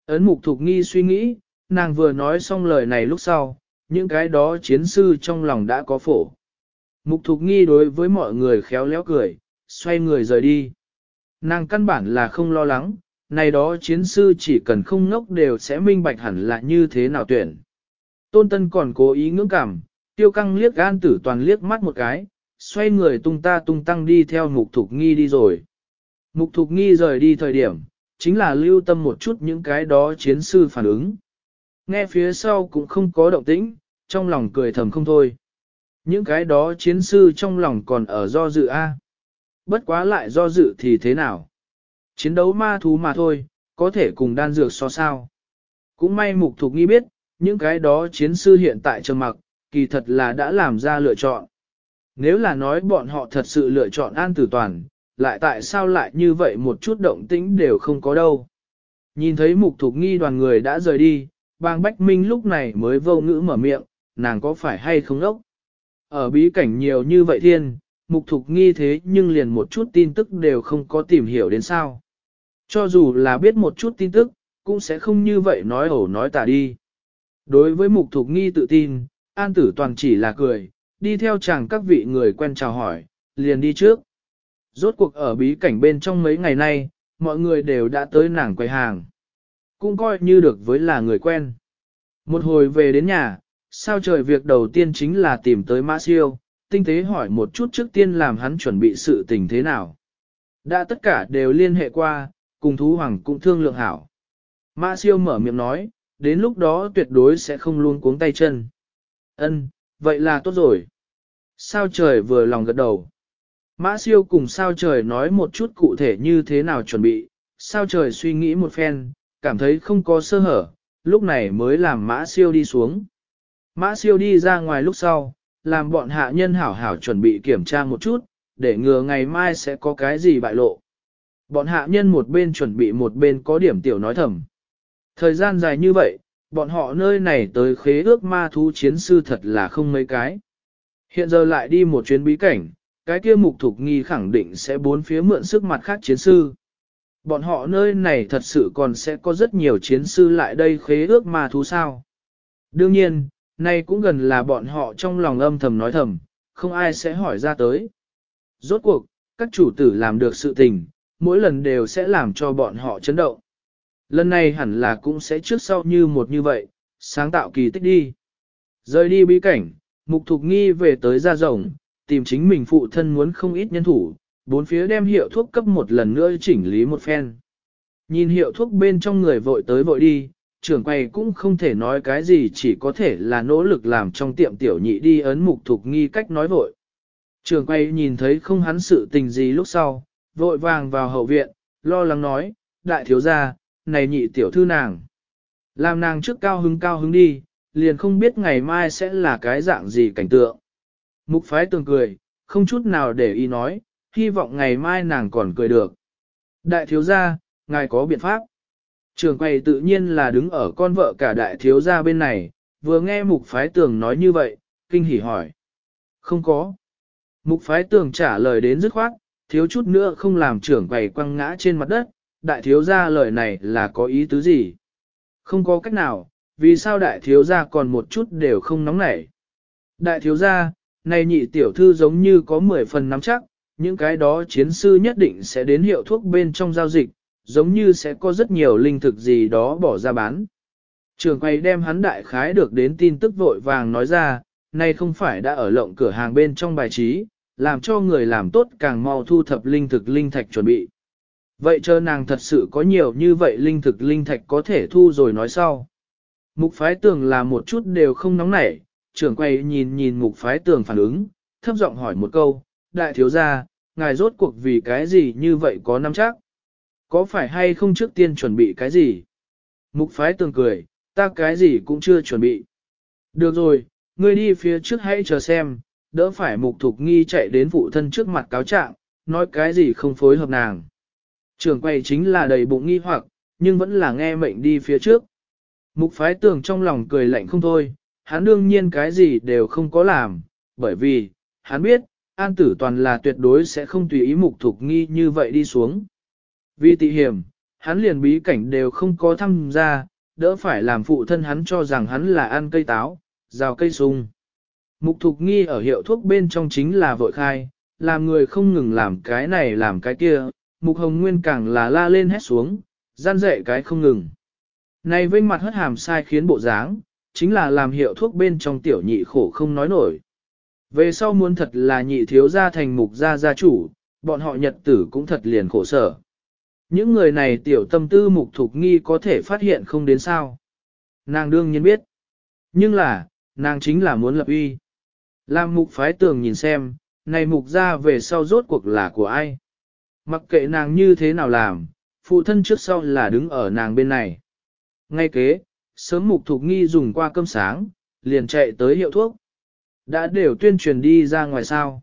Ấn mục thục nghi suy nghĩ, nàng vừa nói xong lời này lúc sau, những cái đó chiến sư trong lòng đã có phổ. Mục thục nghi đối với mọi người khéo léo cười, xoay người rời đi. Nàng căn bản là không lo lắng, này đó chiến sư chỉ cần không ngốc đều sẽ minh bạch hẳn là như thế nào tuyển. Tôn Tân còn cố ý ngưỡng cảm, tiêu căng liếc gan tử toàn liếc mắt một cái, xoay người tung ta tung tăng đi theo mục thục nghi đi rồi. Mục thục nghi rời đi thời điểm, chính là lưu tâm một chút những cái đó chiến sư phản ứng. Nghe phía sau cũng không có động tĩnh, trong lòng cười thầm không thôi. Những cái đó chiến sư trong lòng còn ở do dự A. Bất quá lại do dự thì thế nào? Chiến đấu ma thú mà thôi, có thể cùng đan dược so sao. Cũng may mục thục nghi biết, những cái đó chiến sư hiện tại trầm mặc, kỳ thật là đã làm ra lựa chọn. Nếu là nói bọn họ thật sự lựa chọn an tử toàn, lại tại sao lại như vậy một chút động tĩnh đều không có đâu. Nhìn thấy mục thục nghi đoàn người đã rời đi, bang Bách Minh lúc này mới vô ngữ mở miệng, nàng có phải hay không ốc? Ở bí cảnh nhiều như vậy thiên, mục thục nghi thế nhưng liền một chút tin tức đều không có tìm hiểu đến sao. Cho dù là biết một chút tin tức, cũng sẽ không như vậy nói ổ nói tả đi. Đối với mục thục nghi tự tin, an tử toàn chỉ là cười, đi theo chàng các vị người quen chào hỏi, liền đi trước. Rốt cuộc ở bí cảnh bên trong mấy ngày nay, mọi người đều đã tới nàng quầy hàng. Cũng coi như được với là người quen. Một hồi về đến nhà, sao trời việc đầu tiên chính là tìm tới Mã Siêu, tinh tế hỏi một chút trước tiên làm hắn chuẩn bị sự tình thế nào. Đã tất cả đều liên hệ qua, cùng thú hoàng cũng thương lượng hảo. Mã Siêu mở miệng nói, đến lúc đó tuyệt đối sẽ không luôn cuống tay chân. Ân, vậy là tốt rồi. Sao trời vừa lòng gật đầu. Mã siêu cùng sao trời nói một chút cụ thể như thế nào chuẩn bị, sao trời suy nghĩ một phen, cảm thấy không có sơ hở, lúc này mới làm mã siêu đi xuống. Mã siêu đi ra ngoài lúc sau, làm bọn hạ nhân hảo hảo chuẩn bị kiểm tra một chút, để ngừa ngày mai sẽ có cái gì bại lộ. Bọn hạ nhân một bên chuẩn bị một bên có điểm tiểu nói thầm. Thời gian dài như vậy, bọn họ nơi này tới khế ước ma thú chiến sư thật là không mấy cái. Hiện giờ lại đi một chuyến bí cảnh, cái kia mục thục nghi khẳng định sẽ bốn phía mượn sức mặt khác chiến sư. Bọn họ nơi này thật sự còn sẽ có rất nhiều chiến sư lại đây khế ước ma thú sao. Đương nhiên, nay cũng gần là bọn họ trong lòng âm thầm nói thầm, không ai sẽ hỏi ra tới. Rốt cuộc, các chủ tử làm được sự tình, mỗi lần đều sẽ làm cho bọn họ chấn động. Lần này hẳn là cũng sẽ trước sau như một như vậy, sáng tạo kỳ tích đi. Rời đi bí cảnh, mục thục nghi về tới ra rồng, tìm chính mình phụ thân muốn không ít nhân thủ, bốn phía đem hiệu thuốc cấp một lần nữa chỉnh lý một phen. Nhìn hiệu thuốc bên trong người vội tới vội đi, trưởng quầy cũng không thể nói cái gì chỉ có thể là nỗ lực làm trong tiệm tiểu nhị đi ấn mục thục nghi cách nói vội. Trưởng quầy nhìn thấy không hắn sự tình gì lúc sau, vội vàng vào hậu viện, lo lắng nói, đại thiếu gia, này nhị tiểu thư nàng. Làm nàng trước cao hứng cao hứng đi, liền không biết ngày mai sẽ là cái dạng gì cảnh tượng. Mục phái tường cười, không chút nào để ý nói, hy vọng ngày mai nàng còn cười được. Đại thiếu gia, ngài có biện pháp. Trường quầy tự nhiên là đứng ở con vợ cả đại thiếu gia bên này, vừa nghe mục phái tường nói như vậy, kinh hỉ hỏi. Không có. Mục phái tường trả lời đến dứt khoát, thiếu chút nữa không làm trưởng quầy quăng ngã trên mặt đất, đại thiếu gia lời này là có ý tứ gì? Không có cách nào, vì sao đại thiếu gia còn một chút đều không nóng nảy? Đại thiếu gia, này nhị tiểu thư giống như có 10 phần nắm chắc, những cái đó chiến sư nhất định sẽ đến hiệu thuốc bên trong giao dịch, giống như sẽ có rất nhiều linh thực gì đó bỏ ra bán. Trường quay đem hắn đại khái được đến tin tức vội vàng nói ra, này không phải đã ở lộng cửa hàng bên trong bài trí, làm cho người làm tốt càng mau thu thập linh thực linh thạch chuẩn bị. Vậy chờ nàng thật sự có nhiều như vậy linh thực linh thạch có thể thu rồi nói sau. Mục phái tưởng là một chút đều không nóng nảy, trưởng quay nhìn nhìn mục phái tường phản ứng, thấp giọng hỏi một câu, đại thiếu gia, ngài rốt cuộc vì cái gì như vậy có nắm chắc? Có phải hay không trước tiên chuẩn bị cái gì? Mục phái tường cười, ta cái gì cũng chưa chuẩn bị. Được rồi, ngươi đi phía trước hãy chờ xem, đỡ phải mục thục nghi chạy đến phụ thân trước mặt cáo trạng, nói cái gì không phối hợp nàng. Trường quay chính là đầy bụng nghi hoặc, nhưng vẫn là nghe mệnh đi phía trước. Mục phái tường trong lòng cười lạnh không thôi, hắn đương nhiên cái gì đều không có làm, bởi vì, hắn biết, an tử toàn là tuyệt đối sẽ không tùy ý mục thục nghi như vậy đi xuống. Vì tị hiểm, hắn liền bí cảnh đều không có tham gia, đỡ phải làm phụ thân hắn cho rằng hắn là ăn cây táo, rào cây sung. Mục thục nghi ở hiệu thuốc bên trong chính là vội khai, làm người không ngừng làm cái này làm cái kia, mục hồng nguyên càng là la lên hét xuống, gian dậy cái không ngừng. Này vinh mặt hất hàm sai khiến bộ dáng, chính là làm hiệu thuốc bên trong tiểu nhị khổ không nói nổi. Về sau muốn thật là nhị thiếu gia thành mục gia gia chủ, bọn họ nhật tử cũng thật liền khổ sở. Những người này tiểu tâm tư mục thục nghi có thể phát hiện không đến sao. Nàng đương nhiên biết. Nhưng là, nàng chính là muốn lập uy. Làm mục phái tường nhìn xem, này mục ra về sau rốt cuộc là của ai. Mặc kệ nàng như thế nào làm, phụ thân trước sau là đứng ở nàng bên này. Ngay kế, sớm mục thục nghi dùng qua cơm sáng, liền chạy tới hiệu thuốc. Đã đều tuyên truyền đi ra ngoài sao.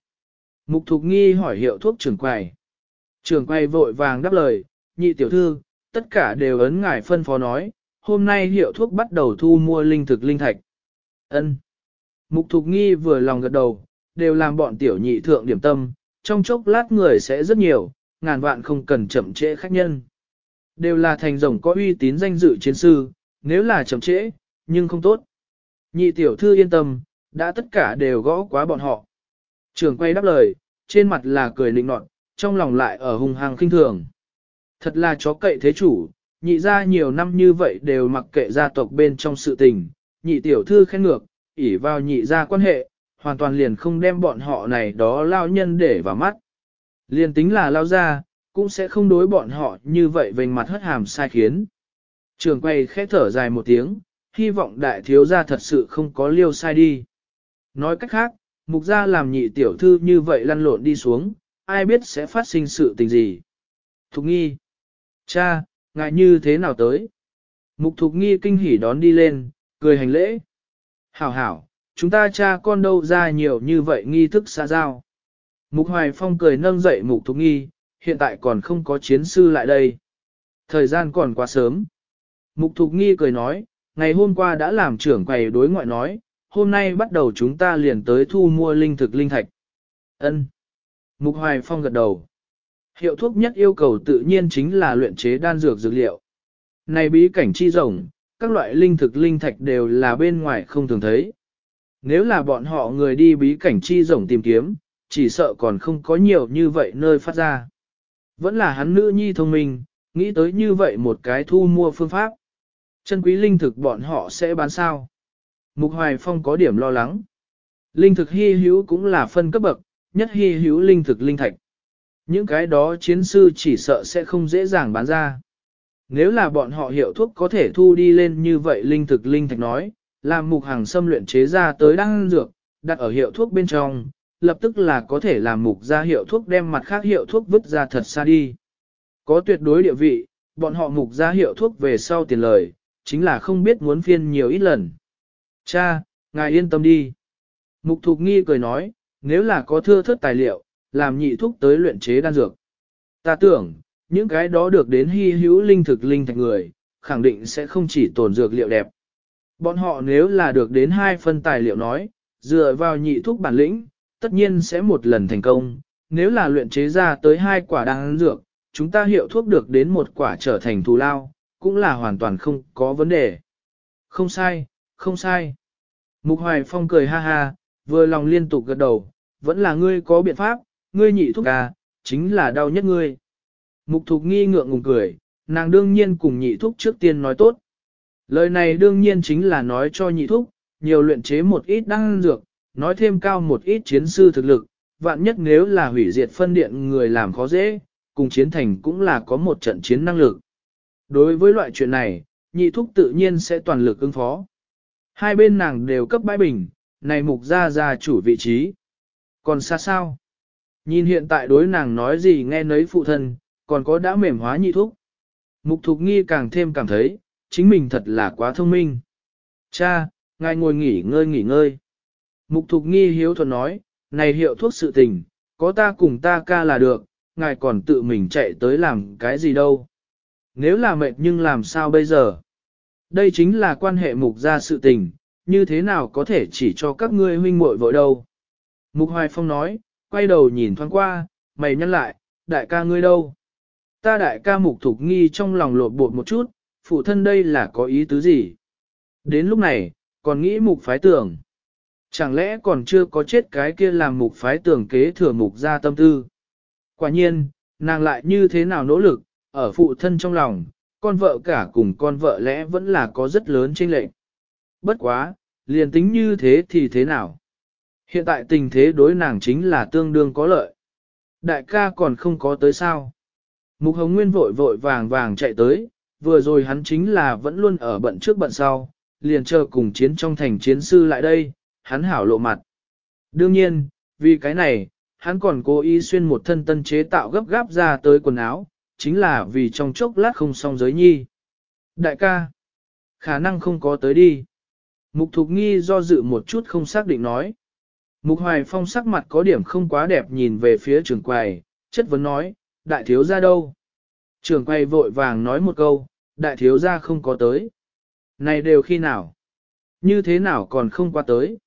Mục thục nghi hỏi hiệu thuốc trưởng quầy. Trưởng quầy vội vàng đáp lời, nhị tiểu thư, tất cả đều ấn ngài phân phó nói, hôm nay hiệu thuốc bắt đầu thu mua linh thực linh thạch. Ân. Mục thục nghi vừa lòng gật đầu, đều làm bọn tiểu nhị thượng điểm tâm, trong chốc lát người sẽ rất nhiều, ngàn vạn không cần chậm trễ khách nhân. Đều là thành rồng có uy tín danh dự chiến sư, nếu là chậm trễ, nhưng không tốt. Nhị tiểu thư yên tâm, đã tất cả đều gõ quá bọn họ. Trường quay đáp lời, trên mặt là cười lịnh nọt, trong lòng lại ở hung hăng khinh thường. Thật là chó cậy thế chủ, nhị ra nhiều năm như vậy đều mặc kệ gia tộc bên trong sự tình, nhị tiểu thư khen ngược, ỉ vào nhị ra quan hệ, hoàn toàn liền không đem bọn họ này đó lao nhân để vào mắt. Liền tính là lao ra, cũng sẽ không đối bọn họ như vậy vênh mặt hất hàm sai khiến. Trường quay khẽ thở dài một tiếng, hy vọng đại thiếu gia thật sự không có liêu sai đi. Nói cách khác, mục gia làm nhị tiểu thư như vậy lăn lộn đi xuống, ai biết sẽ phát sinh sự tình gì. Thục nghi. Cha, ngại như thế nào tới? Mục thục nghi kinh hỉ đón đi lên, cười hành lễ. Hảo hảo, chúng ta cha con đâu ra nhiều như vậy nghi thức xa giao. Mục hoài phong cười nâng dậy mục thục nghi, hiện tại còn không có chiến sư lại đây. Thời gian còn quá sớm. Mục thục nghi cười nói, ngày hôm qua đã làm trưởng quầy đối ngoại nói, hôm nay bắt đầu chúng ta liền tới thu mua linh thực linh thạch. Ân. Mục hoài phong gật đầu. Hiệu thuốc nhất yêu cầu tự nhiên chính là luyện chế đan dược dược liệu. Này bí cảnh chi rồng, các loại linh thực linh thạch đều là bên ngoài không thường thấy. Nếu là bọn họ người đi bí cảnh chi rồng tìm kiếm, chỉ sợ còn không có nhiều như vậy nơi phát ra. Vẫn là hắn nữ nhi thông minh, nghĩ tới như vậy một cái thu mua phương pháp. Chân quý linh thực bọn họ sẽ bán sao. Mục Hoài Phong có điểm lo lắng. Linh thực hy hữu cũng là phân cấp bậc, nhất hy hữu linh thực linh thạch. Những cái đó chiến sư chỉ sợ sẽ không dễ dàng bán ra. Nếu là bọn họ hiệu thuốc có thể thu đi lên như vậy linh thực linh thạch nói, làm mục hàng xâm luyện chế ra tới đăng dược, đặt ở hiệu thuốc bên trong, lập tức là có thể làm mục ra hiệu thuốc đem mặt khác hiệu thuốc vứt ra thật xa đi. Có tuyệt đối địa vị, bọn họ mục ra hiệu thuốc về sau tiền lời, chính là không biết muốn phiên nhiều ít lần. Cha, ngài yên tâm đi. Mục thục nghi cười nói, nếu là có thưa thất tài liệu, làm nhị thuốc tới luyện chế đan dược. Ta tưởng, những cái đó được đến hy hữu linh thực linh thạch người, khẳng định sẽ không chỉ tồn dược liệu đẹp. Bọn họ nếu là được đến hai phân tài liệu nói, dựa vào nhị thuốc bản lĩnh, tất nhiên sẽ một lần thành công. Nếu là luyện chế ra tới hai quả đan dược, chúng ta hiệu thuốc được đến một quả trở thành thù lao, cũng là hoàn toàn không có vấn đề. Không sai, không sai. Mục Hoài Phong cười ha ha, vừa lòng liên tục gật đầu, vẫn là ngươi có biện pháp, ngươi nhị thuốc à, chính là đau nhất ngươi. Mục Thục nghi ngượng ngùng cười, nàng đương nhiên cùng nhị thuốc trước tiên nói tốt. Lời này đương nhiên chính là nói cho nhị thuốc, nhiều luyện chế một ít đăng dược, nói thêm cao một ít chiến sư thực lực, vạn nhất nếu là hủy diệt phân điện người làm khó dễ, cùng chiến thành cũng là có một trận chiến năng lực. Đối với loại chuyện này, nhị thúc tự nhiên sẽ toàn lực ứng phó. Hai bên nàng đều cấp bãi bình, này mục ra ra chủ vị trí. Còn xa sao? Nhìn hiện tại đối nàng nói gì nghe nấy phụ thân, còn có đã mềm hóa nhị thúc. Mục thục nghi càng thêm cảm thấy, chính mình thật là quá thông minh. Cha, ngài ngồi nghỉ ngơi nghỉ ngơi. Mục thục nghi hiếu thuận nói, này hiệu thuốc sự tình, có ta cùng ta ca là được, ngài còn tự mình chạy tới làm cái gì đâu. Nếu là mệt nhưng làm sao bây giờ? Đây chính là quan hệ mục gia sự tình, như thế nào có thể chỉ cho các ngươi huynh muội vội đâu. Mục Hoài Phong nói, quay đầu nhìn thoáng qua, mày nhăn lại, đại ca ngươi đâu? Ta đại ca mục thục nghi trong lòng lột bột một chút, phụ thân đây là có ý tứ gì? Đến lúc này, còn nghĩ mục phái tưởng. Chẳng lẽ còn chưa có chết cái kia làm mục phái tưởng kế thừa mục ra tâm tư? Quả nhiên, nàng lại như thế nào nỗ lực, ở phụ thân trong lòng, con vợ cả cùng con vợ lẽ vẫn là có rất lớn chênh lệch. Bất quá, liền tính như thế thì thế nào? Hiện tại tình thế đối nàng chính là tương đương có lợi. Đại ca còn không có tới sao? Mục Hồng Nguyên vội vội vàng vàng chạy tới, vừa rồi hắn chính là vẫn luôn ở bận trước bận sau, liền chờ cùng chiến trong thành chiến sư lại đây, hắn hảo lộ mặt. Đương nhiên, vì cái này, hắn còn cố ý xuyên một thân tân chế tạo gấp gáp ra tới quần áo, chính là vì trong chốc lát không xong giới nhi. Đại ca, khả năng không có tới đi. Mục Thục Nghi do dự một chút không xác định nói. Mục Hoài Phong sắc mặt có điểm không quá đẹp nhìn về phía trường quầy, chất vấn nói, đại thiếu ra đâu? Trường quầy vội vàng nói một câu, đại thiếu ra không có tới. Này đều khi nào? Như thế nào còn không qua tới?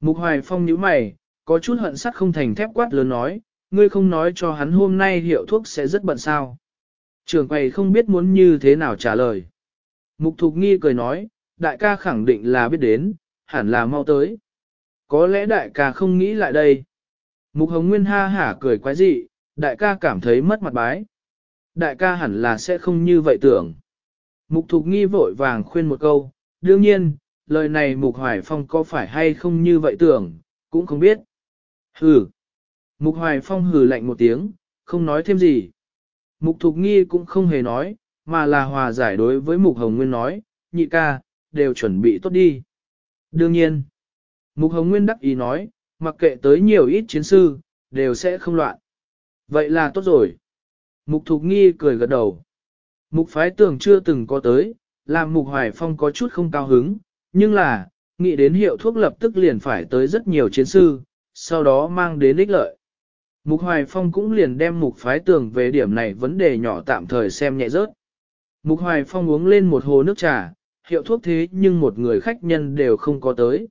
Mục Hoài Phong nhíu mày, có chút hận sắt không thành thép quát lớn nói, ngươi không nói cho hắn hôm nay hiệu thuốc sẽ rất bận sao. Trường quầy không biết muốn như thế nào trả lời. Mục Thục Nghi cười nói, đại ca khẳng định là biết đến, hẳn là mau tới. Có lẽ đại ca không nghĩ lại đây. Mục Hồng Nguyên ha hả cười quái dị, đại ca cảm thấy mất mặt bái. Đại ca hẳn là sẽ không như vậy tưởng. Mục Thục Nghi vội vàng khuyên một câu, đương nhiên, lời này Mục Hoài Phong có phải hay không như vậy tưởng, cũng không biết. Hừ. Mục Hoài Phong hừ lạnh một tiếng, không nói thêm gì. Mục Thục Nghi cũng không hề nói, mà là hòa giải đối với Mục Hồng Nguyên nói, nhị ca, đều chuẩn bị tốt đi. Đương nhiên, Mục Hồng Nguyên đắc ý nói, mặc kệ tới nhiều ít chiến sư, đều sẽ không loạn. Vậy là tốt rồi. Mục Thục Nghi cười gật đầu. Mục phái tưởng chưa từng có tới, làm Mục Hoài Phong có chút không cao hứng, nhưng là, nghĩ đến hiệu thuốc lập tức liền phải tới rất nhiều chiến sư, sau đó mang đến ích lợi. Mục Hoài Phong cũng liền đem mục phái tường về điểm này vấn đề nhỏ tạm thời xem nhẹ rớt. Mục Hoài Phong uống lên một hồ nước trà, hiệu thuốc thế nhưng một người khách nhân đều không có tới.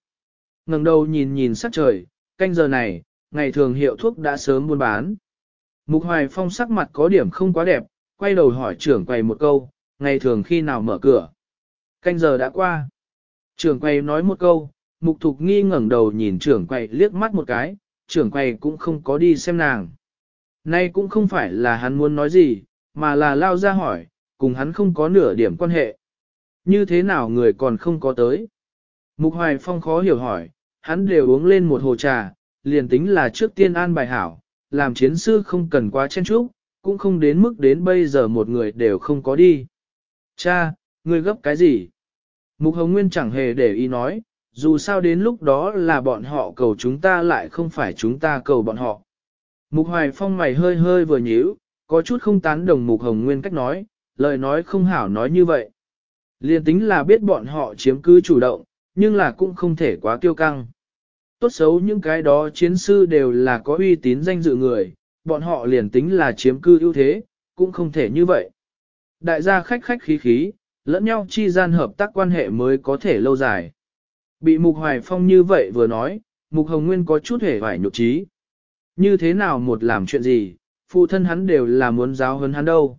ngẩng đầu nhìn nhìn sắc trời, canh giờ này, ngày thường hiệu thuốc đã sớm buôn bán. Mục Hoài Phong sắc mặt có điểm không quá đẹp, quay đầu hỏi trưởng quầy một câu, ngày thường khi nào mở cửa. Canh giờ đã qua. Trưởng quầy nói một câu, Mục Thục Nghi ngẩng đầu nhìn trưởng quầy liếc mắt một cái, trưởng quầy cũng không có đi xem nàng. Nay cũng không phải là hắn muốn nói gì, mà là lao ra hỏi, cùng hắn không có nửa điểm quan hệ. Như thế nào người còn không có tới? Mục Hoài Phong khó hiểu hỏi, hắn đều uống lên một hồ trà, liền tính là trước tiên an bài hảo, làm chiến sư không cần quá chen chúc, cũng không đến mức đến bây giờ một người đều không có đi. Cha, ngươi gấp cái gì? Mục Hồng Nguyên chẳng hề để ý nói, dù sao đến lúc đó là bọn họ cầu chúng ta lại không phải chúng ta cầu bọn họ. Mục Hoài Phong mày hơi hơi vừa nhíu, có chút không tán đồng Mục Hồng Nguyên cách nói, lời nói không hảo nói như vậy. Liên tính là biết bọn họ chiếm cứ chủ động, nhưng là cũng không thể quá kiêu căng. Tốt xấu những cái đó chiến sư đều là có uy tín danh dự người, bọn họ liền tính là chiếm cư ưu thế, cũng không thể như vậy. Đại gia khách khách khí khí, lẫn nhau chi gian hợp tác quan hệ mới có thể lâu dài. Bị Mục Hoài Phong như vậy vừa nói, Mục Hồng Nguyên có chút hề vải nhục trí. Như thế nào một làm chuyện gì, phụ thân hắn đều là muốn giáo hơn hắn đâu.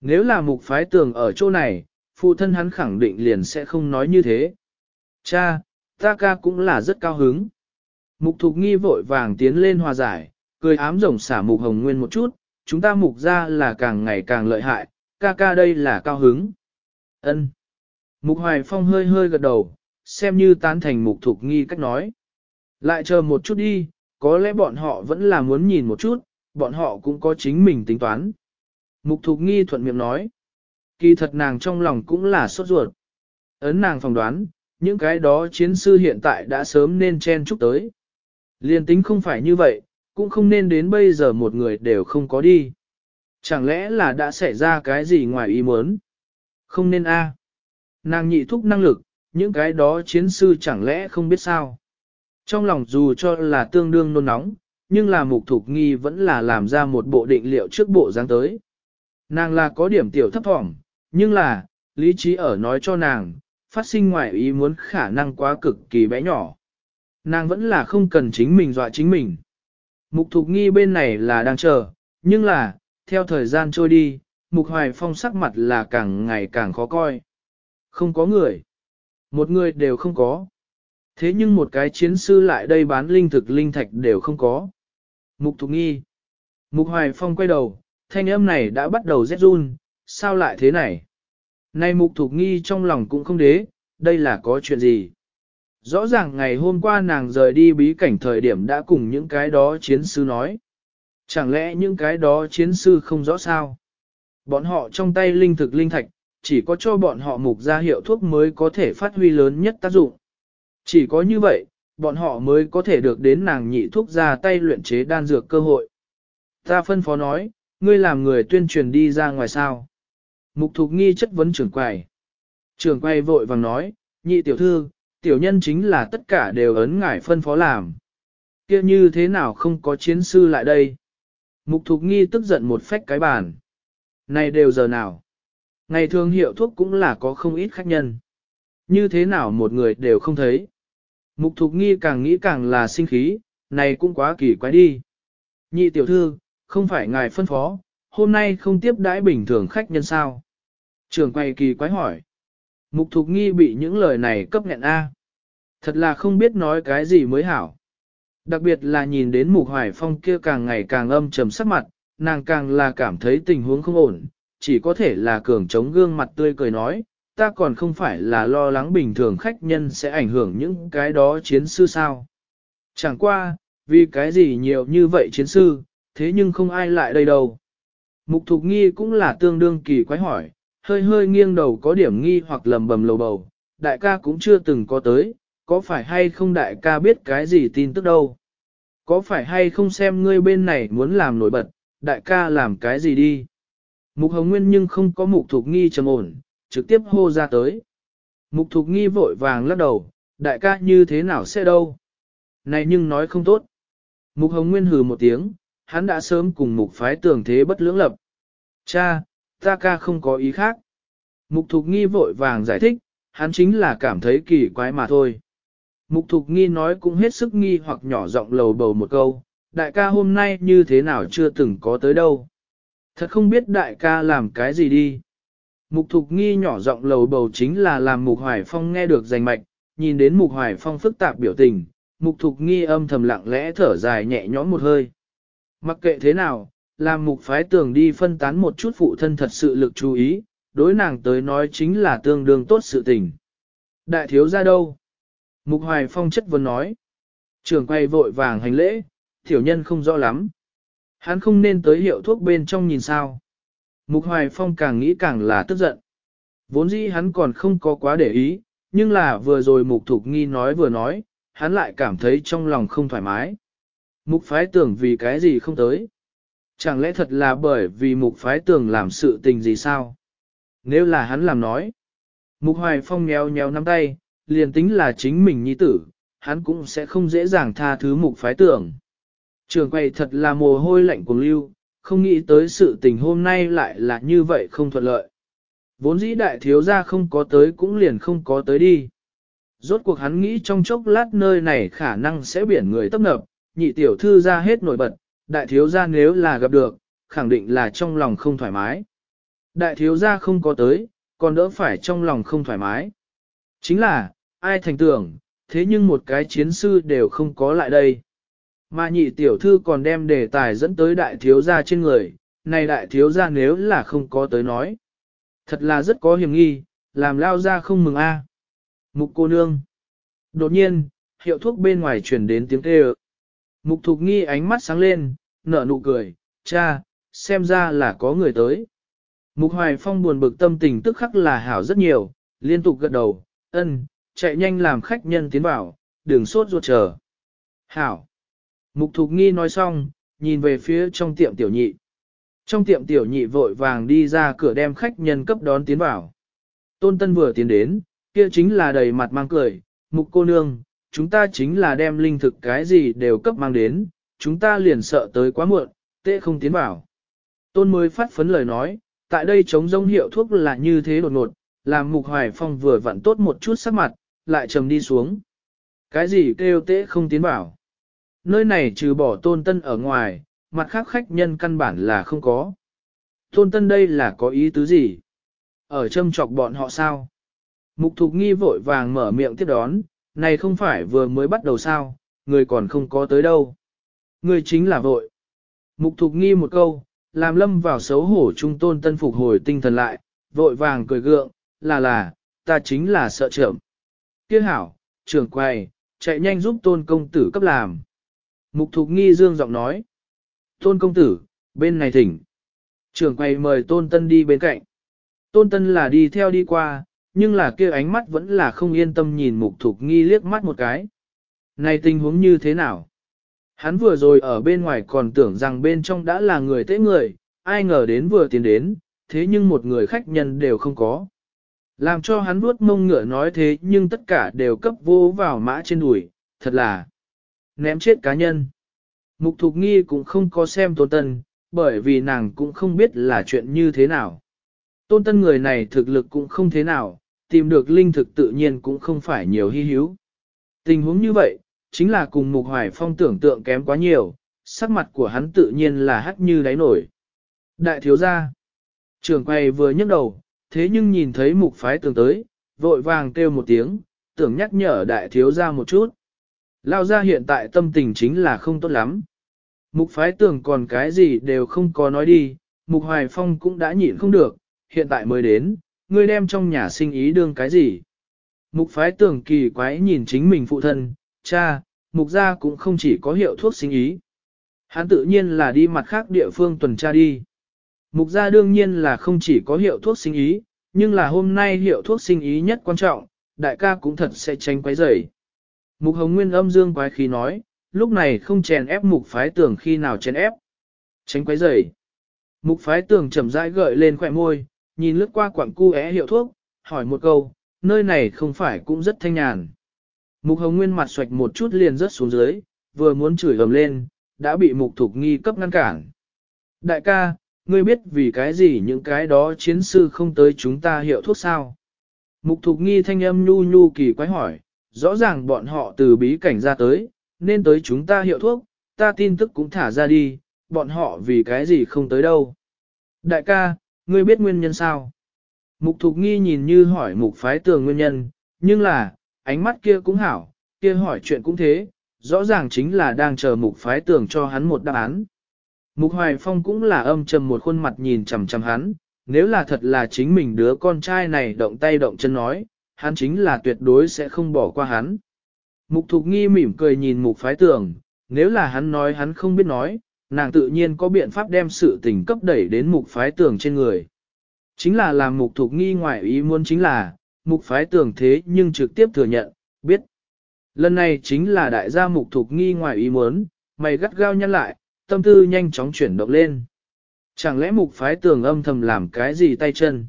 Nếu là Mục Phái Tường ở chỗ này, phụ thân hắn khẳng định liền sẽ không nói như thế. Cha, ta ca cũng là rất cao hứng. Mục Thục Nghi vội vàng tiến lên hòa giải, cười ám rồng xả Mục Hồng Nguyên một chút, chúng ta mục ra là càng ngày càng lợi hại, ca ca đây là cao hứng. Ân. Mục Hoài Phong hơi hơi gật đầu, xem như tán thành Mục Thục Nghi cách nói. Lại chờ một chút đi, có lẽ bọn họ vẫn là muốn nhìn một chút, bọn họ cũng có chính mình tính toán. Mục Thục Nghi thuận miệng nói. Kỳ thật nàng trong lòng cũng là sốt ruột. Ấn nàng phỏng đoán, những cái đó chiến sư hiện tại đã sớm nên chen chúc tới. Liên tính không phải như vậy, cũng không nên đến bây giờ một người đều không có đi. Chẳng lẽ là đã xảy ra cái gì ngoài ý muốn? Không nên a. Nàng nhị thúc năng lực, những cái đó chiến sư chẳng lẽ không biết sao? Trong lòng dù cho là tương đương nôn nóng, nhưng là mục thục nghi vẫn là làm ra một bộ định liệu trước bộ dáng tới. Nàng là có điểm tiểu thấp thỏm, nhưng là, lý trí ở nói cho nàng, phát sinh ngoại ý muốn khả năng quá cực kỳ bé nhỏ. Nàng vẫn là không cần chính mình dọa chính mình. Mục thục nghi bên này là đang chờ, nhưng là, theo thời gian trôi đi, mục hoài phong sắc mặt là càng ngày càng khó coi. Không có người. Một người đều không có. Thế nhưng một cái chiến sư lại đây bán linh thực linh thạch đều không có. Mục thục nghi. Mục hoài phong quay đầu, thanh âm này đã bắt đầu rét run, sao lại thế này? Nay mục thục nghi trong lòng cũng không đế, đây là có chuyện gì? Rõ ràng ngày hôm qua nàng rời đi bí cảnh thời điểm đã cùng những cái đó chiến sư nói. Chẳng lẽ những cái đó chiến sư không rõ sao? Bọn họ trong tay linh thực linh thạch, chỉ có cho bọn họ mục ra hiệu thuốc mới có thể phát huy lớn nhất tác dụng. Chỉ có như vậy, bọn họ mới có thể được đến nàng nhị thuốc ra tay luyện chế đan dược cơ hội. Ta phân phó nói, ngươi làm người tuyên truyền đi ra ngoài sao. Mục thục nghi chất vấn trưởng quầy. Trưởng quầy vội vàng nói, nhị tiểu thư, tiểu nhân chính là tất cả đều ấn ngải phân phó làm. kia như thế nào không có chiến sư lại đây? Mục thục nghi tức giận một phách cái bàn. Này đều giờ nào? Ngày thường hiệu thuốc cũng là có không ít khách nhân. Như thế nào một người đều không thấy? Mục thục nghi càng nghĩ càng là sinh khí, này cũng quá kỳ quái đi. Nhị tiểu thư, không phải ngài phân phó, hôm nay không tiếp đãi bình thường khách nhân sao? Trường quay kỳ quái hỏi. Mục thục nghi bị những lời này cấp nghẹn A. Thật là không biết nói cái gì mới hảo. Đặc biệt là nhìn đến mục hoài phong kia càng ngày càng âm trầm sắc mặt, nàng càng là cảm thấy tình huống không ổn, chỉ có thể là cường chống gương mặt tươi cười nói, ta còn không phải là lo lắng bình thường khách nhân sẽ ảnh hưởng những cái đó chiến sư sao. Chẳng qua, vì cái gì nhiều như vậy chiến sư, thế nhưng không ai lại đây đâu. Mục thục nghi cũng là tương đương kỳ quái hỏi, hơi hơi nghiêng đầu có điểm nghi hoặc lầm bầm lầu bầu, đại ca cũng chưa từng có tới, có phải hay không đại ca biết cái gì tin tức đâu? Có phải hay không xem ngươi bên này muốn làm nổi bật, đại ca làm cái gì đi? Mục Hồng Nguyên nhưng không có mục thục nghi trầm ổn, trực tiếp hô ra tới. Mục thục nghi vội vàng lắc đầu, đại ca như thế nào sẽ đâu? Này nhưng nói không tốt. Mục Hồng Nguyên hừ một tiếng, hắn đã sớm cùng mục phái tưởng thế bất lưỡng lập. Cha, ta ca không có ý khác. Mục thục nghi vội vàng giải thích, hắn chính là cảm thấy kỳ quái mà thôi. Mục thục nghi nói cũng hết sức nghi hoặc nhỏ giọng lầu bầu một câu, đại ca hôm nay như thế nào chưa từng có tới đâu. Thật không biết đại ca làm cái gì đi. Mục thục nghi nhỏ giọng lầu bầu chính là làm mục hoài phong nghe được rành mạch, nhìn đến mục hoài phong phức tạp biểu tình, mục thục nghi âm thầm lặng lẽ thở dài nhẹ nhõm một hơi. Mặc kệ thế nào, làm mục phái tường đi phân tán một chút phụ thân thật sự lực chú ý, đối nàng tới nói chính là tương đương tốt sự tình. Đại thiếu ra đâu? Mục hoài phong chất vấn nói. Trường quay vội vàng hành lễ, tiểu nhân không rõ lắm. Hắn không nên tới hiệu thuốc bên trong nhìn sao. Mục hoài phong càng nghĩ càng là tức giận. Vốn dĩ hắn còn không có quá để ý, nhưng là vừa rồi mục thục nghi nói vừa nói, hắn lại cảm thấy trong lòng không thoải mái. Mục phái tưởng vì cái gì không tới. Chẳng lẽ thật là bởi vì mục phái tưởng làm sự tình gì sao? Nếu là hắn làm nói. Mục hoài phong nhéo nhéo nắm tay, liền tính là chính mình nhi tử, hắn cũng sẽ không dễ dàng tha thứ mục phái tưởng. Trường quay thật là mồ hôi lạnh của lưu, không nghĩ tới sự tình hôm nay lại là như vậy không thuận lợi. Vốn dĩ đại thiếu gia không có tới cũng liền không có tới đi. Rốt cuộc hắn nghĩ trong chốc lát nơi này khả năng sẽ biển người tấp nập, nhị tiểu thư ra hết nổi bật, đại thiếu gia nếu là gặp được, khẳng định là trong lòng không thoải mái. Đại thiếu gia không có tới, còn đỡ phải trong lòng không thoải mái. Chính là, ai thành tưởng, thế nhưng một cái chiến sư đều không có lại đây. Mà nhị tiểu thư còn đem đề tài dẫn tới đại thiếu gia trên người, này đại thiếu gia nếu là không có tới nói. Thật là rất có hiểm nghi, làm lao ra không mừng a. Mục cô nương. Đột nhiên, hiệu thuốc bên ngoài chuyển đến tiếng kêu. Mục thục nghi ánh mắt sáng lên, nở nụ cười, cha, xem ra là có người tới. Mục hoài phong buồn bực tâm tình tức khắc là hảo rất nhiều, liên tục gật đầu, ân, chạy nhanh làm khách nhân tiến vào, đừng sốt ruột chờ. Hảo. Mục thục nghi nói xong, nhìn về phía trong tiệm tiểu nhị. Trong tiệm tiểu nhị vội vàng đi ra cửa đem khách nhân cấp đón tiến vào. Tôn Tân vừa tiến đến, kia chính là đầy mặt mang cười, mục cô nương, chúng ta chính là đem linh thực cái gì đều cấp mang đến, chúng ta liền sợ tới quá muộn, tệ không tiến vào. Tôn mới phát phấn lời nói, tại đây chống rông hiệu thuốc là như thế đột ngột, làm mục hoài phong vừa vặn tốt một chút sắc mặt, lại trầm đi xuống. Cái gì kêu tệ không tiến vào? Nơi này trừ bỏ tôn tân ở ngoài, mặt khác khách nhân căn bản là không có. Tôn tân đây là có ý tứ gì? Ở châm chọc bọn họ sao? Mục thục nghi vội vàng mở miệng tiếp đón, này không phải vừa mới bắt đầu sao, người còn không có tới đâu. Người chính là vội. Mục thục nghi một câu, làm lâm vào xấu hổ trung tôn tân phục hồi tinh thần lại, vội vàng cười gượng, là là, ta chính là sợ trưởng. Tiếc hảo, trưởng quay, chạy nhanh giúp tôn công tử cấp làm. Mục thục nghi dương giọng nói. Tôn công tử, bên này thỉnh. Trưởng quay mời tôn tân đi bên cạnh. Tôn tân là đi theo đi qua, nhưng là kia ánh mắt vẫn là không yên tâm nhìn mục thục nghi liếc mắt một cái. Này tình huống như thế nào? Hắn vừa rồi ở bên ngoài còn tưởng rằng bên trong đã là người tế người, ai ngờ đến vừa tiến đến, thế nhưng một người khách nhân đều không có. Làm cho hắn vuốt mông ngựa nói thế nhưng tất cả đều cấp vô vào mã trên đùi, thật là ném chết cá nhân. Mục Thục Nghi cũng không có xem Tôn Tân, bởi vì nàng cũng không biết là chuyện như thế nào. Tôn Tân người này thực lực cũng không thế nào, tìm được linh thực tự nhiên cũng không phải nhiều hy hữu. Tình huống như vậy, chính là cùng Mục Hoài Phong tưởng tượng kém quá nhiều, sắc mặt của hắn tự nhiên là hắt như đáy nổi. Đại thiếu gia, trưởng quay vừa nhấc đầu, thế nhưng nhìn thấy Mục Phái tường tới, vội vàng kêu một tiếng, tưởng nhắc nhở đại thiếu gia một chút. Lao ra hiện tại tâm tình chính là không tốt lắm. Mục phái tưởng còn cái gì đều không có nói đi, Mục Hoài Phong cũng đã nhịn không được, hiện tại mới đến, ngươi đem trong nhà sinh ý đương cái gì. Mục phái tưởng kỳ quái nhìn chính mình phụ thân, cha, mục gia cũng không chỉ có hiệu thuốc sinh ý. Hắn tự nhiên là đi mặt khác địa phương tuần tra đi. Mục gia đương nhiên là không chỉ có hiệu thuốc sinh ý, nhưng là hôm nay hiệu thuốc sinh ý nhất quan trọng, đại ca cũng thật sẽ tránh quấy rầy. Mục hồng nguyên âm dương quái khí nói, lúc này không chèn ép mục phái tưởng khi nào chèn ép. Tránh quái rầy. Mục phái tưởng chậm rãi gợi lên khỏe môi, nhìn lướt qua quặng cu é hiệu thuốc, hỏi một câu, nơi này không phải cũng rất thanh nhàn. Mục hồng nguyên mặt xoạch một chút liền rớt xuống dưới, vừa muốn chửi ầm lên, đã bị mục thục nghi cấp ngăn cản. Đại ca, ngươi biết vì cái gì những cái đó chiến sư không tới chúng ta hiệu thuốc sao? Mục thục nghi thanh âm nhu nhu kỳ quái hỏi, rõ ràng bọn họ từ bí cảnh ra tới, nên tới chúng ta hiệu thuốc, ta tin tức cũng thả ra đi, bọn họ vì cái gì không tới đâu. Đại ca, ngươi biết nguyên nhân sao? Mục thục nghi nhìn như hỏi mục phái tường nguyên nhân, nhưng là, ánh mắt kia cũng hảo, kia hỏi chuyện cũng thế, rõ ràng chính là đang chờ mục phái tường cho hắn một đáp án. Mục hoài phong cũng là âm trầm một khuôn mặt nhìn chằm chằm hắn, nếu là thật là chính mình đứa con trai này động tay động chân nói, hắn chính là tuyệt đối sẽ không bỏ qua hắn. Mục thục nghi mỉm cười nhìn mục phái tường, nếu là hắn nói hắn không biết nói, nàng tự nhiên có biện pháp đem sự tình cấp đẩy đến mục phái tường trên người. Chính là làm mục Thục nghi ngoại ý muốn chính là, mục phái tưởng thế nhưng trực tiếp thừa nhận, biết. Lần này chính là đại gia mục Thục nghi ngoại ý muốn, mày gắt gao nhăn lại, tâm tư nhanh chóng chuyển động lên. Chẳng lẽ mục phái tường âm thầm làm cái gì tay chân?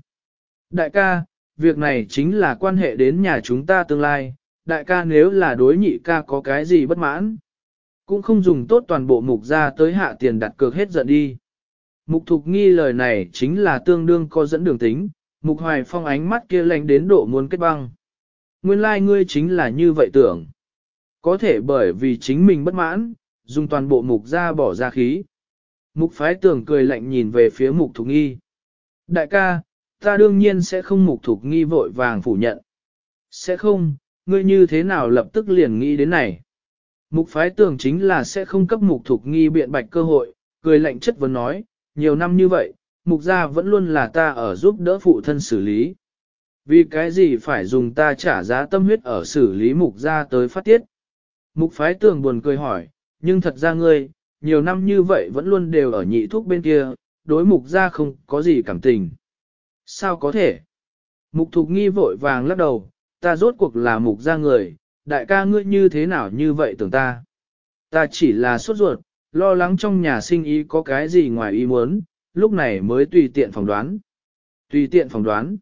Đại ca, việc này chính là quan hệ đến nhà chúng ta tương lai, đại ca nếu là đối nhị ca có cái gì bất mãn, cũng không dùng tốt toàn bộ mục ra tới hạ tiền đặt cược hết giận đi. Mục thục nghi lời này chính là tương đương có dẫn đường tính, mục hoài phong ánh mắt kia lạnh đến độ muốn kết băng. Nguyên lai like ngươi chính là như vậy tưởng. Có thể bởi vì chính mình bất mãn, dùng toàn bộ mục ra bỏ ra khí. Mục phái tưởng cười lạnh nhìn về phía mục thục nghi. Đại ca, ta đương nhiên sẽ không mục thục nghi vội vàng phủ nhận. Sẽ không, ngươi như thế nào lập tức liền nghĩ đến này. Mục phái tưởng chính là sẽ không cấp mục thục nghi biện bạch cơ hội, cười lạnh chất vấn nói, nhiều năm như vậy, mục gia vẫn luôn là ta ở giúp đỡ phụ thân xử lý. Vì cái gì phải dùng ta trả giá tâm huyết ở xử lý mục gia tới phát tiết? Mục phái tưởng buồn cười hỏi, nhưng thật ra ngươi, nhiều năm như vậy vẫn luôn đều ở nhị thuốc bên kia, đối mục gia không có gì cảm tình. Sao có thể? Mục thục nghi vội vàng lắc đầu, ta rốt cuộc là mục gia người, đại ca ngươi như thế nào như vậy tưởng ta? Ta chỉ là sốt ruột, lo lắng trong nhà sinh ý có cái gì ngoài ý muốn, lúc này mới tùy tiện phỏng đoán. Tùy tiện phỏng đoán.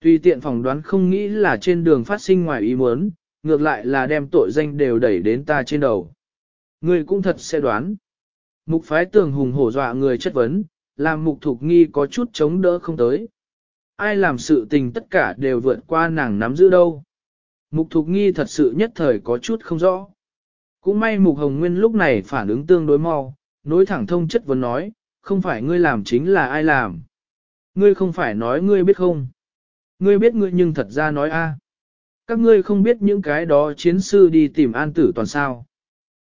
Tùy tiện phỏng đoán không nghĩ là trên đường phát sinh ngoài ý muốn, ngược lại là đem tội danh đều đẩy đến ta trên đầu. Người cũng thật sẽ đoán. Mục phái tường hùng hổ dọa người chất vấn, làm mục thục nghi có chút chống đỡ không tới. Ai làm sự tình tất cả đều vượt qua nàng nắm giữ đâu. Mục thục nghi thật sự nhất thời có chút không rõ. Cũng may mục hồng nguyên lúc này phản ứng tương đối mau, nối thẳng thông chất vấn nói, không phải ngươi làm chính là ai làm. Ngươi không phải nói ngươi biết không. Ngươi biết ngươi nhưng thật ra nói a. Các ngươi không biết những cái đó chiến sư đi tìm an tử toàn sao.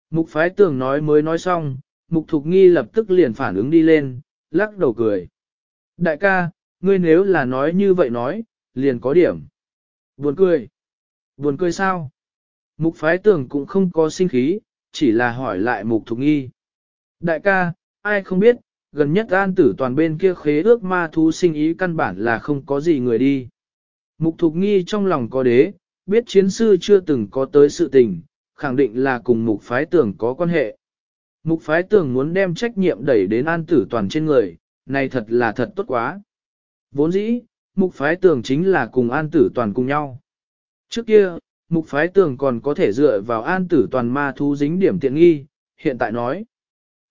Mục phái tưởng nói mới nói xong, mục thục nghi lập tức liền phản ứng đi lên, lắc đầu cười. Đại ca, ngươi nếu là nói như vậy nói, liền có điểm. Buồn cười. Buồn cười sao? Mục phái tưởng cũng không có sinh khí, chỉ là hỏi lại mục thục nghi. Đại ca, ai không biết, gần nhất an tử toàn bên kia khế ước ma thú sinh ý căn bản là không có gì người đi. Mục thục nghi trong lòng có đế, biết chiến sư chưa từng có tới sự tình, khẳng định là cùng mục phái tưởng có quan hệ. Mục phái tưởng muốn đem trách nhiệm đẩy đến an tử toàn trên người, này thật là thật tốt quá. Vốn dĩ, mục phái tường chính là cùng an tử toàn cùng nhau. Trước kia, mục phái tường còn có thể dựa vào an tử toàn ma thú dính điểm tiện nghi, hiện tại nói.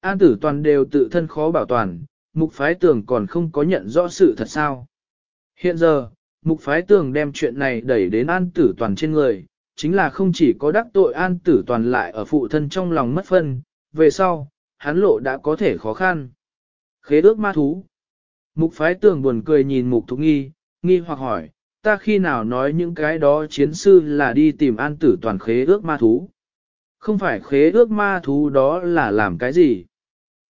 An tử toàn đều tự thân khó bảo toàn, mục phái tường còn không có nhận rõ sự thật sao. Hiện giờ, mục phái tường đem chuyện này đẩy đến an tử toàn trên người, chính là không chỉ có đắc tội an tử toàn lại ở phụ thân trong lòng mất phân, về sau, hắn lộ đã có thể khó khăn. Khế ước ma thú. Mục phái tưởng buồn cười nhìn mục thục nghi, nghi hoặc hỏi, ta khi nào nói những cái đó chiến sư là đi tìm an tử toàn khế ước ma thú. Không phải khế ước ma thú đó là làm cái gì.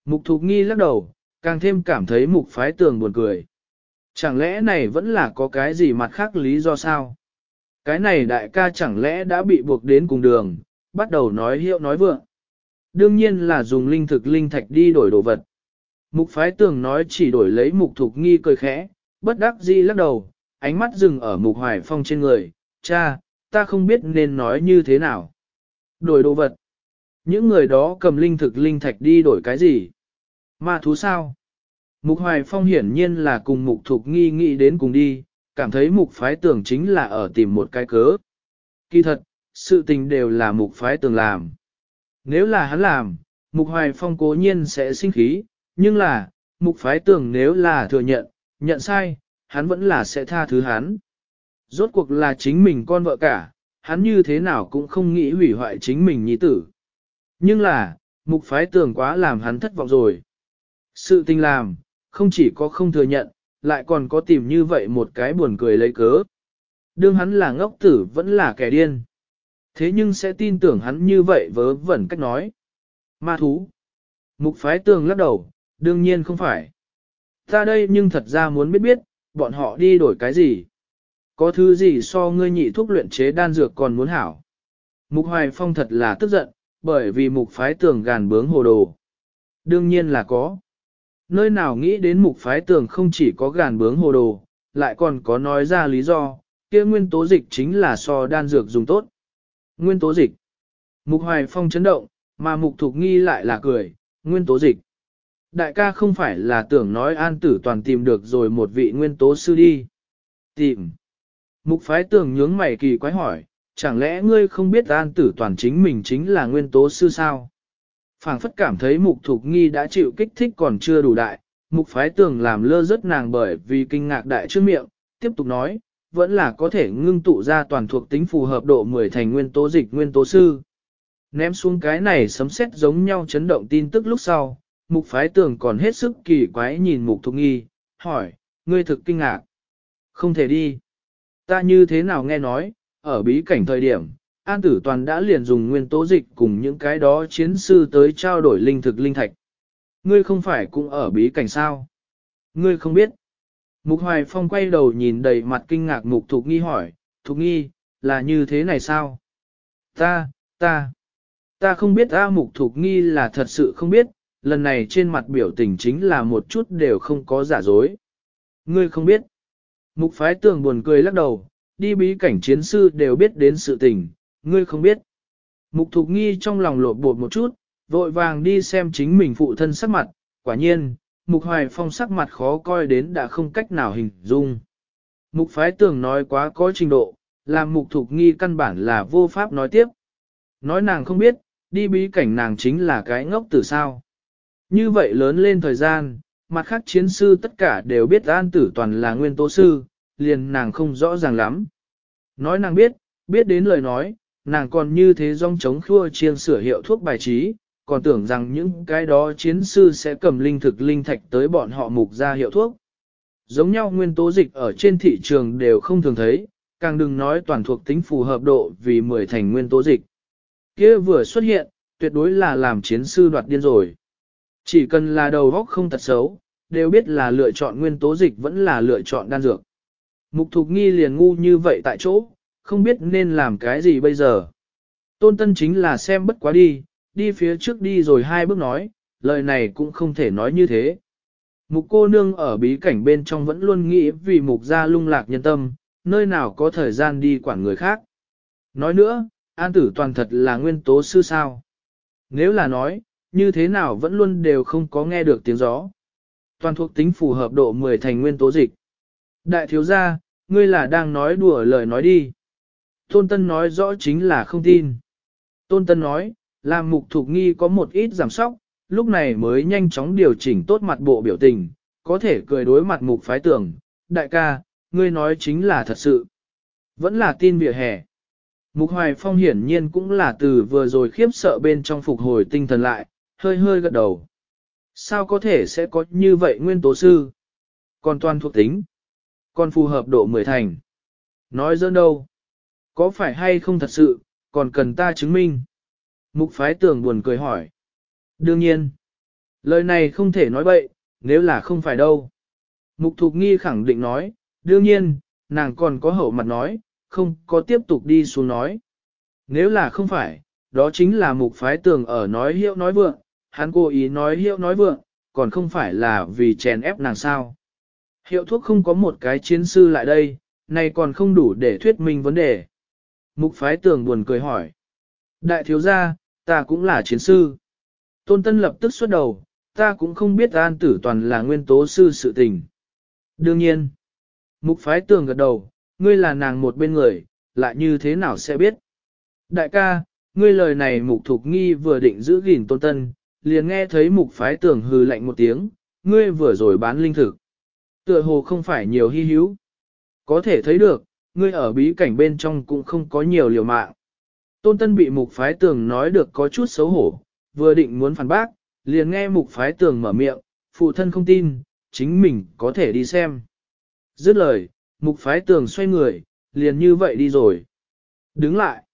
Mục thục nghi lắc đầu, càng thêm cảm thấy mục phái tường buồn cười. Chẳng lẽ này vẫn là có cái gì mặt khác lý do sao? Cái này đại ca chẳng lẽ đã bị buộc đến cùng đường, bắt đầu nói hiệu nói vượng. Đương nhiên là dùng linh thực linh thạch đi đổi đồ vật. Mục phái tường nói chỉ đổi lấy mục thục nghi cười khẽ, bất đắc dĩ lắc đầu, ánh mắt dừng ở mục hoài phong trên người, cha, ta không biết nên nói như thế nào. Đổi đồ vật. Những người đó cầm linh thực linh thạch đi đổi cái gì? Ma thú sao? Mục hoài phong hiển nhiên là cùng mục thục nghi nghĩ đến cùng đi, cảm thấy mục phái tưởng chính là ở tìm một cái cớ. Kỳ thật, sự tình đều là mục phái tưởng làm. Nếu là hắn làm, mục hoài phong cố nhiên sẽ sinh khí, nhưng là, mục phái tưởng nếu là thừa nhận, nhận sai, hắn vẫn là sẽ tha thứ hắn. Rốt cuộc là chính mình con vợ cả, hắn như thế nào cũng không nghĩ hủy hoại chính mình nhi tử. Nhưng là, mục phái tưởng quá làm hắn thất vọng rồi. Sự tình làm, không chỉ có không thừa nhận, lại còn có tìm như vậy một cái buồn cười lấy cớ. Đương hắn là ngốc tử vẫn là kẻ điên. Thế nhưng sẽ tin tưởng hắn như vậy vớ vẩn cách nói. Ma thú. Mục phái tường lắc đầu, đương nhiên không phải. Ta đây nhưng thật ra muốn biết biết, bọn họ đi đổi cái gì? Có thứ gì so ngươi nhị thuốc luyện chế đan dược còn muốn hảo? Mục Hoài Phong thật là tức giận, bởi vì mục phái tường gàn bướng hồ đồ. Đương nhiên là có. Nơi nào nghĩ đến mục phái tường không chỉ có gàn bướng hồ đồ, lại còn có nói ra lý do, kia nguyên tố dịch chính là so đan dược dùng tốt. Nguyên tố dịch. Mục Hoài Phong chấn động, mà Mục Thục Nghi lại là cười, nguyên tố dịch. Đại ca không phải là tưởng nói an tử toàn tìm được rồi một vị nguyên tố sư đi. Tìm. Mục phái tưởng nhướng mày kỳ quái hỏi, chẳng lẽ ngươi không biết an tử toàn chính mình chính là nguyên tố sư sao? phảng phất cảm thấy mục thục nghi đã chịu kích thích còn chưa đủ đại, mục phái Tưởng làm lơ rất nàng bởi vì kinh ngạc đại trước miệng, tiếp tục nói, vẫn là có thể ngưng tụ ra toàn thuộc tính phù hợp độ 10 thành nguyên tố dịch nguyên tố sư. Ném xuống cái này sấm sét giống nhau chấn động tin tức lúc sau, mục phái tường còn hết sức kỳ quái nhìn mục thục nghi, hỏi, ngươi thực kinh ngạc. Không thể đi. Ta như thế nào nghe nói, ở bí cảnh thời điểm, An Tử Toàn đã liền dùng nguyên tố dịch cùng những cái đó chiến sư tới trao đổi linh thực linh thạch. Ngươi không phải cũng ở bí cảnh sao? Ngươi không biết. Mục Hoài Phong quay đầu nhìn đầy mặt kinh ngạc Mục Thục Nghi hỏi, Thục Nghi, là như thế này sao? Ta, ta, ta không biết A Mục Thục Nghi là thật sự không biết, lần này trên mặt biểu tình chính là một chút đều không có giả dối. Ngươi không biết. Mục phái tường buồn cười lắc đầu, đi bí cảnh chiến sư đều biết đến sự tình, ngươi không biết. Mục thục nghi trong lòng lột bột một chút, vội vàng đi xem chính mình phụ thân sắc mặt, quả nhiên, mục hoài phong sắc mặt khó coi đến đã không cách nào hình dung. Mục phái tường nói quá có trình độ, làm mục thục nghi căn bản là vô pháp nói tiếp. Nói nàng không biết, đi bí cảnh nàng chính là cái ngốc từ sao. Như vậy lớn lên thời gian, mặt khác chiến sư tất cả đều biết an tử toàn là nguyên tố sư, liền nàng không rõ ràng lắm. Nói nàng biết, biết đến lời nói, nàng còn như thế rong chống khua chiên sửa hiệu thuốc bài trí, còn tưởng rằng những cái đó chiến sư sẽ cầm linh thực linh thạch tới bọn họ mục ra hiệu thuốc. Giống nhau nguyên tố dịch ở trên thị trường đều không thường thấy, càng đừng nói toàn thuộc tính phù hợp độ vì mười thành nguyên tố dịch. kia vừa xuất hiện, tuyệt đối là làm chiến sư đoạt điên rồi. Chỉ cần là đầu góc không tật xấu, đều biết là lựa chọn nguyên tố dịch vẫn là lựa chọn đan dược. Mục thục nghi liền ngu như vậy tại chỗ, không biết nên làm cái gì bây giờ. Tôn tân chính là xem bất quá đi, đi phía trước đi rồi hai bước nói, lời này cũng không thể nói như thế. Mục cô nương ở bí cảnh bên trong vẫn luôn nghĩ vì mục gia lung lạc nhân tâm, nơi nào có thời gian đi quản người khác. Nói nữa, an tử toàn thật là nguyên tố sư sao. Nếu là nói, như thế nào vẫn luôn đều không có nghe được tiếng gió. Toàn thuộc tính phù hợp độ 10 thành nguyên tố dịch. Đại thiếu gia, ngươi là đang nói đùa lời nói đi. Tôn Tân nói rõ chính là không tin. Tôn Tân nói, làm mục thục nghi có một ít giảm sóc, lúc này mới nhanh chóng điều chỉnh tốt mặt bộ biểu tình, có thể cười đối mặt mục phái tưởng. Đại ca, ngươi nói chính là thật sự. Vẫn là tin vỉa hè. Mục Hoài Phong hiển nhiên cũng là từ vừa rồi khiếp sợ bên trong phục hồi tinh thần lại, hơi hơi gật đầu. Sao có thể sẽ có như vậy nguyên tố sư? Còn toàn thuộc tính. Còn phù hợp độ mười thành. Nói dỡ đâu? Có phải hay không thật sự, còn cần ta chứng minh? Mục phái tưởng buồn cười hỏi. Đương nhiên. Lời này không thể nói bậy, nếu là không phải đâu. Mục thục nghi khẳng định nói, đương nhiên, nàng còn có hậu mặt nói, không có tiếp tục đi xuống nói. Nếu là không phải, đó chính là mục phái tường ở nói hiệu nói vượng, hắn cố ý nói hiệu nói vượng, còn không phải là vì chèn ép nàng sao. Hiệu thuốc không có một cái chiến sư lại đây, này còn không đủ để thuyết minh vấn đề. Mục phái tường buồn cười hỏi. Đại thiếu gia, ta cũng là chiến sư. Tôn Tân lập tức xuất đầu, ta cũng không biết an tử toàn là nguyên tố sư sự tình. Đương nhiên, mục phái tường gật đầu, ngươi là nàng một bên người, lại như thế nào sẽ biết. Đại ca, ngươi lời này mục thục nghi vừa định giữ gìn tôn tân, liền nghe thấy mục phái tường hừ lạnh một tiếng, ngươi vừa rồi bán linh thực. Tựa hồ không phải nhiều hy hữu. Có thể thấy được, ngươi ở bí cảnh bên trong cũng không có nhiều liều mạng. Tôn Tân bị mục phái tường nói được có chút xấu hổ, vừa định muốn phản bác, liền nghe mục phái tường mở miệng, phụ thân không tin, chính mình có thể đi xem. Dứt lời, mục phái tường xoay người, liền như vậy đi rồi. Đứng lại.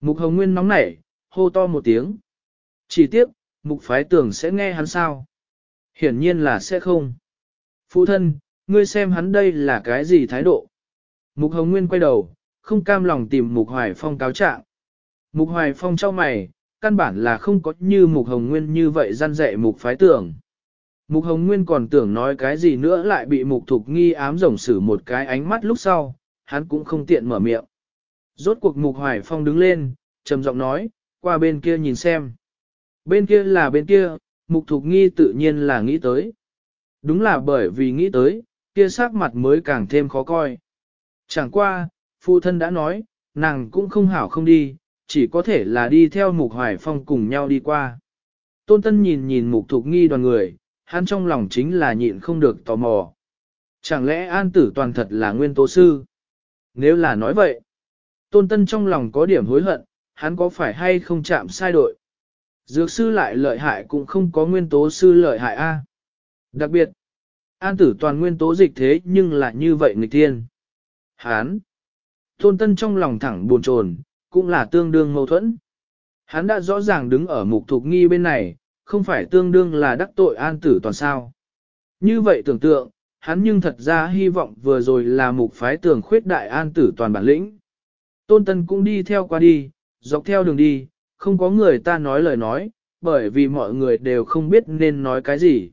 Mục hồng nguyên nóng nảy, hô to một tiếng. Chỉ tiếc, mục phái tưởng sẽ nghe hắn sao? Hiển nhiên là sẽ không. Phụ thân, ngươi xem hắn đây là cái gì thái độ? Mục Hồng Nguyên quay đầu, không cam lòng tìm Mục Hoài Phong cáo trạng. Mục Hoài Phong trao mày, căn bản là không có như Mục Hồng Nguyên như vậy gian dạy Mục phái tưởng. Mục Hồng Nguyên còn tưởng nói cái gì nữa lại bị Mục Thục Nghi ám rồng xử một cái ánh mắt lúc sau, hắn cũng không tiện mở miệng. Rốt cuộc Mục Hoài Phong đứng lên, trầm giọng nói, qua bên kia nhìn xem. Bên kia là bên kia, Mục Thục Nghi tự nhiên là nghĩ tới. Đúng là bởi vì nghĩ tới, kia sắc mặt mới càng thêm khó coi. Chẳng qua, phụ thân đã nói, nàng cũng không hảo không đi, chỉ có thể là đi theo Mục Hoài Phong cùng nhau đi qua. Tôn Tân nhìn nhìn Mục Thục Nghi đoàn người, hắn trong lòng chính là nhịn không được tò mò. Chẳng lẽ an tử toàn thật là nguyên tố sư? Nếu là nói vậy, tôn tân trong lòng có điểm hối hận, hắn có phải hay không chạm sai đội? Dược sư lại lợi hại cũng không có nguyên tố sư lợi hại a. Đặc biệt, an tử toàn nguyên tố dịch thế nhưng lại như vậy nghịch thiên. Hán, tôn tân trong lòng thẳng buồn chồn, cũng là tương đương mâu thuẫn. Hắn đã rõ ràng đứng ở mục thục nghi bên này, không phải tương đương là đắc tội an tử toàn sao. Như vậy tưởng tượng, hắn nhưng thật ra hy vọng vừa rồi là mục phái tưởng khuyết đại an tử toàn bản lĩnh. Tôn Tân cũng đi theo qua đi, dọc theo đường đi, không có người ta nói lời nói, bởi vì mọi người đều không biết nên nói cái gì.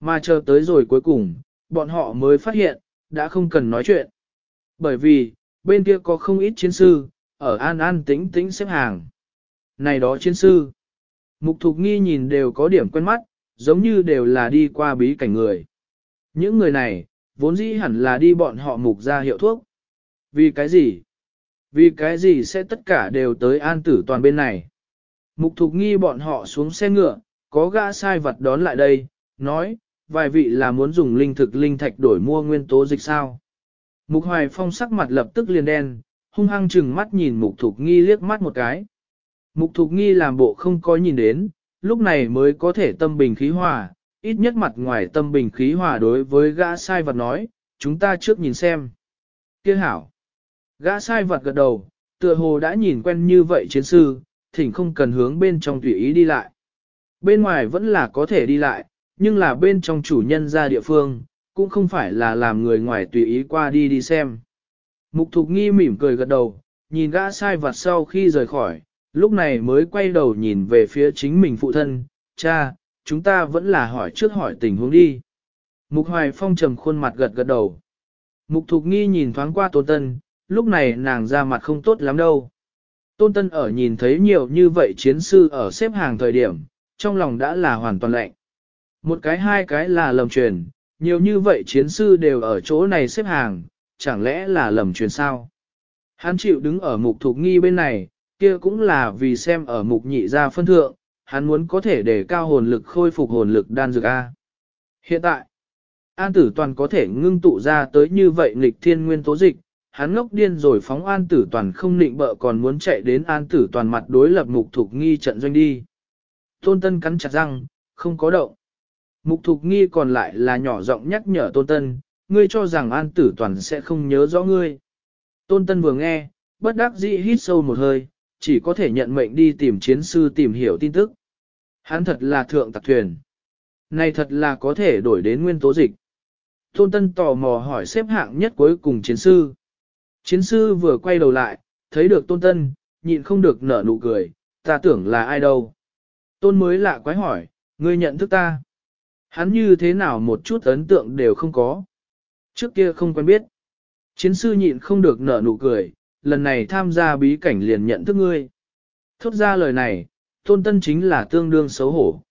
Mà chờ tới rồi cuối cùng, bọn họ mới phát hiện, đã không cần nói chuyện. Bởi vì, bên kia có không ít chiến sư, ở an an tĩnh tĩnh xếp hàng. Này đó chiến sư, Mục Thục Nghi nhìn đều có điểm quen mắt, giống như đều là đi qua bí cảnh người. Những người này, vốn dĩ hẳn là đi bọn họ mục ra hiệu thuốc. Vì cái gì? Vì cái gì sẽ tất cả đều tới an tử toàn bên này? Mục Thục Nghi bọn họ xuống xe ngựa, có gã sai vật đón lại đây, nói, vài vị là muốn dùng linh thực linh thạch đổi mua nguyên tố dịch sao. Mục Hoài Phong sắc mặt lập tức liền đen, hung hăng chừng mắt nhìn Mục Thục Nghi liếc mắt một cái. Mục thục nghi làm bộ không có nhìn đến, lúc này mới có thể tâm bình khí hòa, ít nhất mặt ngoài tâm bình khí hòa đối với gã sai vật nói, chúng ta trước nhìn xem. Kia hảo. Gã sai vật gật đầu, tựa hồ đã nhìn quen như vậy chiến sư, thỉnh không cần hướng bên trong tùy ý đi lại. Bên ngoài vẫn là có thể đi lại, nhưng là bên trong chủ nhân ra địa phương, cũng không phải là làm người ngoài tùy ý qua đi đi xem. Mục thục nghi mỉm cười gật đầu, nhìn gã sai vật sau khi rời khỏi, lúc này mới quay đầu nhìn về phía chính mình phụ thân, cha, chúng ta vẫn là hỏi trước hỏi tình huống đi. Mục Hoài Phong trầm khuôn mặt gật gật đầu. Mục Thục Nghi nhìn thoáng qua Tôn Tân, lúc này nàng ra mặt không tốt lắm đâu. Tôn Tân ở nhìn thấy nhiều như vậy chiến sư ở xếp hàng thời điểm, trong lòng đã là hoàn toàn lạnh. Một cái hai cái là lầm truyền, nhiều như vậy chiến sư đều ở chỗ này xếp hàng, chẳng lẽ là lầm truyền sao? Hắn chịu đứng ở mục thục nghi bên này, kia cũng là vì xem ở mục nhị ra phân thượng, hắn muốn có thể để cao hồn lực khôi phục hồn lực đan dược A. Hiện tại, an tử toàn có thể ngưng tụ ra tới như vậy nghịch thiên nguyên tố dịch, hắn ngốc điên rồi phóng an tử toàn không nịnh bợ còn muốn chạy đến an tử toàn mặt đối lập mục thục nghi trận doanh đi. Tôn Tân cắn chặt răng, không có động. Mục thục nghi còn lại là nhỏ giọng nhắc nhở Tôn Tân, ngươi cho rằng an tử toàn sẽ không nhớ rõ ngươi. Tôn Tân vừa nghe, bất đắc dĩ hít sâu một hơi, chỉ có thể nhận mệnh đi tìm chiến sư tìm hiểu tin tức. Hắn thật là thượng tặc thuyền. Này thật là có thể đổi đến nguyên tố dịch. Tôn Tân tò mò hỏi xếp hạng nhất cuối cùng chiến sư. Chiến sư vừa quay đầu lại, thấy được Tôn Tân, nhịn không được nở nụ cười, ta tưởng là ai đâu. Tôn mới lạ quái hỏi, ngươi nhận thức ta. Hắn như thế nào một chút ấn tượng đều không có. Trước kia không quen biết. Chiến sư nhịn không được nở nụ cười, lần này tham gia bí cảnh liền nhận thức ngươi. Thốt ra lời này, tôn tân chính là tương đương xấu hổ.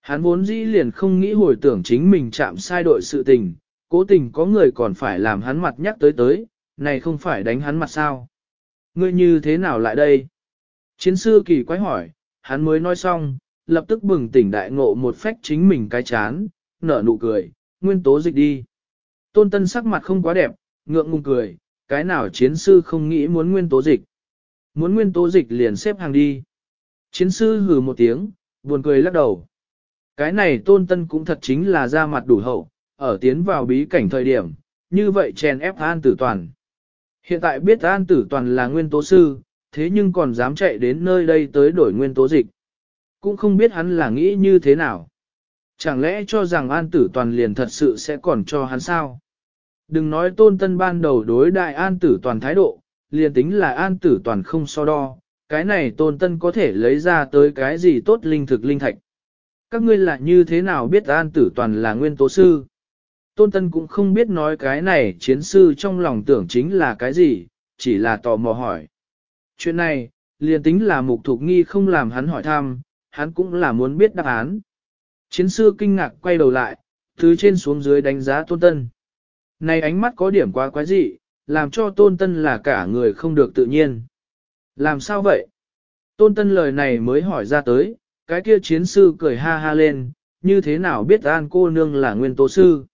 Hắn vốn dĩ liền không nghĩ hồi tưởng chính mình chạm sai đội sự tình, cố tình có người còn phải làm hắn mặt nhắc tới tới, này không phải đánh hắn mặt sao. Ngươi như thế nào lại đây? Chiến sư kỳ quái hỏi, hắn mới nói xong, lập tức bừng tỉnh đại ngộ một phách chính mình cái chán, nở nụ cười, nguyên tố dịch đi. Tôn tân sắc mặt không quá đẹp, ngượng ngùng cười, cái nào chiến sư không nghĩ muốn nguyên tố dịch. Muốn nguyên tố dịch liền xếp hàng đi. Chiến sư hừ một tiếng, buồn cười lắc đầu. Cái này tôn tân cũng thật chính là ra mặt đủ hậu, ở tiến vào bí cảnh thời điểm, như vậy chèn ép an tử toàn. Hiện tại biết an tử toàn là nguyên tố sư, thế nhưng còn dám chạy đến nơi đây tới đổi nguyên tố dịch. Cũng không biết hắn là nghĩ như thế nào. Chẳng lẽ cho rằng an tử toàn liền thật sự sẽ còn cho hắn sao? Đừng nói tôn tân ban đầu đối đại an tử toàn thái độ, liền tính là an tử toàn không so đo, cái này tôn tân có thể lấy ra tới cái gì tốt linh thực linh thạch. Các ngươi là như thế nào biết an tử toàn là nguyên tố sư? Tôn Tân cũng không biết nói cái này chiến sư trong lòng tưởng chính là cái gì, chỉ là tò mò hỏi. Chuyện này, liền tính là mục thục nghi không làm hắn hỏi thăm, hắn cũng là muốn biết đáp án. Chiến sư kinh ngạc quay đầu lại, từ trên xuống dưới đánh giá Tôn Tân. Này ánh mắt có điểm quá quái dị, làm cho Tôn Tân là cả người không được tự nhiên. Làm sao vậy? Tôn Tân lời này mới hỏi ra tới, cái kia chiến sư cười ha ha lên, như thế nào biết an cô nương là nguyên tố sư?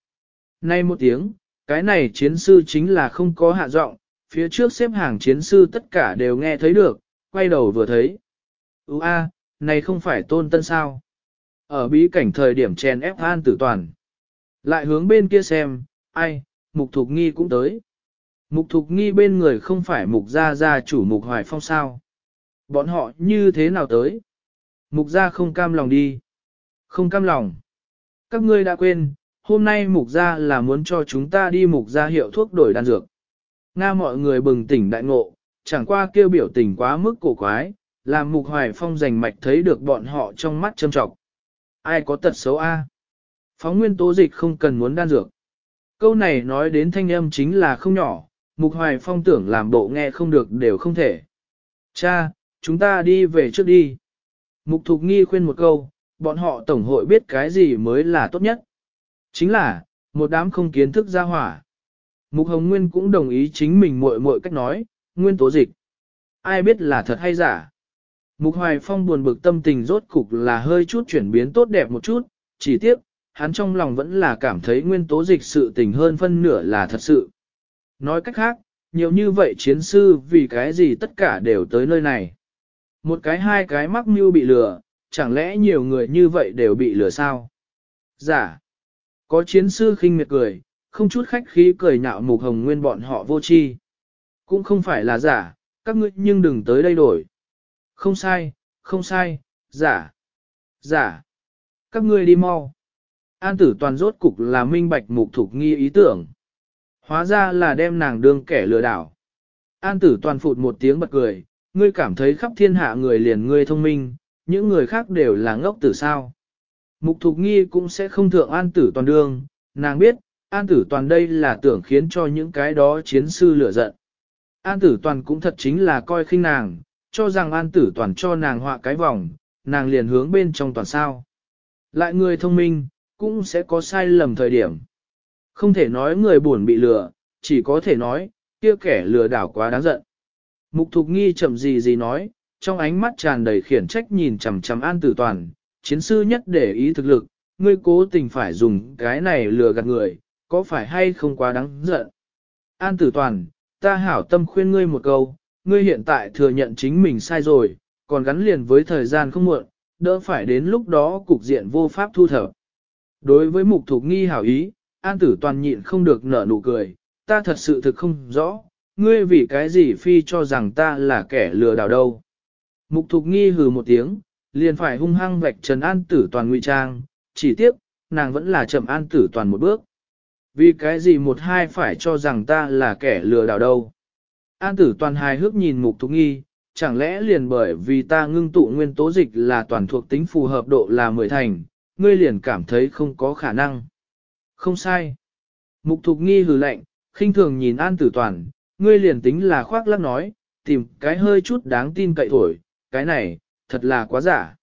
Nay một tiếng, cái này chiến sư chính là không có hạ giọng, phía trước xếp hàng chiến sư tất cả đều nghe thấy được, quay đầu vừa thấy. Ú a, này không phải tôn tân sao? Ở bí cảnh thời điểm chèn ép an tử toàn. Lại hướng bên kia xem, ai, mục thục nghi cũng tới. Mục thục nghi bên người không phải mục gia gia chủ mục hoài phong sao. Bọn họ như thế nào tới? Mục gia không cam lòng đi. Không cam lòng. Các ngươi đã quên, hôm nay mục gia là muốn cho chúng ta đi mục gia hiệu thuốc đổi đan dược. Nga mọi người bừng tỉnh đại ngộ, chẳng qua kêu biểu tình quá mức cổ quái, làm mục hoài phong rành mạch thấy được bọn họ trong mắt châm trọng. Ai có tật xấu a? Phóng nguyên tố dịch không cần muốn đan dược. Câu này nói đến thanh âm chính là không nhỏ, mục hoài phong tưởng làm bộ nghe không được đều không thể. Cha, chúng ta đi về trước đi. Mục thục nghi khuyên một câu, bọn họ tổng hội biết cái gì mới là tốt nhất. Chính là, một đám không kiến thức ra hỏa. Mục Hồng Nguyên cũng đồng ý chính mình muội muội cách nói, nguyên tố dịch. Ai biết là thật hay giả. Mục Hoài Phong buồn bực tâm tình rốt cục là hơi chút chuyển biến tốt đẹp một chút, chỉ tiếc, hắn trong lòng vẫn là cảm thấy nguyên tố dịch sự tình hơn phân nửa là thật sự. Nói cách khác, nhiều như vậy chiến sư vì cái gì tất cả đều tới nơi này. Một cái hai cái mắc mưu bị lừa, chẳng lẽ nhiều người như vậy đều bị lừa sao? Giả. Có chiến sư khinh miệt cười, không chút khách khí cười nhạo mục hồng nguyên bọn họ vô tri Cũng không phải là giả, các ngươi nhưng đừng tới đây đổi. Không sai, không sai, giả. Giả. Các ngươi đi mau. An tử toàn rốt cục là minh bạch mục thục nghi ý tưởng. Hóa ra là đem nàng đương kẻ lừa đảo. An tử toàn phụt một tiếng bật cười, ngươi cảm thấy khắp thiên hạ người liền ngươi thông minh, những người khác đều là ngốc tử sao. Mục thục nghi cũng sẽ không thượng an tử toàn đương, nàng biết, an tử toàn đây là tưởng khiến cho những cái đó chiến sư lửa giận. An tử toàn cũng thật chính là coi khinh nàng, cho rằng an tử toàn cho nàng họa cái vòng, nàng liền hướng bên trong toàn sao. Lại người thông minh, cũng sẽ có sai lầm thời điểm. Không thể nói người buồn bị lừa, chỉ có thể nói, kia kẻ lừa đảo quá đáng giận. Mục thục nghi chậm gì gì nói, trong ánh mắt tràn đầy khiển trách nhìn chằm chằm an tử toàn, chiến sư nhất để ý thực lực, ngươi cố tình phải dùng cái này lừa gạt người, có phải hay không quá đáng giận. An tử toàn, ta hảo tâm khuyên ngươi một câu, ngươi hiện tại thừa nhận chính mình sai rồi, còn gắn liền với thời gian không muộn, đỡ phải đến lúc đó cục diện vô pháp thu thập. Đối với mục thục nghi hảo ý, an tử toàn nhịn không được nở nụ cười, ta thật sự thực không rõ, ngươi vì cái gì phi cho rằng ta là kẻ lừa đảo đâu. Mục thục nghi hừ một tiếng, liền phải hung hăng vạch trần an tử toàn ngụy trang, chỉ tiếc, nàng vẫn là chậm an tử toàn một bước. Vì cái gì một hai phải cho rằng ta là kẻ lừa đảo đâu. An tử toàn hài hước nhìn mục thục nghi, chẳng lẽ liền bởi vì ta ngưng tụ nguyên tố dịch là toàn thuộc tính phù hợp độ là mười thành, ngươi liền cảm thấy không có khả năng. Không sai. Mục thục nghi hừ lạnh, khinh thường nhìn an tử toàn, ngươi liền tính là khoác lắc nói, tìm cái hơi chút đáng tin cậy thổi, cái này, thật là quá giả.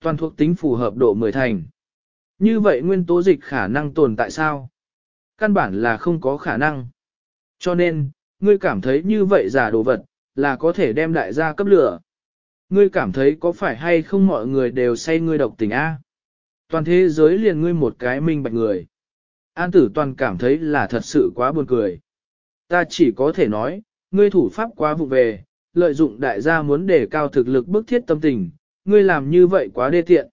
Toàn thuộc tính phù hợp độ 10 thành. Như vậy nguyên tố dịch khả năng tồn tại sao? Căn bản là không có khả năng. Cho nên, ngươi cảm thấy như vậy giả đồ vật, là có thể đem đại gia cấp lửa. Ngươi cảm thấy có phải hay không mọi người đều say ngươi độc tình A? Toàn thế giới liền ngươi một cái minh bạch người. An tử toàn cảm thấy là thật sự quá buồn cười. Ta chỉ có thể nói, ngươi thủ pháp quá vụ về, lợi dụng đại gia muốn đề cao thực lực bức thiết tâm tình, ngươi làm như vậy quá đê tiện.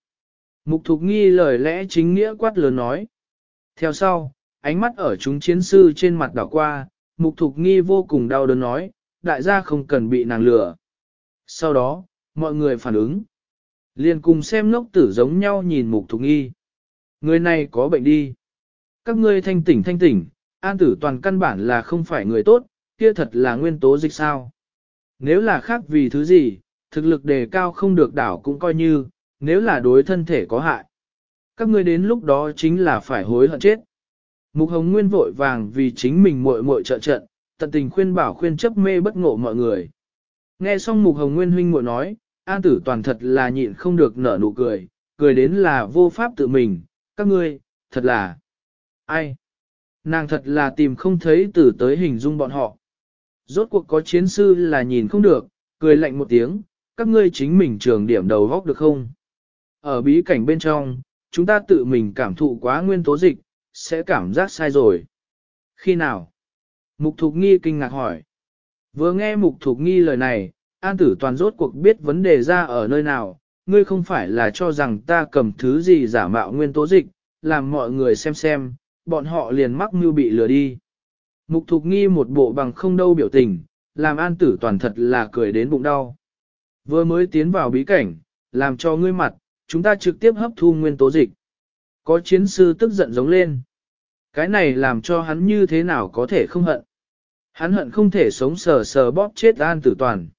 Mục thục nghi lời lẽ chính nghĩa quát lớn nói. Theo sau, ánh mắt ở chúng chiến sư trên mặt đảo qua, mục thục nghi vô cùng đau đớn nói, đại gia không cần bị nàng lừa. Sau đó, mọi người phản ứng. Liền cùng xem ngốc tử giống nhau nhìn mục thục nghi. Người này có bệnh đi. Các ngươi thanh tỉnh thanh tỉnh, an tử toàn căn bản là không phải người tốt, kia thật là nguyên tố dịch sao. Nếu là khác vì thứ gì, thực lực đề cao không được đảo cũng coi như, nếu là đối thân thể có hại. Các ngươi đến lúc đó chính là phải hối hận chết. Mục Hồng Nguyên vội vàng vì chính mình muội muội trợ trận, tận tình khuyên bảo khuyên chấp mê bất ngộ mọi người. Nghe xong Mục Hồng Nguyên huynh muội nói, An Tử toàn thật là nhịn không được nở nụ cười, cười đến là vô pháp tự mình, các ngươi, thật là, ai? Nàng thật là tìm không thấy từ tới hình dung bọn họ. Rốt cuộc có chiến sư là nhìn không được, cười lạnh một tiếng, các ngươi chính mình trường điểm đầu góc được không? Ở bí cảnh bên trong, chúng ta tự mình cảm thụ quá nguyên tố dịch, sẽ cảm giác sai rồi. Khi nào? Mục Thục Nghi kinh ngạc hỏi. Vừa nghe Mục Thục Nghi lời này, An Tử Toàn rốt cuộc biết vấn đề ra ở nơi nào, ngươi không phải là cho rằng ta cầm thứ gì giả mạo nguyên tố dịch, làm mọi người xem xem, bọn họ liền mắc mưu bị lừa đi. Mục Thục Nghi một bộ bằng không đâu biểu tình, làm An Tử Toàn thật là cười đến bụng đau. Vừa mới tiến vào bí cảnh, làm cho ngươi mặt, chúng ta trực tiếp hấp thu nguyên tố dịch. Có chiến sư tức giận giống lên. Cái này làm cho hắn như thế nào có thể không hận. Hắn hận không thể sống sờ sờ bóp chết An Tử Toàn.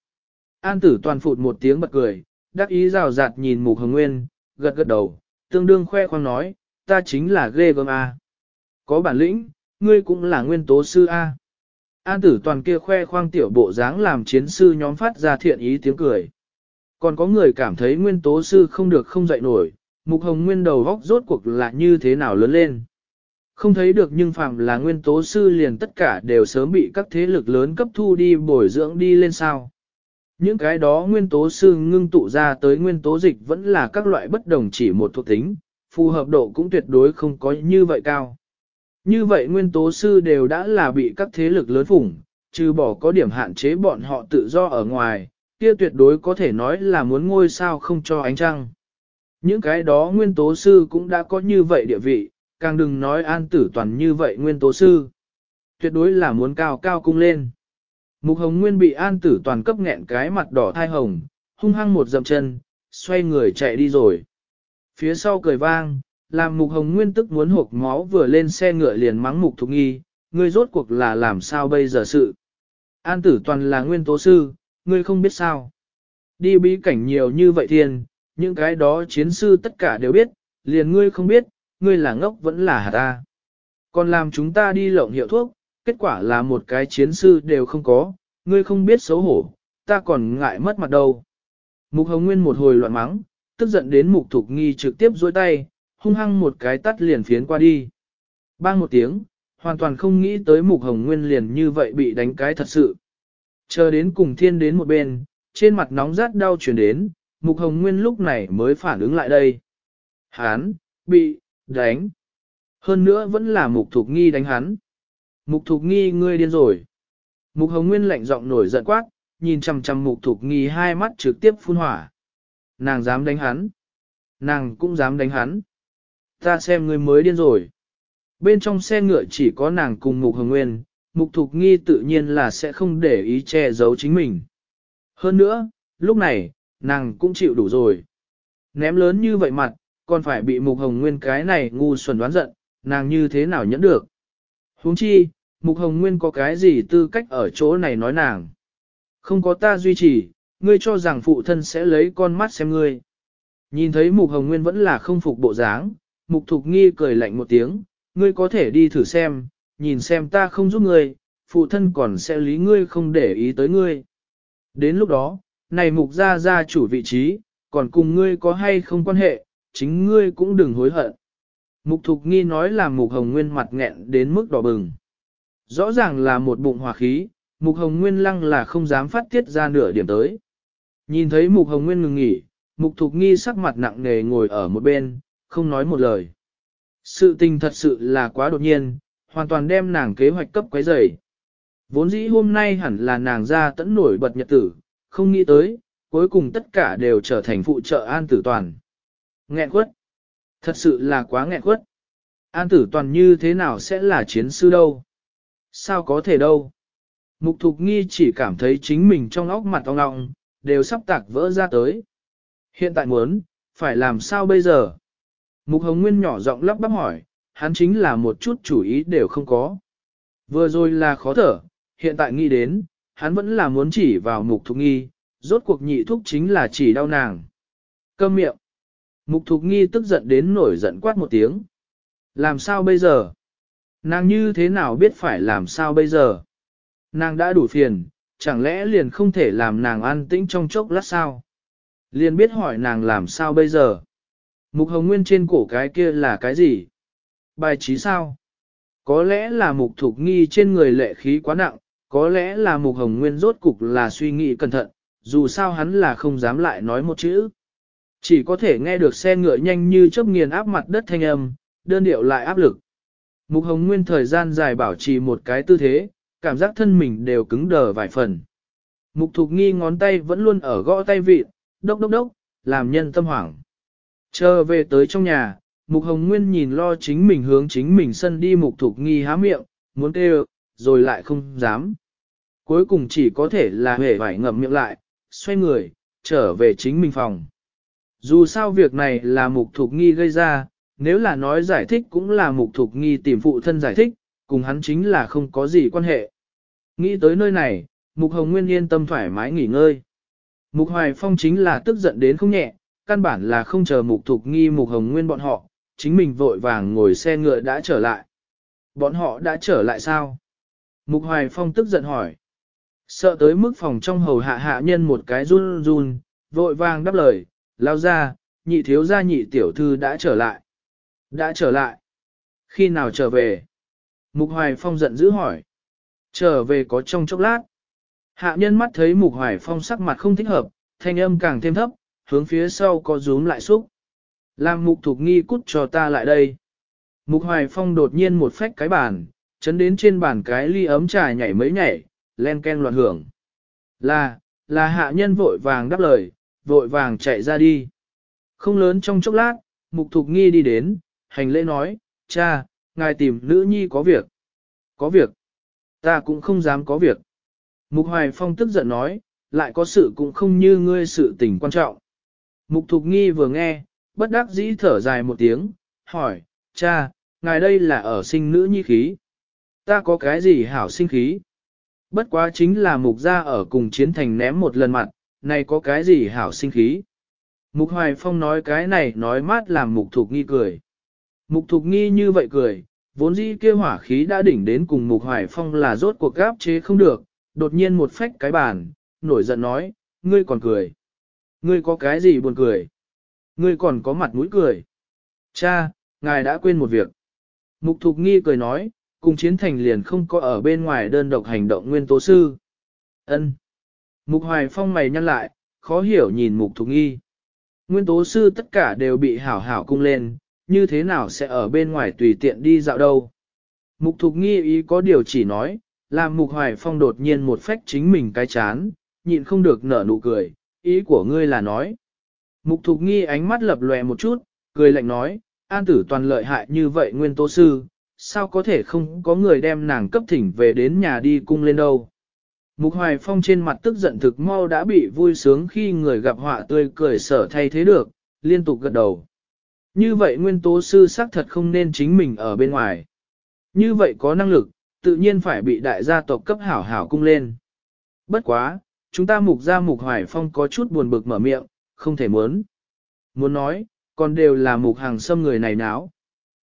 An Tử Toàn phụt một tiếng bật cười, đắc ý rào rạt nhìn Mục Hồng Nguyên, gật gật đầu, tương đương khoe khoang nói, ta chính là ghê gớm A. Có bản lĩnh, ngươi cũng là nguyên tố sư A. An Tử Toàn kia khoe khoang tiểu bộ dáng làm chiến sư nhóm phát ra thiện ý tiếng cười. Còn có người cảm thấy nguyên tố sư không được không dậy nổi, Mục Hồng Nguyên đầu góc rốt cuộc là như thế nào lớn lên. Không thấy được nhưng phạm là nguyên tố sư liền tất cả đều sớm bị các thế lực lớn cấp thu đi bồi dưỡng đi lên sao. Những cái đó nguyên tố sư ngưng tụ ra tới nguyên tố dịch vẫn là các loại bất đồng chỉ một thuộc tính, phù hợp độ cũng tuyệt đối không có như vậy cao. Như vậy nguyên tố sư đều đã là bị các thế lực lớn phủng, trừ bỏ có điểm hạn chế bọn họ tự do ở ngoài, kia tuyệt đối có thể nói là muốn ngôi sao không cho ánh trăng. Những cái đó nguyên tố sư cũng đã có như vậy địa vị, càng đừng nói an tử toàn như vậy nguyên tố sư. Tuyệt đối là muốn cao cao cung lên. Mục hồng nguyên bị an tử toàn cấp nghẹn cái mặt đỏ thai hồng, hung hăng một dậm chân, xoay người chạy đi rồi. Phía sau cười vang, làm mục hồng nguyên tức muốn hộp máu vừa lên xe ngựa liền mắng mục thục nghi, ngươi rốt cuộc là làm sao bây giờ sự. An tử toàn là nguyên tố sư, ngươi không biết sao. Đi bí cảnh nhiều như vậy thiên, những cái đó chiến sư tất cả đều biết, liền ngươi không biết, ngươi là ngốc vẫn là hạt ta. Còn làm chúng ta đi lộng hiệu thuốc, kết quả là một cái chiến sư đều không có, ngươi không biết xấu hổ, ta còn ngại mất mặt đâu. Mục Hồng Nguyên một hồi loạn mắng, tức giận đến Mục Thục Nghi trực tiếp dối tay, hung hăng một cái tắt liền phiến qua đi. Bang một tiếng, hoàn toàn không nghĩ tới Mục Hồng Nguyên liền như vậy bị đánh cái thật sự. Chờ đến cùng thiên đến một bên, trên mặt nóng rát đau chuyển đến, Mục Hồng Nguyên lúc này mới phản ứng lại đây. Hán, bị, đánh. Hơn nữa vẫn là Mục Thục Nghi đánh hắn. Mục Thục Nghi ngươi điên rồi. Mục Hồng Nguyên lạnh giọng nổi giận quát, nhìn chằm chằm Mục Thục Nghi hai mắt trực tiếp phun hỏa. Nàng dám đánh hắn. Nàng cũng dám đánh hắn. Ta xem ngươi mới điên rồi. Bên trong xe ngựa chỉ có nàng cùng Mục Hồng Nguyên, Mục Thục Nghi tự nhiên là sẽ không để ý che giấu chính mình. Hơn nữa, lúc này, nàng cũng chịu đủ rồi. Ném lớn như vậy mặt, còn phải bị Mục Hồng Nguyên cái này ngu xuẩn đoán giận, nàng như thế nào nhẫn được. huống chi, Mục Hồng Nguyên có cái gì tư cách ở chỗ này nói nàng. Không có ta duy trì, ngươi cho rằng phụ thân sẽ lấy con mắt xem ngươi. Nhìn thấy Mục Hồng Nguyên vẫn là không phục bộ dáng, Mục Thục Nghi cười lạnh một tiếng, ngươi có thể đi thử xem, nhìn xem ta không giúp ngươi, phụ thân còn sẽ lý ngươi không để ý tới ngươi. Đến lúc đó, này Mục gia gia chủ vị trí, còn cùng ngươi có hay không quan hệ, chính ngươi cũng đừng hối hận. Mục Thục Nghi nói là Mục Hồng Nguyên mặt nghẹn đến mức đỏ bừng. Rõ ràng là một bụng hòa khí, Mục Hồng Nguyên lăng là không dám phát tiết ra nửa điểm tới. Nhìn thấy Mục Hồng Nguyên ngừng nghỉ, Mục Thục Nghi sắc mặt nặng nề ngồi ở một bên, không nói một lời. Sự tình thật sự là quá đột nhiên, hoàn toàn đem nàng kế hoạch cấp quấy rầy. Vốn dĩ hôm nay hẳn là nàng ra tẫn nổi bật nhật tử, không nghĩ tới, cuối cùng tất cả đều trở thành phụ trợ an tử toàn. Nghẹn quất. Thật sự là quá nghẹn quất. An tử toàn như thế nào sẽ là chiến sư đâu? Sao có thể đâu? Mục thục nghi chỉ cảm thấy chính mình trong óc mặt ong ong, đều sắp tạc vỡ ra tới. Hiện tại muốn, phải làm sao bây giờ? Mục hồng nguyên nhỏ giọng lắp bắp hỏi, hắn chính là một chút chủ ý đều không có. Vừa rồi là khó thở, hiện tại nghĩ đến, hắn vẫn là muốn chỉ vào mục thục nghi, rốt cuộc nhị thúc chính là chỉ đau nàng. Câm miệng. Mục thục nghi tức giận đến nổi giận quát một tiếng. Làm sao bây giờ? Nàng như thế nào biết phải làm sao bây giờ? Nàng đã đủ phiền, chẳng lẽ liền không thể làm nàng an tĩnh trong chốc lát sao? Liền biết hỏi nàng làm sao bây giờ? Mục hồng nguyên trên cổ cái kia là cái gì? Bài trí sao? Có lẽ là mục thục nghi trên người lệ khí quá nặng, có lẽ là mục hồng nguyên rốt cục là suy nghĩ cẩn thận, dù sao hắn là không dám lại nói một chữ. Chỉ có thể nghe được xe ngựa nhanh như chớp nghiền áp mặt đất thanh âm, đơn điệu lại áp lực. Mục hồng nguyên thời gian dài bảo trì một cái tư thế, cảm giác thân mình đều cứng đờ vài phần. Mục thục nghi ngón tay vẫn luôn ở gõ tay vịt, đốc đốc đốc, làm nhân tâm hoảng. Chờ về tới trong nhà, Mục Hồng Nguyên nhìn lo chính mình hướng chính mình sân đi Mục Thục Nghi há miệng, muốn kêu, rồi lại không dám. Cuối cùng chỉ có thể là hề vải ngậm miệng lại, xoay người, trở về chính mình phòng. Dù sao việc này là Mục Thục Nghi gây ra, nếu là nói giải thích cũng là Mục Thục Nghi tìm phụ thân giải thích, cùng hắn chính là không có gì quan hệ. Nghĩ tới nơi này, Mục Hồng Nguyên yên tâm thoải mái nghỉ ngơi. Mục Hoài Phong chính là tức giận đến không nhẹ, căn bản là không chờ Mục Thục Nghi Mục Hồng Nguyên bọn họ, chính mình vội vàng ngồi xe ngựa đã trở lại. Bọn họ đã trở lại sao? Mục Hoài Phong tức giận hỏi. Sợ tới mức phòng trong hầu hạ hạ nhân một cái run run, vội vàng đáp lời, lao ra, nhị thiếu gia nhị tiểu thư đã trở lại. Đã trở lại. Khi nào trở về? Mục Hoài Phong giận dữ hỏi. Trở về có trong chốc lát. Hạ nhân mắt thấy Mục Hoài Phong sắc mặt không thích hợp, thanh âm càng thêm thấp, hướng phía sau có rúm lại xúc. Làm mục thục nghi cút cho ta lại đây. Mục hoài phong đột nhiên một phách cái bàn, chấn đến trên bàn cái ly ấm trà nhảy mấy nhảy, len ken loạn hưởng. Là, là hạ nhân vội vàng đáp lời, vội vàng chạy ra đi. Không lớn trong chốc lát, mục thục nghi đi đến, hành lễ nói, cha, ngài tìm nữ nhi có việc. Có việc. Ta cũng không dám có việc. Mục hoài phong tức giận nói, lại có sự cũng không như ngươi sự tình quan trọng. Mục thục nghi vừa nghe, bất đắc dĩ thở dài một tiếng, hỏi, cha, ngài đây là ở sinh nữ nhi khí. Ta có cái gì hảo sinh khí? Bất quá chính là mục gia ở cùng chiến thành ném một lần mặt, này có cái gì hảo sinh khí? Mục Hoài Phong nói cái này nói mát làm mục thục nghi cười. Mục thục nghi như vậy cười, vốn dĩ kia hỏa khí đã đỉnh đến cùng mục Hoài Phong là rốt cuộc gáp chế không được, đột nhiên một phách cái bàn, nổi giận nói, ngươi còn cười. Ngươi có cái gì buồn cười? Ngươi còn có mặt mũi cười. Cha, ngài đã quên một việc. Mục Thục Nghi cười nói, cùng chiến thành liền không có ở bên ngoài đơn độc hành động nguyên tố sư. Ân. Mục Hoài Phong mày nhăn lại, khó hiểu nhìn Mục Thục Nghi. Nguyên tố sư tất cả đều bị hảo hảo cung lên, như thế nào sẽ ở bên ngoài tùy tiện đi dạo đâu. Mục Thục Nghi ý có điều chỉ nói, làm Mục Hoài Phong đột nhiên một phách chính mình cái chán, nhịn không được nở nụ cười, ý của ngươi là nói. Mục thục nghi ánh mắt lập lòe một chút, cười lạnh nói, an tử toàn lợi hại như vậy nguyên tố sư, sao có thể không có người đem nàng cấp thỉnh về đến nhà đi cung lên đâu. Mục hoài phong trên mặt tức giận thực mau đã bị vui sướng khi người gặp họa tươi cười sở thay thế được, liên tục gật đầu. Như vậy nguyên tố sư xác thật không nên chính mình ở bên ngoài. Như vậy có năng lực, tự nhiên phải bị đại gia tộc cấp hảo hảo cung lên. Bất quá, chúng ta mục ra mục hoài phong có chút buồn bực mở miệng, không thể muốn. Muốn nói, còn đều là mục hàng xâm người này náo.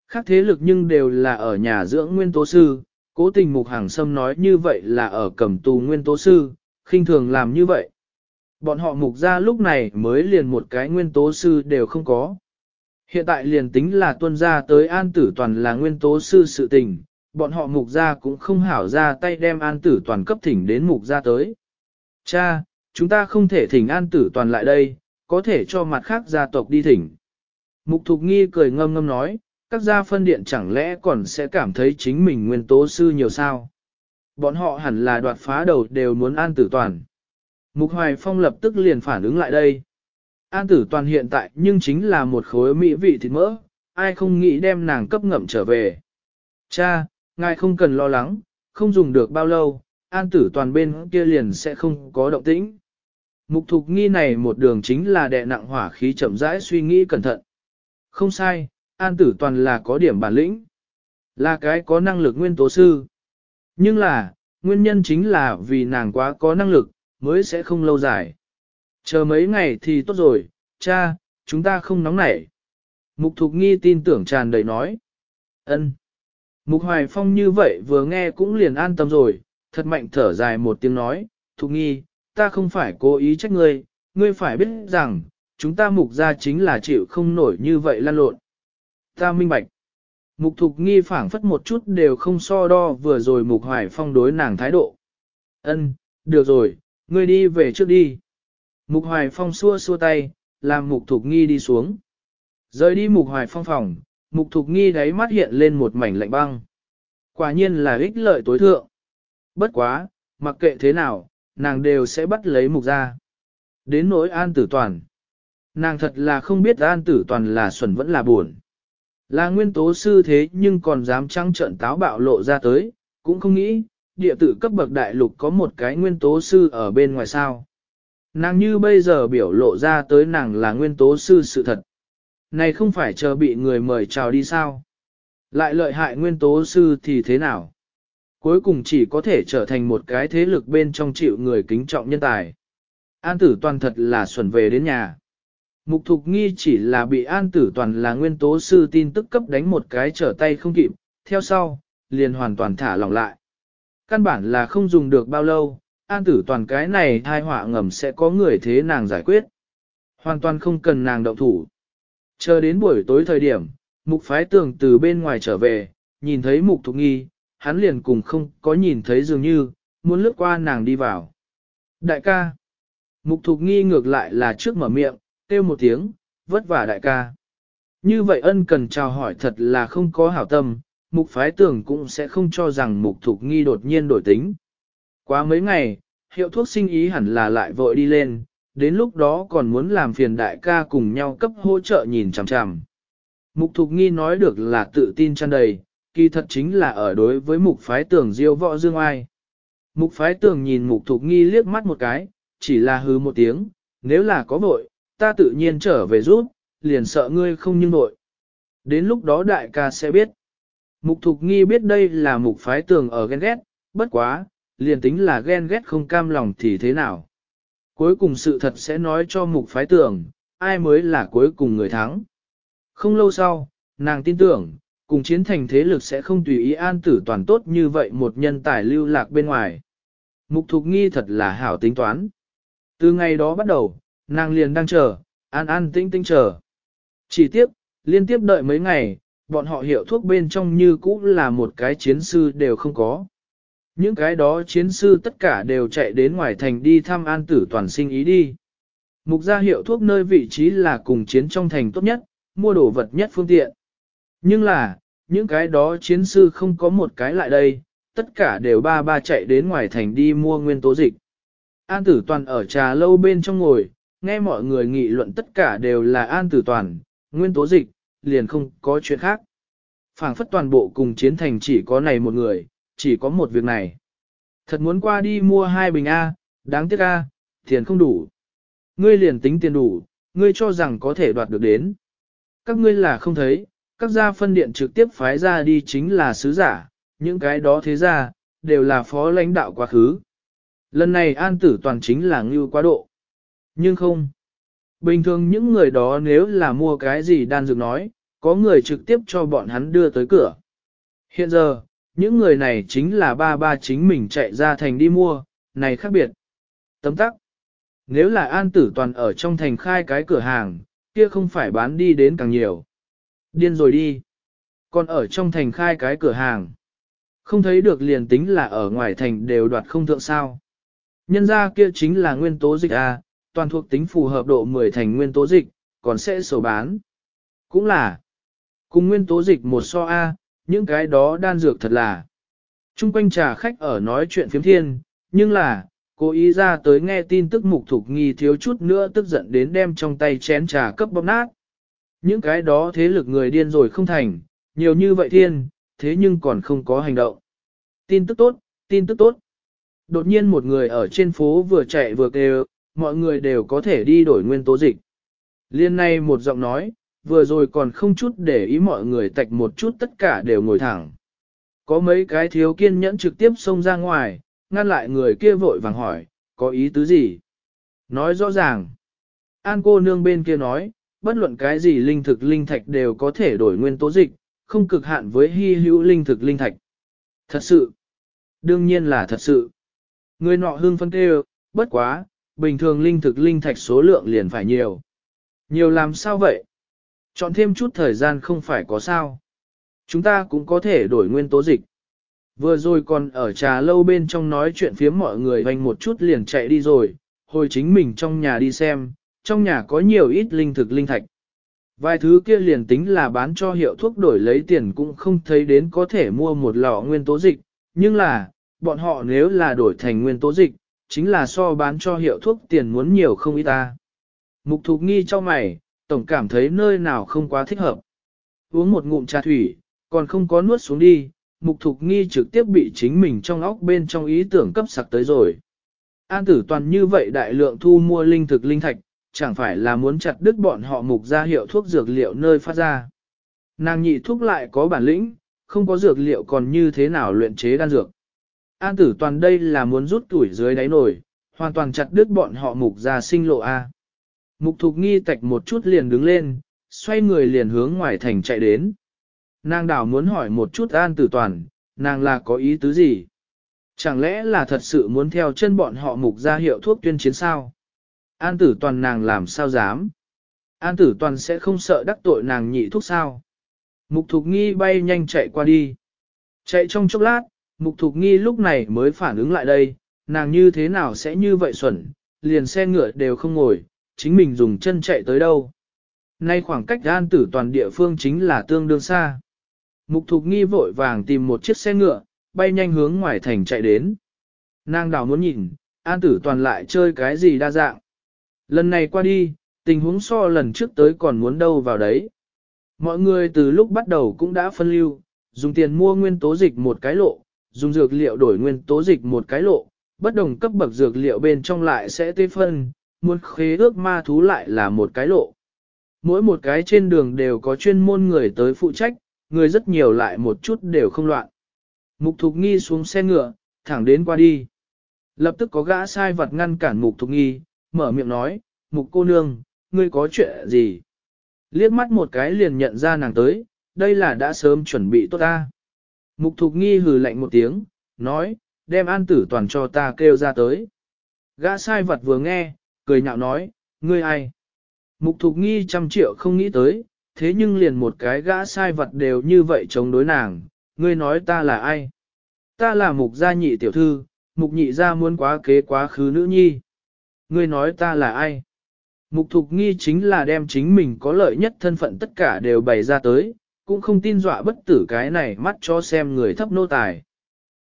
Khác thế lực nhưng đều là ở nhà dưỡng nguyên tố sư, cố tình mục hàng xâm nói như vậy là ở cầm tù nguyên tố sư, khinh thường làm như vậy. Bọn họ mục ra lúc này mới liền một cái nguyên tố sư đều không có. Hiện tại liền tính là tuân ra tới an tử toàn là nguyên tố sư sự tình, bọn họ mục ra cũng không hảo ra tay đem an tử toàn cấp thỉnh đến mục ra tới. Cha, chúng ta không thể thỉnh an tử toàn lại đây, có thể cho mặt khác gia tộc đi thỉnh. Mục Thục Nghi cười ngâm ngâm nói, các gia phân điện chẳng lẽ còn sẽ cảm thấy chính mình nguyên tố sư nhiều sao. Bọn họ hẳn là đoạt phá đầu đều muốn an tử toàn. Mục Hoài Phong lập tức liền phản ứng lại đây. An tử toàn hiện tại nhưng chính là một khối mỹ vị thịt mỡ, ai không nghĩ đem nàng cấp ngậm trở về. Cha, ngài không cần lo lắng, không dùng được bao lâu, an tử toàn bên kia liền sẽ không có động tĩnh. Mục thục nghi này một đường chính là đè nặng hỏa khí chậm rãi suy nghĩ cẩn thận. Không sai, an tử toàn là có điểm bản lĩnh. Là cái có năng lực nguyên tố sư. Nhưng là, nguyên nhân chính là vì nàng quá có năng lực, mới sẽ không lâu dài. Chờ mấy ngày thì tốt rồi, cha, chúng ta không nóng nảy. Mục Thục Nghi tin tưởng tràn đầy nói. ân. Mục Hoài Phong như vậy vừa nghe cũng liền an tâm rồi, thật mạnh thở dài một tiếng nói, Thục Nghi, ta không phải cố ý trách ngươi, ngươi phải biết rằng, chúng ta mục ra chính là chịu không nổi như vậy lan lộn. Ta minh bạch. Mục Thục Nghi phảng phất một chút đều không so đo vừa rồi Mục Hoài Phong đối nàng thái độ. Ân, được rồi, ngươi đi về trước đi. Mục Hoài Phong xua xua tay, làm Mục Thục Nghi đi xuống. Rời đi Mục Hoài Phong phòng, Mục Thục Nghi đáy mắt hiện lên một mảnh lạnh băng. Quả nhiên là ích lợi tối thượng. Bất quá, mặc kệ thế nào, nàng đều sẽ bắt lấy Mục ra. Đến nỗi an tử toàn. Nàng thật là không biết an tử toàn là xuẩn vẫn là buồn. Là nguyên tố sư thế nhưng còn dám trăng trận táo bạo lộ ra tới, cũng không nghĩ, địa tử cấp bậc đại lục có một cái nguyên tố sư ở bên ngoài sao. Nàng như bây giờ biểu lộ ra tới nàng là nguyên tố sư sự thật. Này không phải chờ bị người mời chào đi sao? Lại lợi hại nguyên tố sư thì thế nào? Cuối cùng chỉ có thể trở thành một cái thế lực bên trong chịu người kính trọng nhân tài. An tử toàn thật là xuẩn về đến nhà. Mục thục nghi chỉ là bị an tử toàn là nguyên tố sư tin tức cấp đánh một cái trở tay không kịp, theo sau, liền hoàn toàn thả lỏng lại. Căn bản là không dùng được bao lâu, an tử toàn cái này thai họa ngầm sẽ có người thế nàng giải quyết. Hoàn toàn không cần nàng động thủ. Chờ đến buổi tối thời điểm, mục phái tường từ bên ngoài trở về, nhìn thấy mục thục nghi, hắn liền cùng không có nhìn thấy dường như, muốn lướt qua nàng đi vào. Đại ca, mục thục nghi ngược lại là trước mở miệng, kêu một tiếng, vất vả đại ca. Như vậy ân cần chào hỏi thật là không có hảo tâm, mục phái tưởng cũng sẽ không cho rằng mục thục nghi đột nhiên đổi tính. Quá mấy ngày, hiệu thuốc sinh ý hẳn là lại vội đi lên, đến lúc đó còn muốn làm phiền đại ca cùng nhau cấp hỗ trợ nhìn chằm chằm. Mục thục nghi nói được là tự tin tràn đầy, kỳ thật chính là ở đối với mục phái tưởng diêu võ dương ai. Mục phái tưởng nhìn mục thục nghi liếc mắt một cái, chỉ là hứ một tiếng, nếu là có vội, ta tự nhiên trở về rút, liền sợ ngươi không nhưng vội. Đến lúc đó đại ca sẽ biết. Mục thục nghi biết đây là mục phái tường ở ghen ghét, bất quá, liền tính là ghen ghét không cam lòng thì thế nào. Cuối cùng sự thật sẽ nói cho mục phái tường, ai mới là cuối cùng người thắng. Không lâu sau, nàng tin tưởng, cùng chiến thành thế lực sẽ không tùy ý an tử toàn tốt như vậy một nhân tài lưu lạc bên ngoài. Mục thục nghi thật là hảo tính toán. Từ ngày đó bắt đầu, Nàng liền đang chờ, an an tinh tinh chờ. Chỉ tiếp, liên tiếp đợi mấy ngày, bọn họ hiệu thuốc bên trong như cũ là một cái chiến sư đều không có. Những cái đó chiến sư tất cả đều chạy đến ngoài thành đi thăm an tử toàn sinh ý đi. Mục gia hiệu thuốc nơi vị trí là cùng chiến trong thành tốt nhất, mua đồ vật nhất phương tiện. Nhưng là, những cái đó chiến sư không có một cái lại đây, tất cả đều ba ba chạy đến ngoài thành đi mua nguyên tố dịch. An tử toàn ở trà lâu bên trong ngồi, nghe mọi người nghị luận tất cả đều là an tử toàn, nguyên tố dịch, liền không có chuyện khác. phảng phất toàn bộ cùng chiến thành chỉ có này một người, chỉ có một việc này. Thật muốn qua đi mua hai bình A, đáng tiếc A, tiền không đủ. Ngươi liền tính tiền đủ, ngươi cho rằng có thể đoạt được đến. Các ngươi là không thấy, các gia phân điện trực tiếp phái ra đi chính là sứ giả, những cái đó thế ra, đều là phó lãnh đạo quá khứ. Lần này an tử toàn chính là ngưu quá độ. Nhưng không. Bình thường những người đó nếu là mua cái gì đan dược nói, có người trực tiếp cho bọn hắn đưa tới cửa. Hiện giờ, những người này chính là ba ba chính mình chạy ra thành đi mua, này khác biệt. Tấm tắc. Nếu là an tử toàn ở trong thành khai cái cửa hàng, kia không phải bán đi đến càng nhiều. Điên rồi đi. Còn ở trong thành khai cái cửa hàng. Không thấy được liền tính là ở ngoài thành đều đoạt không thượng sao. Nhân ra kia chính là nguyên tố dịch A, toàn thuộc tính phù hợp độ 10 thành nguyên tố dịch, còn sẽ sổ bán. Cũng là, cùng nguyên tố dịch một so A, những cái đó đan dược thật là. Trung quanh trà khách ở nói chuyện phiếm thiên, nhưng là, cố ý ra tới nghe tin tức mục thục nghi thiếu chút nữa tức giận đến đem trong tay chén trà cấp bóp nát. Những cái đó thế lực người điên rồi không thành, nhiều như vậy thiên, thế nhưng còn không có hành động. Tin tức tốt, tin tức tốt. Đột nhiên một người ở trên phố vừa chạy vừa kêu, mọi người đều có thể đi đổi nguyên tố dịch. Liên này một giọng nói, vừa rồi còn không chút để ý mọi người tạch một chút tất cả đều ngồi thẳng. Có mấy cái thiếu kiên nhẫn trực tiếp xông ra ngoài, ngăn lại người kia vội vàng hỏi, có ý tứ gì? Nói rõ ràng. An cô nương bên kia nói, bất luận cái gì linh thực linh thạch đều có thể đổi nguyên tố dịch, không cực hạn với hy hữu linh thực linh thạch. Thật sự, đương nhiên là thật sự. Người nọ hương phân kêu, bất quá, bình thường linh thực linh thạch số lượng liền phải nhiều. Nhiều làm sao vậy? Chọn thêm chút thời gian không phải có sao. Chúng ta cũng có thể đổi nguyên tố dịch. Vừa rồi còn ở trà lâu bên trong nói chuyện phía mọi người hoành một chút liền chạy đi rồi, hồi chính mình trong nhà đi xem, trong nhà có nhiều ít linh thực linh thạch. Vài thứ kia liền tính là bán cho hiệu thuốc đổi lấy tiền cũng không thấy đến có thể mua một lọ nguyên tố dịch, nhưng là, bọn họ nếu là đổi thành nguyên tố dịch, chính là so bán cho hiệu thuốc tiền muốn nhiều không ít ta. Mục thục nghi cho mày, tổng cảm thấy nơi nào không quá thích hợp. Uống một ngụm trà thủy, còn không có nuốt xuống đi, mục thục nghi trực tiếp bị chính mình trong óc bên trong ý tưởng cấp sặc tới rồi. An tử toàn như vậy đại lượng thu mua linh thực linh thạch, chẳng phải là muốn chặt đứt bọn họ mục ra hiệu thuốc dược liệu nơi phát ra. Nàng nhị thuốc lại có bản lĩnh, không có dược liệu còn như thế nào luyện chế đan dược. An tử toàn đây là muốn rút tuổi dưới đáy nổi, hoàn toàn chặt đứt bọn họ mục ra sinh lộ A. Mục thục nghi tạch một chút liền đứng lên, xoay người liền hướng ngoài thành chạy đến. Nàng đảo muốn hỏi một chút an tử toàn, nàng là có ý tứ gì? Chẳng lẽ là thật sự muốn theo chân bọn họ mục ra hiệu thuốc tuyên chiến sao? An tử toàn nàng làm sao dám? An tử toàn sẽ không sợ đắc tội nàng nhị thuốc sao? Mục thục nghi bay nhanh chạy qua đi. Chạy trong chốc lát, mục thục nghi lúc này mới phản ứng lại đây, nàng như thế nào sẽ như vậy xuẩn, liền xe ngựa đều không ngồi, chính mình dùng chân chạy tới đâu. Nay khoảng cách an tử toàn địa phương chính là tương đương xa. Mục thục nghi vội vàng tìm một chiếc xe ngựa, bay nhanh hướng ngoài thành chạy đến. Nàng đảo muốn nhìn, an tử toàn lại chơi cái gì đa dạng. Lần này qua đi, tình huống so lần trước tới còn muốn đâu vào đấy. Mọi người từ lúc bắt đầu cũng đã phân lưu, dùng tiền mua nguyên tố dịch một cái lộ, dùng dược liệu đổi nguyên tố dịch một cái lộ, bất đồng cấp bậc dược liệu bên trong lại sẽ tê phân, muốn khế ước ma thú lại là một cái lộ. Mỗi một cái trên đường đều có chuyên môn người tới phụ trách, người rất nhiều lại một chút đều không loạn. Mục Thục Nghi xuống xe ngựa, thẳng đến qua đi. Lập tức có gã sai vật ngăn cản Mục Thục Nghi, mở miệng nói, Mục cô nương, ngươi có chuyện gì? Liếc mắt một cái liền nhận ra nàng tới, đây là đã sớm chuẩn bị tốt ta. Mục Thục Nghi hừ lạnh một tiếng, nói, đem an tử toàn cho ta kêu ra tới. Gã sai vật vừa nghe, cười nhạo nói, ngươi ai? Mục Thục Nghi trăm triệu không nghĩ tới, thế nhưng liền một cái gã sai vật đều như vậy chống đối nàng, ngươi nói ta là ai? Ta là mục gia nhị tiểu thư, mục nhị gia muốn quá kế quá khứ nữ nhi. Ngươi nói ta là ai? Mục thục nghi chính là đem chính mình có lợi nhất thân phận tất cả đều bày ra tới, cũng không tin dọa bất tử cái này mắt cho xem người thấp nô tài.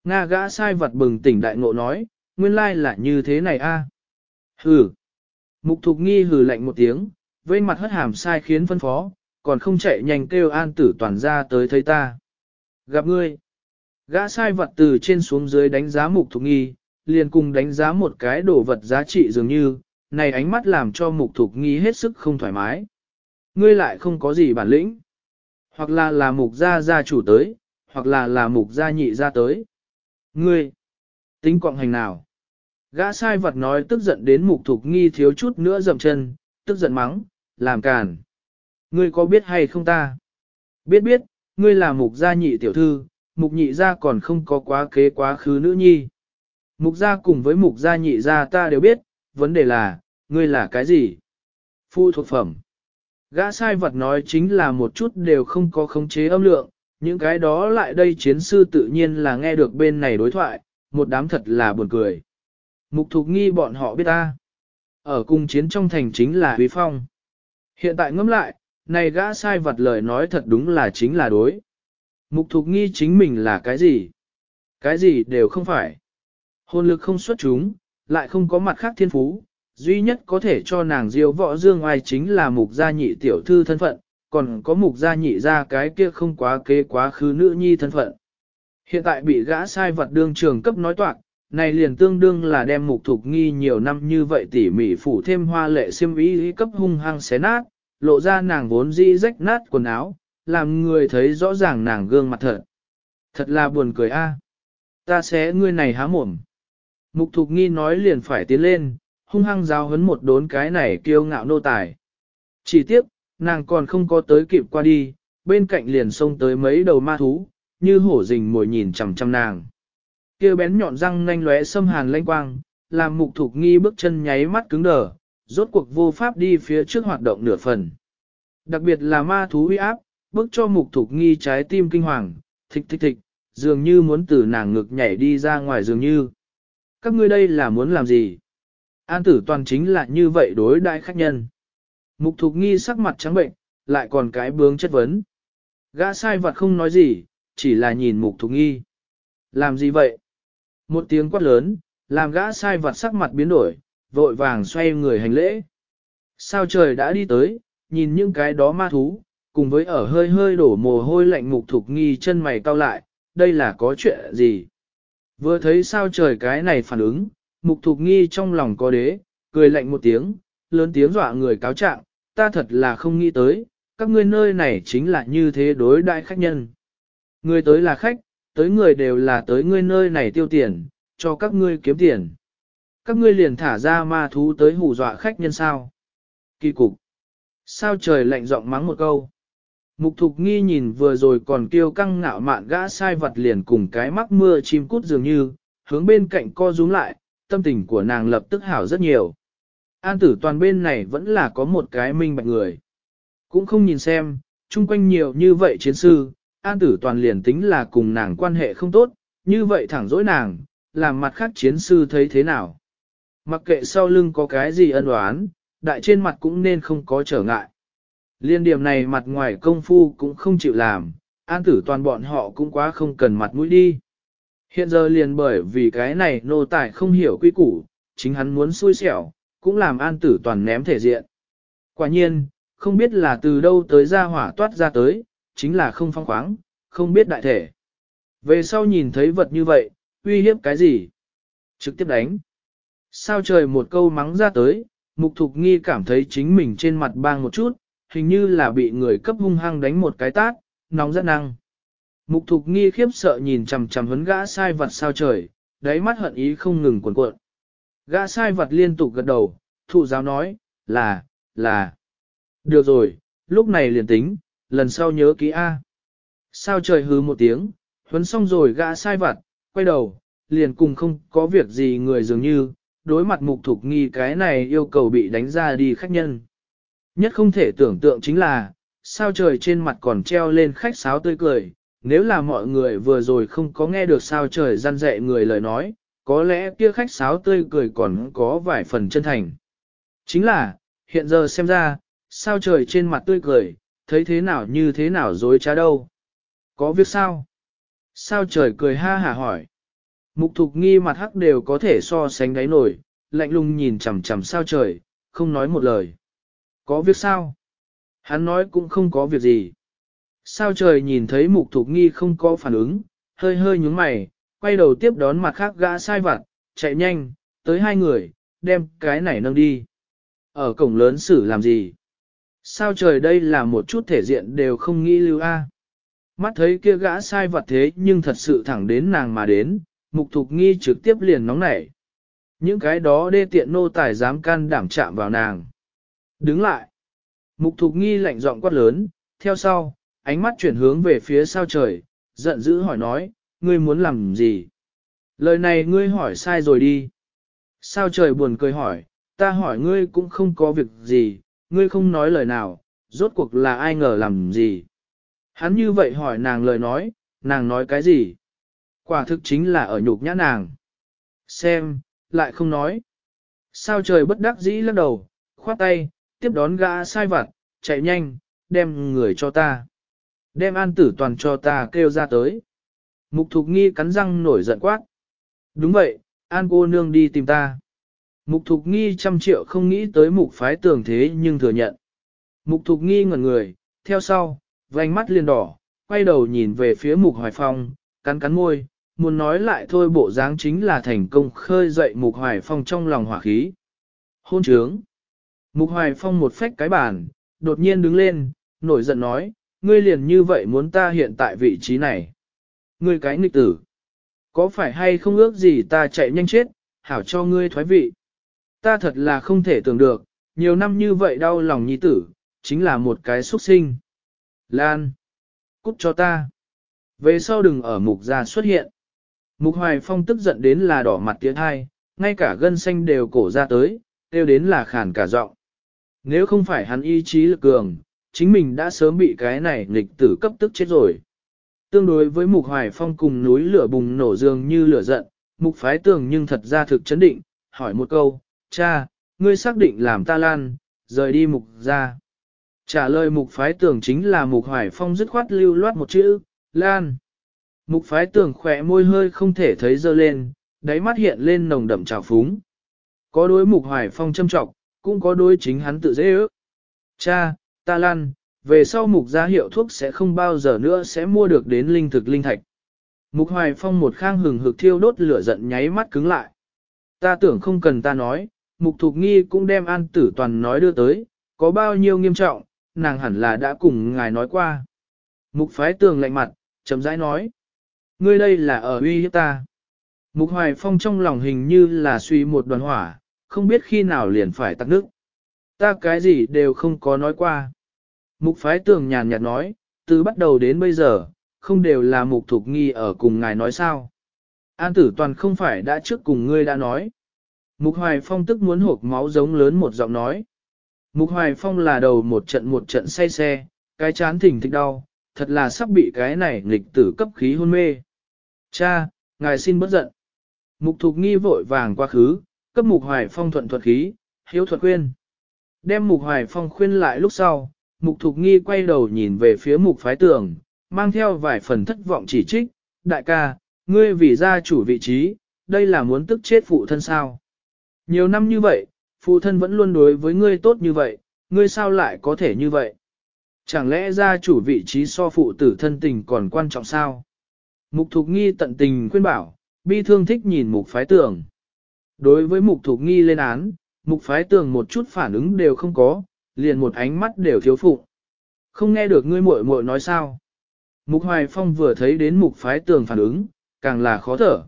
Nga gã sai vật bừng tỉnh đại ngộ nói, nguyên lai là như thế này a. Hừ. Mục thục nghi hừ lạnh một tiếng, vây mặt hất hàm sai khiến phân phó, còn không chạy nhanh kêu an tử toàn ra tới thấy ta. Gặp ngươi, gã sai vật từ trên xuống dưới đánh giá mục thục nghi, liền cùng đánh giá một cái đồ vật giá trị dường như, này ánh mắt làm cho mục thục nghi hết sức không thoải mái. Ngươi lại không có gì bản lĩnh, hoặc là là mục gia gia chủ tới, hoặc là là mục gia nhị gia tới. Ngươi, tính quọng hành nào? Gã sai vật nói tức giận đến mục thục nghi thiếu chút nữa dậm chân, tức giận mắng, làm càn. Ngươi có biết hay không ta? Biết biết, ngươi là mục gia nhị tiểu thư, mục nhị gia còn không có quá kế quá khứ nữ nhi. Mục gia cùng với mục gia nhị gia ta đều biết, vấn đề là, ngươi là cái gì? Phu thuộc phẩm. Gã sai vật nói chính là một chút đều không có khống chế âm lượng, những cái đó lại đây chiến sư tự nhiên là nghe được bên này đối thoại, một đám thật là buồn cười. Mục thục nghi bọn họ biết ta. Ở cung chiến trong thành chính là Huy Phong. Hiện tại ngẫm lại, này gã sai vật lời nói thật đúng là chính là đối. Mục thục nghi chính mình là cái gì? Cái gì đều không phải. Hồn lực không xuất chúng, lại không có mặt khác thiên phú, duy nhất có thể cho nàng diêu võ dương ai chính là mục gia nhị tiểu thư thân phận, còn có mục gia nhị ra cái kia không quá kế quá khứ nữ nhi thân phận. Hiện tại bị gã sai vật đương trường cấp nói toạc, này liền tương đương là đem mục thục nghi nhiều năm như vậy tỉ mỉ phủ thêm hoa lệ xiêm ý cấp hung hăng xé nát, lộ ra nàng vốn dĩ rách nát quần áo, làm người thấy rõ ràng nàng gương mặt thật. Thật là buồn cười a. Ta sẽ ngươi này há mồm. Mục thục nghi nói liền phải tiến lên, hung hăng giáo hấn một đốn cái này kiêu ngạo nô tài. Chỉ tiếc nàng còn không có tới kịp qua đi, bên cạnh liền xông tới mấy đầu ma thú, như hổ rình mồi nhìn chằm chằm nàng. Kêu bén nhọn răng nanh lóe xâm hàn lanh quang, làm mục thục nghi bước chân nháy mắt cứng đờ, rốt cuộc vô pháp đi phía trước hoạt động nửa phần. Đặc biệt là ma thú uy áp, bước cho mục thục nghi trái tim kinh hoàng, thịch thịch thịch, dường như muốn từ nàng ngực nhảy đi ra ngoài dường như. Các ngươi đây là muốn làm gì? An tử toàn chính là như vậy đối đại khách nhân. Mục thục nghi sắc mặt trắng bệnh, lại còn cái bướng chất vấn. Gã sai vật không nói gì, chỉ là nhìn mục thục nghi. Làm gì vậy? Một tiếng quát lớn, làm gã sai vật sắc mặt biến đổi, vội vàng xoay người hành lễ. Sao trời đã đi tới, nhìn những cái đó ma thú, cùng với ở hơi hơi đổ mồ hôi lạnh mục thục nghi chân mày cau lại, đây là có chuyện gì? Vừa thấy sao trời cái này phản ứng, mục thục nghi trong lòng có đế, cười lạnh một tiếng, lớn tiếng dọa người cáo trạng, ta thật là không nghĩ tới, các ngươi nơi này chính là như thế đối đại khách nhân. Người tới là khách, tới người đều là tới ngươi nơi này tiêu tiền, cho các ngươi kiếm tiền. Các ngươi liền thả ra ma thú tới hù dọa khách nhân sao. Kỳ cục. Sao trời lạnh giọng mắng một câu. Mục thục nghi nhìn vừa rồi còn kêu căng ngạo mạn gã sai vật liền cùng cái mắc mưa chim cút dường như, hướng bên cạnh co rúm lại, tâm tình của nàng lập tức hảo rất nhiều. An tử toàn bên này vẫn là có một cái minh bạch người. Cũng không nhìn xem, chung quanh nhiều như vậy chiến sư, an tử toàn liền tính là cùng nàng quan hệ không tốt, như vậy thẳng dỗi nàng, làm mặt khác chiến sư thấy thế nào. Mặc kệ sau lưng có cái gì ân oán, đại trên mặt cũng nên không có trở ngại. Liên điểm này mặt ngoài công phu cũng không chịu làm, an tử toàn bọn họ cũng quá không cần mặt mũi đi. Hiện giờ liền bởi vì cái này nô tài không hiểu quy củ, chính hắn muốn xui xẻo, cũng làm an tử toàn ném thể diện. Quả nhiên, không biết là từ đâu tới ra hỏa toát ra tới, chính là không phong khoáng, không biết đại thể. Về sau nhìn thấy vật như vậy, uy hiếp cái gì? Trực tiếp đánh. Sao trời một câu mắng ra tới, mục thục nghi cảm thấy chính mình trên mặt bang một chút, hình như là bị người cấp hung hăng đánh một cái tát, nóng rất năng. Mục thục nghi khiếp sợ nhìn chằm chằm hấn gã sai vật sao trời, đáy mắt hận ý không ngừng cuộn cuộn. Gã sai vật liên tục gật đầu, thụ giáo nói, là, là. Được rồi, lúc này liền tính, lần sau nhớ ký A. Sao trời hứ một tiếng, huấn xong rồi gã sai vặt, quay đầu, liền cùng không có việc gì người dường như, đối mặt mục thục nghi cái này yêu cầu bị đánh ra đi khách nhân. Nhất không thể tưởng tượng chính là, sao trời trên mặt còn treo lên khách sáo tươi cười, nếu là mọi người vừa rồi không có nghe được sao trời gian dạy người lời nói, có lẽ kia khách sáo tươi cười còn có vài phần chân thành. Chính là, hiện giờ xem ra, sao trời trên mặt tươi cười, thấy thế nào như thế nào dối trá đâu. Có việc sao? Sao trời cười ha hả hỏi. Mục thục nghi mặt hắc đều có thể so sánh đáy nổi, lạnh lùng nhìn chằm chằm sao trời, không nói một lời. Có việc sao? Hắn nói cũng không có việc gì. Sao trời nhìn thấy mục thục nghi không có phản ứng, hơi hơi nhúng mày, quay đầu tiếp đón mặt khác gã sai vặt, chạy nhanh, tới hai người, đem cái này nâng đi. Ở cổng lớn xử làm gì? Sao trời đây là một chút thể diện đều không nghĩ lưu a. Mắt thấy kia gã sai vặt thế nhưng thật sự thẳng đến nàng mà đến, mục thục nghi trực tiếp liền nóng nảy. Những cái đó đê tiện nô tài dám can đảm chạm vào nàng. Đứng lại. Mục thục nghi lạnh giọng quát lớn, theo sau, ánh mắt chuyển hướng về phía sao trời, giận dữ hỏi nói, ngươi muốn làm gì? Lời này ngươi hỏi sai rồi đi. Sao trời buồn cười hỏi, ta hỏi ngươi cũng không có việc gì, ngươi không nói lời nào, rốt cuộc là ai ngờ làm gì. Hắn như vậy hỏi nàng lời nói, nàng nói cái gì? Quả thực chính là ở nhục nhã nàng. Xem, lại không nói. Sao trời bất đắc dĩ lắc đầu, khoát tay, tiếp đón gã sai vặt, chạy nhanh, đem người cho ta. Đem an tử toàn cho ta kêu ra tới. Mục thục nghi cắn răng nổi giận quát. Đúng vậy, an cô nương đi tìm ta. Mục thục nghi trăm triệu không nghĩ tới mục phái tường thế nhưng thừa nhận. Mục thục nghi ngẩn người, theo sau, vành mắt liền đỏ, quay đầu nhìn về phía mục hoài phong, cắn cắn môi, muốn nói lại thôi bộ dáng chính là thành công khơi dậy mục hoài phong trong lòng hỏa khí. Hôn trướng. Mục hoài phong một phách cái bàn, đột nhiên đứng lên, nổi giận nói, ngươi liền như vậy muốn ta hiện tại vị trí này. Ngươi cái nghịch tử. Có phải hay không ước gì ta chạy nhanh chết, hảo cho ngươi thoái vị. Ta thật là không thể tưởng được, nhiều năm như vậy đau lòng nhi tử, chính là một cái xuất sinh. Lan! Cút cho ta! Về sau đừng ở mục gia xuất hiện. Mục Hoài Phong tức giận đến là đỏ mặt tiếng hai, ngay cả gân xanh đều cổ ra tới, đều đến là khàn cả giọng. Nếu không phải hắn ý chí lực cường, chính mình đã sớm bị cái này nghịch tử cấp tức chết rồi. Tương đối với Mục Hoài Phong cùng núi lửa bùng nổ dường như lửa giận, Mục Phái Tường nhưng thật ra thực chấn định, hỏi một câu, cha, ngươi xác định làm ta lan, rời đi Mục ra. Trả lời Mục Phái Tường chính là Mục Hoài Phong dứt khoát lưu loát một chữ, lan. Mục Phái Tường khỏe môi hơi không thể thấy dơ lên, đáy mắt hiện lên nồng đậm trào phúng. Có đối Mục Hoài Phong châm trọng, cũng có đối chính hắn tự dễ ước. Cha, ta lan, về sau mục gia hiệu thuốc sẽ không bao giờ nữa sẽ mua được đến linh thực linh thạch. Mục hoài phong một khang hừng hực thiêu đốt lửa giận nháy mắt cứng lại. Ta tưởng không cần ta nói, mục thục nghi cũng đem an tử toàn nói đưa tới, có bao nhiêu nghiêm trọng, nàng hẳn là đã cùng ngài nói qua. Mục phái tường lạnh mặt, chậm rãi nói. Ngươi đây là ở uy hiếp ta. Mục hoài phong trong lòng hình như là suy một đoàn hỏa, không biết khi nào liền phải tắt nước. Ta cái gì đều không có nói qua. Mục phái tường nhàn nhạt nói, từ bắt đầu đến bây giờ, không đều là mục thục nghi ở cùng ngài nói sao. An tử toàn không phải đã trước cùng ngươi đã nói. Mục hoài phong tức muốn hộp máu giống lớn một giọng nói. Mục hoài phong là đầu một trận một trận say xe, cái chán thỉnh thịch đau, thật là sắp bị cái này nghịch tử cấp khí hôn mê. Cha, ngài xin bất giận. Mục thục nghi vội vàng quá khứ, cấp mục hoài phong thuận thuật khí, hiếu thuật khuyên. Đem mục hoài phong khuyên lại lúc sau, mục thục nghi quay đầu nhìn về phía mục phái tường, mang theo vài phần thất vọng chỉ trích, đại ca, ngươi vì gia chủ vị trí, đây là muốn tức chết phụ thân sao. Nhiều năm như vậy, phụ thân vẫn luôn đối với ngươi tốt như vậy, ngươi sao lại có thể như vậy? Chẳng lẽ gia chủ vị trí so phụ tử thân tình còn quan trọng sao? Mục thục nghi tận tình khuyên bảo, bi thương thích nhìn mục phái tường. Đối với mục thục nghi lên án, mục phái tường một chút phản ứng đều không có, liền một ánh mắt đều thiếu phụ. Không nghe được ngươi muội muội nói sao. Mục Hoài Phong vừa thấy đến mục phái tường phản ứng, càng là khó thở.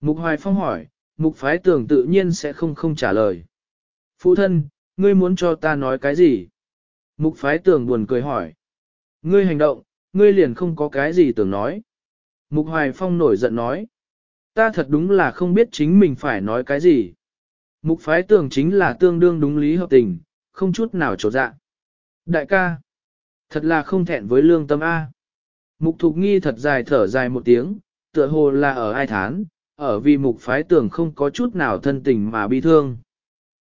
Mục Hoài Phong hỏi, mục phái tường tự nhiên sẽ không không trả lời. Phụ thân, ngươi muốn cho ta nói cái gì? Mục phái tường buồn cười hỏi. Ngươi hành động, ngươi liền không có cái gì tưởng nói. Mục Hoài Phong nổi giận nói. Ta thật đúng là không biết chính mình phải nói cái gì. Mục phái tường chính là tương đương đúng lý hợp tình, không chút nào trột dạ. Đại ca, thật là không thẹn với lương tâm A. Mục thục nghi thật dài thở dài một tiếng, tựa hồ là ở ai thán, ở vì mục phái tưởng không có chút nào thân tình mà bi thương.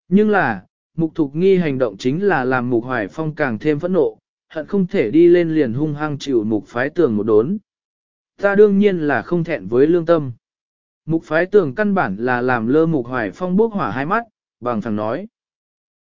Nhưng là, mục thục nghi hành động chính là làm mục hoài phong càng thêm phẫn nộ, hận không thể đi lên liền hung hăng chịu mục phái tưởng một đốn. Ta đương nhiên là không thẹn với lương tâm. Mục phái tưởng căn bản là làm lơ mục hoài phong bốc hỏa hai mắt, bằng thằng nói.